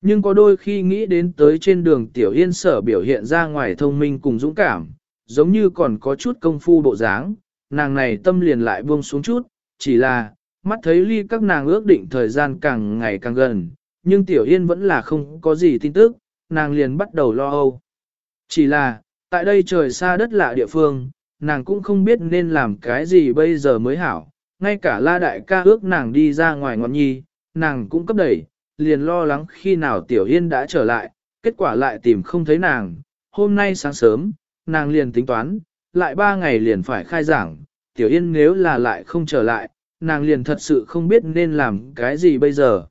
Nhưng có đôi khi nghĩ đến tới trên đường tiểu yên sở biểu hiện ra ngoài thông minh cùng dũng cảm, giống như còn có chút công phu bộ dáng, nàng này tâm liền lại buông xuống chút, chỉ là, mắt thấy ly các nàng ước định thời gian càng ngày càng gần, nhưng Tiểu Yên vẫn là không có gì tin tức, nàng liền bắt đầu lo âu. Chỉ là, tại đây trời xa đất lạ địa phương, nàng cũng không biết nên làm cái gì bây giờ mới hảo, ngay cả la đại ca ước nàng đi ra ngoài ngọn nhi, nàng cũng cấp đẩy, liền lo lắng khi nào Tiểu Yên đã trở lại, kết quả lại tìm không thấy nàng, hôm nay sáng sớm, nàng liền tính toán, lại ba ngày liền phải khai giảng, Tiểu Yên nếu là lại không trở lại, nàng liền thật sự không biết nên làm cái gì bây giờ.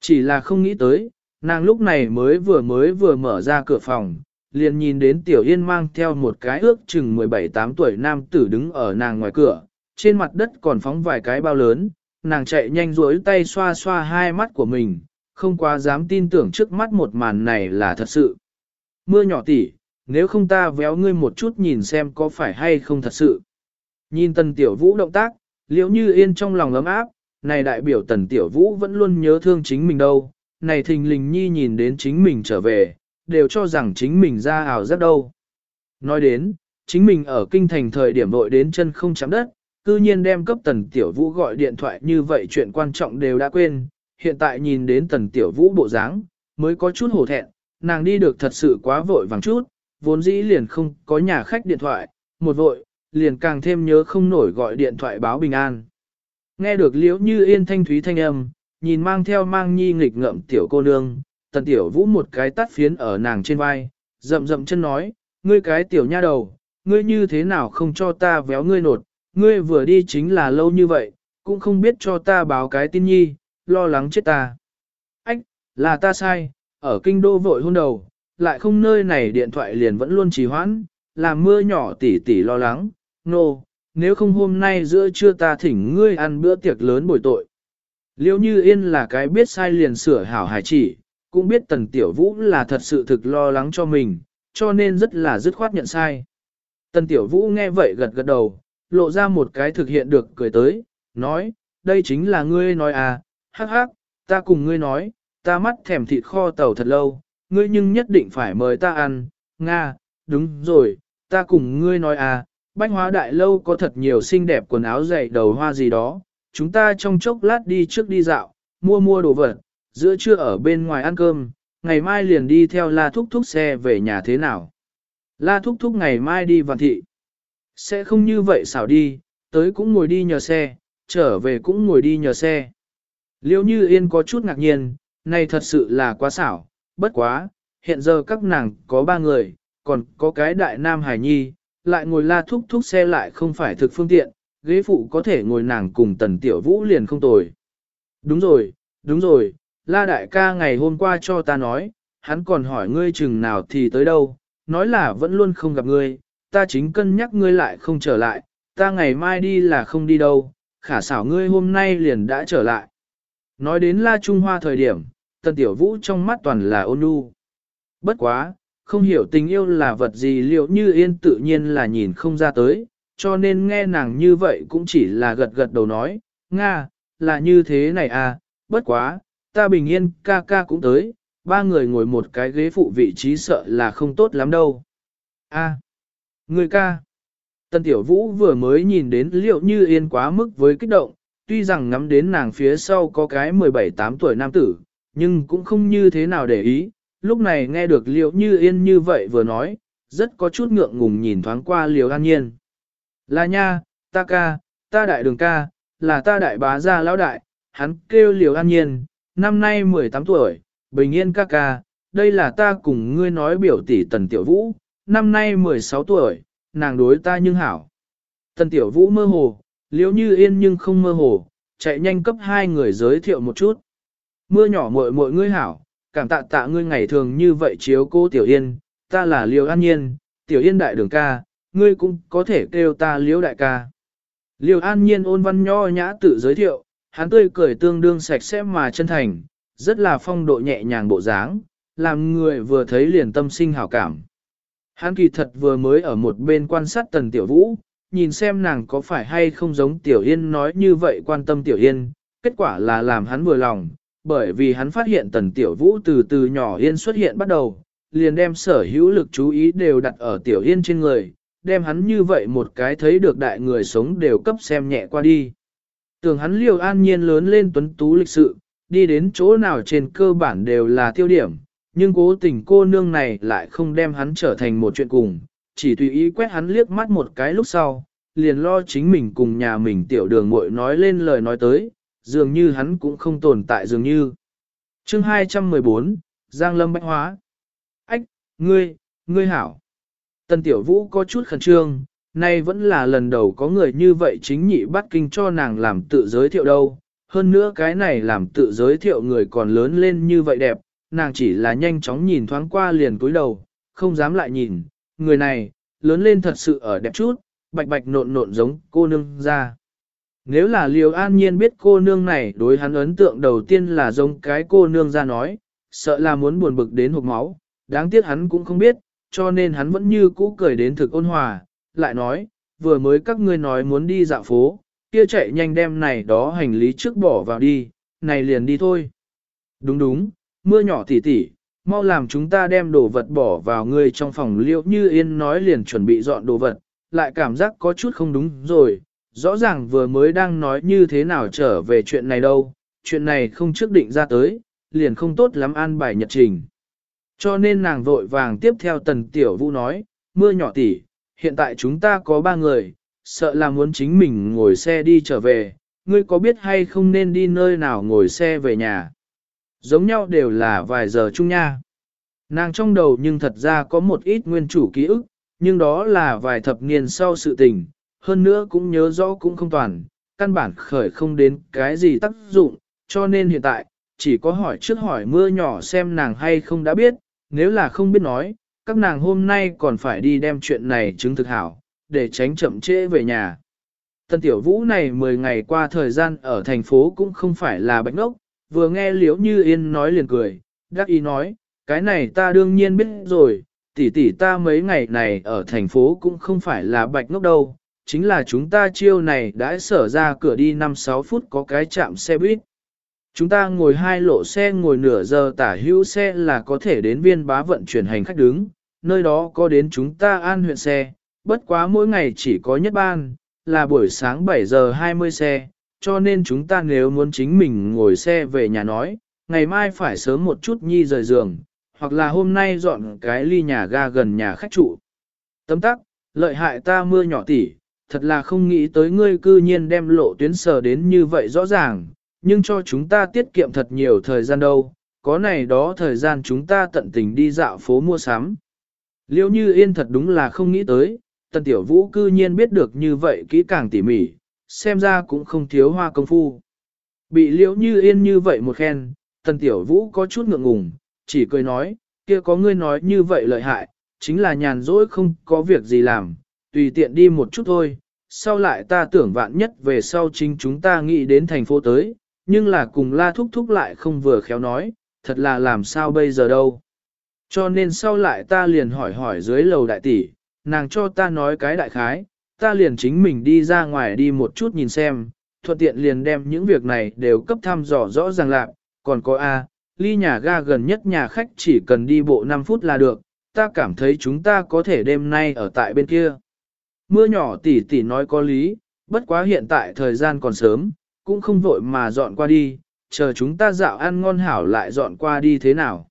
Chỉ là không nghĩ tới, nàng lúc này mới vừa mới vừa mở ra cửa phòng, liền nhìn đến Tiểu Yên mang theo một cái ước chừng 17-8 tuổi nam tử đứng ở nàng ngoài cửa, trên mặt đất còn phóng vài cái bao lớn, nàng chạy nhanh duỗi tay xoa xoa hai mắt của mình, không quá dám tin tưởng trước mắt một màn này là thật sự. Mưa nhỏ tỉ, nếu không ta véo ngươi một chút nhìn xem có phải hay không thật sự. Nhìn tần tiểu vũ động tác, liễu như yên trong lòng ấm áp, này đại biểu tần tiểu vũ vẫn luôn nhớ thương chính mình đâu, này thình lình nhi nhìn đến chính mình trở về, đều cho rằng chính mình ra ảo rất đâu. Nói đến, chính mình ở kinh thành thời điểm vội đến chân không chạm đất, cư nhiên đem cấp tần tiểu vũ gọi điện thoại như vậy chuyện quan trọng đều đã quên, hiện tại nhìn đến tần tiểu vũ bộ dáng, mới có chút hổ thẹn, nàng đi được thật sự quá vội vàng chút, vốn dĩ liền không có nhà khách điện thoại, một vội, liền càng thêm nhớ không nổi gọi điện thoại báo bình an. Nghe được liễu như yên thanh thúy thanh âm, nhìn mang theo mang nhi nghịch ngợm tiểu cô nương, tần tiểu vũ một cái tắt phiến ở nàng trên vai, rậm rậm chân nói, ngươi cái tiểu nha đầu, ngươi như thế nào không cho ta véo ngươi nột, ngươi vừa đi chính là lâu như vậy, cũng không biết cho ta báo cái tin nhi, lo lắng chết ta. Ách, là ta sai, ở kinh đô vội hôn đầu, lại không nơi này điện thoại liền vẫn luôn trì hoãn, làm mưa nhỏ tỉ tỉ lo lắng, nô, no, nếu không hôm nay giữa trưa ta thỉnh ngươi ăn bữa tiệc lớn bồi tội. Liêu như yên là cái biết sai liền sửa hảo hải chỉ, cũng biết tần tiểu vũ là thật sự thực lo lắng cho mình, cho nên rất là dứt khoát nhận sai. Tần tiểu vũ nghe vậy gật gật đầu, lộ ra một cái thực hiện được cười tới, nói, đây chính là ngươi nói à, hắc hắc, ta cùng ngươi nói, ta mắt thèm thịt kho tàu thật lâu, ngươi nhưng nhất định phải mời ta ăn, Nga, đúng rồi, ta cùng ngươi nói à, bách hóa đại lâu có thật nhiều xinh đẹp quần áo dày đầu hoa gì đó, chúng ta trong chốc lát đi trước đi dạo, mua mua đồ vật, giữa trưa ở bên ngoài ăn cơm, ngày mai liền đi theo la thúc thúc xe về nhà thế nào. La thúc thúc ngày mai đi vạn thị. Sẽ không như vậy xảo đi, tới cũng ngồi đi nhờ xe, trở về cũng ngồi đi nhờ xe. Liêu như yên có chút ngạc nhiên, này thật sự là quá xảo, bất quá, hiện giờ các nàng có ba người, còn có cái đại nam hải nhi, lại ngồi la thúc thúc xe lại không phải thực phương tiện, ghế phụ có thể ngồi nàng cùng tần tiểu vũ liền không tồi. Đúng rồi, đúng rồi, la đại ca ngày hôm qua cho ta nói, hắn còn hỏi ngươi chừng nào thì tới đâu, nói là vẫn luôn không gặp ngươi, ta chính cân nhắc ngươi lại không trở lại, ta ngày mai đi là không đi đâu, khả xảo ngươi hôm nay liền đã trở lại. Nói đến La Trung Hoa thời điểm, Tần Tiểu Vũ trong mắt toàn là ôn nhu. Bất quá, không hiểu tình yêu là vật gì liệu như yên tự nhiên là nhìn không ra tới, cho nên nghe nàng như vậy cũng chỉ là gật gật đầu nói, Nga, là như thế này à, bất quá, ta bình yên ca ca cũng tới, ba người ngồi một cái ghế phụ vị trí sợ là không tốt lắm đâu. A, người ca. Tần Tiểu Vũ vừa mới nhìn đến liệu như yên quá mức với kích động, tuy rằng ngắm đến nàng phía sau có cái 17-8 tuổi nam tử, nhưng cũng không như thế nào để ý, lúc này nghe được liệu như yên như vậy vừa nói, rất có chút ngượng ngùng nhìn thoáng qua liều an nhiên. Là nha, ta ca, ta đại đường ca, là ta đại bá gia lão đại, hắn kêu liều an nhiên, năm nay 18 tuổi, bình yên ca ca, đây là ta cùng ngươi nói biểu tỷ tần tiểu vũ, năm nay 16 tuổi, nàng đối ta nhưng hảo. Tần tiểu vũ mơ hồ, liễu như yên nhưng không mơ hồ, chạy nhanh cấp hai người giới thiệu một chút. Mưa nhỏ muội muội ngươi hảo, cảm tạ tạ ngươi ngày thường như vậy chiếu cô tiểu yên, ta là liêu an nhiên, tiểu yên đại đường ca, ngươi cũng có thể kêu ta liêu đại ca. Liêu an nhiên ôn văn nho nhã tự giới thiệu, hắn tươi cười tương đương sạch sẽ mà chân thành, rất là phong độ nhẹ nhàng bộ dáng, làm người vừa thấy liền tâm sinh hảo cảm. Hắn kỳ thật vừa mới ở một bên quan sát tần tiểu vũ, nhìn xem nàng có phải hay không giống Tiểu Yên nói như vậy quan tâm Tiểu Yên, kết quả là làm hắn vừa lòng, bởi vì hắn phát hiện tần Tiểu Vũ từ từ nhỏ Yên xuất hiện bắt đầu, liền đem sở hữu lực chú ý đều đặt ở Tiểu Yên trên người, đem hắn như vậy một cái thấy được đại người sống đều cấp xem nhẹ qua đi. Tưởng hắn liều an nhiên lớn lên tuấn tú lịch sự, đi đến chỗ nào trên cơ bản đều là tiêu điểm, nhưng cố tình cô nương này lại không đem hắn trở thành một chuyện cùng, chỉ tùy ý quét hắn liếc mắt một cái lúc sau, liền lo chính mình cùng nhà mình tiểu đường muội nói lên lời nói tới, dường như hắn cũng không tồn tại dường như. Chương 214, Giang Lâm Bách Hóa Ách, ngươi, ngươi hảo. Tần Tiểu Vũ có chút khẩn trương, nay vẫn là lần đầu có người như vậy chính nhị bắt kinh cho nàng làm tự giới thiệu đâu. Hơn nữa cái này làm tự giới thiệu người còn lớn lên như vậy đẹp, nàng chỉ là nhanh chóng nhìn thoáng qua liền cúi đầu, không dám lại nhìn, người này, lớn lên thật sự ở đẹp chút, bạch bạch nộn nộn giống cô nương ra. Nếu là Liêu an nhiên biết cô nương này đối hắn ấn tượng đầu tiên là giống cái cô nương ra nói, sợ là muốn buồn bực đến hộp máu, đáng tiếc hắn cũng không biết, cho nên hắn vẫn như cũ cười đến thực ôn hòa, lại nói, vừa mới các ngươi nói muốn đi dạo phố, kia chạy nhanh đem này đó hành lý trước bỏ vào đi, này liền đi thôi. Đúng đúng, mưa nhỏ tỉ tỉ, mau làm chúng ta đem đồ vật bỏ vào ngươi trong phòng liệu như yên nói liền chuẩn bị dọn đồ vật, lại cảm giác có chút không đúng rồi, rõ ràng vừa mới đang nói như thế nào trở về chuyện này đâu, chuyện này không trước định ra tới, liền không tốt lắm an bài nhật trình. Cho nên nàng vội vàng tiếp theo tần tiểu vũ nói, mưa nhỏ tỉ, hiện tại chúng ta có ba người, sợ là muốn chính mình ngồi xe đi trở về, ngươi có biết hay không nên đi nơi nào ngồi xe về nhà. Giống nhau đều là vài giờ chung nha. Nàng trong đầu nhưng thật ra có một ít nguyên chủ ký ức, nhưng đó là vài thập niên sau sự tình, hơn nữa cũng nhớ rõ cũng không toàn, căn bản khởi không đến cái gì tác dụng, cho nên hiện tại, chỉ có hỏi trước hỏi mưa nhỏ xem nàng hay không đã biết, nếu là không biết nói, các nàng hôm nay còn phải đi đem chuyện này chứng thực hảo, để tránh chậm trễ về nhà. Tân tiểu vũ này 10 ngày qua thời gian ở thành phố cũng không phải là bạch ngốc, vừa nghe liễu như yên nói liền cười, đắc ý nói, cái này ta đương nhiên biết rồi, tỷ tỷ ta mấy ngày này ở thành phố cũng không phải là bạch ngốc đâu, chính là chúng ta chiêu này đã sở ra cửa đi 5-6 phút có cái chạm xe buýt. Chúng ta ngồi hai lộ xe ngồi nửa giờ tả hữu xe là có thể đến viên bá vận chuyển hành khách đứng, nơi đó có đến chúng ta an huyện xe, bất quá mỗi ngày chỉ có nhất ban, là buổi sáng 7 giờ 20 xe, cho nên chúng ta nếu muốn chính mình ngồi xe về nhà nói, ngày mai phải sớm một chút nhi rời giường, hoặc là hôm nay dọn cái ly nhà ga gần nhà khách trụ. Tấm tắc, lợi hại ta mưa nhỏ tỉ, thật là không nghĩ tới ngươi cư nhiên đem lộ tuyến sở đến như vậy rõ ràng, nhưng cho chúng ta tiết kiệm thật nhiều thời gian đâu, có này đó thời gian chúng ta tận tình đi dạo phố mua sắm. Liêu như yên thật đúng là không nghĩ tới, tần tiểu vũ cư nhiên biết được như vậy kỹ càng tỉ mỉ, xem ra cũng không thiếu hoa công phu. Bị liễu như yên như vậy một khen, tần tiểu vũ có chút ngượng ngùng, chỉ cười nói, kia có ngươi nói như vậy lợi hại, chính là nhàn rỗi không có việc gì làm, tùy tiện đi một chút thôi, sau lại ta tưởng vạn nhất về sau chính chúng ta nghĩ đến thành phố tới, nhưng là cùng la thúc thúc lại không vừa khéo nói, thật là làm sao bây giờ đâu. Cho nên sau lại ta liền hỏi hỏi dưới lầu đại tỷ, nàng cho ta nói cái đại khái, ta liền chính mình đi ra ngoài đi một chút nhìn xem, thuận tiện liền đem những việc này đều cấp thăm dò rõ ràng lạc, còn có A, ly nhà ga gần nhất nhà khách chỉ cần đi bộ 5 phút là được, ta cảm thấy chúng ta có thể đêm nay ở tại bên kia. Mưa nhỏ tỉ tỉ nói có lý, bất quá hiện tại thời gian còn sớm, cũng không vội mà dọn qua đi, chờ chúng ta dạo ăn ngon hảo lại dọn qua đi thế nào.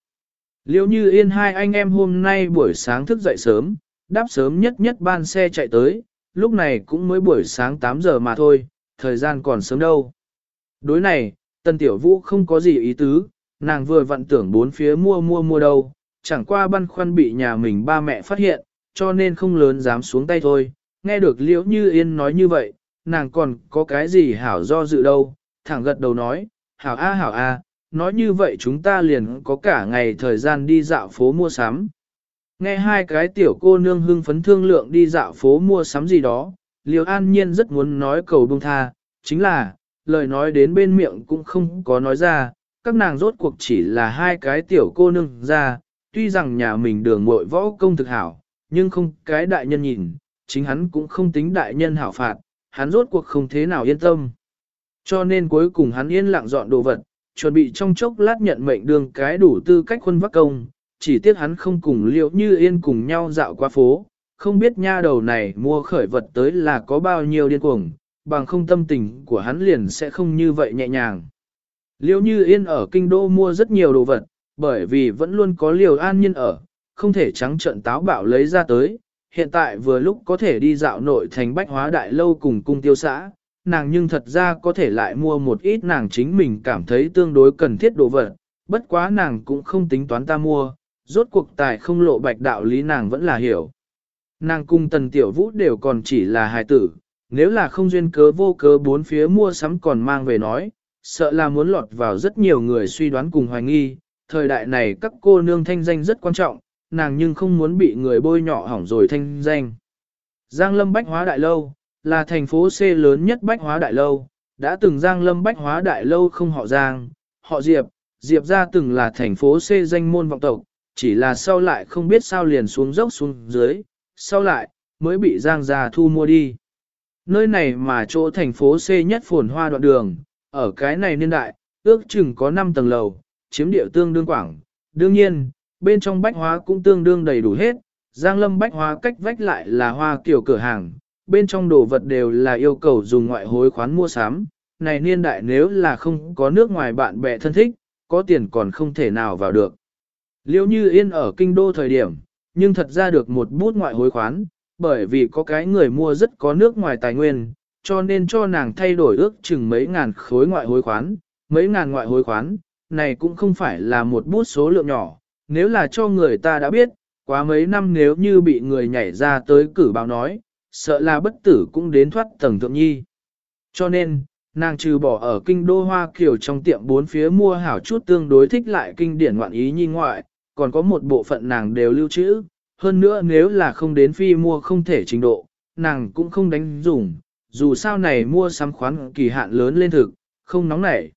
Liêu như yên hai anh em hôm nay buổi sáng thức dậy sớm, đáp sớm nhất nhất ban xe chạy tới, lúc này cũng mới buổi sáng 8 giờ mà thôi, thời gian còn sớm đâu. Đối này, Tân Tiểu Vũ không có gì ý tứ, nàng vừa vặn tưởng bốn phía mua mua mua đâu, chẳng qua băn khoăn bị nhà mình ba mẹ phát hiện, cho nên không lớn dám xuống tay thôi. Nghe được Liễu Như Yên nói như vậy, nàng còn có cái gì hảo do dự đâu, thẳng gật đầu nói, hảo a hảo a, nói như vậy chúng ta liền có cả ngày thời gian đi dạo phố mua sắm. Nghe hai cái tiểu cô nương hưng phấn thương lượng đi dạo phố mua sắm gì đó, liễu An Nhiên rất muốn nói cầu bông tha, chính là, lời nói đến bên miệng cũng không có nói ra, các nàng rốt cuộc chỉ là hai cái tiểu cô nương ra, tuy rằng nhà mình đường muội võ công thực hảo, nhưng không cái đại nhân nhìn, chính hắn cũng không tính đại nhân hảo phạt, hắn rốt cuộc không thế nào yên tâm. Cho nên cuối cùng hắn yên lặng dọn đồ vật, chuẩn bị trong chốc lát nhận mệnh đường cái đủ tư cách quân vắc công, chỉ tiếc hắn không cùng liệu như yên cùng nhau dạo qua phố, không biết nha đầu này mua khởi vật tới là có bao nhiêu điên cuồng, bằng không tâm tình của hắn liền sẽ không như vậy nhẹ nhàng. Liêu như yên ở kinh đô mua rất nhiều đồ vật, bởi vì vẫn luôn có liều an nhân ở, không thể trắng trợn táo bạo lấy ra tới. Hiện tại vừa lúc có thể đi dạo nội thành bách hóa đại lâu cùng cung tiêu xã, nàng nhưng thật ra có thể lại mua một ít nàng chính mình cảm thấy tương đối cần thiết đồ vật, bất quá nàng cũng không tính toán ta mua, rốt cuộc tài không lộ bạch đạo lý nàng vẫn là hiểu. Nàng cung tần tiểu vũ đều còn chỉ là hài tử, nếu là không duyên cớ vô cớ bốn phía mua sắm còn mang về nói, sợ là muốn lọt vào rất nhiều người suy đoán cùng hoài nghi, thời đại này các cô nương thanh danh rất quan trọng, nàng nhưng không muốn bị người bôi nhọ hỏng rồi thanh danh. Giang Lâm Bách Hóa Đại Lâu, là thành phố C lớn nhất Bách Hóa Đại Lâu, đã từng Giang Lâm Bách Hóa Đại Lâu không họ Giang, họ Diệp, Diệp ra từng là thành phố C danh môn vọng tộc, chỉ là sau lại không biết sao liền xuống dốc xuống dưới, sau lại, mới bị Giang gia thu mua đi. Nơi này mà chỗ thành phố C nhất phồn hoa đoạn đường, ở cái này niên đại, ước chừng có 5 tầng lầu, chiếm địa tương đương quảng. Đương nhiên, bên trong bách hóa cũng tương đương đầy đủ hết, Giang Lâm bách hóa cách vách lại là hoa kiểu cửa hàng, bên trong đồ vật đều là yêu cầu dùng ngoại hối khoán mua sắm. Này niên đại nếu là không có nước ngoài bạn bè thân thích, có tiền còn không thể nào vào được. Liêu như yên ở kinh đô thời điểm, nhưng thật ra được một bút ngoại hối khoán, bởi vì có cái người mua rất có nước ngoài tài nguyên, cho nên cho nàng thay đổi ước chừng mấy ngàn khối ngoại hối khoán, mấy ngàn ngoại hối khoán, này cũng không phải là một bút số lượng nhỏ, nếu là cho người ta đã biết, quá mấy năm nếu như bị người nhảy ra tới cử báo nói, sợ là bất tử cũng đến thoát tầng thượng nhi. Cho nên, nàng trừ bỏ ở kinh đô hoa kiểu trong tiệm bốn phía mua hảo chút tương đối thích lại kinh điển ngoạn ý nhi ngoại, còn có một bộ phận nàng đều lưu trữ, hơn nữa nếu là không đến phi mua không thể trình độ, nàng cũng không đánh dùng, dù sao này mua sắm khoán kỳ hạn lớn lên thực, không nóng nảy.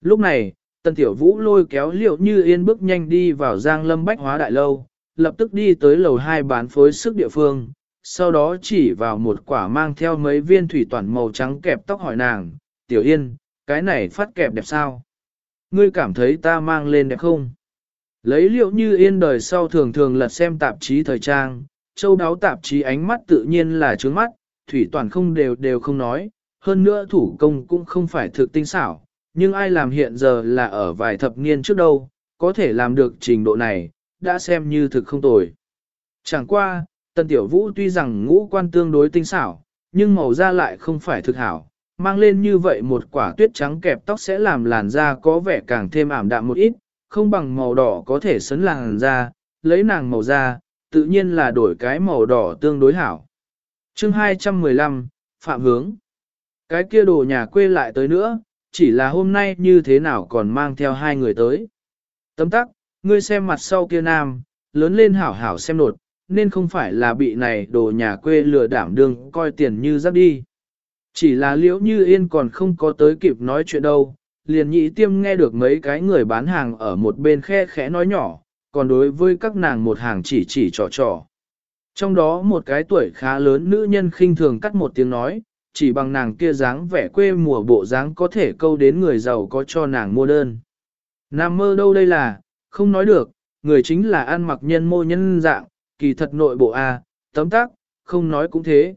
Lúc này, Tần Tiểu Vũ lôi kéo liệu như yên bước nhanh đi vào Giang Lâm Bách Hóa Đại Lâu, lập tức đi tới lầu 2 bán phối sức địa phương, sau đó chỉ vào một quả mang theo mấy viên thủy toàn màu trắng kẹp tóc hỏi nàng, Tiểu Yên, cái này phát kẹp đẹp sao? Ngươi cảm thấy ta mang lên đẹp không? Lấy liệu như yên đời sau thường thường lật xem tạp chí thời trang, châu đáo tạp chí ánh mắt tự nhiên là trướng mắt, thủy toàn không đều đều không nói, hơn nữa thủ công cũng không phải thực tinh xảo, nhưng ai làm hiện giờ là ở vài thập niên trước đâu, có thể làm được trình độ này, đã xem như thực không tồi. Chẳng qua, Tần Tiểu Vũ tuy rằng ngũ quan tương đối tinh xảo, nhưng màu da lại không phải thực hảo, mang lên như vậy một quả tuyết trắng kẹp tóc sẽ làm làn da có vẻ càng thêm ảm đạm một ít, không bằng màu đỏ có thể sấn làn da, lấy nàng màu da, tự nhiên là đổi cái màu đỏ tương đối hảo. chương 215, Phạm Hướng Cái kia đồ nhà quê lại tới nữa, chỉ là hôm nay như thế nào còn mang theo hai người tới. Tấm tắc, ngươi xem mặt sau kia nam, lớn lên hảo hảo xem nột, nên không phải là bị này đồ nhà quê lừa đảm đương coi tiền như rắc đi. Chỉ là liễu như yên còn không có tới kịp nói chuyện đâu, liền nhị tiêm nghe được mấy cái người bán hàng ở một bên khe khẽ nói nhỏ, còn đối với các nàng một hàng chỉ chỉ trò trò. Trong đó một cái tuổi khá lớn nữ nhân khinh thường cắt một tiếng nói, chỉ bằng nàng kia dáng vẻ quê mùa bộ dáng có thể câu đến người giàu có cho nàng mua đơn. Nam mơ đâu đây là, không nói được, người chính là ăn mặc nhân mô nhân dạng, kỳ thật nội bộ A, tấm tác, không nói cũng thế.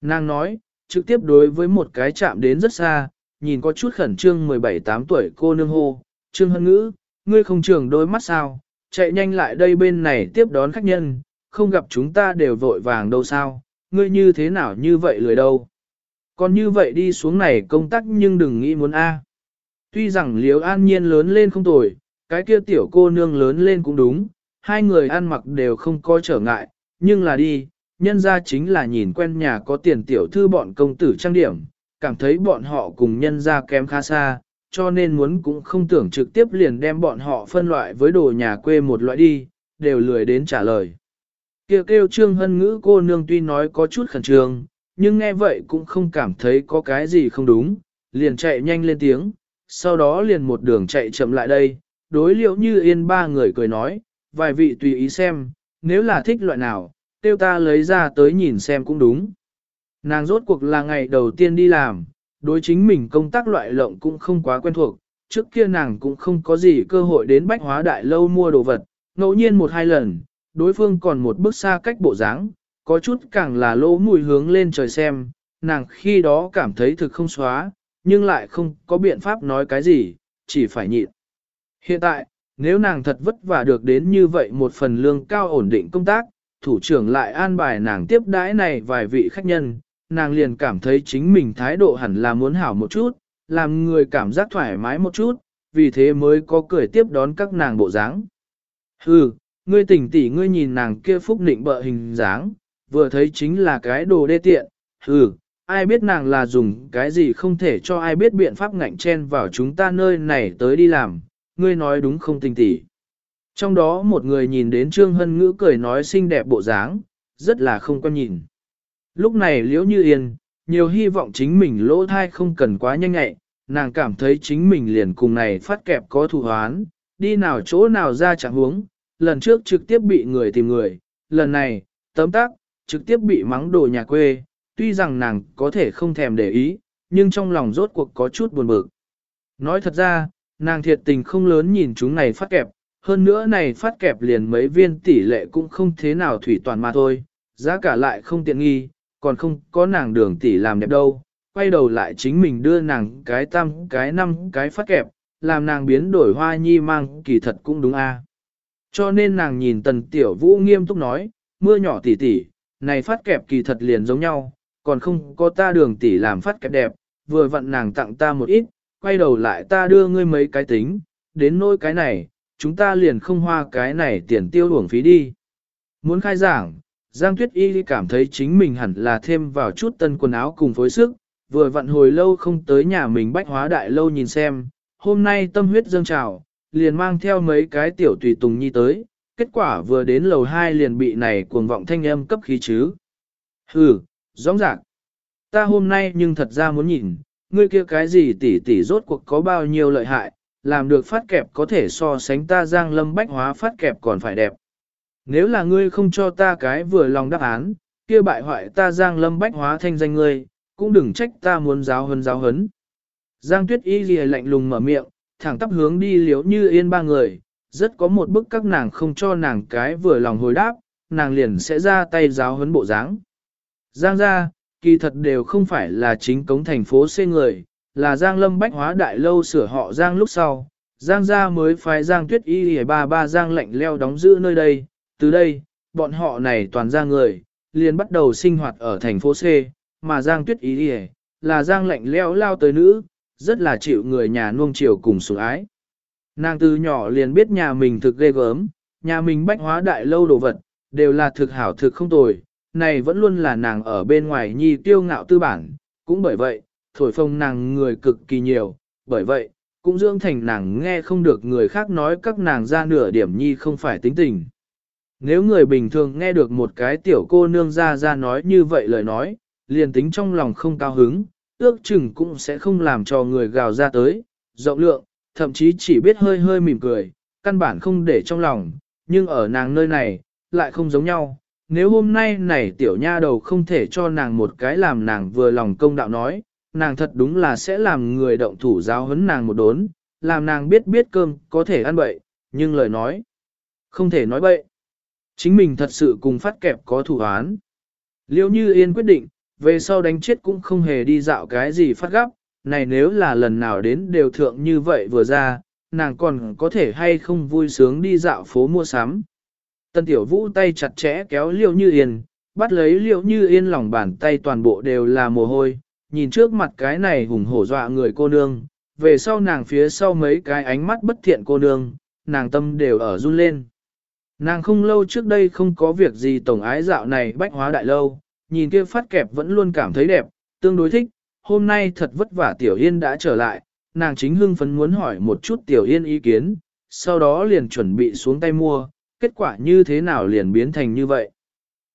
Nàng nói, trực tiếp đối với một cái chạm đến rất xa, nhìn có chút khẩn trương 17-8 tuổi cô nương hô, trương hân ngữ, ngươi không trường đôi mắt sao, chạy nhanh lại đây bên này tiếp đón khách nhân, không gặp chúng ta đều vội vàng đâu sao, ngươi như thế nào như vậy lười đâu. Còn như vậy đi xuống này công tác nhưng đừng nghĩ muốn A. Tuy rằng liếu an nhiên lớn lên không tồi, cái kia tiểu cô nương lớn lên cũng đúng, hai người ăn mặc đều không có trở ngại, nhưng là đi, nhân ra chính là nhìn quen nhà có tiền tiểu thư bọn công tử trang điểm, cảm thấy bọn họ cùng nhân ra kém khá xa, cho nên muốn cũng không tưởng trực tiếp liền đem bọn họ phân loại với đồ nhà quê một loại đi, đều lười đến trả lời. Kêu kêu trương hân ngữ cô nương tuy nói có chút khẩn trương, nhưng nghe vậy cũng không cảm thấy có cái gì không đúng, liền chạy nhanh lên tiếng, sau đó liền một đường chạy chậm lại đây, đối liệu như yên ba người cười nói, vài vị tùy ý xem, nếu là thích loại nào, tiêu ta lấy ra tới nhìn xem cũng đúng. Nàng rốt cuộc là ngày đầu tiên đi làm, đối chính mình công tác loại lộng cũng không quá quen thuộc, trước kia nàng cũng không có gì cơ hội đến bách hóa đại lâu mua đồ vật, ngẫu nhiên một hai lần, đối phương còn một bước xa cách bộ dáng, có chút càng là lỗ mùi hướng lên trời xem, nàng khi đó cảm thấy thực không xóa, nhưng lại không có biện pháp nói cái gì, chỉ phải nhịn. Hiện tại, nếu nàng thật vất vả được đến như vậy một phần lương cao ổn định công tác, thủ trưởng lại an bài nàng tiếp đãi này vài vị khách nhân, nàng liền cảm thấy chính mình thái độ hẳn là muốn hảo một chút, làm người cảm giác thoải mái một chút, vì thế mới có cười tiếp đón các nàng bộ dáng. Hừ, ngươi tỉnh tỉ ngươi nhìn nàng kia phúc nịnh bợ hình dáng, vừa thấy chính là cái đồ đê tiện, hừ, ai biết nàng là dùng cái gì không thể cho ai biết biện pháp ngạnh chen vào chúng ta nơi này tới đi làm, ngươi nói đúng không tình tỉ. Trong đó một người nhìn đến Trương Hân Ngữ cười nói xinh đẹp bộ dáng, rất là không quan nhìn. Lúc này liễu như yên, nhiều hy vọng chính mình lỗ thai không cần quá nhanh nhẹ, nàng cảm thấy chính mình liền cùng này phát kẹp có thù hoán, đi nào chỗ nào ra chẳng huống, lần trước trực tiếp bị người tìm người, lần này, tấm tắc trực tiếp bị mắng đồ nhà quê, tuy rằng nàng có thể không thèm để ý, nhưng trong lòng rốt cuộc có chút buồn bực. Nói thật ra, nàng thiệt tình không lớn nhìn chúng này phát kẹp, hơn nữa này phát kẹp liền mấy viên tỷ lệ cũng không thế nào thủy toàn mà thôi, giá cả lại không tiện nghi, còn không có nàng đường tỷ làm đẹp đâu, quay đầu lại chính mình đưa nàng cái tam cái năm cái phát kẹp, làm nàng biến đổi hoa nhi mang kỳ thật cũng đúng a. Cho nên nàng nhìn tần tiểu vũ nghiêm túc nói, mưa nhỏ tỉ tỉ, này phát kẹp kỳ thật liền giống nhau, còn không có ta đường tỷ làm phát kẹp đẹp, vừa vặn nàng tặng ta một ít, quay đầu lại ta đưa ngươi mấy cái tính, đến nỗi cái này, chúng ta liền không hoa cái này tiền tiêu uổng phí đi. Muốn khai giảng, Giang Tuyết Y cảm thấy chính mình hẳn là thêm vào chút tân quần áo cùng phối sức, vừa vặn hồi lâu không tới nhà mình bách hóa đại lâu nhìn xem, hôm nay tâm huyết dâng trào, liền mang theo mấy cái tiểu tùy tùng nhi tới, kết quả vừa đến lầu 2 liền bị này cuồng vọng thanh âm cấp khí chứ. Hừ, rõ ràng. Ta hôm nay nhưng thật ra muốn nhìn, ngươi kia cái gì tỷ tỷ rốt cuộc có bao nhiêu lợi hại, làm được phát kẹp có thể so sánh ta giang lâm bách hóa phát kẹp còn phải đẹp. Nếu là ngươi không cho ta cái vừa lòng đáp án, kia bại hoại ta giang lâm bách hóa thanh danh ngươi, cũng đừng trách ta muốn giáo hấn giáo hấn. Giang tuyết y lìa lạnh lùng mở miệng, thẳng tắp hướng đi liếu như yên ba người, rất có một bức các nàng không cho nàng cái vừa lòng hồi đáp, nàng liền sẽ ra tay giáo huấn bộ dáng. Giang gia kỳ thật đều không phải là chính cống thành phố C người, là Giang Lâm Bách Hóa Đại Lâu sửa họ Giang lúc sau. Giang gia mới phái Giang Tuyết Y hề ba ba Giang lệnh leo đóng giữ nơi đây, từ đây, bọn họ này toàn ra người, liền bắt đầu sinh hoạt ở thành phố C, mà Giang Tuyết Y hề, là Giang lệnh leo lao tới nữ, rất là chịu người nhà nuông chiều cùng sủng ái. Nàng từ nhỏ liền biết nhà mình thực ghê gớm, nhà mình bách hóa đại lâu đồ vật, đều là thực hảo thực không tồi, này vẫn luôn là nàng ở bên ngoài nhi tiêu ngạo tư bản, cũng bởi vậy, thổi phồng nàng người cực kỳ nhiều, bởi vậy, cũng dưỡng thành nàng nghe không được người khác nói các nàng ra nửa điểm nhi không phải tính tình. Nếu người bình thường nghe được một cái tiểu cô nương ra ra nói như vậy lời nói, liền tính trong lòng không cao hứng, ước chừng cũng sẽ không làm cho người gào ra tới, rộng lượng, thậm chí chỉ biết hơi hơi mỉm cười, căn bản không để trong lòng, nhưng ở nàng nơi này, lại không giống nhau. Nếu hôm nay này tiểu nha đầu không thể cho nàng một cái làm nàng vừa lòng công đạo nói, nàng thật đúng là sẽ làm người động thủ giáo huấn nàng một đốn, làm nàng biết biết cơm có thể ăn bậy, nhưng lời nói không thể nói bậy. Chính mình thật sự cùng phát kẹp có thủ án. Liêu như yên quyết định, về sau đánh chết cũng không hề đi dạo cái gì phát gấp, này nếu là lần nào đến đều thượng như vậy vừa ra, nàng còn có thể hay không vui sướng đi dạo phố mua sắm. Tân tiểu vũ tay chặt chẽ kéo liêu như yên, bắt lấy liêu như yên lòng bàn tay toàn bộ đều là mồ hôi, nhìn trước mặt cái này hùng hổ dọa người cô nương, về sau nàng phía sau mấy cái ánh mắt bất thiện cô nương, nàng tâm đều ở run lên. Nàng không lâu trước đây không có việc gì tổng ái dạo này bách hóa đại lâu, nhìn kia phát kẹp vẫn luôn cảm thấy đẹp, tương đối thích, hôm nay thật vất vả Tiểu Yên đã trở lại, nàng chính hưng phấn muốn hỏi một chút Tiểu Yên ý kiến, sau đó liền chuẩn bị xuống tay mua, kết quả như thế nào liền biến thành như vậy.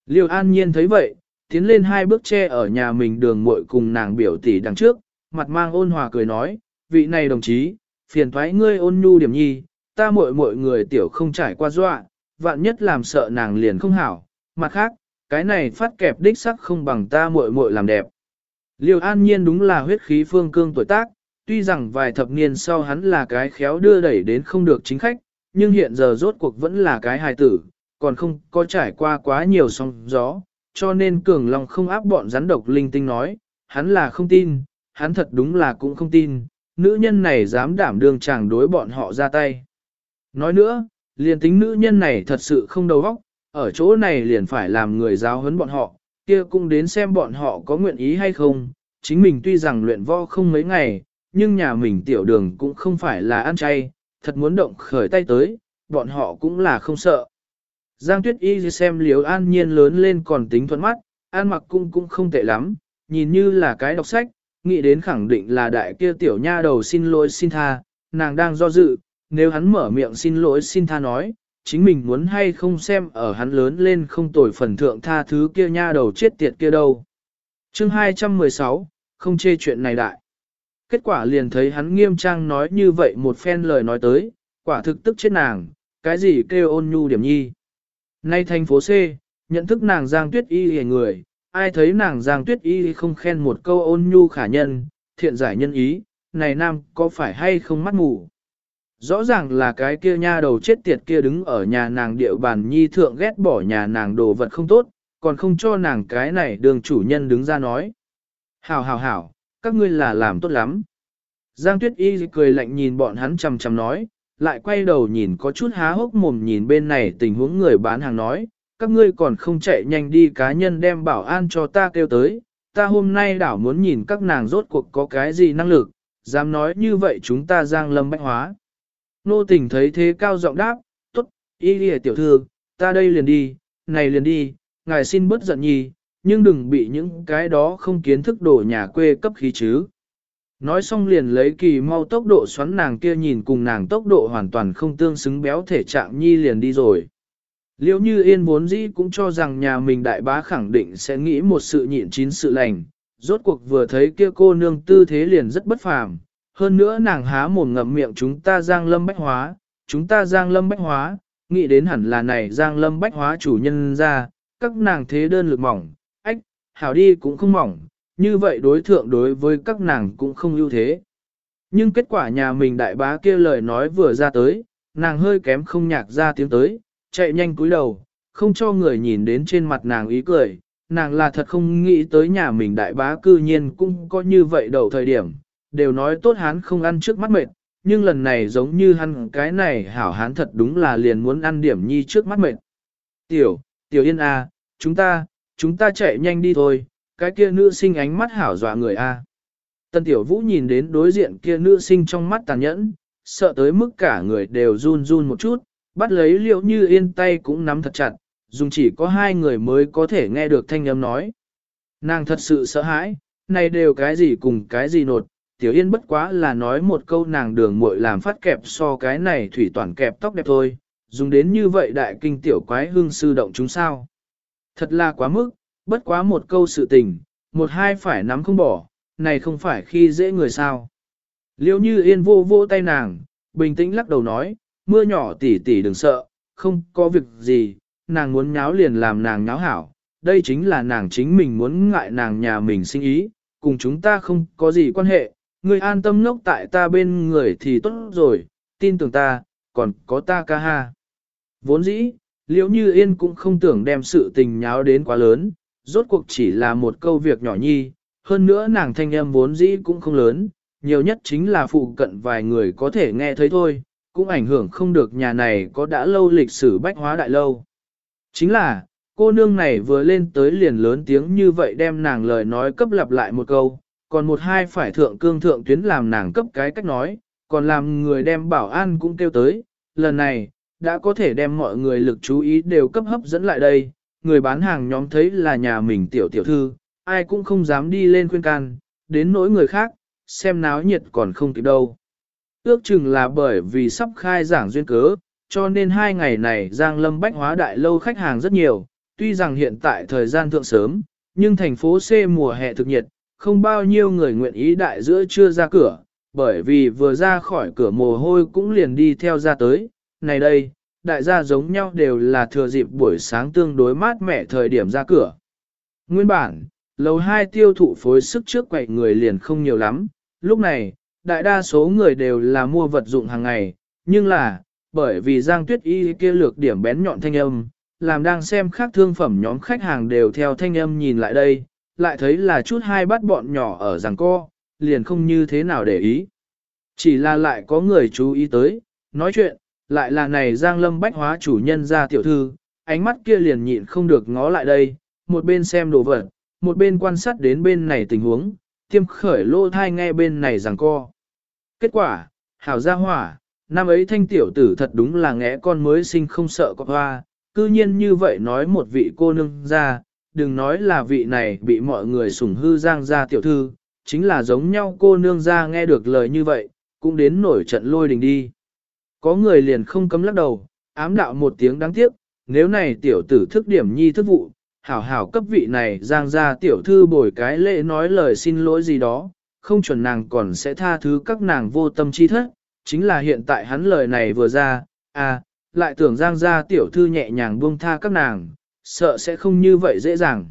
Liêu An Nhiên thấy vậy, tiến lên hai bước che ở nhà mình đường muội cùng nàng biểu tỷ đằng trước, mặt mang ôn hòa cười nói, vị này đồng chí, phiền thoái ngươi ôn nhu điểm nhi, ta muội muội người tiểu không trải qua dọa, vạn nhất làm sợ nàng liền không hảo, mặt khác, cái này phát kẹp đích sắc không bằng ta muội muội làm đẹp. Liêu an nhiên đúng là huyết khí phương cương tuổi tác, tuy rằng vài thập niên sau hắn là cái khéo đưa đẩy đến không được chính khách, nhưng hiện giờ rốt cuộc vẫn là cái hài tử, còn không có trải qua quá nhiều sóng gió, cho nên Cường Long không áp bọn rắn độc linh tinh nói, hắn là không tin, hắn thật đúng là cũng không tin, nữ nhân này dám đảm đương chàng đối bọn họ ra tay. Nói nữa, liền tính nữ nhân này thật sự không đầu óc, ở chỗ này liền phải làm người giáo huấn bọn họ, kia cũng đến xem bọn họ có nguyện ý hay không. Chính mình tuy rằng luyện võ không mấy ngày, nhưng nhà mình tiểu đường cũng không phải là ăn chay, thật muốn động khởi tay tới, bọn họ cũng là không sợ. Giang Tuyết Y xem liếu an nhiên lớn lên còn tính thuận mắt, an mặc cũng cũng không tệ lắm, nhìn như là cái đọc sách, nghĩ đến khẳng định là đại kia tiểu nha đầu xin lỗi xin tha, nàng đang do dự, nếu hắn mở miệng xin lỗi xin tha nói, chính mình muốn hay không xem ở hắn lớn lên không tội phần thượng tha thứ kia nha đầu chết tiệt kia đâu. Chương 216, không chê chuyện này đại. Kết quả liền thấy hắn nghiêm trang nói như vậy một phen lời nói tới, quả thực tức chết nàng, cái gì kêu ôn nhu điểm nhi. Nay thành phố C, nhận thức nàng Giang Tuyết Y hề người, ai thấy nàng Giang Tuyết Y không khen một câu ôn nhu khả nhân, thiện giải nhân ý, này nam có phải hay không mắt mù. Rõ ràng là cái kia nha đầu chết tiệt kia đứng ở nhà nàng điệu bàn nhi thượng ghét bỏ nhà nàng đồ vật không tốt, còn không cho nàng cái này đường chủ nhân đứng ra nói. Hảo hảo hảo, các ngươi là làm tốt lắm. Giang Tuyết Y cười lạnh nhìn bọn hắn chằm chằm nói, lại quay đầu nhìn có chút há hốc mồm nhìn bên này tình huống người bán hàng nói, các ngươi còn không chạy nhanh đi cá nhân đem bảo an cho ta kêu tới, ta hôm nay đảo muốn nhìn các nàng rốt cuộc có cái gì năng lực, dám nói như vậy chúng ta giang lâm bách hóa. Nô tình thấy thế cao giọng đáp, tốt, y lìa tiểu thư, ta đây liền đi, này liền đi, ngài xin bớt giận nhi, nhưng đừng bị những cái đó không kiến thức đổ nhà quê cấp khí chứ. Nói xong liền lấy kỳ mau tốc độ xoắn nàng kia nhìn cùng nàng tốc độ hoàn toàn không tương xứng béo thể trạng nhi liền đi rồi. Liễu như yên vốn dĩ cũng cho rằng nhà mình đại bá khẳng định sẽ nghĩ một sự nhịn chín sự lành, rốt cuộc vừa thấy kia cô nương tư thế liền rất bất phàm. Hơn nữa nàng há mồm ngậm miệng chúng ta giang lâm bách hóa, chúng ta giang lâm bách hóa, nghĩ đến hẳn là này giang lâm bách hóa chủ nhân ra, các nàng thế đơn lực mỏng, ách, hảo đi cũng không mỏng, như vậy đối thượng đối với các nàng cũng không ưu thế. Nhưng kết quả nhà mình đại bá kia lời nói vừa ra tới, nàng hơi kém không nhạc ra tiếng tới, chạy nhanh cúi đầu, không cho người nhìn đến trên mặt nàng ý cười, nàng là thật không nghĩ tới nhà mình đại bá cư nhiên cũng có như vậy đầu thời điểm, đều nói tốt hán không ăn trước mắt mệt, nhưng lần này giống như hắn cái này hảo hán thật đúng là liền muốn ăn điểm nhi trước mắt mệt. Tiểu, tiểu yên a, chúng ta, chúng ta chạy nhanh đi thôi, cái kia nữ sinh ánh mắt hảo dọa người à. a. Tân tiểu vũ nhìn đến đối diện kia nữ sinh trong mắt tàn nhẫn, sợ tới mức cả người đều run run một chút, bắt lấy liệu như yên tay cũng nắm thật chặt, dùng chỉ có hai người mới có thể nghe được thanh âm nói. Nàng thật sự sợ hãi, này đều cái gì cùng cái gì nột, tiểu yên bất quá là nói một câu nàng đường muội làm phát kẹp so cái này thủy toàn kẹp tóc đẹp thôi, dùng đến như vậy đại kinh tiểu quái hương sư động chúng sao. Thật là quá mức, bất quá một câu sự tình, một hai phải nắm không bỏ, này không phải khi dễ người sao. Liêu như yên vô vô tay nàng, bình tĩnh lắc đầu nói, mưa nhỏ tỉ tỉ đừng sợ, không có việc gì, nàng muốn nháo liền làm nàng nháo hảo, đây chính là nàng chính mình muốn ngại nàng nhà mình sinh ý, cùng chúng ta không có gì quan hệ, người an tâm ngốc tại ta bên người thì tốt rồi, tin tưởng ta, còn có ta ca ha. Vốn dĩ, liễu như yên cũng không tưởng đem sự tình nháo đến quá lớn, rốt cuộc chỉ là một câu việc nhỏ nhi, hơn nữa nàng thanh em vốn dĩ cũng không lớn, nhiều nhất chính là phụ cận vài người có thể nghe thấy thôi, cũng ảnh hưởng không được nhà này có đã lâu lịch sử bách hóa đại lâu. Chính là, cô nương này vừa lên tới liền lớn tiếng như vậy đem nàng lời nói cấp lặp lại một câu, còn một hai phải thượng cương thượng tuyến làm nàng cấp cái cách nói, còn làm người đem bảo an cũng kêu tới, lần này, đã có thể đem mọi người lực chú ý đều cấp hấp dẫn lại đây, người bán hàng nhóm thấy là nhà mình tiểu tiểu thư, ai cũng không dám đi lên khuyên can, đến nỗi người khác, xem náo nhiệt còn không kịp đâu. Ước chừng là bởi vì sắp khai giảng duyên cớ, cho nên hai ngày này Giang Lâm Bách Hóa Đại Lâu khách hàng rất nhiều, tuy rằng hiện tại thời gian thượng sớm, nhưng thành phố C mùa hè thực nhiệt, không bao nhiêu người nguyện ý đại giữa chưa ra cửa, bởi vì vừa ra khỏi cửa mồ hôi cũng liền đi theo ra tới, này đây, đại gia giống nhau đều là thừa dịp buổi sáng tương đối mát mẻ thời điểm ra cửa. Nguyên bản, lầu 2 tiêu thụ phối sức trước quậy người liền không nhiều lắm, lúc này, đại đa số người đều là mua vật dụng hàng ngày, nhưng là, bởi vì Giang Tuyết Y kia lược điểm bén nhọn thanh âm, làm đang xem khác thương phẩm nhóm khách hàng đều theo thanh âm nhìn lại đây, lại thấy là chút hai bắt bọn nhỏ ở giằng co, liền không như thế nào để ý. Chỉ là lại có người chú ý tới, nói chuyện, lại là này Giang Lâm bách hóa chủ nhân ra tiểu thư, ánh mắt kia liền nhịn không được ngó lại đây, một bên xem đồ vật, một bên quan sát đến bên này tình huống, tiêm khởi lô thai nghe bên này rằng co. Kết quả, hảo gia hỏa, năm ấy thanh tiểu tử thật đúng là ngẽ con mới sinh không sợ có hoa, cư nhiên như vậy nói một vị cô nương ra, đừng nói là vị này bị mọi người sủng hư giang ra tiểu thư, chính là giống nhau cô nương ra nghe được lời như vậy, cũng đến nổi trận lôi đình đi. Có người liền không cấm lắc đầu, ám đạo một tiếng đáng tiếc, nếu này tiểu tử thức điểm nhi thức vụ, hảo hảo cấp vị này giang ra tiểu thư bồi cái lễ nói lời xin lỗi gì đó, không chuẩn nàng còn sẽ tha thứ các nàng vô tâm chi thất, chính là hiện tại hắn lời này vừa ra, à, lại tưởng giang ra tiểu thư nhẹ nhàng buông tha các nàng, sợ sẽ không như vậy dễ dàng.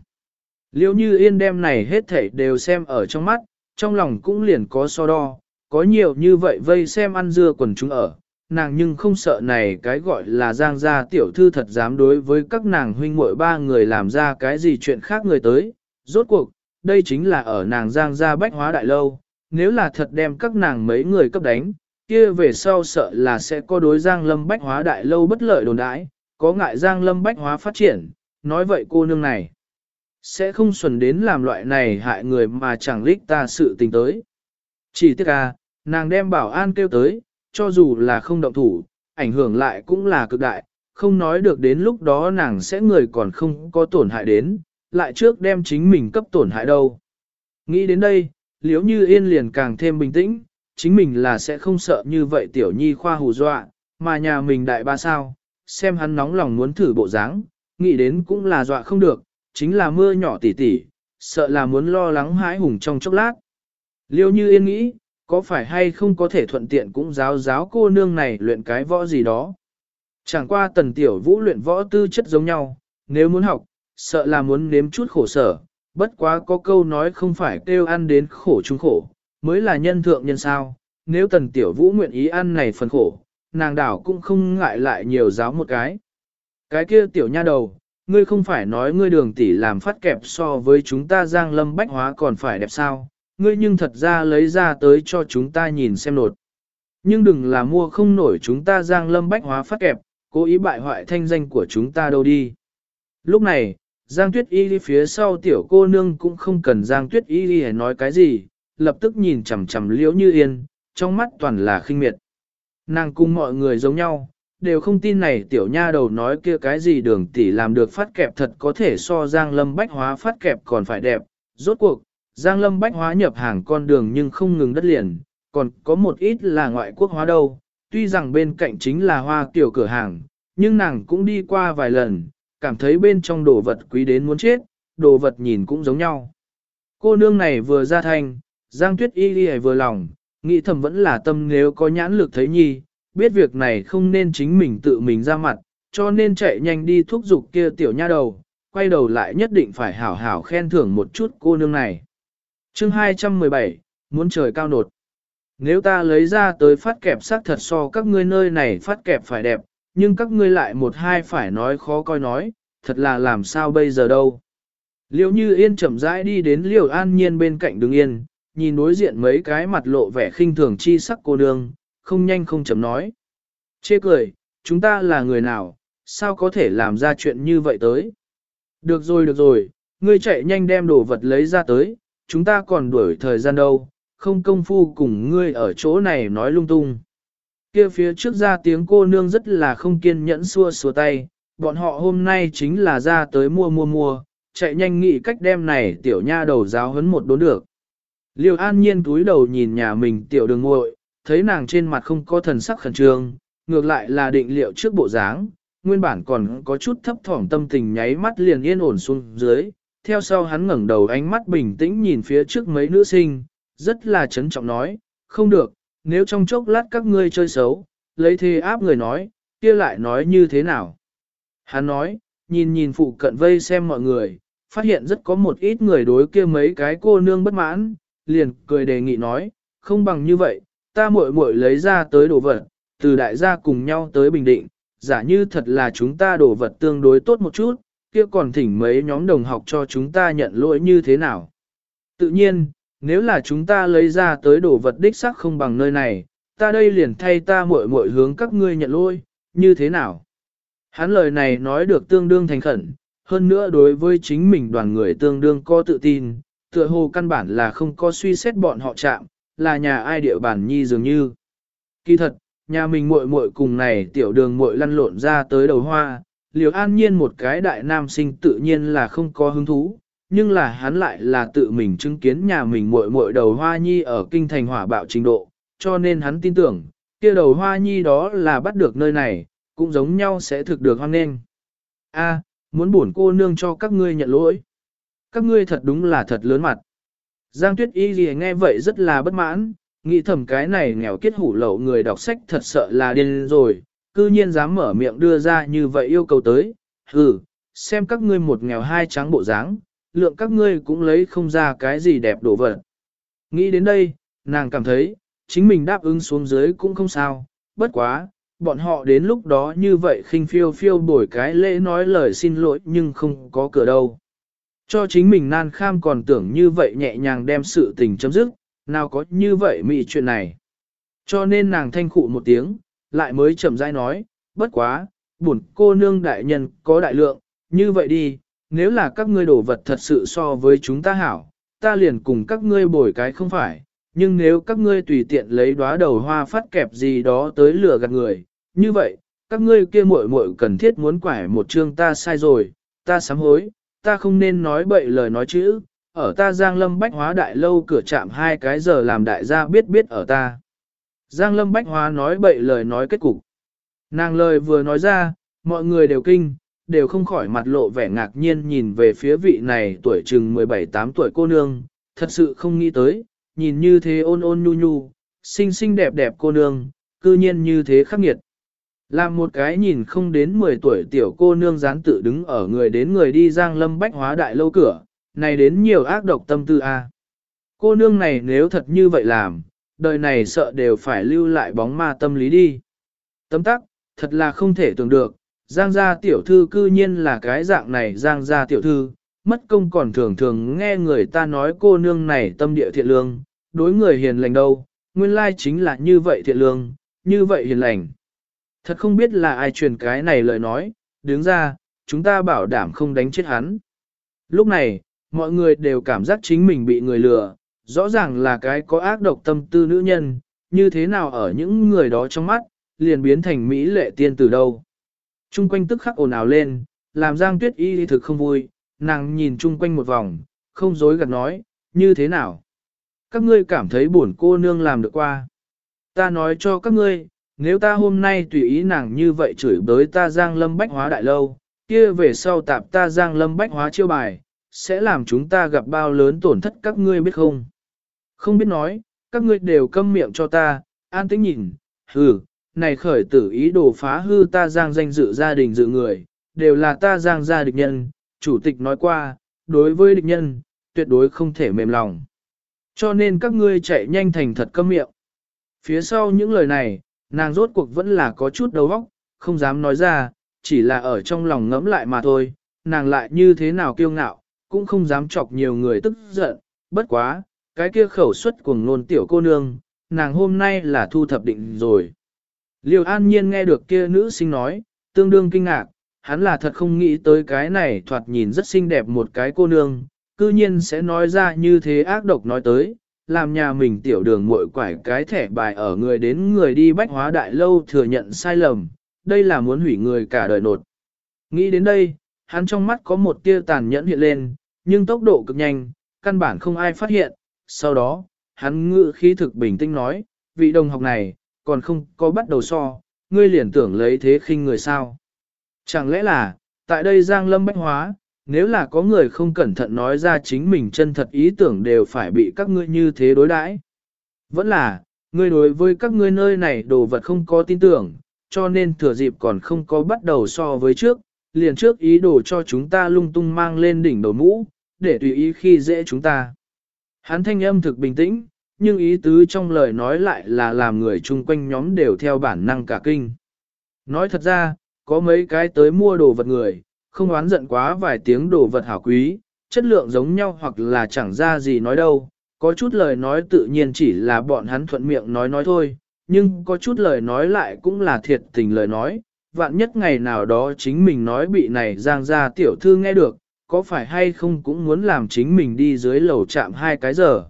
Liêu như yên đem này hết thảy đều xem ở trong mắt, trong lòng cũng liền có so đo, có nhiều như vậy vây xem ăn dưa quần chúng ở, nàng nhưng không sợ này cái gọi là giang gia tiểu thư thật dám đối với các nàng huynh muội ba người làm ra cái gì chuyện khác người tới. Rốt cuộc, đây chính là ở nàng giang gia bách hóa đại lâu, nếu là thật đem các nàng mấy người cấp đánh, kia về sau sợ là sẽ có đối giang lâm bách hóa đại lâu bất lợi đồn đãi, có ngại giang lâm bách hóa phát triển, nói vậy cô nương này sẽ không xuẩn đến làm loại này hại người mà chẳng lích ta sự tình tới. Chỉ tiếc à, nàng đem bảo an kêu tới, cho dù là không động thủ, ảnh hưởng lại cũng là cực đại, không nói được đến lúc đó nàng sẽ người còn không có tổn hại đến, lại trước đem chính mình cấp tổn hại đâu. Nghĩ đến đây, liếu như yên liền càng thêm bình tĩnh, chính mình là sẽ không sợ như vậy tiểu nhi khoa hù dọa, mà nhà mình đại ba sao, xem hắn nóng lòng muốn thử bộ dáng, nghĩ đến cũng là dọa không được, chính là mưa nhỏ tỉ tỉ, sợ là muốn lo lắng hãi hùng trong chốc lát. Liêu như yên nghĩ, có phải hay không có thể thuận tiện cũng giáo giáo cô nương này luyện cái võ gì đó. Chẳng qua tần tiểu vũ luyện võ tư chất giống nhau, nếu muốn học, sợ là muốn nếm chút khổ sở, bất quá có câu nói không phải kêu ăn đến khổ chung khổ, mới là nhân thượng nhân sao, nếu tần tiểu vũ nguyện ý ăn này phần khổ, nàng đảo cũng không ngại lại nhiều giáo một cái. Cái kia tiểu nha đầu, ngươi không phải nói ngươi đường tỷ làm phát kẹp so với chúng ta giang lâm bách hóa còn phải đẹp sao, ngươi nhưng thật ra lấy ra tới cho chúng ta nhìn xem nột. Nhưng đừng là mua không nổi chúng ta giang lâm bách hóa phát kẹp, cố ý bại hoại thanh danh của chúng ta đâu đi. Lúc này, Giang Tuyết Y đi phía sau tiểu cô nương cũng không cần Giang Tuyết Y đi nói cái gì, lập tức nhìn chằm chằm liễu như yên, trong mắt toàn là khinh miệt. Nàng cùng mọi người giống nhau, đều không tin này tiểu nha đầu nói kia cái gì đường tỷ làm được phát kẹp thật có thể so Giang Lâm bách hóa phát kẹp còn phải đẹp. Rốt cuộc, Giang Lâm bách hóa nhập hàng con đường nhưng không ngừng đất liền, còn có một ít là ngoại quốc hóa đâu. Tuy rằng bên cạnh chính là hoa tiểu cửa hàng, nhưng nàng cũng đi qua vài lần, cảm thấy bên trong đồ vật quý đến muốn chết, đồ vật nhìn cũng giống nhau. Cô nương này vừa ra thành, Giang Tuyết Y đi vừa lòng, nghĩ thầm vẫn là tâm nếu có nhãn lực thấy nhi, biết việc này không nên chính mình tự mình ra mặt, cho nên chạy nhanh đi thúc giục kia tiểu nha đầu, quay đầu lại nhất định phải hảo hảo khen thưởng một chút cô nương này. chương 217, muốn trời cao nột. Nếu ta lấy ra tới phát kẹp sắc thật so các ngươi nơi này phát kẹp phải đẹp, nhưng các ngươi lại một hai phải nói khó coi nói, thật là làm sao bây giờ đâu. Liêu như yên chậm rãi đi đến liêu an nhiên bên cạnh đứng yên, nhìn đối diện mấy cái mặt lộ vẻ khinh thường chi sắc cô nương, không nhanh không chậm nói. Chê cười, chúng ta là người nào, sao có thể làm ra chuyện như vậy tới? Được rồi được rồi, ngươi chạy nhanh đem đồ vật lấy ra tới, chúng ta còn đuổi thời gian đâu, không công phu cùng ngươi ở chỗ này nói lung tung. Kia phía trước ra tiếng cô nương rất là không kiên nhẫn xua xua tay, bọn họ hôm nay chính là ra tới mua mua mua, chạy nhanh nghĩ cách đem này tiểu nha đầu giáo hấn một đốn được. Liêu an nhiên túi đầu nhìn nhà mình tiểu đường ngội, thấy nàng trên mặt không có thần sắc khẩn trương, ngược lại là định liệu trước bộ dáng, nguyên bản còn có chút thấp thỏm tâm tình nháy mắt liền yên ổn xuống dưới, theo sau hắn ngẩng đầu ánh mắt bình tĩnh nhìn phía trước mấy nữ sinh, rất là trấn trọng nói, không được, nếu trong chốc lát các ngươi chơi xấu, lấy thế áp người nói, kia lại nói như thế nào. Hắn nói, nhìn nhìn phụ cận vây xem mọi người, phát hiện rất có một ít người đối kia mấy cái cô nương bất mãn, liền cười đề nghị nói, không bằng như vậy, ta muội muội lấy ra tới đồ vật, từ đại gia cùng nhau tới Bình Định, giả như thật là chúng ta đồ vật tương đối tốt một chút, kia còn thỉnh mấy nhóm đồng học cho chúng ta nhận lỗi như thế nào. Tự nhiên, nếu là chúng ta lấy ra tới đồ vật đích xác không bằng nơi này, ta đây liền thay ta muội muội hướng các ngươi nhận lỗi, như thế nào? Hắn lời này nói được tương đương thành khẩn, hơn nữa đối với chính mình đoàn người tương đương có tự tin, tựa hồ căn bản là không có suy xét bọn họ chạm, là nhà ai địa bản nhi dường như. Kỳ thật, nhà mình muội muội cùng này tiểu đường muội lăn lộn ra tới đầu hoa, liều an nhiên một cái đại nam sinh tự nhiên là không có hứng thú, nhưng là hắn lại là tự mình chứng kiến nhà mình muội muội đầu hoa nhi ở kinh thành hỏa bạo trình độ, cho nên hắn tin tưởng, kia đầu hoa nhi đó là bắt được nơi này, cũng giống nhau sẽ thực được hoan nghênh. A, muốn bổn cô nương cho các ngươi nhận lỗi. Các ngươi thật đúng là thật lớn mặt. Giang Tuyết Y gì nghe vậy rất là bất mãn, nghĩ thầm cái này nghèo kết hủ lậu người đọc sách thật sợ là điên rồi, cư nhiên dám mở miệng đưa ra như vậy yêu cầu tới, hừ, xem các ngươi một nghèo hai trắng bộ dáng, lượng các ngươi cũng lấy không ra cái gì đẹp đổ vật. Nghĩ đến đây, nàng cảm thấy, chính mình đáp ứng xuống dưới cũng không sao, bất quá, bọn họ đến lúc đó như vậy khinh phiêu phiêu bổi cái lễ nói lời xin lỗi nhưng không có cửa đâu. Cho chính mình nan kham còn tưởng như vậy nhẹ nhàng đem sự tình chấm dứt, nào có như vậy mị chuyện này. Cho nên nàng thanh khụ một tiếng, lại mới chậm rãi nói, bất quá, buồn cô nương đại nhân có đại lượng, như vậy đi, nếu là các ngươi đổ vật thật sự so với chúng ta hảo, ta liền cùng các ngươi bồi cái không phải, nhưng nếu các ngươi tùy tiện lấy đóa đầu hoa phát kẹp gì đó tới lừa gạt người, như vậy, các ngươi kia muội muội cần thiết muốn quải một chương ta sai rồi, ta sám hối, ta không nên nói bậy lời nói chữ, ở ta Giang Lâm Bách Hóa đại lâu cửa chạm hai cái giờ làm đại gia biết biết ở ta. Giang Lâm Bách Hóa nói bậy lời nói kết cục. Nàng lời vừa nói ra, mọi người đều kinh, đều không khỏi mặt lộ vẻ ngạc nhiên nhìn về phía vị này tuổi chừng 17-8 tuổi cô nương, thật sự không nghĩ tới, nhìn như thế ôn ôn nhu nhu, xinh xinh đẹp đẹp cô nương, cư nhiên như thế khắc nghiệt. Làm một cái nhìn không đến 10 tuổi tiểu cô nương dán tự đứng ở người đến người đi giang lâm bách hóa đại lâu cửa, này đến nhiều ác độc tâm tư a. Cô nương này nếu thật như vậy làm, đời này sợ đều phải lưu lại bóng ma tâm lý đi. Tấm tắc, thật là không thể tưởng được, giang gia tiểu thư cư nhiên là cái dạng này giang gia tiểu thư, mất công còn thường thường nghe người ta nói cô nương này tâm địa thiện lương, đối người hiền lành đâu, nguyên lai chính là như vậy thiện lương, như vậy hiền lành. Thật không biết là ai truyền cái này lời nói, đứng ra, chúng ta bảo đảm không đánh chết hắn. Lúc này, mọi người đều cảm giác chính mình bị người lừa, rõ ràng là cái có ác độc tâm tư nữ nhân, như thế nào ở những người đó trong mắt, liền biến thành Mỹ lệ tiên từ đâu. Trung quanh tức khắc ồn ào lên, làm Giang Tuyết Y thực không vui, nàng nhìn chung quanh một vòng, không dối gạt nói, như thế nào? Các ngươi cảm thấy buồn cô nương làm được qua. Ta nói cho các ngươi, nếu ta hôm nay tùy ý nàng như vậy chửi bới ta Giang Lâm Bách Hóa đại lâu, kia về sau tạp ta Giang Lâm Bách Hóa chiêu bài, sẽ làm chúng ta gặp bao lớn tổn thất các ngươi biết không? Không biết nói, các ngươi đều câm miệng cho ta, an tĩnh nhìn, hừ, này khởi tử ý đồ phá hư ta Giang danh dự gia đình dự người, đều là ta Giang gia địch nhân, chủ tịch nói qua, đối với địch nhân, tuyệt đối không thể mềm lòng. Cho nên các ngươi chạy nhanh thành thật câm miệng. Phía sau những lời này, nàng rốt cuộc vẫn là có chút đầu óc, không dám nói ra, chỉ là ở trong lòng ngẫm lại mà thôi, nàng lại như thế nào kiêu ngạo, cũng không dám chọc nhiều người tức giận, bất quá, cái kia khẩu suất cuồng nôn tiểu cô nương, nàng hôm nay là thu thập định rồi. Liêu an nhiên nghe được kia nữ sinh nói, tương đương kinh ngạc, hắn là thật không nghĩ tới cái này thoạt nhìn rất xinh đẹp một cái cô nương, cư nhiên sẽ nói ra như thế ác độc nói tới, làm nhà mình tiểu đường muội quải cái thẻ bài ở người đến người đi bách hóa đại lâu thừa nhận sai lầm, đây là muốn hủy người cả đời nột. Nghĩ đến đây, hắn trong mắt có một tia tàn nhẫn hiện lên, nhưng tốc độ cực nhanh, căn bản không ai phát hiện, sau đó, hắn ngự khí thực bình tĩnh nói, vị đồng học này, còn không có bắt đầu so, ngươi liền tưởng lấy thế khinh người sao. Chẳng lẽ là, tại đây Giang Lâm Bách Hóa, nếu là có người không cẩn thận nói ra chính mình chân thật ý tưởng đều phải bị các ngươi như thế đối đãi. Vẫn là, ngươi đối với các ngươi nơi này đồ vật không có tin tưởng, cho nên thừa dịp còn không có bắt đầu so với trước, liền trước ý đồ cho chúng ta lung tung mang lên đỉnh đầu mũ, để tùy ý khi dễ chúng ta. Hắn thanh âm thực bình tĩnh, nhưng ý tứ trong lời nói lại là làm người chung quanh nhóm đều theo bản năng cả kinh. Nói thật ra, có mấy cái tới mua đồ vật người, không oán giận quá vài tiếng đồ vật hảo quý, chất lượng giống nhau hoặc là chẳng ra gì nói đâu, có chút lời nói tự nhiên chỉ là bọn hắn thuận miệng nói nói thôi, nhưng có chút lời nói lại cũng là thiệt tình lời nói, vạn nhất ngày nào đó chính mình nói bị này giang ra tiểu thư nghe được, có phải hay không cũng muốn làm chính mình đi dưới lầu chạm hai cái giờ.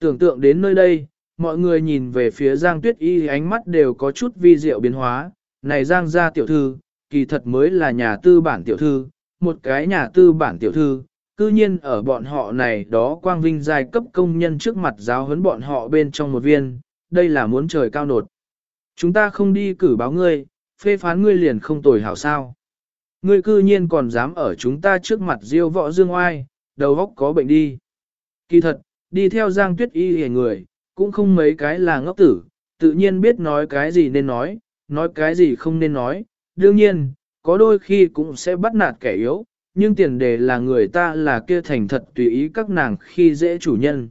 Tưởng tượng đến nơi đây, mọi người nhìn về phía giang tuyết y ánh mắt đều có chút vi diệu biến hóa, này giang ra tiểu thư, kỳ thật mới là nhà tư bản tiểu thư, một cái nhà tư bản tiểu thư, cư nhiên ở bọn họ này đó quang vinh giai cấp công nhân trước mặt giáo huấn bọn họ bên trong một viên, đây là muốn trời cao nột. Chúng ta không đi cử báo ngươi, phê phán ngươi liền không tồi hảo sao. Ngươi cư nhiên còn dám ở chúng ta trước mặt diêu võ dương oai, đầu óc có bệnh đi. Kỳ thật, đi theo giang tuyết y hề người, cũng không mấy cái là ngốc tử, tự nhiên biết nói cái gì nên nói, nói cái gì không nên nói. Đương nhiên, có đôi khi cũng sẽ bắt nạt kẻ yếu, nhưng tiền đề là người ta là kia thành thật tùy ý các nàng khi dễ chủ nhân.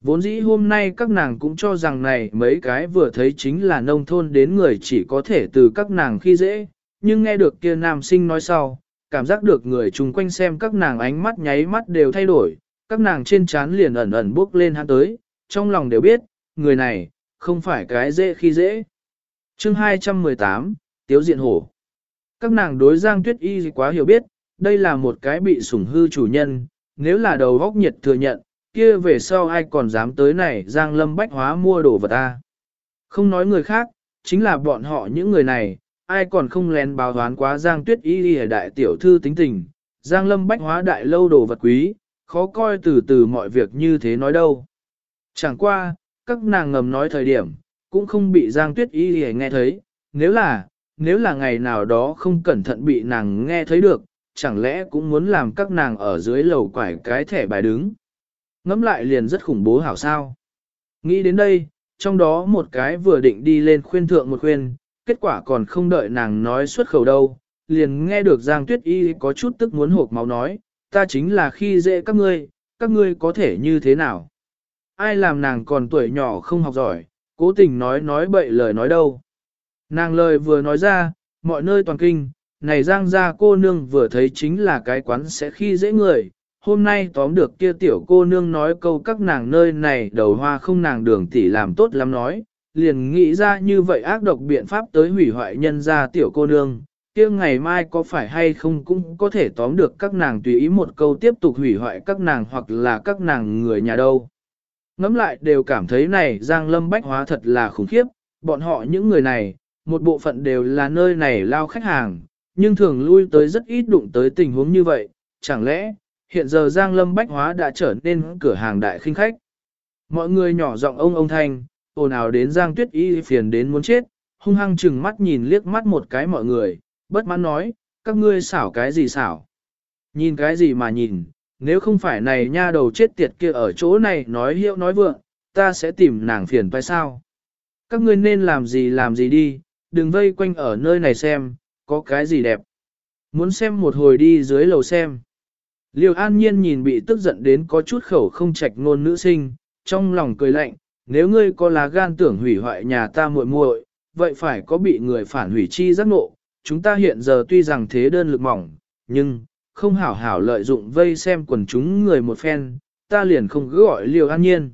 Vốn dĩ hôm nay các nàng cũng cho rằng này mấy cái vừa thấy chính là nông thôn đến người chỉ có thể từ các nàng khi dễ, nhưng nghe được kia nam sinh nói sau, cảm giác được người chung quanh xem các nàng ánh mắt nháy mắt đều thay đổi, các nàng trên trán liền ẩn ẩn bước lên hắn tới, trong lòng đều biết, người này, không phải cái dễ khi dễ. chương 218, Tiếu Diện Hổ Các nàng đối Giang Tuyết Y quá hiểu biết, đây là một cái bị sủng hư chủ nhân, nếu là đầu góc nhiệt thừa nhận, kia về sau ai còn dám tới này Giang Lâm Bách Hóa mua đồ vật ta. Không nói người khác, chính là bọn họ những người này, ai còn không lén báo đoán quá Giang Tuyết Y ở đại tiểu thư tính tình, Giang Lâm Bách Hóa đại lâu đồ vật quý, khó coi từ từ mọi việc như thế nói đâu. Chẳng qua, các nàng ngầm nói thời điểm, cũng không bị Giang Tuyết Y nghe thấy, nếu là, nếu là ngày nào đó không cẩn thận bị nàng nghe thấy được, chẳng lẽ cũng muốn làm các nàng ở dưới lầu quải cái thẻ bài đứng. Ngắm lại liền rất khủng bố hảo sao. Nghĩ đến đây, trong đó một cái vừa định đi lên khuyên thượng một khuyên, kết quả còn không đợi nàng nói xuất khẩu đâu, liền nghe được Giang Tuyết Y có chút tức muốn hộp máu nói, ta chính là khi dễ các ngươi, các ngươi có thể như thế nào. Ai làm nàng còn tuổi nhỏ không học giỏi, cố tình nói nói bậy lời nói đâu. Nàng lời vừa nói ra, mọi nơi toàn kinh, này Giang gia cô nương vừa thấy chính là cái quán sẽ khi dễ người, hôm nay tóm được kia tiểu cô nương nói câu các nàng nơi này đầu hoa không nàng đường tỷ làm tốt lắm nói, liền nghĩ ra như vậy ác độc biện pháp tới hủy hoại nhân gia tiểu cô nương, kia ngày mai có phải hay không cũng có thể tóm được các nàng tùy ý một câu tiếp tục hủy hoại các nàng hoặc là các nàng người nhà đâu. Ngắm lại đều cảm thấy này Giang Lâm Bách Hóa thật là khủng khiếp, bọn họ những người này, một bộ phận đều là nơi này lao khách hàng, nhưng thường lui tới rất ít đụng tới tình huống như vậy, chẳng lẽ, hiện giờ Giang Lâm Bách Hóa đã trở nên cửa hàng đại khinh khách. Mọi người nhỏ giọng ông ông thanh, ồn ào đến Giang Tuyết Y phiền đến muốn chết, hung hăng chừng mắt nhìn liếc mắt một cái mọi người, bất mãn nói, các ngươi xảo cái gì xảo. Nhìn cái gì mà nhìn, nếu không phải này nha đầu chết tiệt kia ở chỗ này nói hiệu nói vượng, ta sẽ tìm nàng phiền phải sao. Các ngươi nên làm gì làm gì đi, đừng vây quanh ở nơi này xem, có cái gì đẹp. Muốn xem một hồi đi dưới lầu xem. Liêu an nhiên nhìn bị tức giận đến có chút khẩu không trạch ngôn nữ sinh, trong lòng cười lạnh, nếu ngươi có lá gan tưởng hủy hoại nhà ta muội muội, vậy phải có bị người phản hủy chi giác nộ. Chúng ta hiện giờ tuy rằng thế đơn lực mỏng, nhưng, không hảo hảo lợi dụng vây xem quần chúng người một phen, ta liền không cứ gọi liều an nhiên.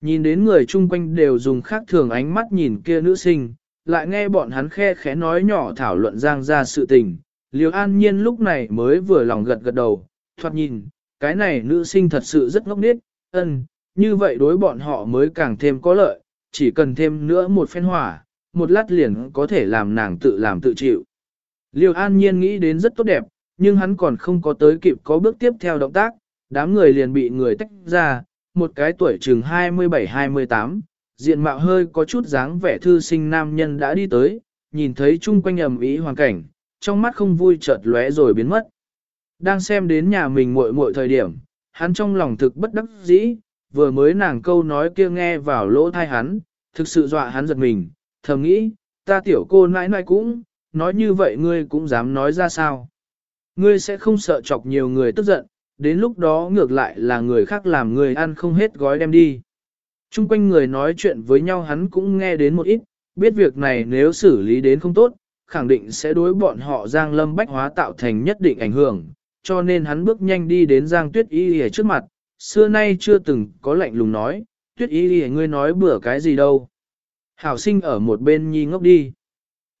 Nhìn đến người chung quanh đều dùng khác thường ánh mắt nhìn kia nữ sinh, lại nghe bọn hắn khe khẽ nói nhỏ thảo luận giang ra sự tình. Liều an nhiên lúc này mới vừa lòng gật gật đầu, thoạt nhìn, cái này nữ sinh thật sự rất ngốc nghếch, ân, như vậy đối bọn họ mới càng thêm có lợi, chỉ cần thêm nữa một phen hỏa, một lát liền có thể làm nàng tự làm tự chịu. Liêu an nhiên nghĩ đến rất tốt đẹp, nhưng hắn còn không có tới kịp có bước tiếp theo động tác, đám người liền bị người tách ra, một cái tuổi chừng 27-28, diện mạo hơi có chút dáng vẻ thư sinh nam nhân đã đi tới, nhìn thấy chung quanh ầm ý hoàn cảnh, trong mắt không vui chợt lóe rồi biến mất. Đang xem đến nhà mình muội muội thời điểm, hắn trong lòng thực bất đắc dĩ, vừa mới nàng câu nói kia nghe vào lỗ thai hắn, thực sự dọa hắn giật mình, thầm nghĩ, ta tiểu cô nãi nãi cũng, nói như vậy ngươi cũng dám nói ra sao. Ngươi sẽ không sợ chọc nhiều người tức giận, đến lúc đó ngược lại là người khác làm người ăn không hết gói đem đi. Trung quanh người nói chuyện với nhau hắn cũng nghe đến một ít, biết việc này nếu xử lý đến không tốt, khẳng định sẽ đối bọn họ Giang Lâm Bách Hóa tạo thành nhất định ảnh hưởng, cho nên hắn bước nhanh đi đến Giang Tuyết Y ở trước mặt, xưa nay chưa từng có lạnh lùng nói, Tuyết Y ngươi nói bữa cái gì đâu. Hảo sinh ở một bên nhi ngốc đi.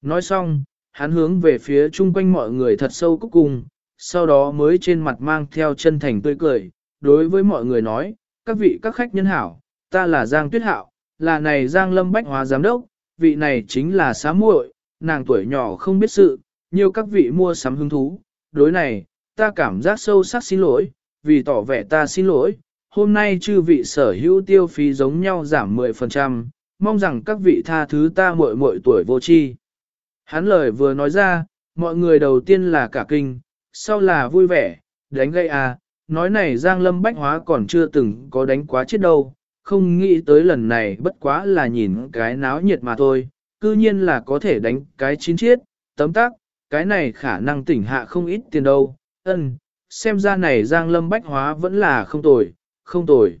Nói xong, hắn hướng về phía chung quanh mọi người thật sâu cúc cùng, sau đó mới trên mặt mang theo chân thành tươi cười, đối với mọi người nói, các vị các khách nhân hảo, ta là Giang Tuyết Hạo, là này Giang Lâm Bách Hóa Giám Đốc, vị này chính là xá muội, nàng tuổi nhỏ không biết sự, nhiều các vị mua sắm hứng thú, đối này, ta cảm giác sâu sắc xin lỗi, vì tỏ vẻ ta xin lỗi, hôm nay chư vị sở hữu tiêu phí giống nhau giảm 10%, mong rằng các vị tha thứ ta muội muội tuổi vô tri. Hắn lời vừa nói ra, mọi người đầu tiên là cả kinh, sau là vui vẻ, đánh gây à, nói này Giang Lâm Bách Hóa còn chưa từng có đánh quá chết đâu, không nghĩ tới lần này bất quá là nhìn cái náo nhiệt mà thôi, cư nhiên là có thể đánh cái chín chiết, tấm tác, cái này khả năng tỉnh hạ không ít tiền đâu, ân, xem ra này Giang Lâm Bách Hóa vẫn là không tồi, không tồi.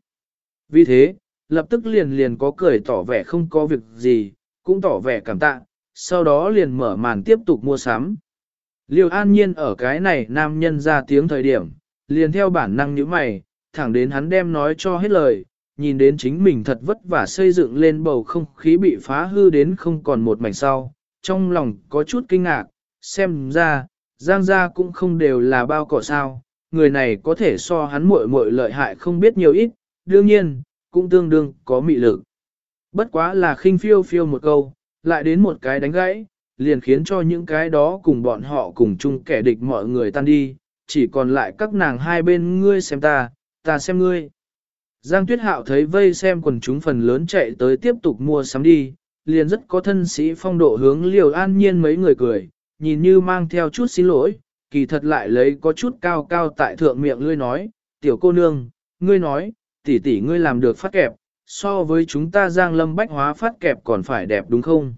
Vì thế, lập tức liền liền có cười tỏ vẻ không có việc gì, cũng tỏ vẻ cảm tạ, sau đó liền mở màn tiếp tục mua sắm. Liêu an nhiên ở cái này nam nhân ra tiếng thời điểm, liền theo bản năng như mày, thẳng đến hắn đem nói cho hết lời, nhìn đến chính mình thật vất vả xây dựng lên bầu không khí bị phá hư đến không còn một mảnh sau, trong lòng có chút kinh ngạc, xem ra, Giang gia cũng không đều là bao cỏ sao, người này có thể so hắn muội muội lợi hại không biết nhiều ít, đương nhiên, cũng tương đương có mị lực. Bất quá là khinh phiêu phiêu một câu, lại đến một cái đánh gãy, liền khiến cho những cái đó cùng bọn họ cùng chung kẻ địch mọi người tan đi, chỉ còn lại các nàng hai bên ngươi xem ta, ta xem ngươi. Giang Tuyết Hạo thấy vây xem quần chúng phần lớn chạy tới tiếp tục mua sắm đi, liền rất có thân sĩ phong độ hướng liều an nhiên mấy người cười, nhìn như mang theo chút xin lỗi, kỳ thật lại lấy có chút cao cao tại thượng miệng ngươi nói, tiểu cô nương, ngươi nói, tỷ tỷ ngươi làm được phát kẹp, so với chúng ta Giang Lâm Bách Hóa phát kẹp còn phải đẹp đúng không?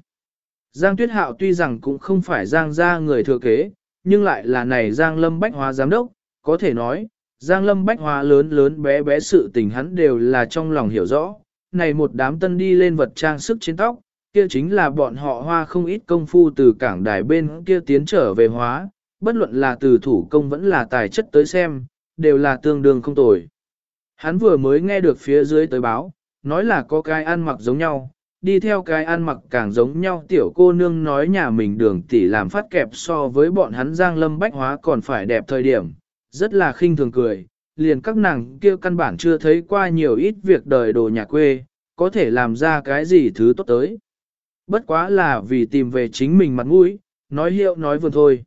Giang Tuyết Hạo tuy rằng cũng không phải Giang gia người thừa kế, nhưng lại là này Giang Lâm Bách Hóa giám đốc, có thể nói, Giang Lâm Bách Hóa lớn lớn bé bé sự tình hắn đều là trong lòng hiểu rõ. Này một đám tân đi lên vật trang sức trên tóc, kia chính là bọn họ hoa không ít công phu từ cảng đài bên kia tiến trở về hóa, bất luận là từ thủ công vẫn là tài chất tới xem, đều là tương đương không tồi. Hắn vừa mới nghe được phía dưới tới báo, nói là có cái ăn mặc giống nhau, đi theo cái ăn mặc càng giống nhau tiểu cô nương nói nhà mình đường tỷ làm phát kẹp so với bọn hắn giang lâm bách hóa còn phải đẹp thời điểm, rất là khinh thường cười, liền các nàng kia căn bản chưa thấy qua nhiều ít việc đời đồ nhà quê, có thể làm ra cái gì thứ tốt tới. Bất quá là vì tìm về chính mình mặt mũi, nói hiệu nói vừa thôi.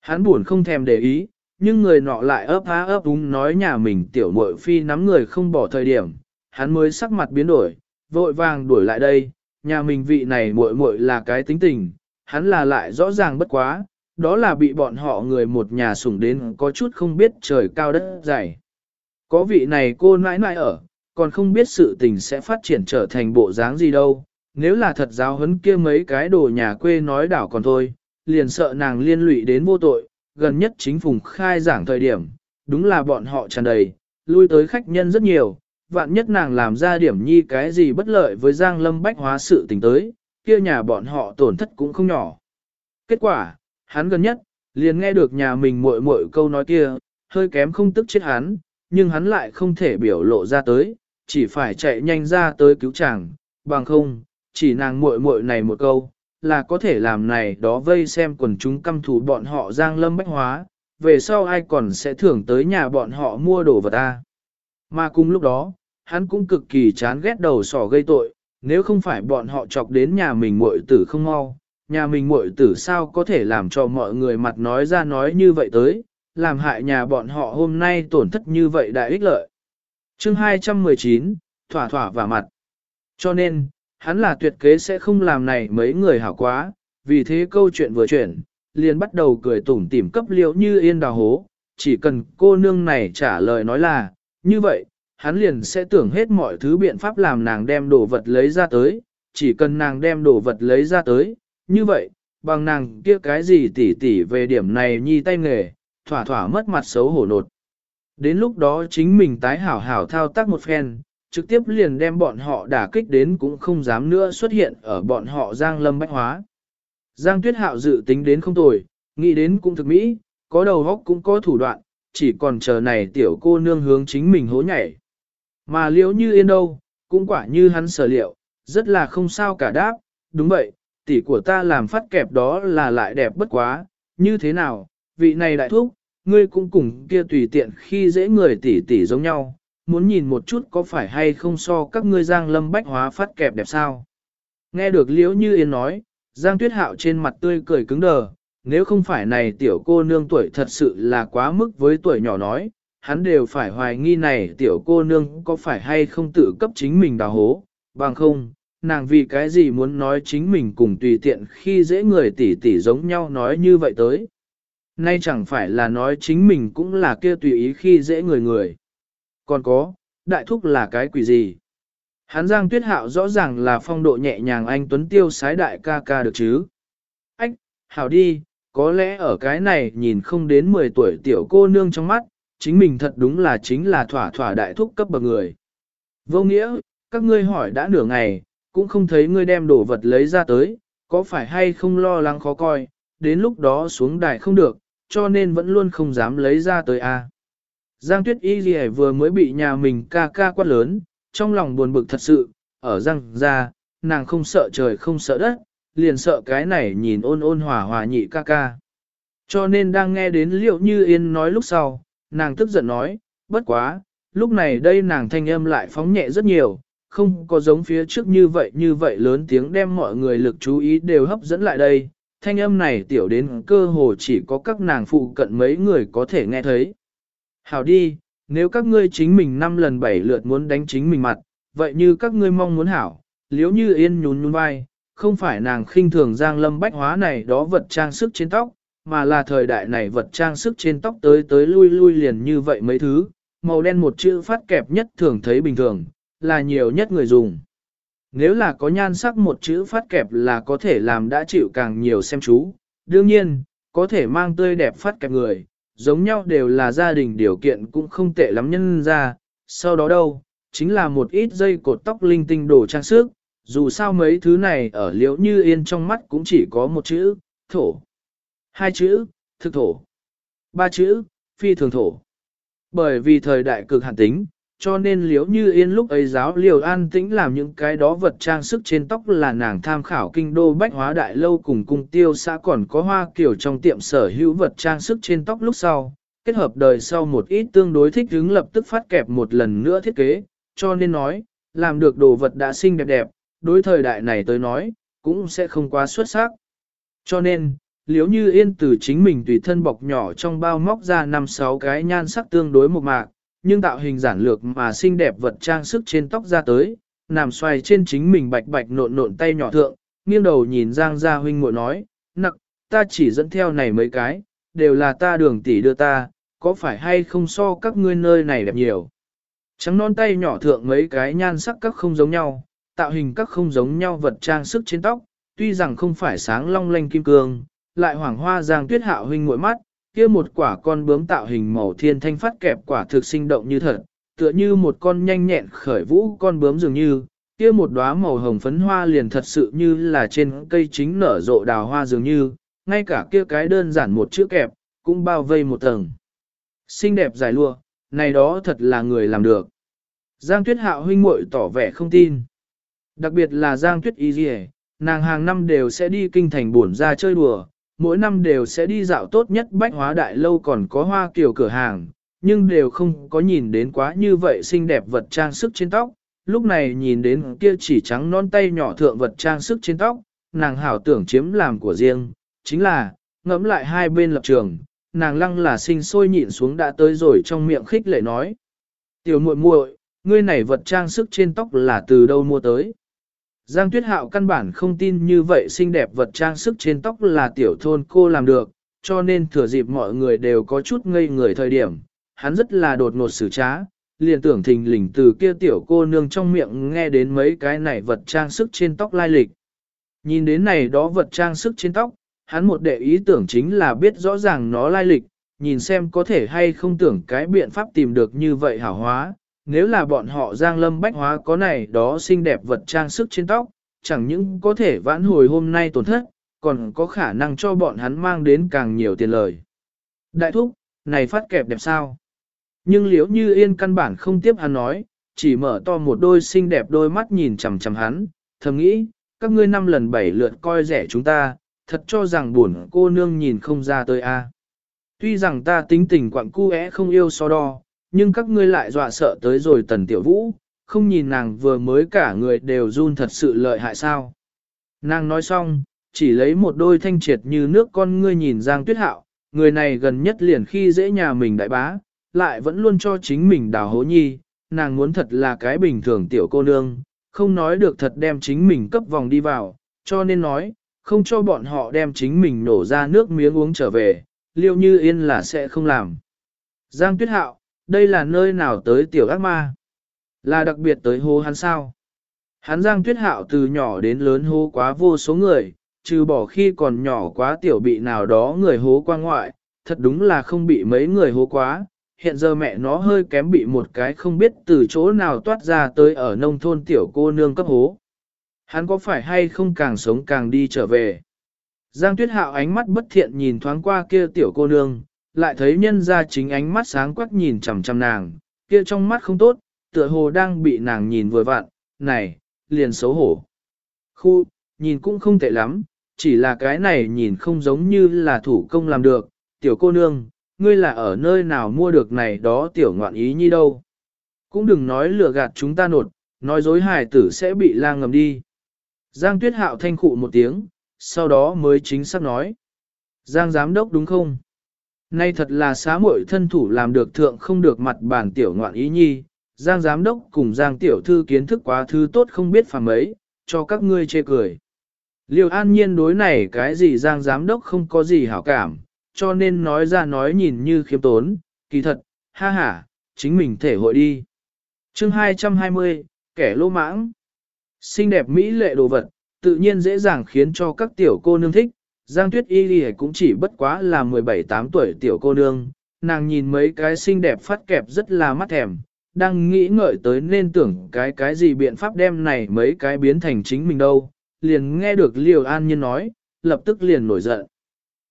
Hắn buồn không thèm để ý, nhưng người nọ lại ấp há ấp úng nói nhà mình tiểu muội phi nắm người không bỏ thời điểm, hắn mới sắc mặt biến đổi, vội vàng đuổi lại đây, nhà mình vị này muội muội là cái tính tình, hắn là lại rõ ràng bất quá, đó là bị bọn họ người một nhà sủng đến có chút không biết trời cao đất dày. Có vị này cô nãi nãi ở, còn không biết sự tình sẽ phát triển trở thành bộ dáng gì đâu, nếu là thật giáo huấn kia mấy cái đồ nhà quê nói đảo còn thôi, liền sợ nàng liên lụy đến vô tội, gần nhất chính phùng khai giảng thời điểm, đúng là bọn họ tràn đầy, lui tới khách nhân rất nhiều, vạn nhất nàng làm ra điểm nhi cái gì bất lợi với Giang Lâm Bách hóa sự tình tới, kia nhà bọn họ tổn thất cũng không nhỏ. Kết quả, hắn gần nhất, liền nghe được nhà mình muội muội câu nói kia, hơi kém không tức chết hắn, nhưng hắn lại không thể biểu lộ ra tới, chỉ phải chạy nhanh ra tới cứu chàng, bằng không, chỉ nàng muội muội này một câu, là có thể làm này đó vây xem quần chúng căm thù bọn họ giang lâm bách hóa, về sau ai còn sẽ thưởng tới nhà bọn họ mua đồ vật ta. Mà cùng lúc đó, hắn cũng cực kỳ chán ghét đầu sỏ gây tội, nếu không phải bọn họ chọc đến nhà mình muội tử không mau, nhà mình muội tử sao có thể làm cho mọi người mặt nói ra nói như vậy tới, làm hại nhà bọn họ hôm nay tổn thất như vậy đại ích lợi. Chương 219, thỏa thỏa và mặt. Cho nên, hắn là tuyệt kế sẽ không làm này mấy người hảo quá, vì thế câu chuyện vừa chuyển, liền bắt đầu cười tủm tỉm cấp liễu như yên đào hố, chỉ cần cô nương này trả lời nói là, như vậy, hắn liền sẽ tưởng hết mọi thứ biện pháp làm nàng đem đồ vật lấy ra tới, chỉ cần nàng đem đồ vật lấy ra tới, như vậy, bằng nàng kia cái gì tỉ tỉ về điểm này nhi tay nghề, thỏa thỏa mất mặt xấu hổ nột. Đến lúc đó chính mình tái hảo hảo thao tác một phen, trực tiếp liền đem bọn họ đả kích đến cũng không dám nữa xuất hiện ở bọn họ giang lâm bách hóa. Giang Tuyết Hạo dự tính đến không tồi, nghĩ đến cũng thực mỹ, có đầu óc cũng có thủ đoạn, chỉ còn chờ này tiểu cô nương hướng chính mình hố nhảy. Mà liễu như yên đâu, cũng quả như hắn sở liệu, rất là không sao cả đáp, đúng vậy, tỷ của ta làm phát kẹp đó là lại đẹp bất quá, như thế nào, vị này đại thúc, ngươi cũng cùng kia tùy tiện khi dễ người tỷ tỷ giống nhau, muốn nhìn một chút có phải hay không so các ngươi giang lâm bách hóa phát kẹp đẹp sao. Nghe được liễu như yên nói, giang tuyết hạo trên mặt tươi cười cứng đờ, nếu không phải này tiểu cô nương tuổi thật sự là quá mức với tuổi nhỏ nói, hắn đều phải hoài nghi này tiểu cô nương có phải hay không tự cấp chính mình đào hố, bằng không, nàng vì cái gì muốn nói chính mình cùng tùy tiện khi dễ người tỷ tỷ giống nhau nói như vậy tới. Nay chẳng phải là nói chính mình cũng là kia tùy ý khi dễ người người. Còn có, đại thúc là cái quỷ gì? Hắn giang tuyết hạo rõ ràng là phong độ nhẹ nhàng anh Tuấn Tiêu sái đại ca ca được chứ. Ách, hảo đi, có lẽ ở cái này nhìn không đến 10 tuổi tiểu cô nương trong mắt, chính mình thật đúng là chính là thỏa thỏa đại thúc cấp bậc người. Vô nghĩa, các ngươi hỏi đã nửa ngày, cũng không thấy ngươi đem đồ vật lấy ra tới, có phải hay không lo lắng khó coi, đến lúc đó xuống đài không được, cho nên vẫn luôn không dám lấy ra tới a. Giang Tuyết Y Ghi vừa mới bị nhà mình ca ca quát lớn, trong lòng buồn bực thật sự, ở răng ra, nàng không sợ trời không sợ đất, liền sợ cái này nhìn ôn ôn hòa hòa nhị ca ca. Cho nên đang nghe đến liệu như yên nói lúc sau, nàng tức giận nói, bất quá, lúc này đây nàng thanh âm lại phóng nhẹ rất nhiều, không có giống phía trước như vậy như vậy lớn tiếng đem mọi người lực chú ý đều hấp dẫn lại đây. Thanh âm này tiểu đến cơ hồ chỉ có các nàng phụ cận mấy người có thể nghe thấy. Hảo đi, nếu các ngươi chính mình năm lần bảy lượt muốn đánh chính mình mặt, vậy như các ngươi mong muốn hảo, liếu như yên nhún nhún vai, không phải nàng khinh thường giang lâm bách hóa này đó vật trang sức trên tóc, mà là thời đại này vật trang sức trên tóc tới tới lui lui liền như vậy mấy thứ, màu đen một chữ phát kẹp nhất thường thấy bình thường, là nhiều nhất người dùng. Nếu là có nhan sắc một chữ phát kẹp là có thể làm đã chịu càng nhiều xem chú, đương nhiên, có thể mang tươi đẹp phát kẹp người, giống nhau đều là gia đình điều kiện cũng không tệ lắm nhân ra, sau đó đâu, chính là một ít dây cột tóc linh tinh đồ trang sức, dù sao mấy thứ này ở liễu như yên trong mắt cũng chỉ có một chữ, thổ. Hai chữ, thực thổ. Ba chữ, phi thường thổ. Bởi vì thời đại cực hạn tính, cho nên liễu như yên lúc ấy giáo liều an tĩnh làm những cái đó vật trang sức trên tóc là nàng tham khảo kinh đô bách hóa đại lâu cùng cung tiêu xã còn có hoa kiểu trong tiệm sở hữu vật trang sức trên tóc lúc sau, kết hợp đời sau một ít tương đối thích hứng lập tức phát kẹp một lần nữa thiết kế, cho nên nói, làm được đồ vật đã xinh đẹp đẹp, đối thời đại này tới nói, cũng sẽ không quá xuất sắc. Cho nên, liếu như yên từ chính mình tùy thân bọc nhỏ trong bao móc ra năm sáu cái nhan sắc tương đối một mạc, nhưng tạo hình giản lược mà xinh đẹp vật trang sức trên tóc ra tới, nằm xoay trên chính mình bạch bạch nộn nộn tay nhỏ thượng, nghiêng đầu nhìn Giang Gia huynh muội nói, nặc, ta chỉ dẫn theo này mấy cái, đều là ta đường tỷ đưa ta, có phải hay không so các ngươi nơi này đẹp nhiều. Trắng non tay nhỏ thượng mấy cái nhan sắc các không giống nhau, tạo hình các không giống nhau vật trang sức trên tóc, tuy rằng không phải sáng long lanh kim cương, lại hoàng hoa giang tuyết hạo huynh muội mắt, kia một quả con bướm tạo hình màu thiên thanh phát kẹp quả thực sinh động như thật, tựa như một con nhanh nhẹn khởi vũ con bướm dường như, kia một đóa màu hồng phấn hoa liền thật sự như là trên cây chính nở rộ đào hoa dường như, ngay cả kia cái đơn giản một chữ kẹp, cũng bao vây một tầng. Xinh đẹp dài lụa, này đó thật là người làm được. Giang Tuyết Hạo huynh muội tỏ vẻ không tin. Đặc biệt là Giang Tuyết Y nàng hàng năm đều sẽ đi kinh thành buồn ra chơi đùa, mỗi năm đều sẽ đi dạo tốt nhất bách hóa đại lâu còn có hoa kiểu cửa hàng, nhưng đều không có nhìn đến quá như vậy xinh đẹp vật trang sức trên tóc. Lúc này nhìn đến kia chỉ trắng non tay nhỏ thượng vật trang sức trên tóc, nàng hảo tưởng chiếm làm của riêng, chính là, ngẫm lại hai bên lập trường, nàng lăng là sinh sôi nhịn xuống đã tới rồi trong miệng khích lệ nói. Tiểu muội muội, ngươi này vật trang sức trên tóc là từ đâu mua tới? Giang Tuyết Hạo căn bản không tin như vậy xinh đẹp vật trang sức trên tóc là tiểu thôn cô làm được, cho nên thừa dịp mọi người đều có chút ngây người thời điểm, hắn rất là đột ngột xử trá, liền tưởng thình lình từ kia tiểu cô nương trong miệng nghe đến mấy cái này vật trang sức trên tóc lai lịch. Nhìn đến này đó vật trang sức trên tóc, hắn một đệ ý tưởng chính là biết rõ ràng nó lai lịch, nhìn xem có thể hay không tưởng cái biện pháp tìm được như vậy hảo hóa, nếu là bọn họ giang lâm bách hóa có này đó xinh đẹp vật trang sức trên tóc, chẳng những có thể vãn hồi hôm nay tổn thất, còn có khả năng cho bọn hắn mang đến càng nhiều tiền lời. Đại thúc, này phát kẹp đẹp sao? Nhưng liếu như yên căn bản không tiếp hắn nói, chỉ mở to một đôi xinh đẹp đôi mắt nhìn chằm chằm hắn, thầm nghĩ, các ngươi năm lần bảy lượt coi rẻ chúng ta, thật cho rằng buồn cô nương nhìn không ra tới a. Tuy rằng ta tính tình quặng cu é không yêu so đo, nhưng các ngươi lại dọa sợ tới rồi tần tiểu vũ, không nhìn nàng vừa mới cả người đều run thật sự lợi hại sao. Nàng nói xong, chỉ lấy một đôi thanh triệt như nước con ngươi nhìn Giang Tuyết Hạo, người này gần nhất liền khi dễ nhà mình đại bá, lại vẫn luôn cho chính mình đào hố nhi, nàng muốn thật là cái bình thường tiểu cô nương, không nói được thật đem chính mình cấp vòng đi vào, cho nên nói, không cho bọn họ đem chính mình nổ ra nước miếng uống trở về, liêu như yên là sẽ không làm. Giang Tuyết Hạo, đây là nơi nào tới tiểu ác ma? Là đặc biệt tới hô hắn sao? Hắn Giang Tuyết Hạo từ nhỏ đến lớn hô quá vô số người, trừ bỏ khi còn nhỏ quá tiểu bị nào đó người hố qua ngoại, thật đúng là không bị mấy người hố quá. Hiện giờ mẹ nó hơi kém bị một cái không biết từ chỗ nào toát ra tới ở nông thôn tiểu cô nương cấp hố. Hắn có phải hay không càng sống càng đi trở về? Giang Tuyết Hạo ánh mắt bất thiện nhìn thoáng qua kia tiểu cô nương, lại thấy nhân ra chính ánh mắt sáng quắc nhìn chằm chằm nàng, kia trong mắt không tốt, tựa hồ đang bị nàng nhìn vừa vặn, này, liền xấu hổ. Khu, nhìn cũng không tệ lắm, chỉ là cái này nhìn không giống như là thủ công làm được, tiểu cô nương, ngươi là ở nơi nào mua được này đó tiểu ngoạn ý như đâu. Cũng đừng nói lừa gạt chúng ta nột, nói dối hài tử sẽ bị lang ngầm đi. Giang tuyết hạo thanh khụ một tiếng, sau đó mới chính xác nói. Giang giám đốc đúng không? Nay thật là xá muội thân thủ làm được thượng không được mặt bản tiểu ngoạn ý nhi, Giang giám đốc cùng Giang tiểu thư kiến thức quá thứ tốt không biết phàm ấy, cho các ngươi chê cười. Liêu an nhiên đối này cái gì Giang giám đốc không có gì hảo cảm, cho nên nói ra nói nhìn như khiêm tốn, kỳ thật, ha ha, chính mình thể hội đi. chương 220, kẻ lô mãng. Xinh đẹp mỹ lệ đồ vật, tự nhiên dễ dàng khiến cho các tiểu cô nương thích. Giang Tuyết Y Ghi cũng chỉ bất quá là 17-8 tuổi tiểu cô nương, nàng nhìn mấy cái xinh đẹp phát kẹp rất là mắt thèm, đang nghĩ ngợi tới nên tưởng cái cái gì biện pháp đem này mấy cái biến thành chính mình đâu, liền nghe được Liều An Nhiên nói, lập tức liền nổi giận.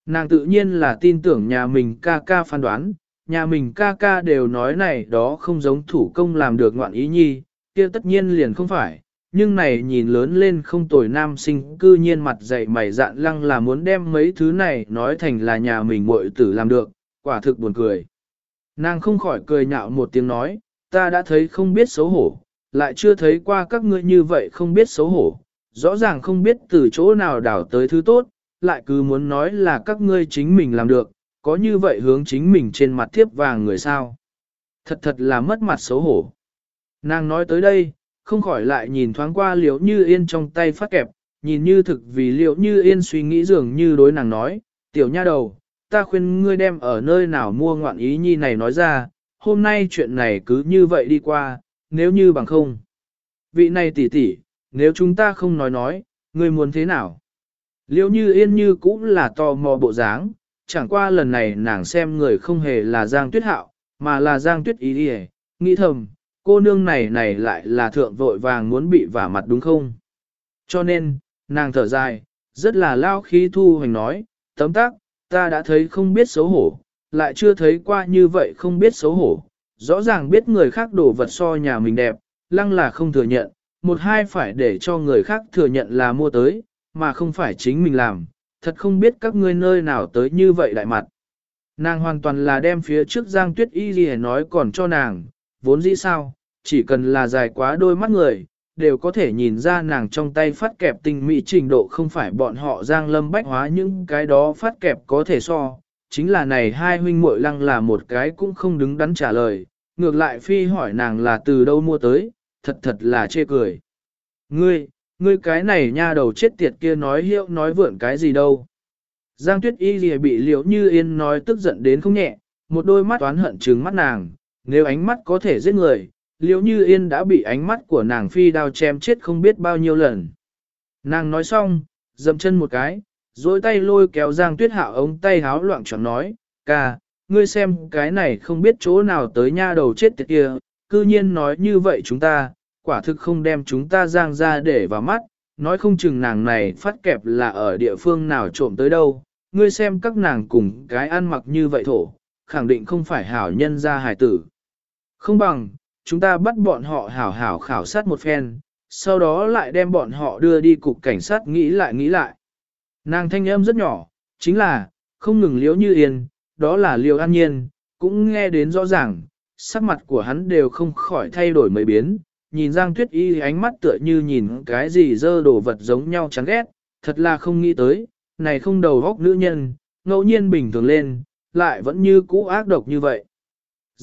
Nàng tự nhiên là tin tưởng nhà mình ca ca phán đoán, nhà mình ca ca đều nói này đó không giống thủ công làm được ngoạn ý nhi, kia tất nhiên liền không phải, nhưng này nhìn lớn lên không tồi nam sinh cư nhiên mặt dậy mày dạn lăng là muốn đem mấy thứ này nói thành là nhà mình muội tử làm được, quả thực buồn cười. Nàng không khỏi cười nhạo một tiếng nói, ta đã thấy không biết xấu hổ, lại chưa thấy qua các ngươi như vậy không biết xấu hổ, rõ ràng không biết từ chỗ nào đảo tới thứ tốt, lại cứ muốn nói là các ngươi chính mình làm được, có như vậy hướng chính mình trên mặt thiếp vàng người sao. Thật thật là mất mặt xấu hổ. Nàng nói tới đây, không khỏi lại nhìn thoáng qua liễu như yên trong tay phát kẹp, nhìn như thực vì liễu như yên suy nghĩ dường như đối nàng nói, tiểu nha đầu, ta khuyên ngươi đem ở nơi nào mua ngoạn ý nhi này nói ra, hôm nay chuyện này cứ như vậy đi qua, nếu như bằng không. Vị này tỷ tỷ, nếu chúng ta không nói nói, ngươi muốn thế nào? Liễu như yên như cũng là tò mò bộ dáng, chẳng qua lần này nàng xem người không hề là Giang Tuyết Hạo, mà là Giang Tuyết Ý đi nghĩ thầm, cô nương này này lại là thượng vội vàng muốn bị vả mặt đúng không? Cho nên, nàng thở dài, rất là lao khí thu hoành nói, tấm tác, ta đã thấy không biết xấu hổ, lại chưa thấy qua như vậy không biết xấu hổ, rõ ràng biết người khác đổ vật so nhà mình đẹp, lăng là không thừa nhận, một hai phải để cho người khác thừa nhận là mua tới, mà không phải chính mình làm, thật không biết các ngươi nơi nào tới như vậy đại mặt. Nàng hoàn toàn là đem phía trước Giang Tuyết Y gì nói còn cho nàng, vốn dĩ sao, chỉ cần là dài quá đôi mắt người, đều có thể nhìn ra nàng trong tay phát kẹp tinh mỹ trình độ không phải bọn họ Giang Lâm bách hóa những cái đó phát kẹp có thể so, chính là này hai huynh muội lăng là một cái cũng không đứng đắn trả lời, ngược lại phi hỏi nàng là từ đâu mua tới, thật thật là chê cười. Ngươi, ngươi cái này nha đầu chết tiệt kia nói hiệu nói vượn cái gì đâu. Giang tuyết y gì bị liễu như yên nói tức giận đến không nhẹ, một đôi mắt toán hận trừng mắt nàng, nếu ánh mắt có thể giết người, liễu như yên đã bị ánh mắt của nàng phi đao chém chết không biết bao nhiêu lần. Nàng nói xong, dậm chân một cái, dối tay lôi kéo Giang Tuyết Hạo ống tay háo loạn choạng nói, ca, ngươi xem cái này không biết chỗ nào tới nha đầu chết tiệt kia, cư nhiên nói như vậy chúng ta, quả thực không đem chúng ta Giang ra để vào mắt, nói không chừng nàng này phát kẹp là ở địa phương nào trộm tới đâu, ngươi xem các nàng cùng cái ăn mặc như vậy thổ, khẳng định không phải hảo nhân gia hài tử. Không bằng, chúng ta bắt bọn họ hảo hảo khảo sát một phen, sau đó lại đem bọn họ đưa đi cục cảnh sát nghĩ lại nghĩ lại. Nàng thanh âm rất nhỏ, chính là, không ngừng liễu như yên, đó là liễu an nhiên, cũng nghe đến rõ ràng, sắc mặt của hắn đều không khỏi thay đổi mấy biến, nhìn Giang Tuyết Y ánh mắt tựa như nhìn cái gì dơ đồ vật giống nhau chán ghét, thật là không nghĩ tới, này không đầu góc nữ nhân, ngẫu nhiên bình thường lên, lại vẫn như cũ ác độc như vậy.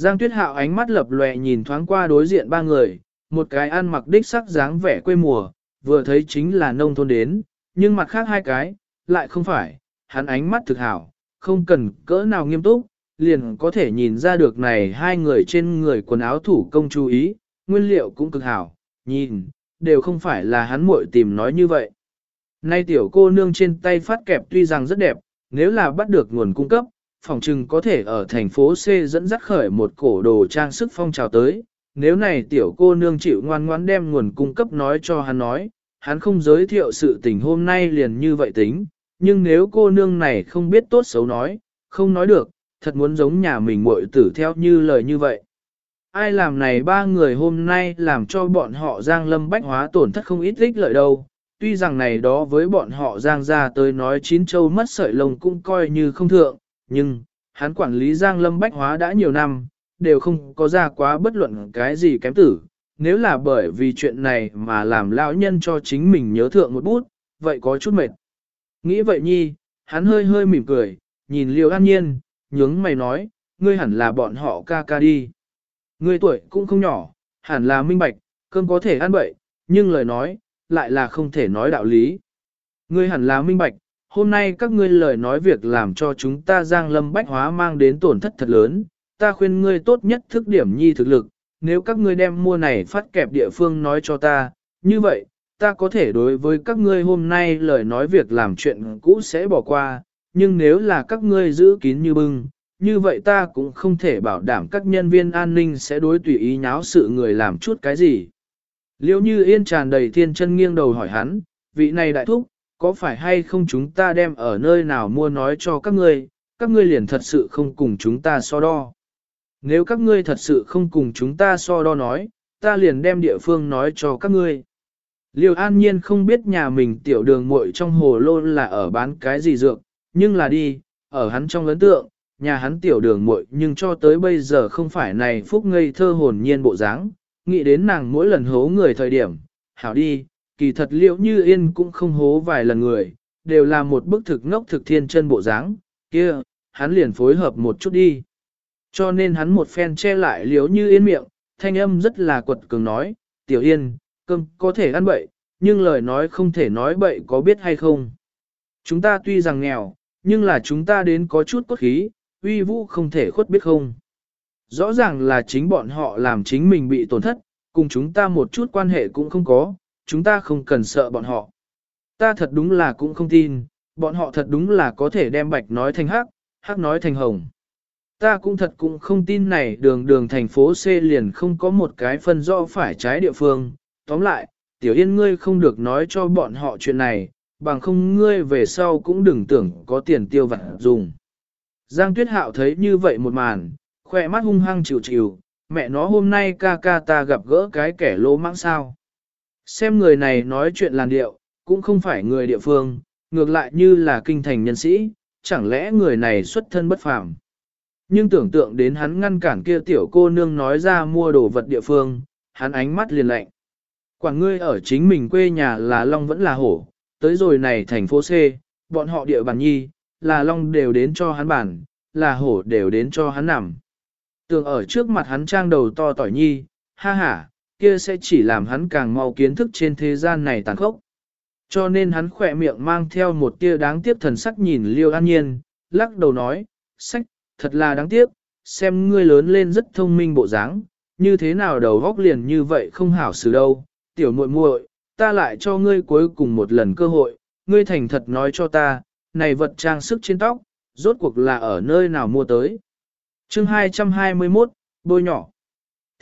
Giang Tuyết Hạo ánh mắt lập lòe nhìn thoáng qua đối diện ba người, một cái ăn mặc đích sắc dáng vẻ quê mùa, vừa thấy chính là nông thôn đến, nhưng mặt khác hai cái, lại không phải, hắn ánh mắt thực hảo, không cần cỡ nào nghiêm túc, liền có thể nhìn ra được này hai người trên người quần áo thủ công chú ý, nguyên liệu cũng cực hảo, nhìn, đều không phải là hắn muội tìm nói như vậy. Nay tiểu cô nương trên tay phát kẹp tuy rằng rất đẹp, nếu là bắt được nguồn cung cấp, phòng trừng có thể ở thành phố C dẫn dắt khởi một cổ đồ trang sức phong trào tới. Nếu này tiểu cô nương chịu ngoan ngoãn đem nguồn cung cấp nói cho hắn nói, hắn không giới thiệu sự tình hôm nay liền như vậy tính, nhưng nếu cô nương này không biết tốt xấu nói, không nói được, thật muốn giống nhà mình muội tử theo như lời như vậy. Ai làm này ba người hôm nay làm cho bọn họ Giang Lâm Bách Hóa tổn thất không ít ích lợi đâu. Tuy rằng này đó với bọn họ Giang ra tới nói chín châu mất sợi lông cũng coi như không thượng, nhưng, hắn quản lý Giang Lâm Bách Hóa đã nhiều năm, đều không có ra quá bất luận cái gì kém tử. Nếu là bởi vì chuyện này mà làm lão nhân cho chính mình nhớ thượng một bút, vậy có chút mệt. Nghĩ vậy nhi, hắn hơi hơi mỉm cười, nhìn Liêu An Nhiên, nhướng mày nói, ngươi hẳn là bọn họ ca ca đi. Ngươi tuổi cũng không nhỏ, hẳn là minh bạch, cơm có thể ăn bậy, nhưng lời nói, lại là không thể nói đạo lý. Ngươi hẳn là minh bạch, hôm nay các ngươi lời nói việc làm cho chúng ta giang lâm bách hóa mang đến tổn thất thật lớn, ta khuyên ngươi tốt nhất thức điểm nhi thực lực, nếu các ngươi đem mua này phát kẹp địa phương nói cho ta, như vậy, ta có thể đối với các ngươi hôm nay lời nói việc làm chuyện cũ sẽ bỏ qua, nhưng nếu là các ngươi giữ kín như bưng, như vậy ta cũng không thể bảo đảm các nhân viên an ninh sẽ đối tùy ý nháo sự người làm chút cái gì. Liêu như yên tràn đầy thiên chân nghiêng đầu hỏi hắn, vị này đại thúc, có phải hay không chúng ta đem ở nơi nào mua nói cho các ngươi, các ngươi liền thật sự không cùng chúng ta so đo. Nếu các ngươi thật sự không cùng chúng ta so đo nói, ta liền đem địa phương nói cho các ngươi. Liêu an nhiên không biết nhà mình tiểu đường muội trong hồ lô là ở bán cái gì dược, nhưng là đi, ở hắn trong ấn tượng, nhà hắn tiểu đường muội nhưng cho tới bây giờ không phải này phúc ngây thơ hồn nhiên bộ dáng, nghĩ đến nàng mỗi lần hố người thời điểm, hảo đi, kỳ thật liệu như yên cũng không hố vài lần người, đều là một bức thực ngốc thực thiên chân bộ dáng, kia, hắn liền phối hợp một chút đi. Cho nên hắn một phen che lại liếu như yên miệng, thanh âm rất là quật cường nói, tiểu yên, cơm có thể ăn bậy, nhưng lời nói không thể nói bậy có biết hay không. Chúng ta tuy rằng nghèo, nhưng là chúng ta đến có chút cốt khí, uy vũ không thể khuất biết không. Rõ ràng là chính bọn họ làm chính mình bị tổn thất, cùng chúng ta một chút quan hệ cũng không có, chúng ta không cần sợ bọn họ. Ta thật đúng là cũng không tin, bọn họ thật đúng là có thể đem bạch nói thành hắc, hắc nói thành hồng. Ta cũng thật cũng không tin này đường đường thành phố C liền không có một cái phân rõ phải trái địa phương. Tóm lại, tiểu yên ngươi không được nói cho bọn họ chuyện này, bằng không ngươi về sau cũng đừng tưởng có tiền tiêu vặt dùng. Giang Tuyết Hạo thấy như vậy một màn, khỏe mắt hung hăng chịu chịu, mẹ nó hôm nay ca ca ta gặp gỡ cái kẻ lỗ mãng sao. Xem người này nói chuyện làn điệu, cũng không phải người địa phương, ngược lại như là kinh thành nhân sĩ, chẳng lẽ người này xuất thân bất phàm. Nhưng tưởng tượng đến hắn ngăn cản kia tiểu cô nương nói ra mua đồ vật địa phương, hắn ánh mắt liền lạnh. Quản ngươi ở chính mình quê nhà là Long vẫn là hổ, tới rồi này thành phố C, bọn họ địa bàn nhi, là Long đều đến cho hắn bản, là hổ đều đến cho hắn nằm. Tưởng ở trước mặt hắn trang đầu to tỏi nhi, ha ha, kia sẽ chỉ làm hắn càng mau kiến thức trên thế gian này tàn khốc. Cho nên hắn khỏe miệng mang theo một tia đáng tiếc thần sắc nhìn Liêu An Nhiên, lắc đầu nói, sách, thật là đáng tiếc, xem ngươi lớn lên rất thông minh bộ dáng, như thế nào đầu góc liền như vậy không hảo xử đâu, tiểu muội muội, ta lại cho ngươi cuối cùng một lần cơ hội, ngươi thành thật nói cho ta, này vật trang sức trên tóc, rốt cuộc là ở nơi nào mua tới. chương 221, bôi nhỏ.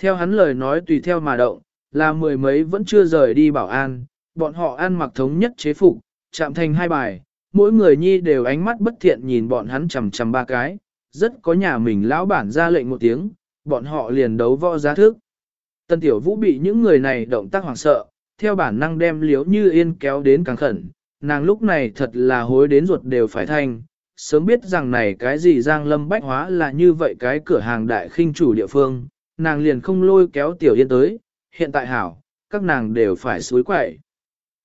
Theo hắn lời nói tùy theo mà động, là mười mấy vẫn chưa rời đi bảo an, bọn họ ăn mặc thống nhất chế phục, chạm thành hai bài, mỗi người nhi đều ánh mắt bất thiện nhìn bọn hắn chầm chầm ba cái, rất có nhà mình lão bản ra lệnh một tiếng, bọn họ liền đấu võ giá thức. Tân tiểu vũ bị những người này động tác hoảng sợ, theo bản năng đem liếu như yên kéo đến càng khẩn, nàng lúc này thật là hối đến ruột đều phải thanh, sớm biết rằng này cái gì giang lâm bách hóa là như vậy cái cửa hàng đại khinh chủ địa phương, nàng liền không lôi kéo tiểu yên tới, hiện tại hảo, các nàng đều phải suối quậy.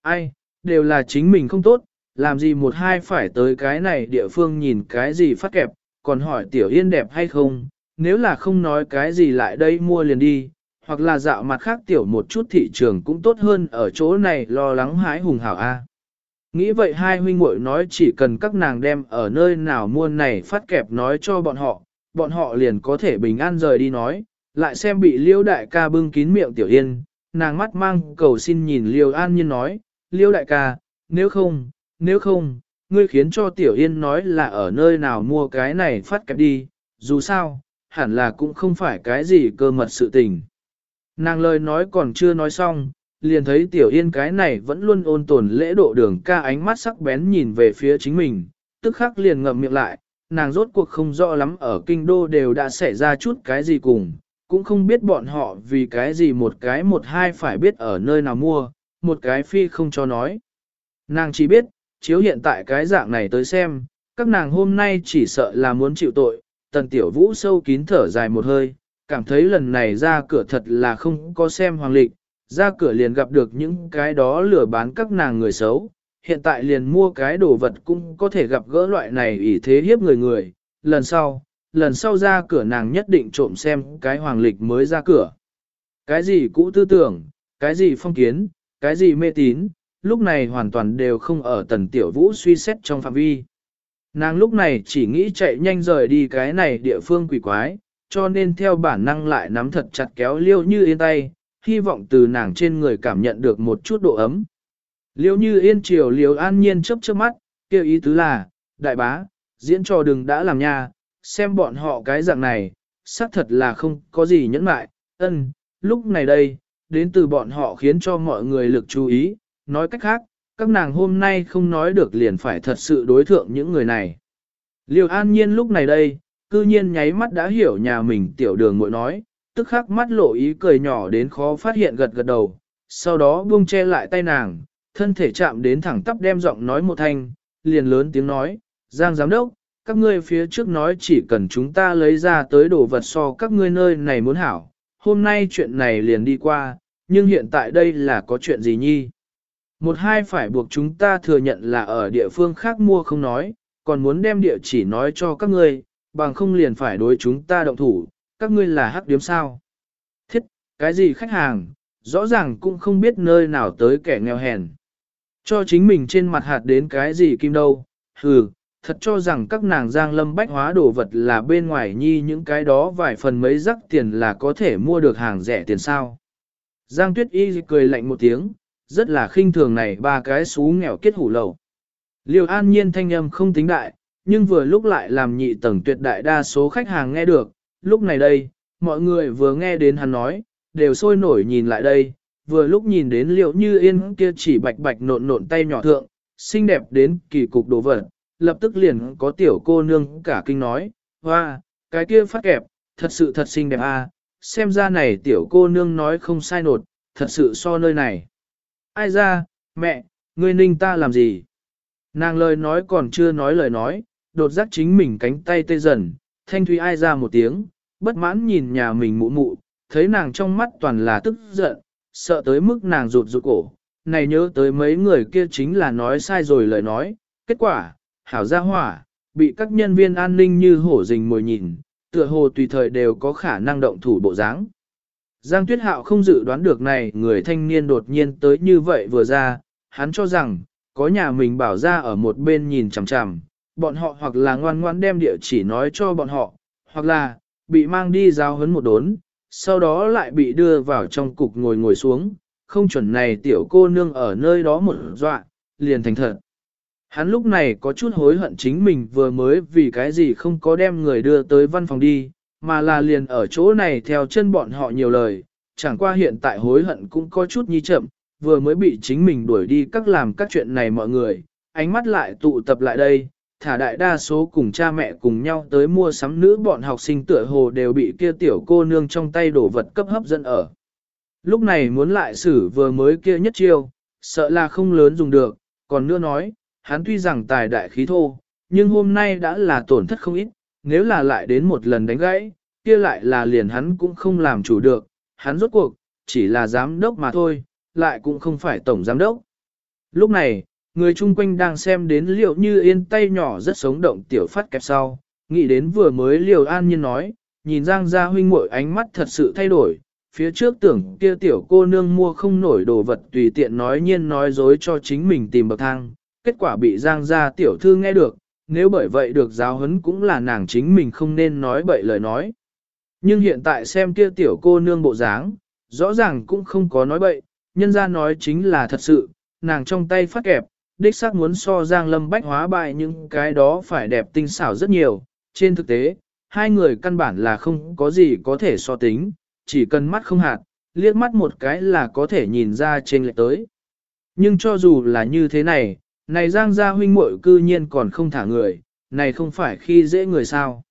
Ai, đều là chính mình không tốt, làm gì một hai phải tới cái này địa phương nhìn cái gì phát kẹp, còn hỏi tiểu yên đẹp hay không, nếu là không nói cái gì lại đây mua liền đi, hoặc là dạo mặt khác tiểu một chút thị trường cũng tốt hơn ở chỗ này lo lắng hái hùng hảo A. Nghĩ vậy hai huynh muội nói chỉ cần các nàng đem ở nơi nào mua này phát kẹp nói cho bọn họ, bọn họ liền có thể bình an rời đi nói, lại xem bị liêu đại ca bưng kín miệng tiểu yên, nàng mắt mang cầu xin nhìn liêu an nhiên nói, liêu đại ca, nếu không, nếu không, ngươi khiến cho tiểu yên nói là ở nơi nào mua cái này phát kẹp đi, dù sao, hẳn là cũng không phải cái gì cơ mật sự tình. Nàng lời nói còn chưa nói xong, liền thấy tiểu yên cái này vẫn luôn ôn tồn lễ độ đường ca ánh mắt sắc bén nhìn về phía chính mình, tức khắc liền ngậm miệng lại, nàng rốt cuộc không rõ lắm ở kinh đô đều đã xảy ra chút cái gì cùng, cũng không biết bọn họ vì cái gì một cái một hai phải biết ở nơi nào mua, một cái phi không cho nói. Nàng chỉ biết, chiếu hiện tại cái dạng này tới xem, các nàng hôm nay chỉ sợ là muốn chịu tội, tần tiểu vũ sâu kín thở dài một hơi, cảm thấy lần này ra cửa thật là không có xem hoàng lịch, ra cửa liền gặp được những cái đó lừa bán các nàng người xấu, hiện tại liền mua cái đồ vật cũng có thể gặp gỡ loại này ỷ thế hiếp người người, lần sau, lần sau ra cửa nàng nhất định trộm xem cái hoàng lịch mới ra cửa. Cái gì cũ tư tưởng, cái gì phong kiến, cái gì mê tín, lúc này hoàn toàn đều không ở tần tiểu vũ suy xét trong phạm vi. Nàng lúc này chỉ nghĩ chạy nhanh rời đi cái này địa phương quỷ quái, cho nên theo bản năng lại nắm thật chặt kéo liêu như yên tay, hy vọng từ nàng trên người cảm nhận được một chút độ ấm. Liêu như yên chiều liêu an nhiên chớp chớp mắt, kêu ý tứ là, đại bá, diễn trò đừng đã làm nha, xem bọn họ cái dạng này, xác thật là không có gì nhẫn mại, ân, lúc này đây, đến từ bọn họ khiến cho mọi người lực chú ý, nói cách khác, các nàng hôm nay không nói được liền phải thật sự đối thượng những người này. Liêu an nhiên lúc này đây, cư nhiên nháy mắt đã hiểu nhà mình tiểu đường muội nói, tức khắc mắt lộ ý cười nhỏ đến khó phát hiện gật gật đầu, sau đó buông che lại tay nàng, thân thể chạm đến thẳng tắp đem giọng nói một thanh, liền lớn tiếng nói, Giang giám đốc, các ngươi phía trước nói chỉ cần chúng ta lấy ra tới đồ vật so các ngươi nơi này muốn hảo, hôm nay chuyện này liền đi qua, nhưng hiện tại đây là có chuyện gì nhi? Một hai phải buộc chúng ta thừa nhận là ở địa phương khác mua không nói, còn muốn đem địa chỉ nói cho các ngươi, bằng không liền phải đối chúng ta động thủ, các ngươi là hắc điếm sao. Thiết, cái gì khách hàng, rõ ràng cũng không biết nơi nào tới kẻ nghèo hèn. Cho chính mình trên mặt hạt đến cái gì kim đâu, hừ, thật cho rằng các nàng giang lâm bách hóa đồ vật là bên ngoài nhi những cái đó vài phần mấy rắc tiền là có thể mua được hàng rẻ tiền sao. Giang tuyết y cười lạnh một tiếng, rất là khinh thường này ba cái xú nghèo kết hủ lầu. Liêu an nhiên thanh âm không tính đại, nhưng vừa lúc lại làm nhị tầng tuyệt đại đa số khách hàng nghe được, lúc này đây, mọi người vừa nghe đến hắn nói, đều sôi nổi nhìn lại đây, vừa lúc nhìn đến liệu như yên kia chỉ bạch bạch nộn nộn tay nhỏ thượng, xinh đẹp đến kỳ cục đồ vật, lập tức liền có tiểu cô nương cả kinh nói, hoa, cái kia phát kẹp, thật sự thật xinh đẹp à, xem ra này tiểu cô nương nói không sai nột, thật sự so nơi này. Ai ra, mẹ, ngươi ninh ta làm gì? Nàng lời nói còn chưa nói lời nói, đột giác chính mình cánh tay tê dần, thanh thúy ai ra một tiếng, bất mãn nhìn nhà mình mụ mụ, thấy nàng trong mắt toàn là tức giận, sợ tới mức nàng rụt rụt cổ, này nhớ tới mấy người kia chính là nói sai rồi lời nói, kết quả, hảo gia hỏa, bị các nhân viên an ninh như hổ rình mồi nhìn, tựa hồ tùy thời đều có khả năng động thủ bộ dáng. Giang Tuyết Hạo không dự đoán được này người thanh niên đột nhiên tới như vậy vừa ra, hắn cho rằng, có nhà mình bảo ra ở một bên nhìn chằm chằm, bọn họ hoặc là ngoan ngoan đem địa chỉ nói cho bọn họ, hoặc là, bị mang đi giao hấn một đốn, sau đó lại bị đưa vào trong cục ngồi ngồi xuống, không chuẩn này tiểu cô nương ở nơi đó một dọa, liền thành thật. Hắn lúc này có chút hối hận chính mình vừa mới vì cái gì không có đem người đưa tới văn phòng đi, mà là liền ở chỗ này theo chân bọn họ nhiều lời, chẳng qua hiện tại hối hận cũng có chút nhi chậm, vừa mới bị chính mình đuổi đi các làm các chuyện này mọi người, ánh mắt lại tụ tập lại đây, thả đại đa số cùng cha mẹ cùng nhau tới mua sắm nữ bọn học sinh tựa hồ đều bị kia tiểu cô nương trong tay đổ vật cấp hấp dẫn ở. Lúc này muốn lại xử vừa mới kia nhất chiêu, sợ là không lớn dùng được, còn nữa nói, hắn tuy rằng tài đại khí thô, nhưng hôm nay đã là tổn thất không ít, nếu là lại đến một lần đánh gãy, kia lại là liền hắn cũng không làm chủ được, hắn rốt cuộc, chỉ là giám đốc mà thôi, lại cũng không phải tổng giám đốc. Lúc này, người chung quanh đang xem đến liệu như yên tay nhỏ rất sống động tiểu phát kẹp sau, nghĩ đến vừa mới liều an nhiên nói, nhìn Giang Gia huynh muội ánh mắt thật sự thay đổi, phía trước tưởng kia tiểu cô nương mua không nổi đồ vật tùy tiện nói nhiên nói dối cho chính mình tìm bậc thang, kết quả bị Giang Gia tiểu thư nghe được, nếu bởi vậy được giáo huấn cũng là nàng chính mình không nên nói bậy lời nói. Nhưng hiện tại xem kia tiểu cô nương bộ dáng, rõ ràng cũng không có nói bậy, nhân ra nói chính là thật sự, nàng trong tay phát kẹp, đích xác muốn so Giang Lâm Bách hóa bại những cái đó phải đẹp tinh xảo rất nhiều. Trên thực tế, hai người căn bản là không có gì có thể so tính, chỉ cần mắt không hạt, liếc mắt một cái là có thể nhìn ra trên lệch tới. Nhưng cho dù là như thế này, này Giang gia huynh muội cư nhiên còn không thả người, này không phải khi dễ người sao.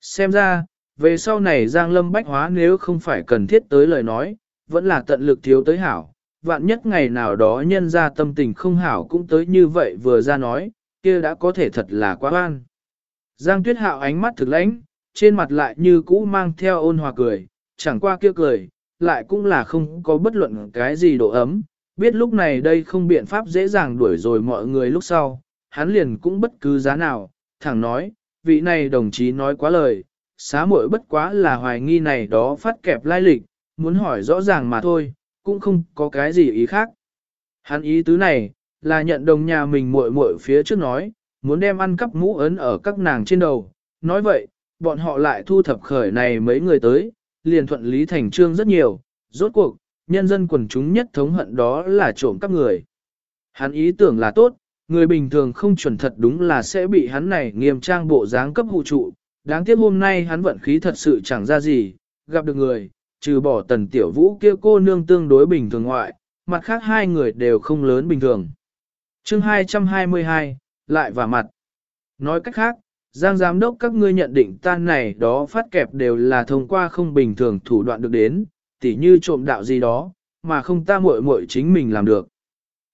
Xem ra, về sau này Giang Lâm Bách Hóa nếu không phải cần thiết tới lời nói, vẫn là tận lực thiếu tới hảo, vạn nhất ngày nào đó nhân ra tâm tình không hảo cũng tới như vậy vừa ra nói, kia đã có thể thật là quá oan. Giang Tuyết Hạo ánh mắt thực lãnh, trên mặt lại như cũ mang theo ôn hòa cười, chẳng qua kia cười, lại cũng là không có bất luận cái gì độ ấm, biết lúc này đây không biện pháp dễ dàng đuổi rồi mọi người lúc sau, hắn liền cũng bất cứ giá nào, thẳng nói, vị này đồng chí nói quá lời, xá muội bất quá là hoài nghi này đó phát kẹp lai lịch, muốn hỏi rõ ràng mà thôi, cũng không có cái gì ý khác. Hắn ý tứ này, là nhận đồng nhà mình muội muội phía trước nói, muốn đem ăn cắp mũ ấn ở các nàng trên đầu. Nói vậy, bọn họ lại thu thập khởi này mấy người tới, liền thuận lý thành trương rất nhiều, rốt cuộc, nhân dân quần chúng nhất thống hận đó là trộm cắp người. Hắn ý tưởng là tốt, người bình thường không chuẩn thật đúng là sẽ bị hắn này nghiêm trang bộ dáng cấp hụ trụ. Đáng tiếc hôm nay hắn vận khí thật sự chẳng ra gì, gặp được người, trừ bỏ tần tiểu vũ kia cô nương tương đối bình thường ngoại, mặt khác hai người đều không lớn bình thường. chương 222, lại và mặt. Nói cách khác, Giang giám đốc các ngươi nhận định tan này đó phát kẹp đều là thông qua không bình thường thủ đoạn được đến, tỉ như trộm đạo gì đó, mà không ta muội muội chính mình làm được.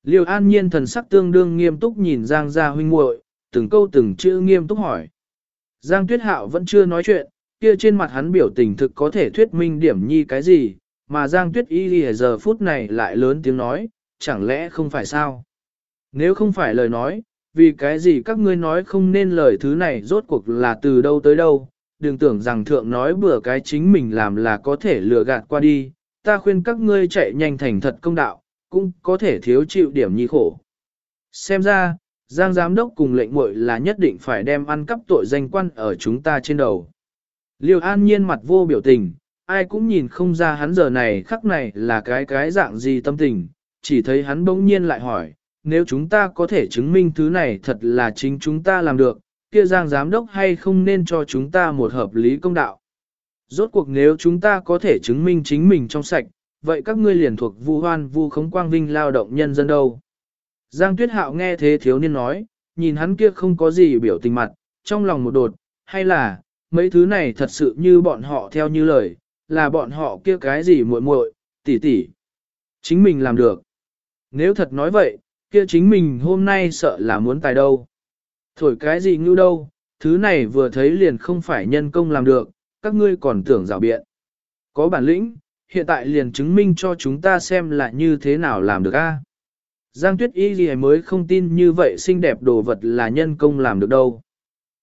Liêu an nhiên thần sắc tương đương nghiêm túc nhìn Giang gia huynh muội, từng câu từng chữ nghiêm túc hỏi. Giang tuyết hạo vẫn chưa nói chuyện, kia trên mặt hắn biểu tình thực có thể thuyết minh điểm nhi cái gì, mà Giang Tuyết Y lì giờ phút này lại lớn tiếng nói, chẳng lẽ không phải sao? Nếu không phải lời nói, vì cái gì các ngươi nói không nên lời thứ này rốt cuộc là từ đâu tới đâu, đừng tưởng rằng thượng nói bừa cái chính mình làm là có thể lừa gạt qua đi, ta khuyên các ngươi chạy nhanh thành thật công đạo, cũng có thể thiếu chịu điểm nhi khổ. Xem ra, Giang Giám Đốc cùng lệnh muội là nhất định phải đem ăn cắp tội danh quan ở chúng ta trên đầu. Liêu an nhiên mặt vô biểu tình, ai cũng nhìn không ra hắn giờ này khắc này là cái cái dạng gì tâm tình, chỉ thấy hắn bỗng nhiên lại hỏi, nếu chúng ta có thể chứng minh thứ này thật là chính chúng ta làm được, kia giang giám đốc hay không nên cho chúng ta một hợp lý công đạo. Rốt cuộc nếu chúng ta có thể chứng minh chính mình trong sạch, vậy các ngươi liền thuộc vu hoan vu khống quang vinh lao động nhân dân đâu. Giang tuyết hạo nghe thế thiếu niên nói, nhìn hắn kia không có gì biểu tình mặt, trong lòng một đột, hay là, mấy thứ này thật sự như bọn họ theo như lời, là bọn họ kia cái gì muội muội, tỷ tỷ. Chính mình làm được. Nếu thật nói vậy, kia chính mình hôm nay sợ là muốn tài đâu. Thổi cái gì ngưu đâu, thứ này vừa thấy liền không phải nhân công làm được, các ngươi còn tưởng rào biện. Có bản lĩnh, hiện tại liền chứng minh cho chúng ta xem là như thế nào làm được a. Giang tuyết y gì mới không tin như vậy xinh đẹp đồ vật là nhân công làm được đâu.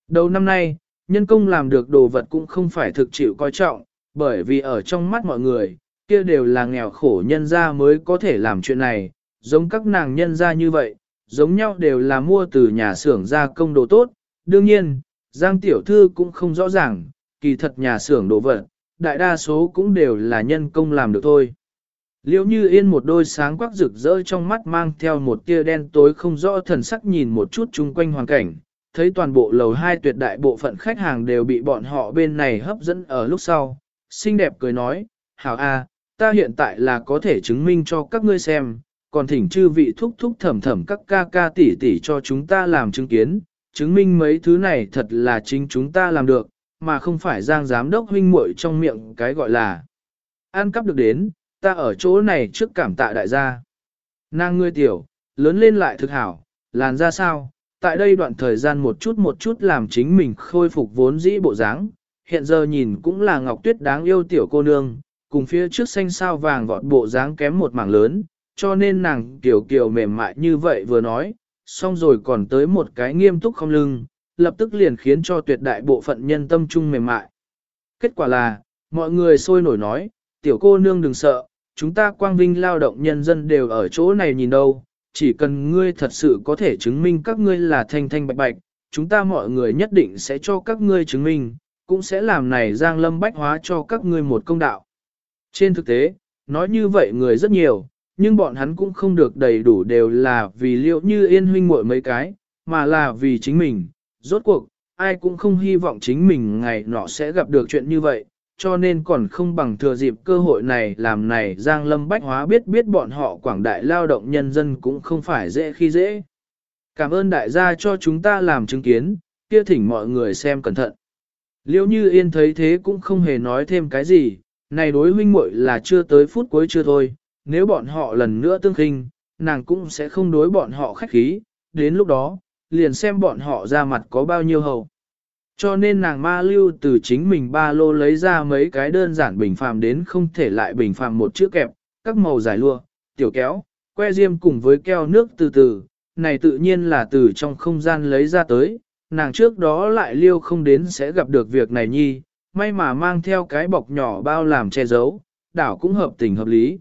Đầu năm nay, nhân công làm được đồ vật cũng không phải thực chịu coi trọng, bởi vì ở trong mắt mọi người, kia đều là nghèo khổ nhân gia mới có thể làm chuyện này, giống các nàng nhân gia như vậy, giống nhau đều là mua từ nhà xưởng gia công đồ tốt. Đương nhiên, Giang Tiểu Thư cũng không rõ ràng, kỳ thật nhà xưởng đồ vật, đại đa số cũng đều là nhân công làm được thôi. Liễu như yên một đôi sáng quắc rực rỡ trong mắt mang theo một tia đen tối không rõ thần sắc nhìn một chút chung quanh hoàn cảnh, thấy toàn bộ lầu hai tuyệt đại bộ phận khách hàng đều bị bọn họ bên này hấp dẫn ở lúc sau. Xinh đẹp cười nói, hảo a, ta hiện tại là có thể chứng minh cho các ngươi xem, còn thỉnh chư vị thúc thúc thẩm thẩm các ca ca tỷ tỷ cho chúng ta làm chứng kiến, chứng minh mấy thứ này thật là chính chúng ta làm được, mà không phải giang giám đốc huynh muội trong miệng cái gọi là ăn cắp được đến, ta ở chỗ này trước cảm tạ đại gia. Nàng ngươi tiểu, lớn lên lại thực hảo, làn ra sao, tại đây đoạn thời gian một chút một chút làm chính mình khôi phục vốn dĩ bộ dáng, hiện giờ nhìn cũng là ngọc tuyết đáng yêu tiểu cô nương, cùng phía trước xanh sao vàng vọt bộ dáng kém một mảng lớn, cho nên nàng kiểu kiểu mềm mại như vậy vừa nói, xong rồi còn tới một cái nghiêm túc không lưng, lập tức liền khiến cho tuyệt đại bộ phận nhân tâm trung mềm mại. Kết quả là, mọi người sôi nổi nói, tiểu cô nương đừng sợ, chúng ta quang vinh lao động nhân dân đều ở chỗ này nhìn đâu, chỉ cần ngươi thật sự có thể chứng minh các ngươi là thanh thanh bạch bạch, chúng ta mọi người nhất định sẽ cho các ngươi chứng minh, cũng sẽ làm này giang lâm bách hóa cho các ngươi một công đạo. Trên thực tế, nói như vậy người rất nhiều, nhưng bọn hắn cũng không được đầy đủ đều là vì liệu như yên huynh muội mấy cái, mà là vì chính mình. Rốt cuộc, ai cũng không hy vọng chính mình ngày nọ sẽ gặp được chuyện như vậy, cho nên còn không bằng thừa dịp cơ hội này làm này Giang Lâm Bách Hóa biết biết bọn họ quảng đại lao động nhân dân cũng không phải dễ khi dễ. Cảm ơn đại gia cho chúng ta làm chứng kiến, kia thỉnh mọi người xem cẩn thận. Liêu như yên thấy thế cũng không hề nói thêm cái gì, này đối huynh muội là chưa tới phút cuối chưa thôi, nếu bọn họ lần nữa tương khinh, nàng cũng sẽ không đối bọn họ khách khí, đến lúc đó, liền xem bọn họ ra mặt có bao nhiêu hầu. Cho nên nàng ma lưu từ chính mình ba lô lấy ra mấy cái đơn giản bình phàm đến không thể lại bình phàm một chữ kẹp, các màu giải lua, tiểu kéo, que diêm cùng với keo nước từ từ, này tự nhiên là từ trong không gian lấy ra tới, nàng trước đó lại liêu không đến sẽ gặp được việc này nhi, may mà mang theo cái bọc nhỏ bao làm che giấu, đảo cũng hợp tình hợp lý.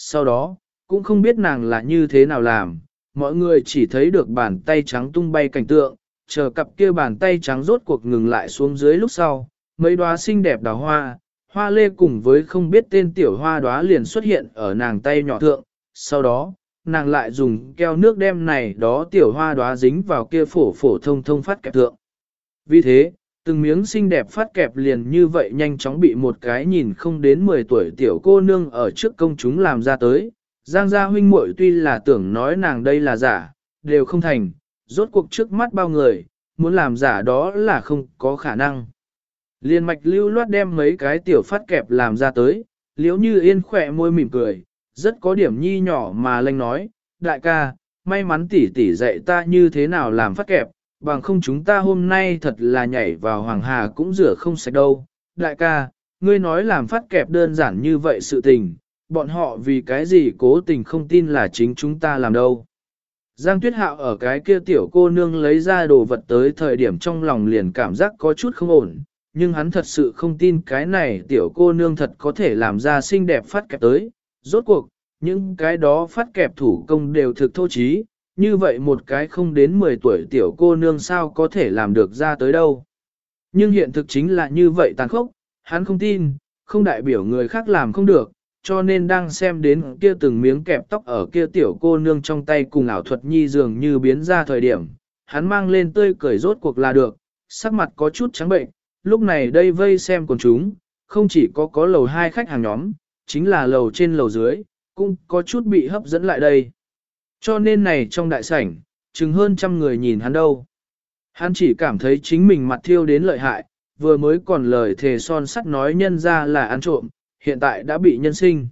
Sau đó, cũng không biết nàng là như thế nào làm, mọi người chỉ thấy được bàn tay trắng tung bay cảnh tượng, chờ cặp kia bàn tay trắng rốt cuộc ngừng lại xuống dưới lúc sau, mấy đóa xinh đẹp đào hoa, hoa lê cùng với không biết tên tiểu hoa đóa liền xuất hiện ở nàng tay nhỏ thượng, sau đó, nàng lại dùng keo nước đem này đó tiểu hoa đóa dính vào kia phổ phổ thông thông phát kẹp thượng. Vì thế, từng miếng xinh đẹp phát kẹp liền như vậy nhanh chóng bị một cái nhìn không đến 10 tuổi tiểu cô nương ở trước công chúng làm ra tới. Giang gia huynh muội tuy là tưởng nói nàng đây là giả, đều không thành, rốt cuộc trước mắt bao người, muốn làm giả đó là không có khả năng. Liên mạch lưu loát đem mấy cái tiểu phát kẹp làm ra tới, liếu như yên khỏe môi mỉm cười, rất có điểm nhi nhỏ mà lanh nói, đại ca, may mắn tỷ tỷ dạy ta như thế nào làm phát kẹp, bằng không chúng ta hôm nay thật là nhảy vào hoàng hà cũng rửa không sạch đâu. Đại ca, ngươi nói làm phát kẹp đơn giản như vậy sự tình, bọn họ vì cái gì cố tình không tin là chính chúng ta làm đâu. Giang Tuyết Hạo ở cái kia tiểu cô nương lấy ra đồ vật tới thời điểm trong lòng liền cảm giác có chút không ổn, nhưng hắn thật sự không tin cái này tiểu cô nương thật có thể làm ra xinh đẹp phát kẹp tới. Rốt cuộc, những cái đó phát kẹp thủ công đều thực thô trí, như vậy một cái không đến 10 tuổi tiểu cô nương sao có thể làm được ra tới đâu. Nhưng hiện thực chính là như vậy tàn khốc, hắn không tin, không đại biểu người khác làm không được, cho nên đang xem đến kia từng miếng kẹp tóc ở kia tiểu cô nương trong tay cùng ảo thuật nhi dường như biến ra thời điểm, hắn mang lên tươi cười rốt cuộc là được, sắc mặt có chút trắng bệnh, lúc này đây vây xem con chúng, không chỉ có có lầu hai khách hàng nhóm, chính là lầu trên lầu dưới, cũng có chút bị hấp dẫn lại đây. Cho nên này trong đại sảnh, chừng hơn trăm người nhìn hắn đâu. Hắn chỉ cảm thấy chính mình mặt thiêu đến lợi hại, vừa mới còn lời thề son sắt nói nhân ra là ăn trộm, hiện tại đã bị nhân sinh.